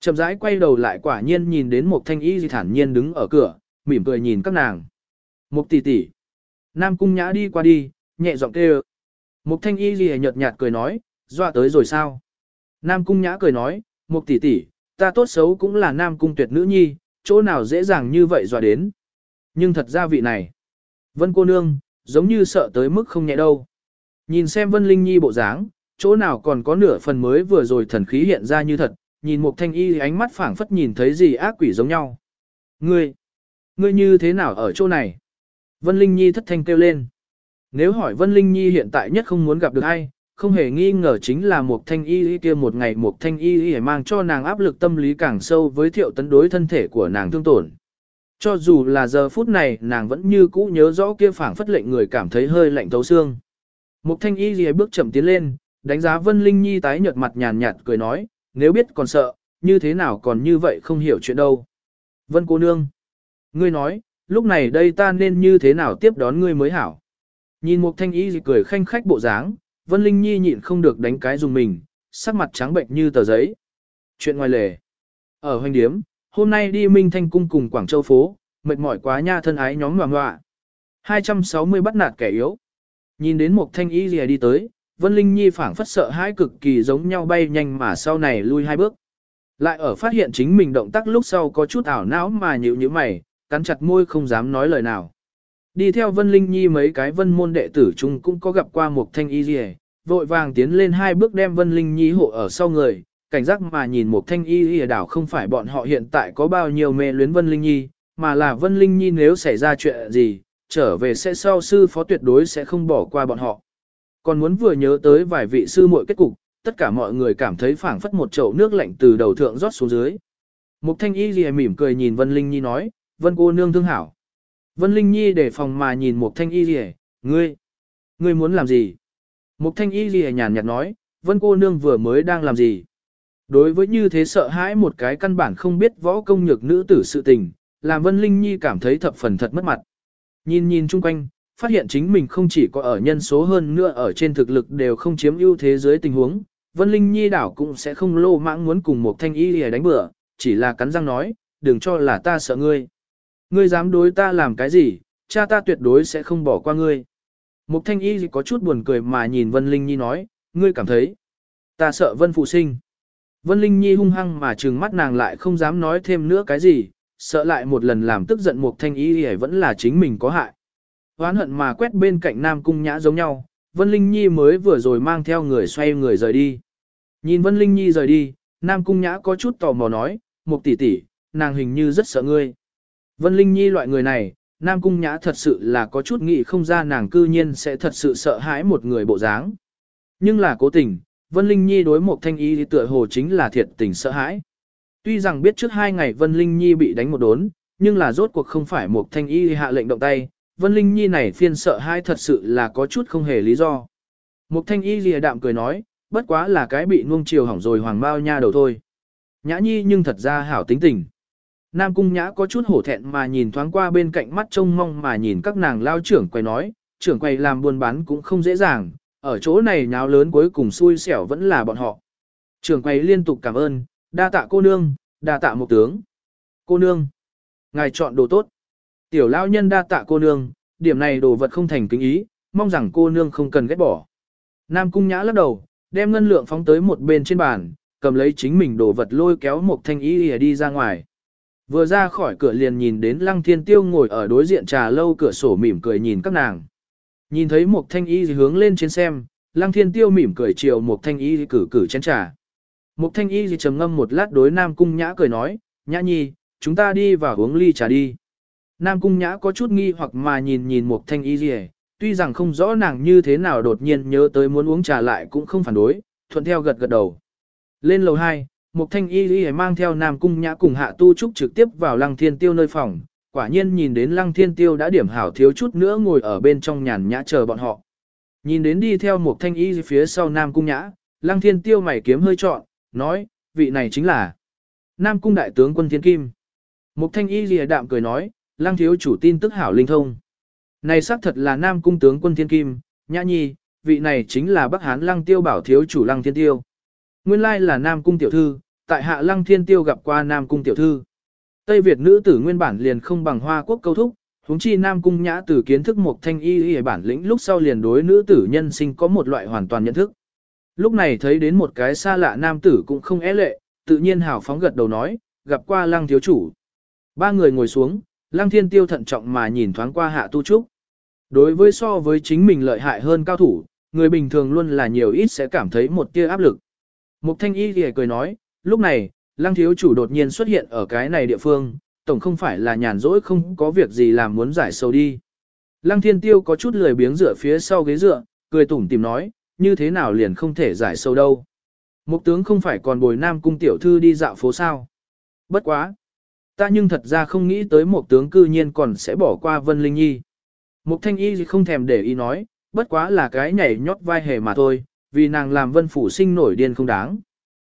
Chậm rãi quay đầu lại quả nhiên nhìn đến một thanh y thản nhiên đứng ở cửa, mỉm cười nhìn các nàng. Một tỷ tỷ. Nam cung nhã đi qua đi, nhẹ giọng kêu. Một thanh y gì nhợt nhạt cười nói, dọa tới rồi sao? Nam cung nhã cười nói, một tỷ tỷ, ta tốt xấu cũng là nam cung tuyệt nữ nhi, chỗ nào dễ dàng như vậy dọa đến. Nhưng thật ra vị này. Vân cô nương, giống như sợ tới mức không nhẹ đâu. Nhìn xem Vân Linh Nhi bộ dáng, chỗ nào còn có nửa phần mới vừa rồi thần khí hiện ra như thật, nhìn một thanh y ánh mắt phảng phất nhìn thấy gì ác quỷ giống nhau. Ngươi, ngươi như thế nào ở chỗ này? Vân Linh Nhi thất thanh kêu lên. Nếu hỏi Vân Linh Nhi hiện tại nhất không muốn gặp được ai, không hề nghi ngờ chính là một thanh y kia một ngày một thanh y y mang cho nàng áp lực tâm lý càng sâu với thiệu tấn đối thân thể của nàng thương tổn. Cho dù là giờ phút này nàng vẫn như cũ nhớ rõ kia phảng phất lệnh người cảm thấy hơi lạnh thấu xương. Một thanh y y bước chậm tiến lên, đánh giá Vân Linh Nhi tái nhợt mặt nhàn nhạt cười nói, nếu biết còn sợ, như thế nào còn như vậy không hiểu chuyện đâu. Vân cô nương, ngươi nói, lúc này đây ta nên như thế nào tiếp đón ngươi mới hảo. Nhìn một thanh y cười khanh khách bộ dáng, Vân Linh Nhi nhịn không được đánh cái dùng mình, sắc mặt trắng bệnh như tờ giấy. Chuyện ngoài lề. Ở hoành điếm, hôm nay đi Minh Thanh Cung cùng Quảng Châu phố, mệt mỏi quá nha thân ái nhóm ngoà ngoạ. 260 bắt nạt kẻ yếu. Nhìn đến một thanh y gì đi tới, Vân Linh Nhi phảng phất sợ hãi cực kỳ giống nhau bay nhanh mà sau này lui hai bước. Lại ở phát hiện chính mình động tác lúc sau có chút ảo não mà nhịu như mày, cắn chặt môi không dám nói lời nào. Đi theo Vân Linh Nhi mấy cái vân môn đệ tử chung cũng có gặp qua một thanh y rìa, vội vàng tiến lên hai bước đem Vân Linh Nhi hộ ở sau người, cảnh giác mà nhìn một thanh y rìa đảo không phải bọn họ hiện tại có bao nhiêu mê luyến Vân Linh Nhi, mà là Vân Linh Nhi nếu xảy ra chuyện gì, trở về sẽ sau sư phó tuyệt đối sẽ không bỏ qua bọn họ. Còn muốn vừa nhớ tới vài vị sư muội kết cục, tất cả mọi người cảm thấy phảng phất một chậu nước lạnh từ đầu thượng rót xuống dưới. Mục thanh y lìa mỉm cười nhìn Vân Linh Nhi nói, Vân cô nương thương hảo. Vân Linh Nhi để phòng mà nhìn Mục thanh y lìa, ngươi, ngươi muốn làm gì? Mục thanh y lìa nhàn nhạt nói, Vân cô nương vừa mới đang làm gì? Đối với như thế sợ hãi một cái căn bản không biết võ công nhược nữ tử sự tình, làm Vân Linh Nhi cảm thấy thập phần thật mất mặt. Nhìn nhìn chung quanh, phát hiện chính mình không chỉ có ở nhân số hơn nữa ở trên thực lực đều không chiếm ưu thế dưới tình huống, Vân Linh Nhi đảo cũng sẽ không lô mãng muốn cùng một thanh y để đánh bữa, chỉ là cắn răng nói, đừng cho là ta sợ ngươi. Ngươi dám đối ta làm cái gì, cha ta tuyệt đối sẽ không bỏ qua ngươi. Mục thanh y có chút buồn cười mà nhìn Vân Linh Nhi nói, ngươi cảm thấy, ta sợ Vân Phụ Sinh. Vân Linh Nhi hung hăng mà trừng mắt nàng lại không dám nói thêm nữa cái gì, sợ lại một lần làm tức giận Mục thanh y vẫn là chính mình có hại oán hận mà quét bên cạnh Nam Cung Nhã giống nhau, Vân Linh Nhi mới vừa rồi mang theo người xoay người rời đi. Nhìn Vân Linh Nhi rời đi, Nam Cung Nhã có chút tò mò nói, một tỷ tỷ, nàng hình như rất sợ ngươi. Vân Linh Nhi loại người này, Nam Cung Nhã thật sự là có chút nghĩ không ra nàng cư nhiên sẽ thật sự sợ hãi một người bộ dáng. Nhưng là cố tình, Vân Linh Nhi đối một thanh y thì tựa hồ chính là thiệt tình sợ hãi. Tuy rằng biết trước hai ngày Vân Linh Nhi bị đánh một đốn, nhưng là rốt cuộc không phải một thanh y hạ lệnh động tay, Vân Linh Nhi này phiên sợ hai thật sự là có chút không hề lý do. Mục thanh y lìa đạm cười nói, bất quá là cái bị nuông chiều hỏng rồi hoàng bao nha đầu thôi. Nhã nhi nhưng thật ra hảo tính tình. Nam cung nhã có chút hổ thẹn mà nhìn thoáng qua bên cạnh mắt trông mong mà nhìn các nàng lao trưởng quay nói, trưởng quay làm buôn bán cũng không dễ dàng, ở chỗ này nháo lớn cuối cùng xui xẻo vẫn là bọn họ. Trường quay liên tục cảm ơn, đa tạ cô nương, đa tạ một tướng. Cô nương, ngài chọn đồ tốt. Tiểu lao nhân đa tạ cô nương, điểm này đồ vật không thành kính ý, mong rằng cô nương không cần ghét bỏ. Nam cung nhã lắc đầu, đem ngân lượng phóng tới một bên trên bàn, cầm lấy chính mình đồ vật lôi kéo một thanh ý đi ra ngoài. Vừa ra khỏi cửa liền nhìn đến lăng thiên tiêu ngồi ở đối diện trà lâu cửa sổ mỉm cười nhìn các nàng. Nhìn thấy một thanh y hướng lên trên xem, lăng thiên tiêu mỉm cười chiều một thanh y cử cử chén trà. Một thanh y trầm ngâm một lát đối Nam Cung Nhã cười nói, Nhã nhi, chúng ta đi vào uống ly trà đi. Nam Cung Nhã có chút nghi hoặc mà nhìn nhìn một thanh y gì tuy rằng không rõ nàng như thế nào đột nhiên nhớ tới muốn uống trà lại cũng không phản đối, thuận theo gật gật đầu. Lên lầu 2, một thanh y y mang theo Nam Cung Nhã cùng Hạ Tu Trúc trực tiếp vào Lăng Thiên Tiêu nơi phòng, quả nhiên nhìn đến Lăng Thiên Tiêu đã điểm hảo thiếu chút nữa ngồi ở bên trong nhàn nhã chờ bọn họ. Nhìn đến đi theo một thanh y phía sau Nam Cung Nhã, Lăng Thiên Tiêu mày kiếm hơi trọn, nói, vị này chính là Nam Cung Đại tướng quân Thiên Kim. Một thanh y lìa đạm cười nói, Lăng thiếu chủ tin tức hảo linh thông. Này xác thật là Nam Cung tướng quân Thiên Kim, Nhã Nhi, vị này chính là Bắc Hán Lăng Tiêu bảo thiếu chủ Lăng Thiên Tiêu. Nguyên lai là Nam Cung tiểu thư, tại hạ Lăng Thiên Tiêu gặp qua Nam Cung tiểu thư. Tây Việt nữ tử nguyên bản liền không bằng Hoa quốc câu thúc, huống chi Nam Cung Nhã tử kiến thức một thanh y y bản lĩnh lúc sau liền đối nữ tử nhân sinh có một loại hoàn toàn nhận thức. Lúc này thấy đến một cái xa lạ nam tử cũng không é lệ, tự nhiên hào phóng gật đầu nói, gặp qua Lăng thiếu chủ. Ba người ngồi xuống, Lăng Thiên Tiêu thận trọng mà nhìn thoáng qua Hạ Tu Trúc. Đối với so với chính mình lợi hại hơn cao thủ, người bình thường luôn là nhiều ít sẽ cảm thấy một tia áp lực. Mục Thanh Y thì cười nói, lúc này, Lăng thiếu chủ đột nhiên xuất hiện ở cái này địa phương, tổng không phải là nhàn rỗi không có việc gì làm muốn giải sầu đi. Lăng Thiên Tiêu có chút lười biếng dựa phía sau ghế dựa, cười tủm tìm nói, như thế nào liền không thể giải sầu đâu. Mục tướng không phải còn bồi nam cung tiểu thư đi dạo phố sao. Bất quá. Ta nhưng thật ra không nghĩ tới một tướng cư nhiên còn sẽ bỏ qua Vân Linh Nhi. Mục thanh y không thèm để ý nói, bất quá là cái nhảy nhót vai hề mà thôi, vì nàng làm vân phủ sinh nổi điên không đáng.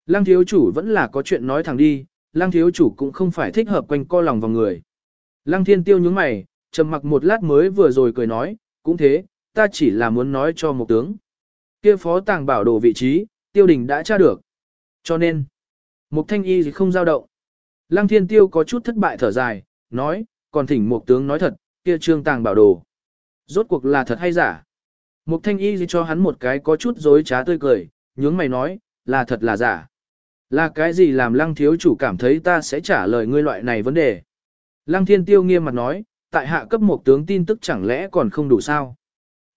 Lăng thiếu chủ vẫn là có chuyện nói thẳng đi, lăng thiếu chủ cũng không phải thích hợp quanh co lòng vào người. Lăng thiên tiêu nhướng mày, trầm mặc một lát mới vừa rồi cười nói, cũng thế, ta chỉ là muốn nói cho một tướng. kia phó tàng bảo đồ vị trí, tiêu đình đã tra được. Cho nên, Mục thanh y thì không giao động. Lăng thiên tiêu có chút thất bại thở dài, nói, còn thỉnh một tướng nói thật, kia trương tàng bảo đồ. Rốt cuộc là thật hay giả? Mục thanh y cho hắn một cái có chút dối trá tươi cười, nhướng mày nói, là thật là giả. Là cái gì làm lăng thiếu chủ cảm thấy ta sẽ trả lời ngươi loại này vấn đề? Lăng thiên tiêu nghiêm mặt nói, tại hạ cấp một tướng tin tức chẳng lẽ còn không đủ sao?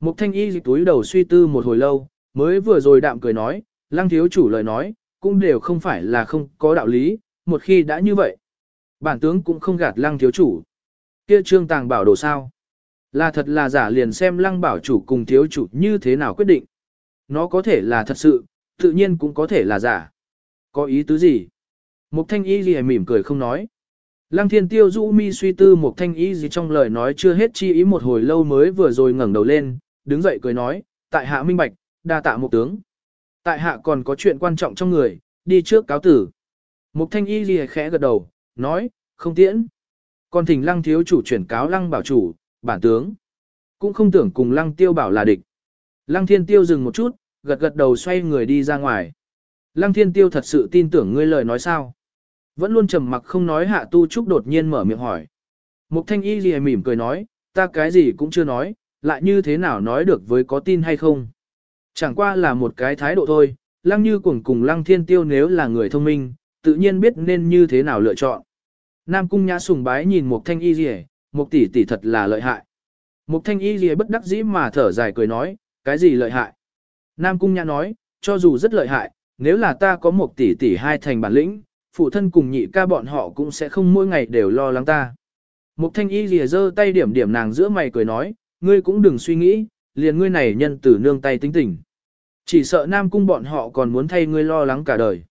Mục thanh y dịch túi đầu suy tư một hồi lâu, mới vừa rồi đạm cười nói, lăng thiếu chủ lời nói, cũng đều không phải là không có đạo lý, một khi đã như vậy. Bản tướng cũng không gạt lăng thiếu chủ. Kia trương tàng bảo đồ sao? Là thật là giả liền xem lăng bảo chủ cùng thiếu chủ như thế nào quyết định. Nó có thể là thật sự, tự nhiên cũng có thể là giả. Có ý tứ gì? Mục thanh y gì mỉm cười không nói. Lăng thiên tiêu rũ mi suy tư một thanh y gì trong lời nói chưa hết chi ý một hồi lâu mới vừa rồi ngẩng đầu lên, đứng dậy cười nói, tại hạ minh bạch, đa tạ một tướng. Tại hạ còn có chuyện quan trọng trong người, đi trước cáo tử. Mục thanh y gì khẽ gật đầu, nói, không tiễn. Còn thỉnh lăng thiếu chủ chuyển cáo lăng bảo chủ, bản tướng. Cũng không tưởng cùng lăng tiêu bảo là địch. Lăng thiên tiêu dừng một chút, gật gật đầu xoay người đi ra ngoài. Lăng thiên tiêu thật sự tin tưởng ngươi lời nói sao. Vẫn luôn trầm mặc không nói hạ tu trúc đột nhiên mở miệng hỏi. Mục thanh y gì mỉm cười nói, ta cái gì cũng chưa nói, lại như thế nào nói được với có tin hay không. Chẳng qua là một cái thái độ thôi, lăng như cùng cùng lăng thiên tiêu nếu là người thông minh, tự nhiên biết nên như thế nào lựa chọn. Nam cung nhã sùng bái nhìn một thanh y rìa một tỷ tỷ thật là lợi hại. Một thanh y rìa bất đắc dĩ mà thở dài cười nói, cái gì lợi hại. Nam cung nhã nói, cho dù rất lợi hại, nếu là ta có một tỷ tỷ hai thành bản lĩnh, phụ thân cùng nhị ca bọn họ cũng sẽ không mỗi ngày đều lo lắng ta. Một thanh y rìa giơ tay điểm điểm nàng giữa mày cười nói, ngươi cũng đừng suy nghĩ, liền ngươi này nhân tử nương tay tính tình. Chỉ sợ Nam Cung bọn họ còn muốn thay ngươi lo lắng cả đời.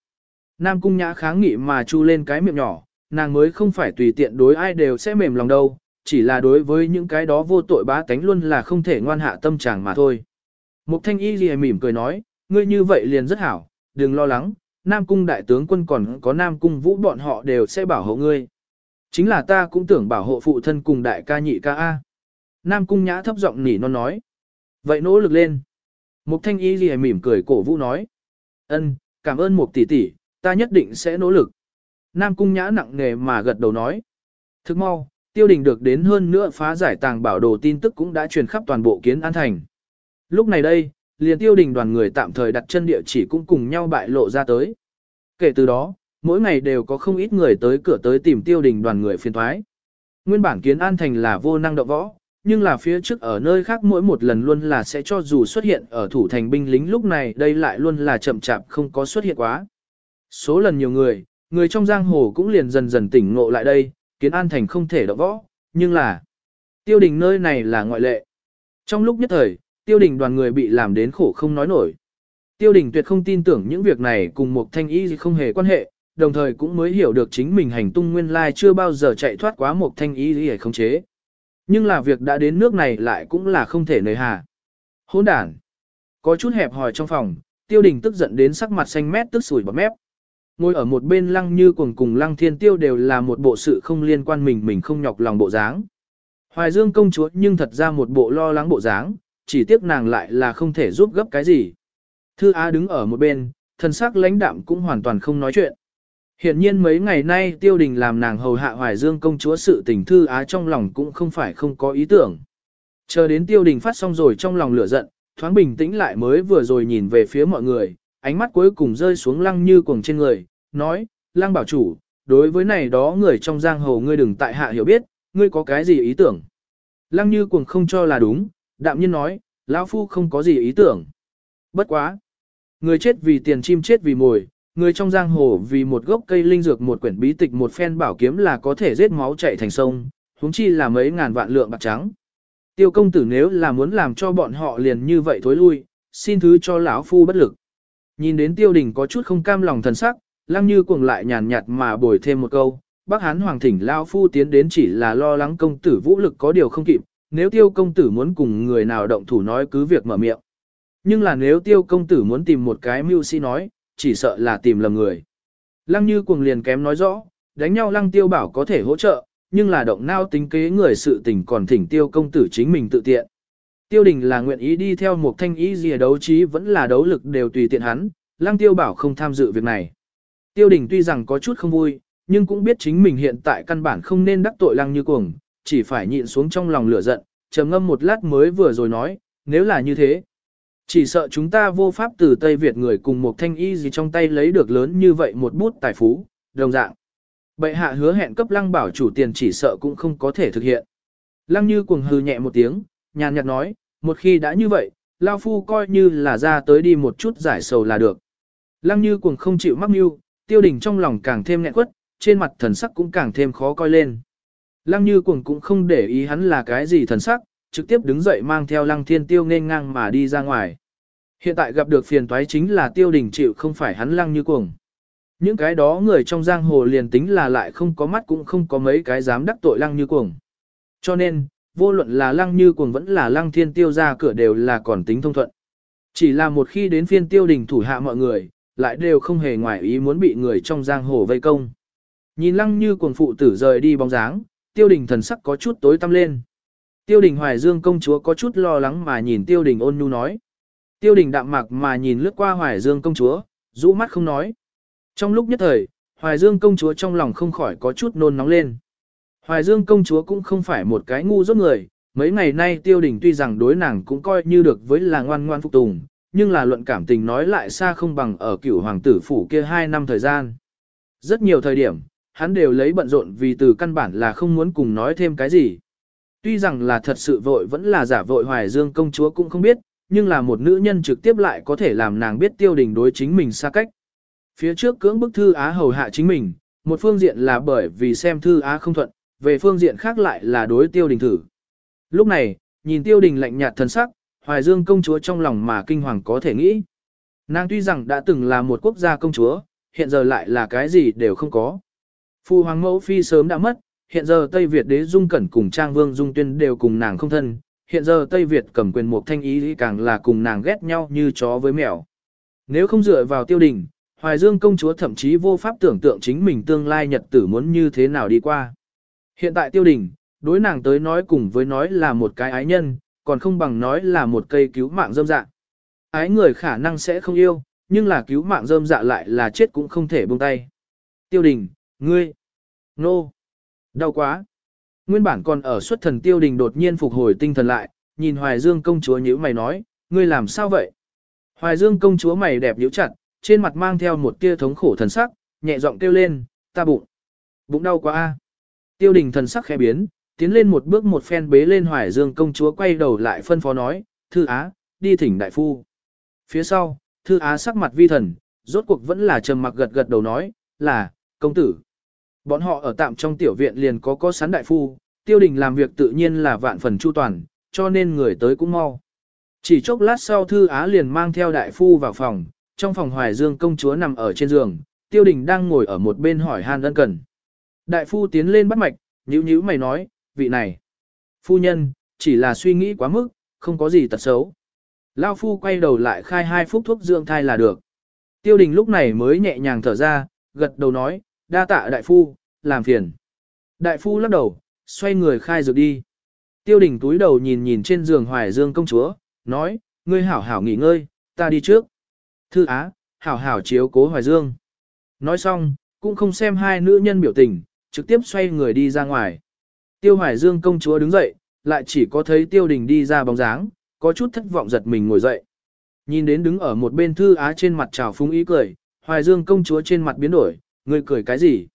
Nam Cung nhã kháng nghị mà chu lên cái miệng nhỏ, nàng mới không phải tùy tiện đối ai đều sẽ mềm lòng đâu, chỉ là đối với những cái đó vô tội bá tánh luôn là không thể ngoan hạ tâm trạng mà thôi. Mục thanh y lìa mỉm cười nói, ngươi như vậy liền rất hảo, đừng lo lắng, Nam Cung đại tướng quân còn có Nam Cung vũ bọn họ đều sẽ bảo hộ ngươi. Chính là ta cũng tưởng bảo hộ phụ thân cùng đại ca nhị ca A. Nam Cung nhã thấp giọng nỉ non nói. Vậy nỗ lực lên. Mục thanh y gì mỉm cười cổ vũ nói. ân, cảm ơn mục tỷ tỷ, ta nhất định sẽ nỗ lực. Nam cung nhã nặng nề mà gật đầu nói. Thức mau, tiêu đình được đến hơn nữa phá giải tàng bảo đồ tin tức cũng đã truyền khắp toàn bộ kiến an thành. Lúc này đây, liền tiêu đình đoàn người tạm thời đặt chân địa chỉ cũng cùng nhau bại lộ ra tới. Kể từ đó, mỗi ngày đều có không ít người tới cửa tới tìm tiêu đình đoàn người phiền thoái. Nguyên bản kiến an thành là vô năng động võ, nhưng là phía trước ở nơi khác mỗi một lần luôn là sẽ cho dù xuất hiện ở thủ thành binh lính lúc này đây lại luôn là chậm chạp không có xuất hiện quá. Số lần nhiều người, người trong giang hồ cũng liền dần dần tỉnh ngộ lại đây, kiến an thành không thể động võ, nhưng là tiêu đình nơi này là ngoại lệ. Trong lúc nhất thời, tiêu đình đoàn người bị làm đến khổ không nói nổi. Tiêu đình tuyệt không tin tưởng những việc này cùng một thanh y không hề quan hệ, đồng thời cũng mới hiểu được chính mình hành tung nguyên lai chưa bao giờ chạy thoát quá một thanh y để không chế. Nhưng là việc đã đến nước này lại cũng là không thể nơi hà. Hỗn đản. Có chút hẹp hòi trong phòng, tiêu đình tức giận đến sắc mặt xanh mét tức sủi bọt mép. Ngồi ở một bên lăng như cuồng cùng lăng thiên tiêu đều là một bộ sự không liên quan mình mình không nhọc lòng bộ dáng. Hoài dương công chúa nhưng thật ra một bộ lo lắng bộ dáng, chỉ tiếc nàng lại là không thể giúp gấp cái gì. Thư Á đứng ở một bên, thân sắc lãnh đạm cũng hoàn toàn không nói chuyện. Hiện nhiên mấy ngày nay tiêu đình làm nàng hầu hạ hoài dương công chúa sự tình Thư Á trong lòng cũng không phải không có ý tưởng. Chờ đến tiêu đình phát xong rồi trong lòng lửa giận, thoáng bình tĩnh lại mới vừa rồi nhìn về phía mọi người, ánh mắt cuối cùng rơi xuống lăng như cuồng trên người, nói, lang bảo chủ, đối với này đó người trong giang hồ ngươi đừng tại hạ hiểu biết, ngươi có cái gì ý tưởng. Lăng như cuồng không cho là đúng, đạm nhiên nói, lão phu không có gì ý tưởng. Bất quá. Người chết vì tiền chim chết vì mồi, người trong giang hồ vì một gốc cây linh dược một quyển bí tịch một phen bảo kiếm là có thể giết máu chảy thành sông, huống chi là mấy ngàn vạn lượng bạc trắng. Tiêu công tử nếu là muốn làm cho bọn họ liền như vậy thối lui, xin thứ cho lão phu bất lực. Nhìn đến tiêu đình có chút không cam lòng thần sắc, lăng như cuồng lại nhàn nhạt mà bồi thêm một câu, bác hán hoàng thỉnh lão phu tiến đến chỉ là lo lắng công tử vũ lực có điều không kịp, nếu tiêu công tử muốn cùng người nào động thủ nói cứ việc mở miệng. Nhưng là nếu tiêu công tử muốn tìm một cái mưu sĩ nói, chỉ sợ là tìm lầm người. Lăng như cuồng liền kém nói rõ, đánh nhau lăng tiêu bảo có thể hỗ trợ, nhưng là động nao tính kế người sự tình còn thỉnh tiêu công tử chính mình tự tiện. Tiêu đình là nguyện ý đi theo một thanh ý gì đấu trí vẫn là đấu lực đều tùy tiện hắn, lăng tiêu bảo không tham dự việc này. Tiêu đình tuy rằng có chút không vui, nhưng cũng biết chính mình hiện tại căn bản không nên đắc tội lăng như cuồng, chỉ phải nhịn xuống trong lòng lửa giận, trầm ngâm một lát mới vừa rồi nói, nếu là như thế. Chỉ sợ chúng ta vô pháp từ Tây Việt người cùng một thanh y gì trong tay lấy được lớn như vậy một bút tài phú, đồng dạng. Bệ hạ hứa hẹn cấp lăng bảo chủ tiền chỉ sợ cũng không có thể thực hiện. Lăng như cuồng hừ nhẹ một tiếng, nhàn nhạt nói, một khi đã như vậy, Lao Phu coi như là ra tới đi một chút giải sầu là được. Lăng như cuồng không chịu mắc mưu, tiêu đình trong lòng càng thêm nghẹn quất, trên mặt thần sắc cũng càng thêm khó coi lên. Lăng như cuồng cũng không để ý hắn là cái gì thần sắc, trực tiếp đứng dậy mang theo lăng thiên tiêu nên ngang mà đi ra ngoài. Hiện tại gặp được phiền toái chính là tiêu đình chịu không phải hắn lăng như cuồng. Những cái đó người trong giang hồ liền tính là lại không có mắt cũng không có mấy cái dám đắc tội lăng như cuồng. Cho nên, vô luận là lăng như cuồng vẫn là lăng thiên tiêu ra cửa đều là còn tính thông thuận. Chỉ là một khi đến phiên tiêu đình thủ hạ mọi người, lại đều không hề ngoài ý muốn bị người trong giang hồ vây công. Nhìn lăng như cuồng phụ tử rời đi bóng dáng, tiêu đình thần sắc có chút tối tăm lên. Tiêu đình hoài dương công chúa có chút lo lắng mà nhìn tiêu đình ôn nhu nói. Tiêu đình đạm mạc mà nhìn lướt qua hoài dương công chúa, rũ mắt không nói. Trong lúc nhất thời, hoài dương công chúa trong lòng không khỏi có chút nôn nóng lên. Hoài dương công chúa cũng không phải một cái ngu dốt người, mấy ngày nay tiêu đình tuy rằng đối nàng cũng coi như được với là ngoan ngoan phục tùng, nhưng là luận cảm tình nói lại xa không bằng ở cửu hoàng tử phủ kia hai năm thời gian. Rất nhiều thời điểm, hắn đều lấy bận rộn vì từ căn bản là không muốn cùng nói thêm cái gì. Tuy rằng là thật sự vội vẫn là giả vội hoài dương công chúa cũng không biết, nhưng là một nữ nhân trực tiếp lại có thể làm nàng biết tiêu đình đối chính mình xa cách. Phía trước cưỡng bức thư Á hầu hạ chính mình, một phương diện là bởi vì xem thư Á không thuận, về phương diện khác lại là đối tiêu đình thử. Lúc này, nhìn tiêu đình lạnh nhạt thần sắc, hoài dương công chúa trong lòng mà kinh hoàng có thể nghĩ. Nàng tuy rằng đã từng là một quốc gia công chúa, hiện giờ lại là cái gì đều không có. Phu hoàng mẫu phi sớm đã mất, hiện giờ Tây Việt đế dung cẩn cùng Trang Vương Dung Tuyên đều cùng nàng không thân, hiện giờ Tây Việt cầm quyền một thanh ý càng là cùng nàng ghét nhau như chó với mèo. Nếu không dựa vào tiêu đình, Hoài Dương công chúa thậm chí vô pháp tưởng tượng chính mình tương lai nhật tử muốn như thế nào đi qua. Hiện tại tiêu đình, đối nàng tới nói cùng với nói là một cái ái nhân, còn không bằng nói là một cây cứu mạng dâm dạ, ái người khả năng sẽ không yêu, nhưng là cứu mạng dâm dạ lại là chết cũng không thể buông tay. Tiêu đình, ngươi, nô, đau quá. Nguyên bản còn ở xuất thần tiêu đình đột nhiên phục hồi tinh thần lại, nhìn Hoài Dương công chúa nhíu mày nói, ngươi làm sao vậy? Hoài Dương công chúa mày đẹp nhíu chặt, trên mặt mang theo một tia thống khổ thần sắc, nhẹ giọng kêu lên, ta bụng, bụng đau quá a. Tiêu đình thần sắc khẽ biến, tiến lên một bước một phen bế lên Hoài Dương công chúa quay đầu lại phân phó nói, thư á, đi thỉnh đại phu. Phía sau, thư á sắc mặt vi thần, rốt cuộc vẫn là trầm mặc gật gật đầu nói, là, công tử. Bọn họ ở tạm trong tiểu viện liền có có sán đại phu, tiêu đình làm việc tự nhiên là vạn phần chu toàn, cho nên người tới cũng mau. Chỉ chốc lát sau thư á liền mang theo đại phu vào phòng, trong phòng hoài dương công chúa nằm ở trên giường, tiêu đình đang ngồi ở một bên hỏi han ân cần. Đại phu tiến lên bắt mạch, nhíu nhíu mày nói, vị này. Phu nhân, chỉ là suy nghĩ quá mức, không có gì tật xấu. Lao phu quay đầu lại khai hai phút thuốc dưỡng thai là được. Tiêu đình lúc này mới nhẹ nhàng thở ra, gật đầu nói, đa tạ đại phu, làm phiền. Đại phu lắc đầu, xoay người khai dược đi. Tiêu đình túi đầu nhìn nhìn trên giường hoài dương công chúa, nói, ngươi hảo hảo nghỉ ngơi, ta đi trước. Thư Á, hảo hảo chiếu cố hoài dương. Nói xong, cũng không xem hai nữ nhân biểu tình, trực tiếp xoay người đi ra ngoài. Tiêu hoài dương công chúa đứng dậy, lại chỉ có thấy tiêu đình đi ra bóng dáng, có chút thất vọng giật mình ngồi dậy. Nhìn đến đứng ở một bên thư á trên mặt trào phúng ý cười, hoài dương công chúa trên mặt biến đổi, ngươi cười cái gì?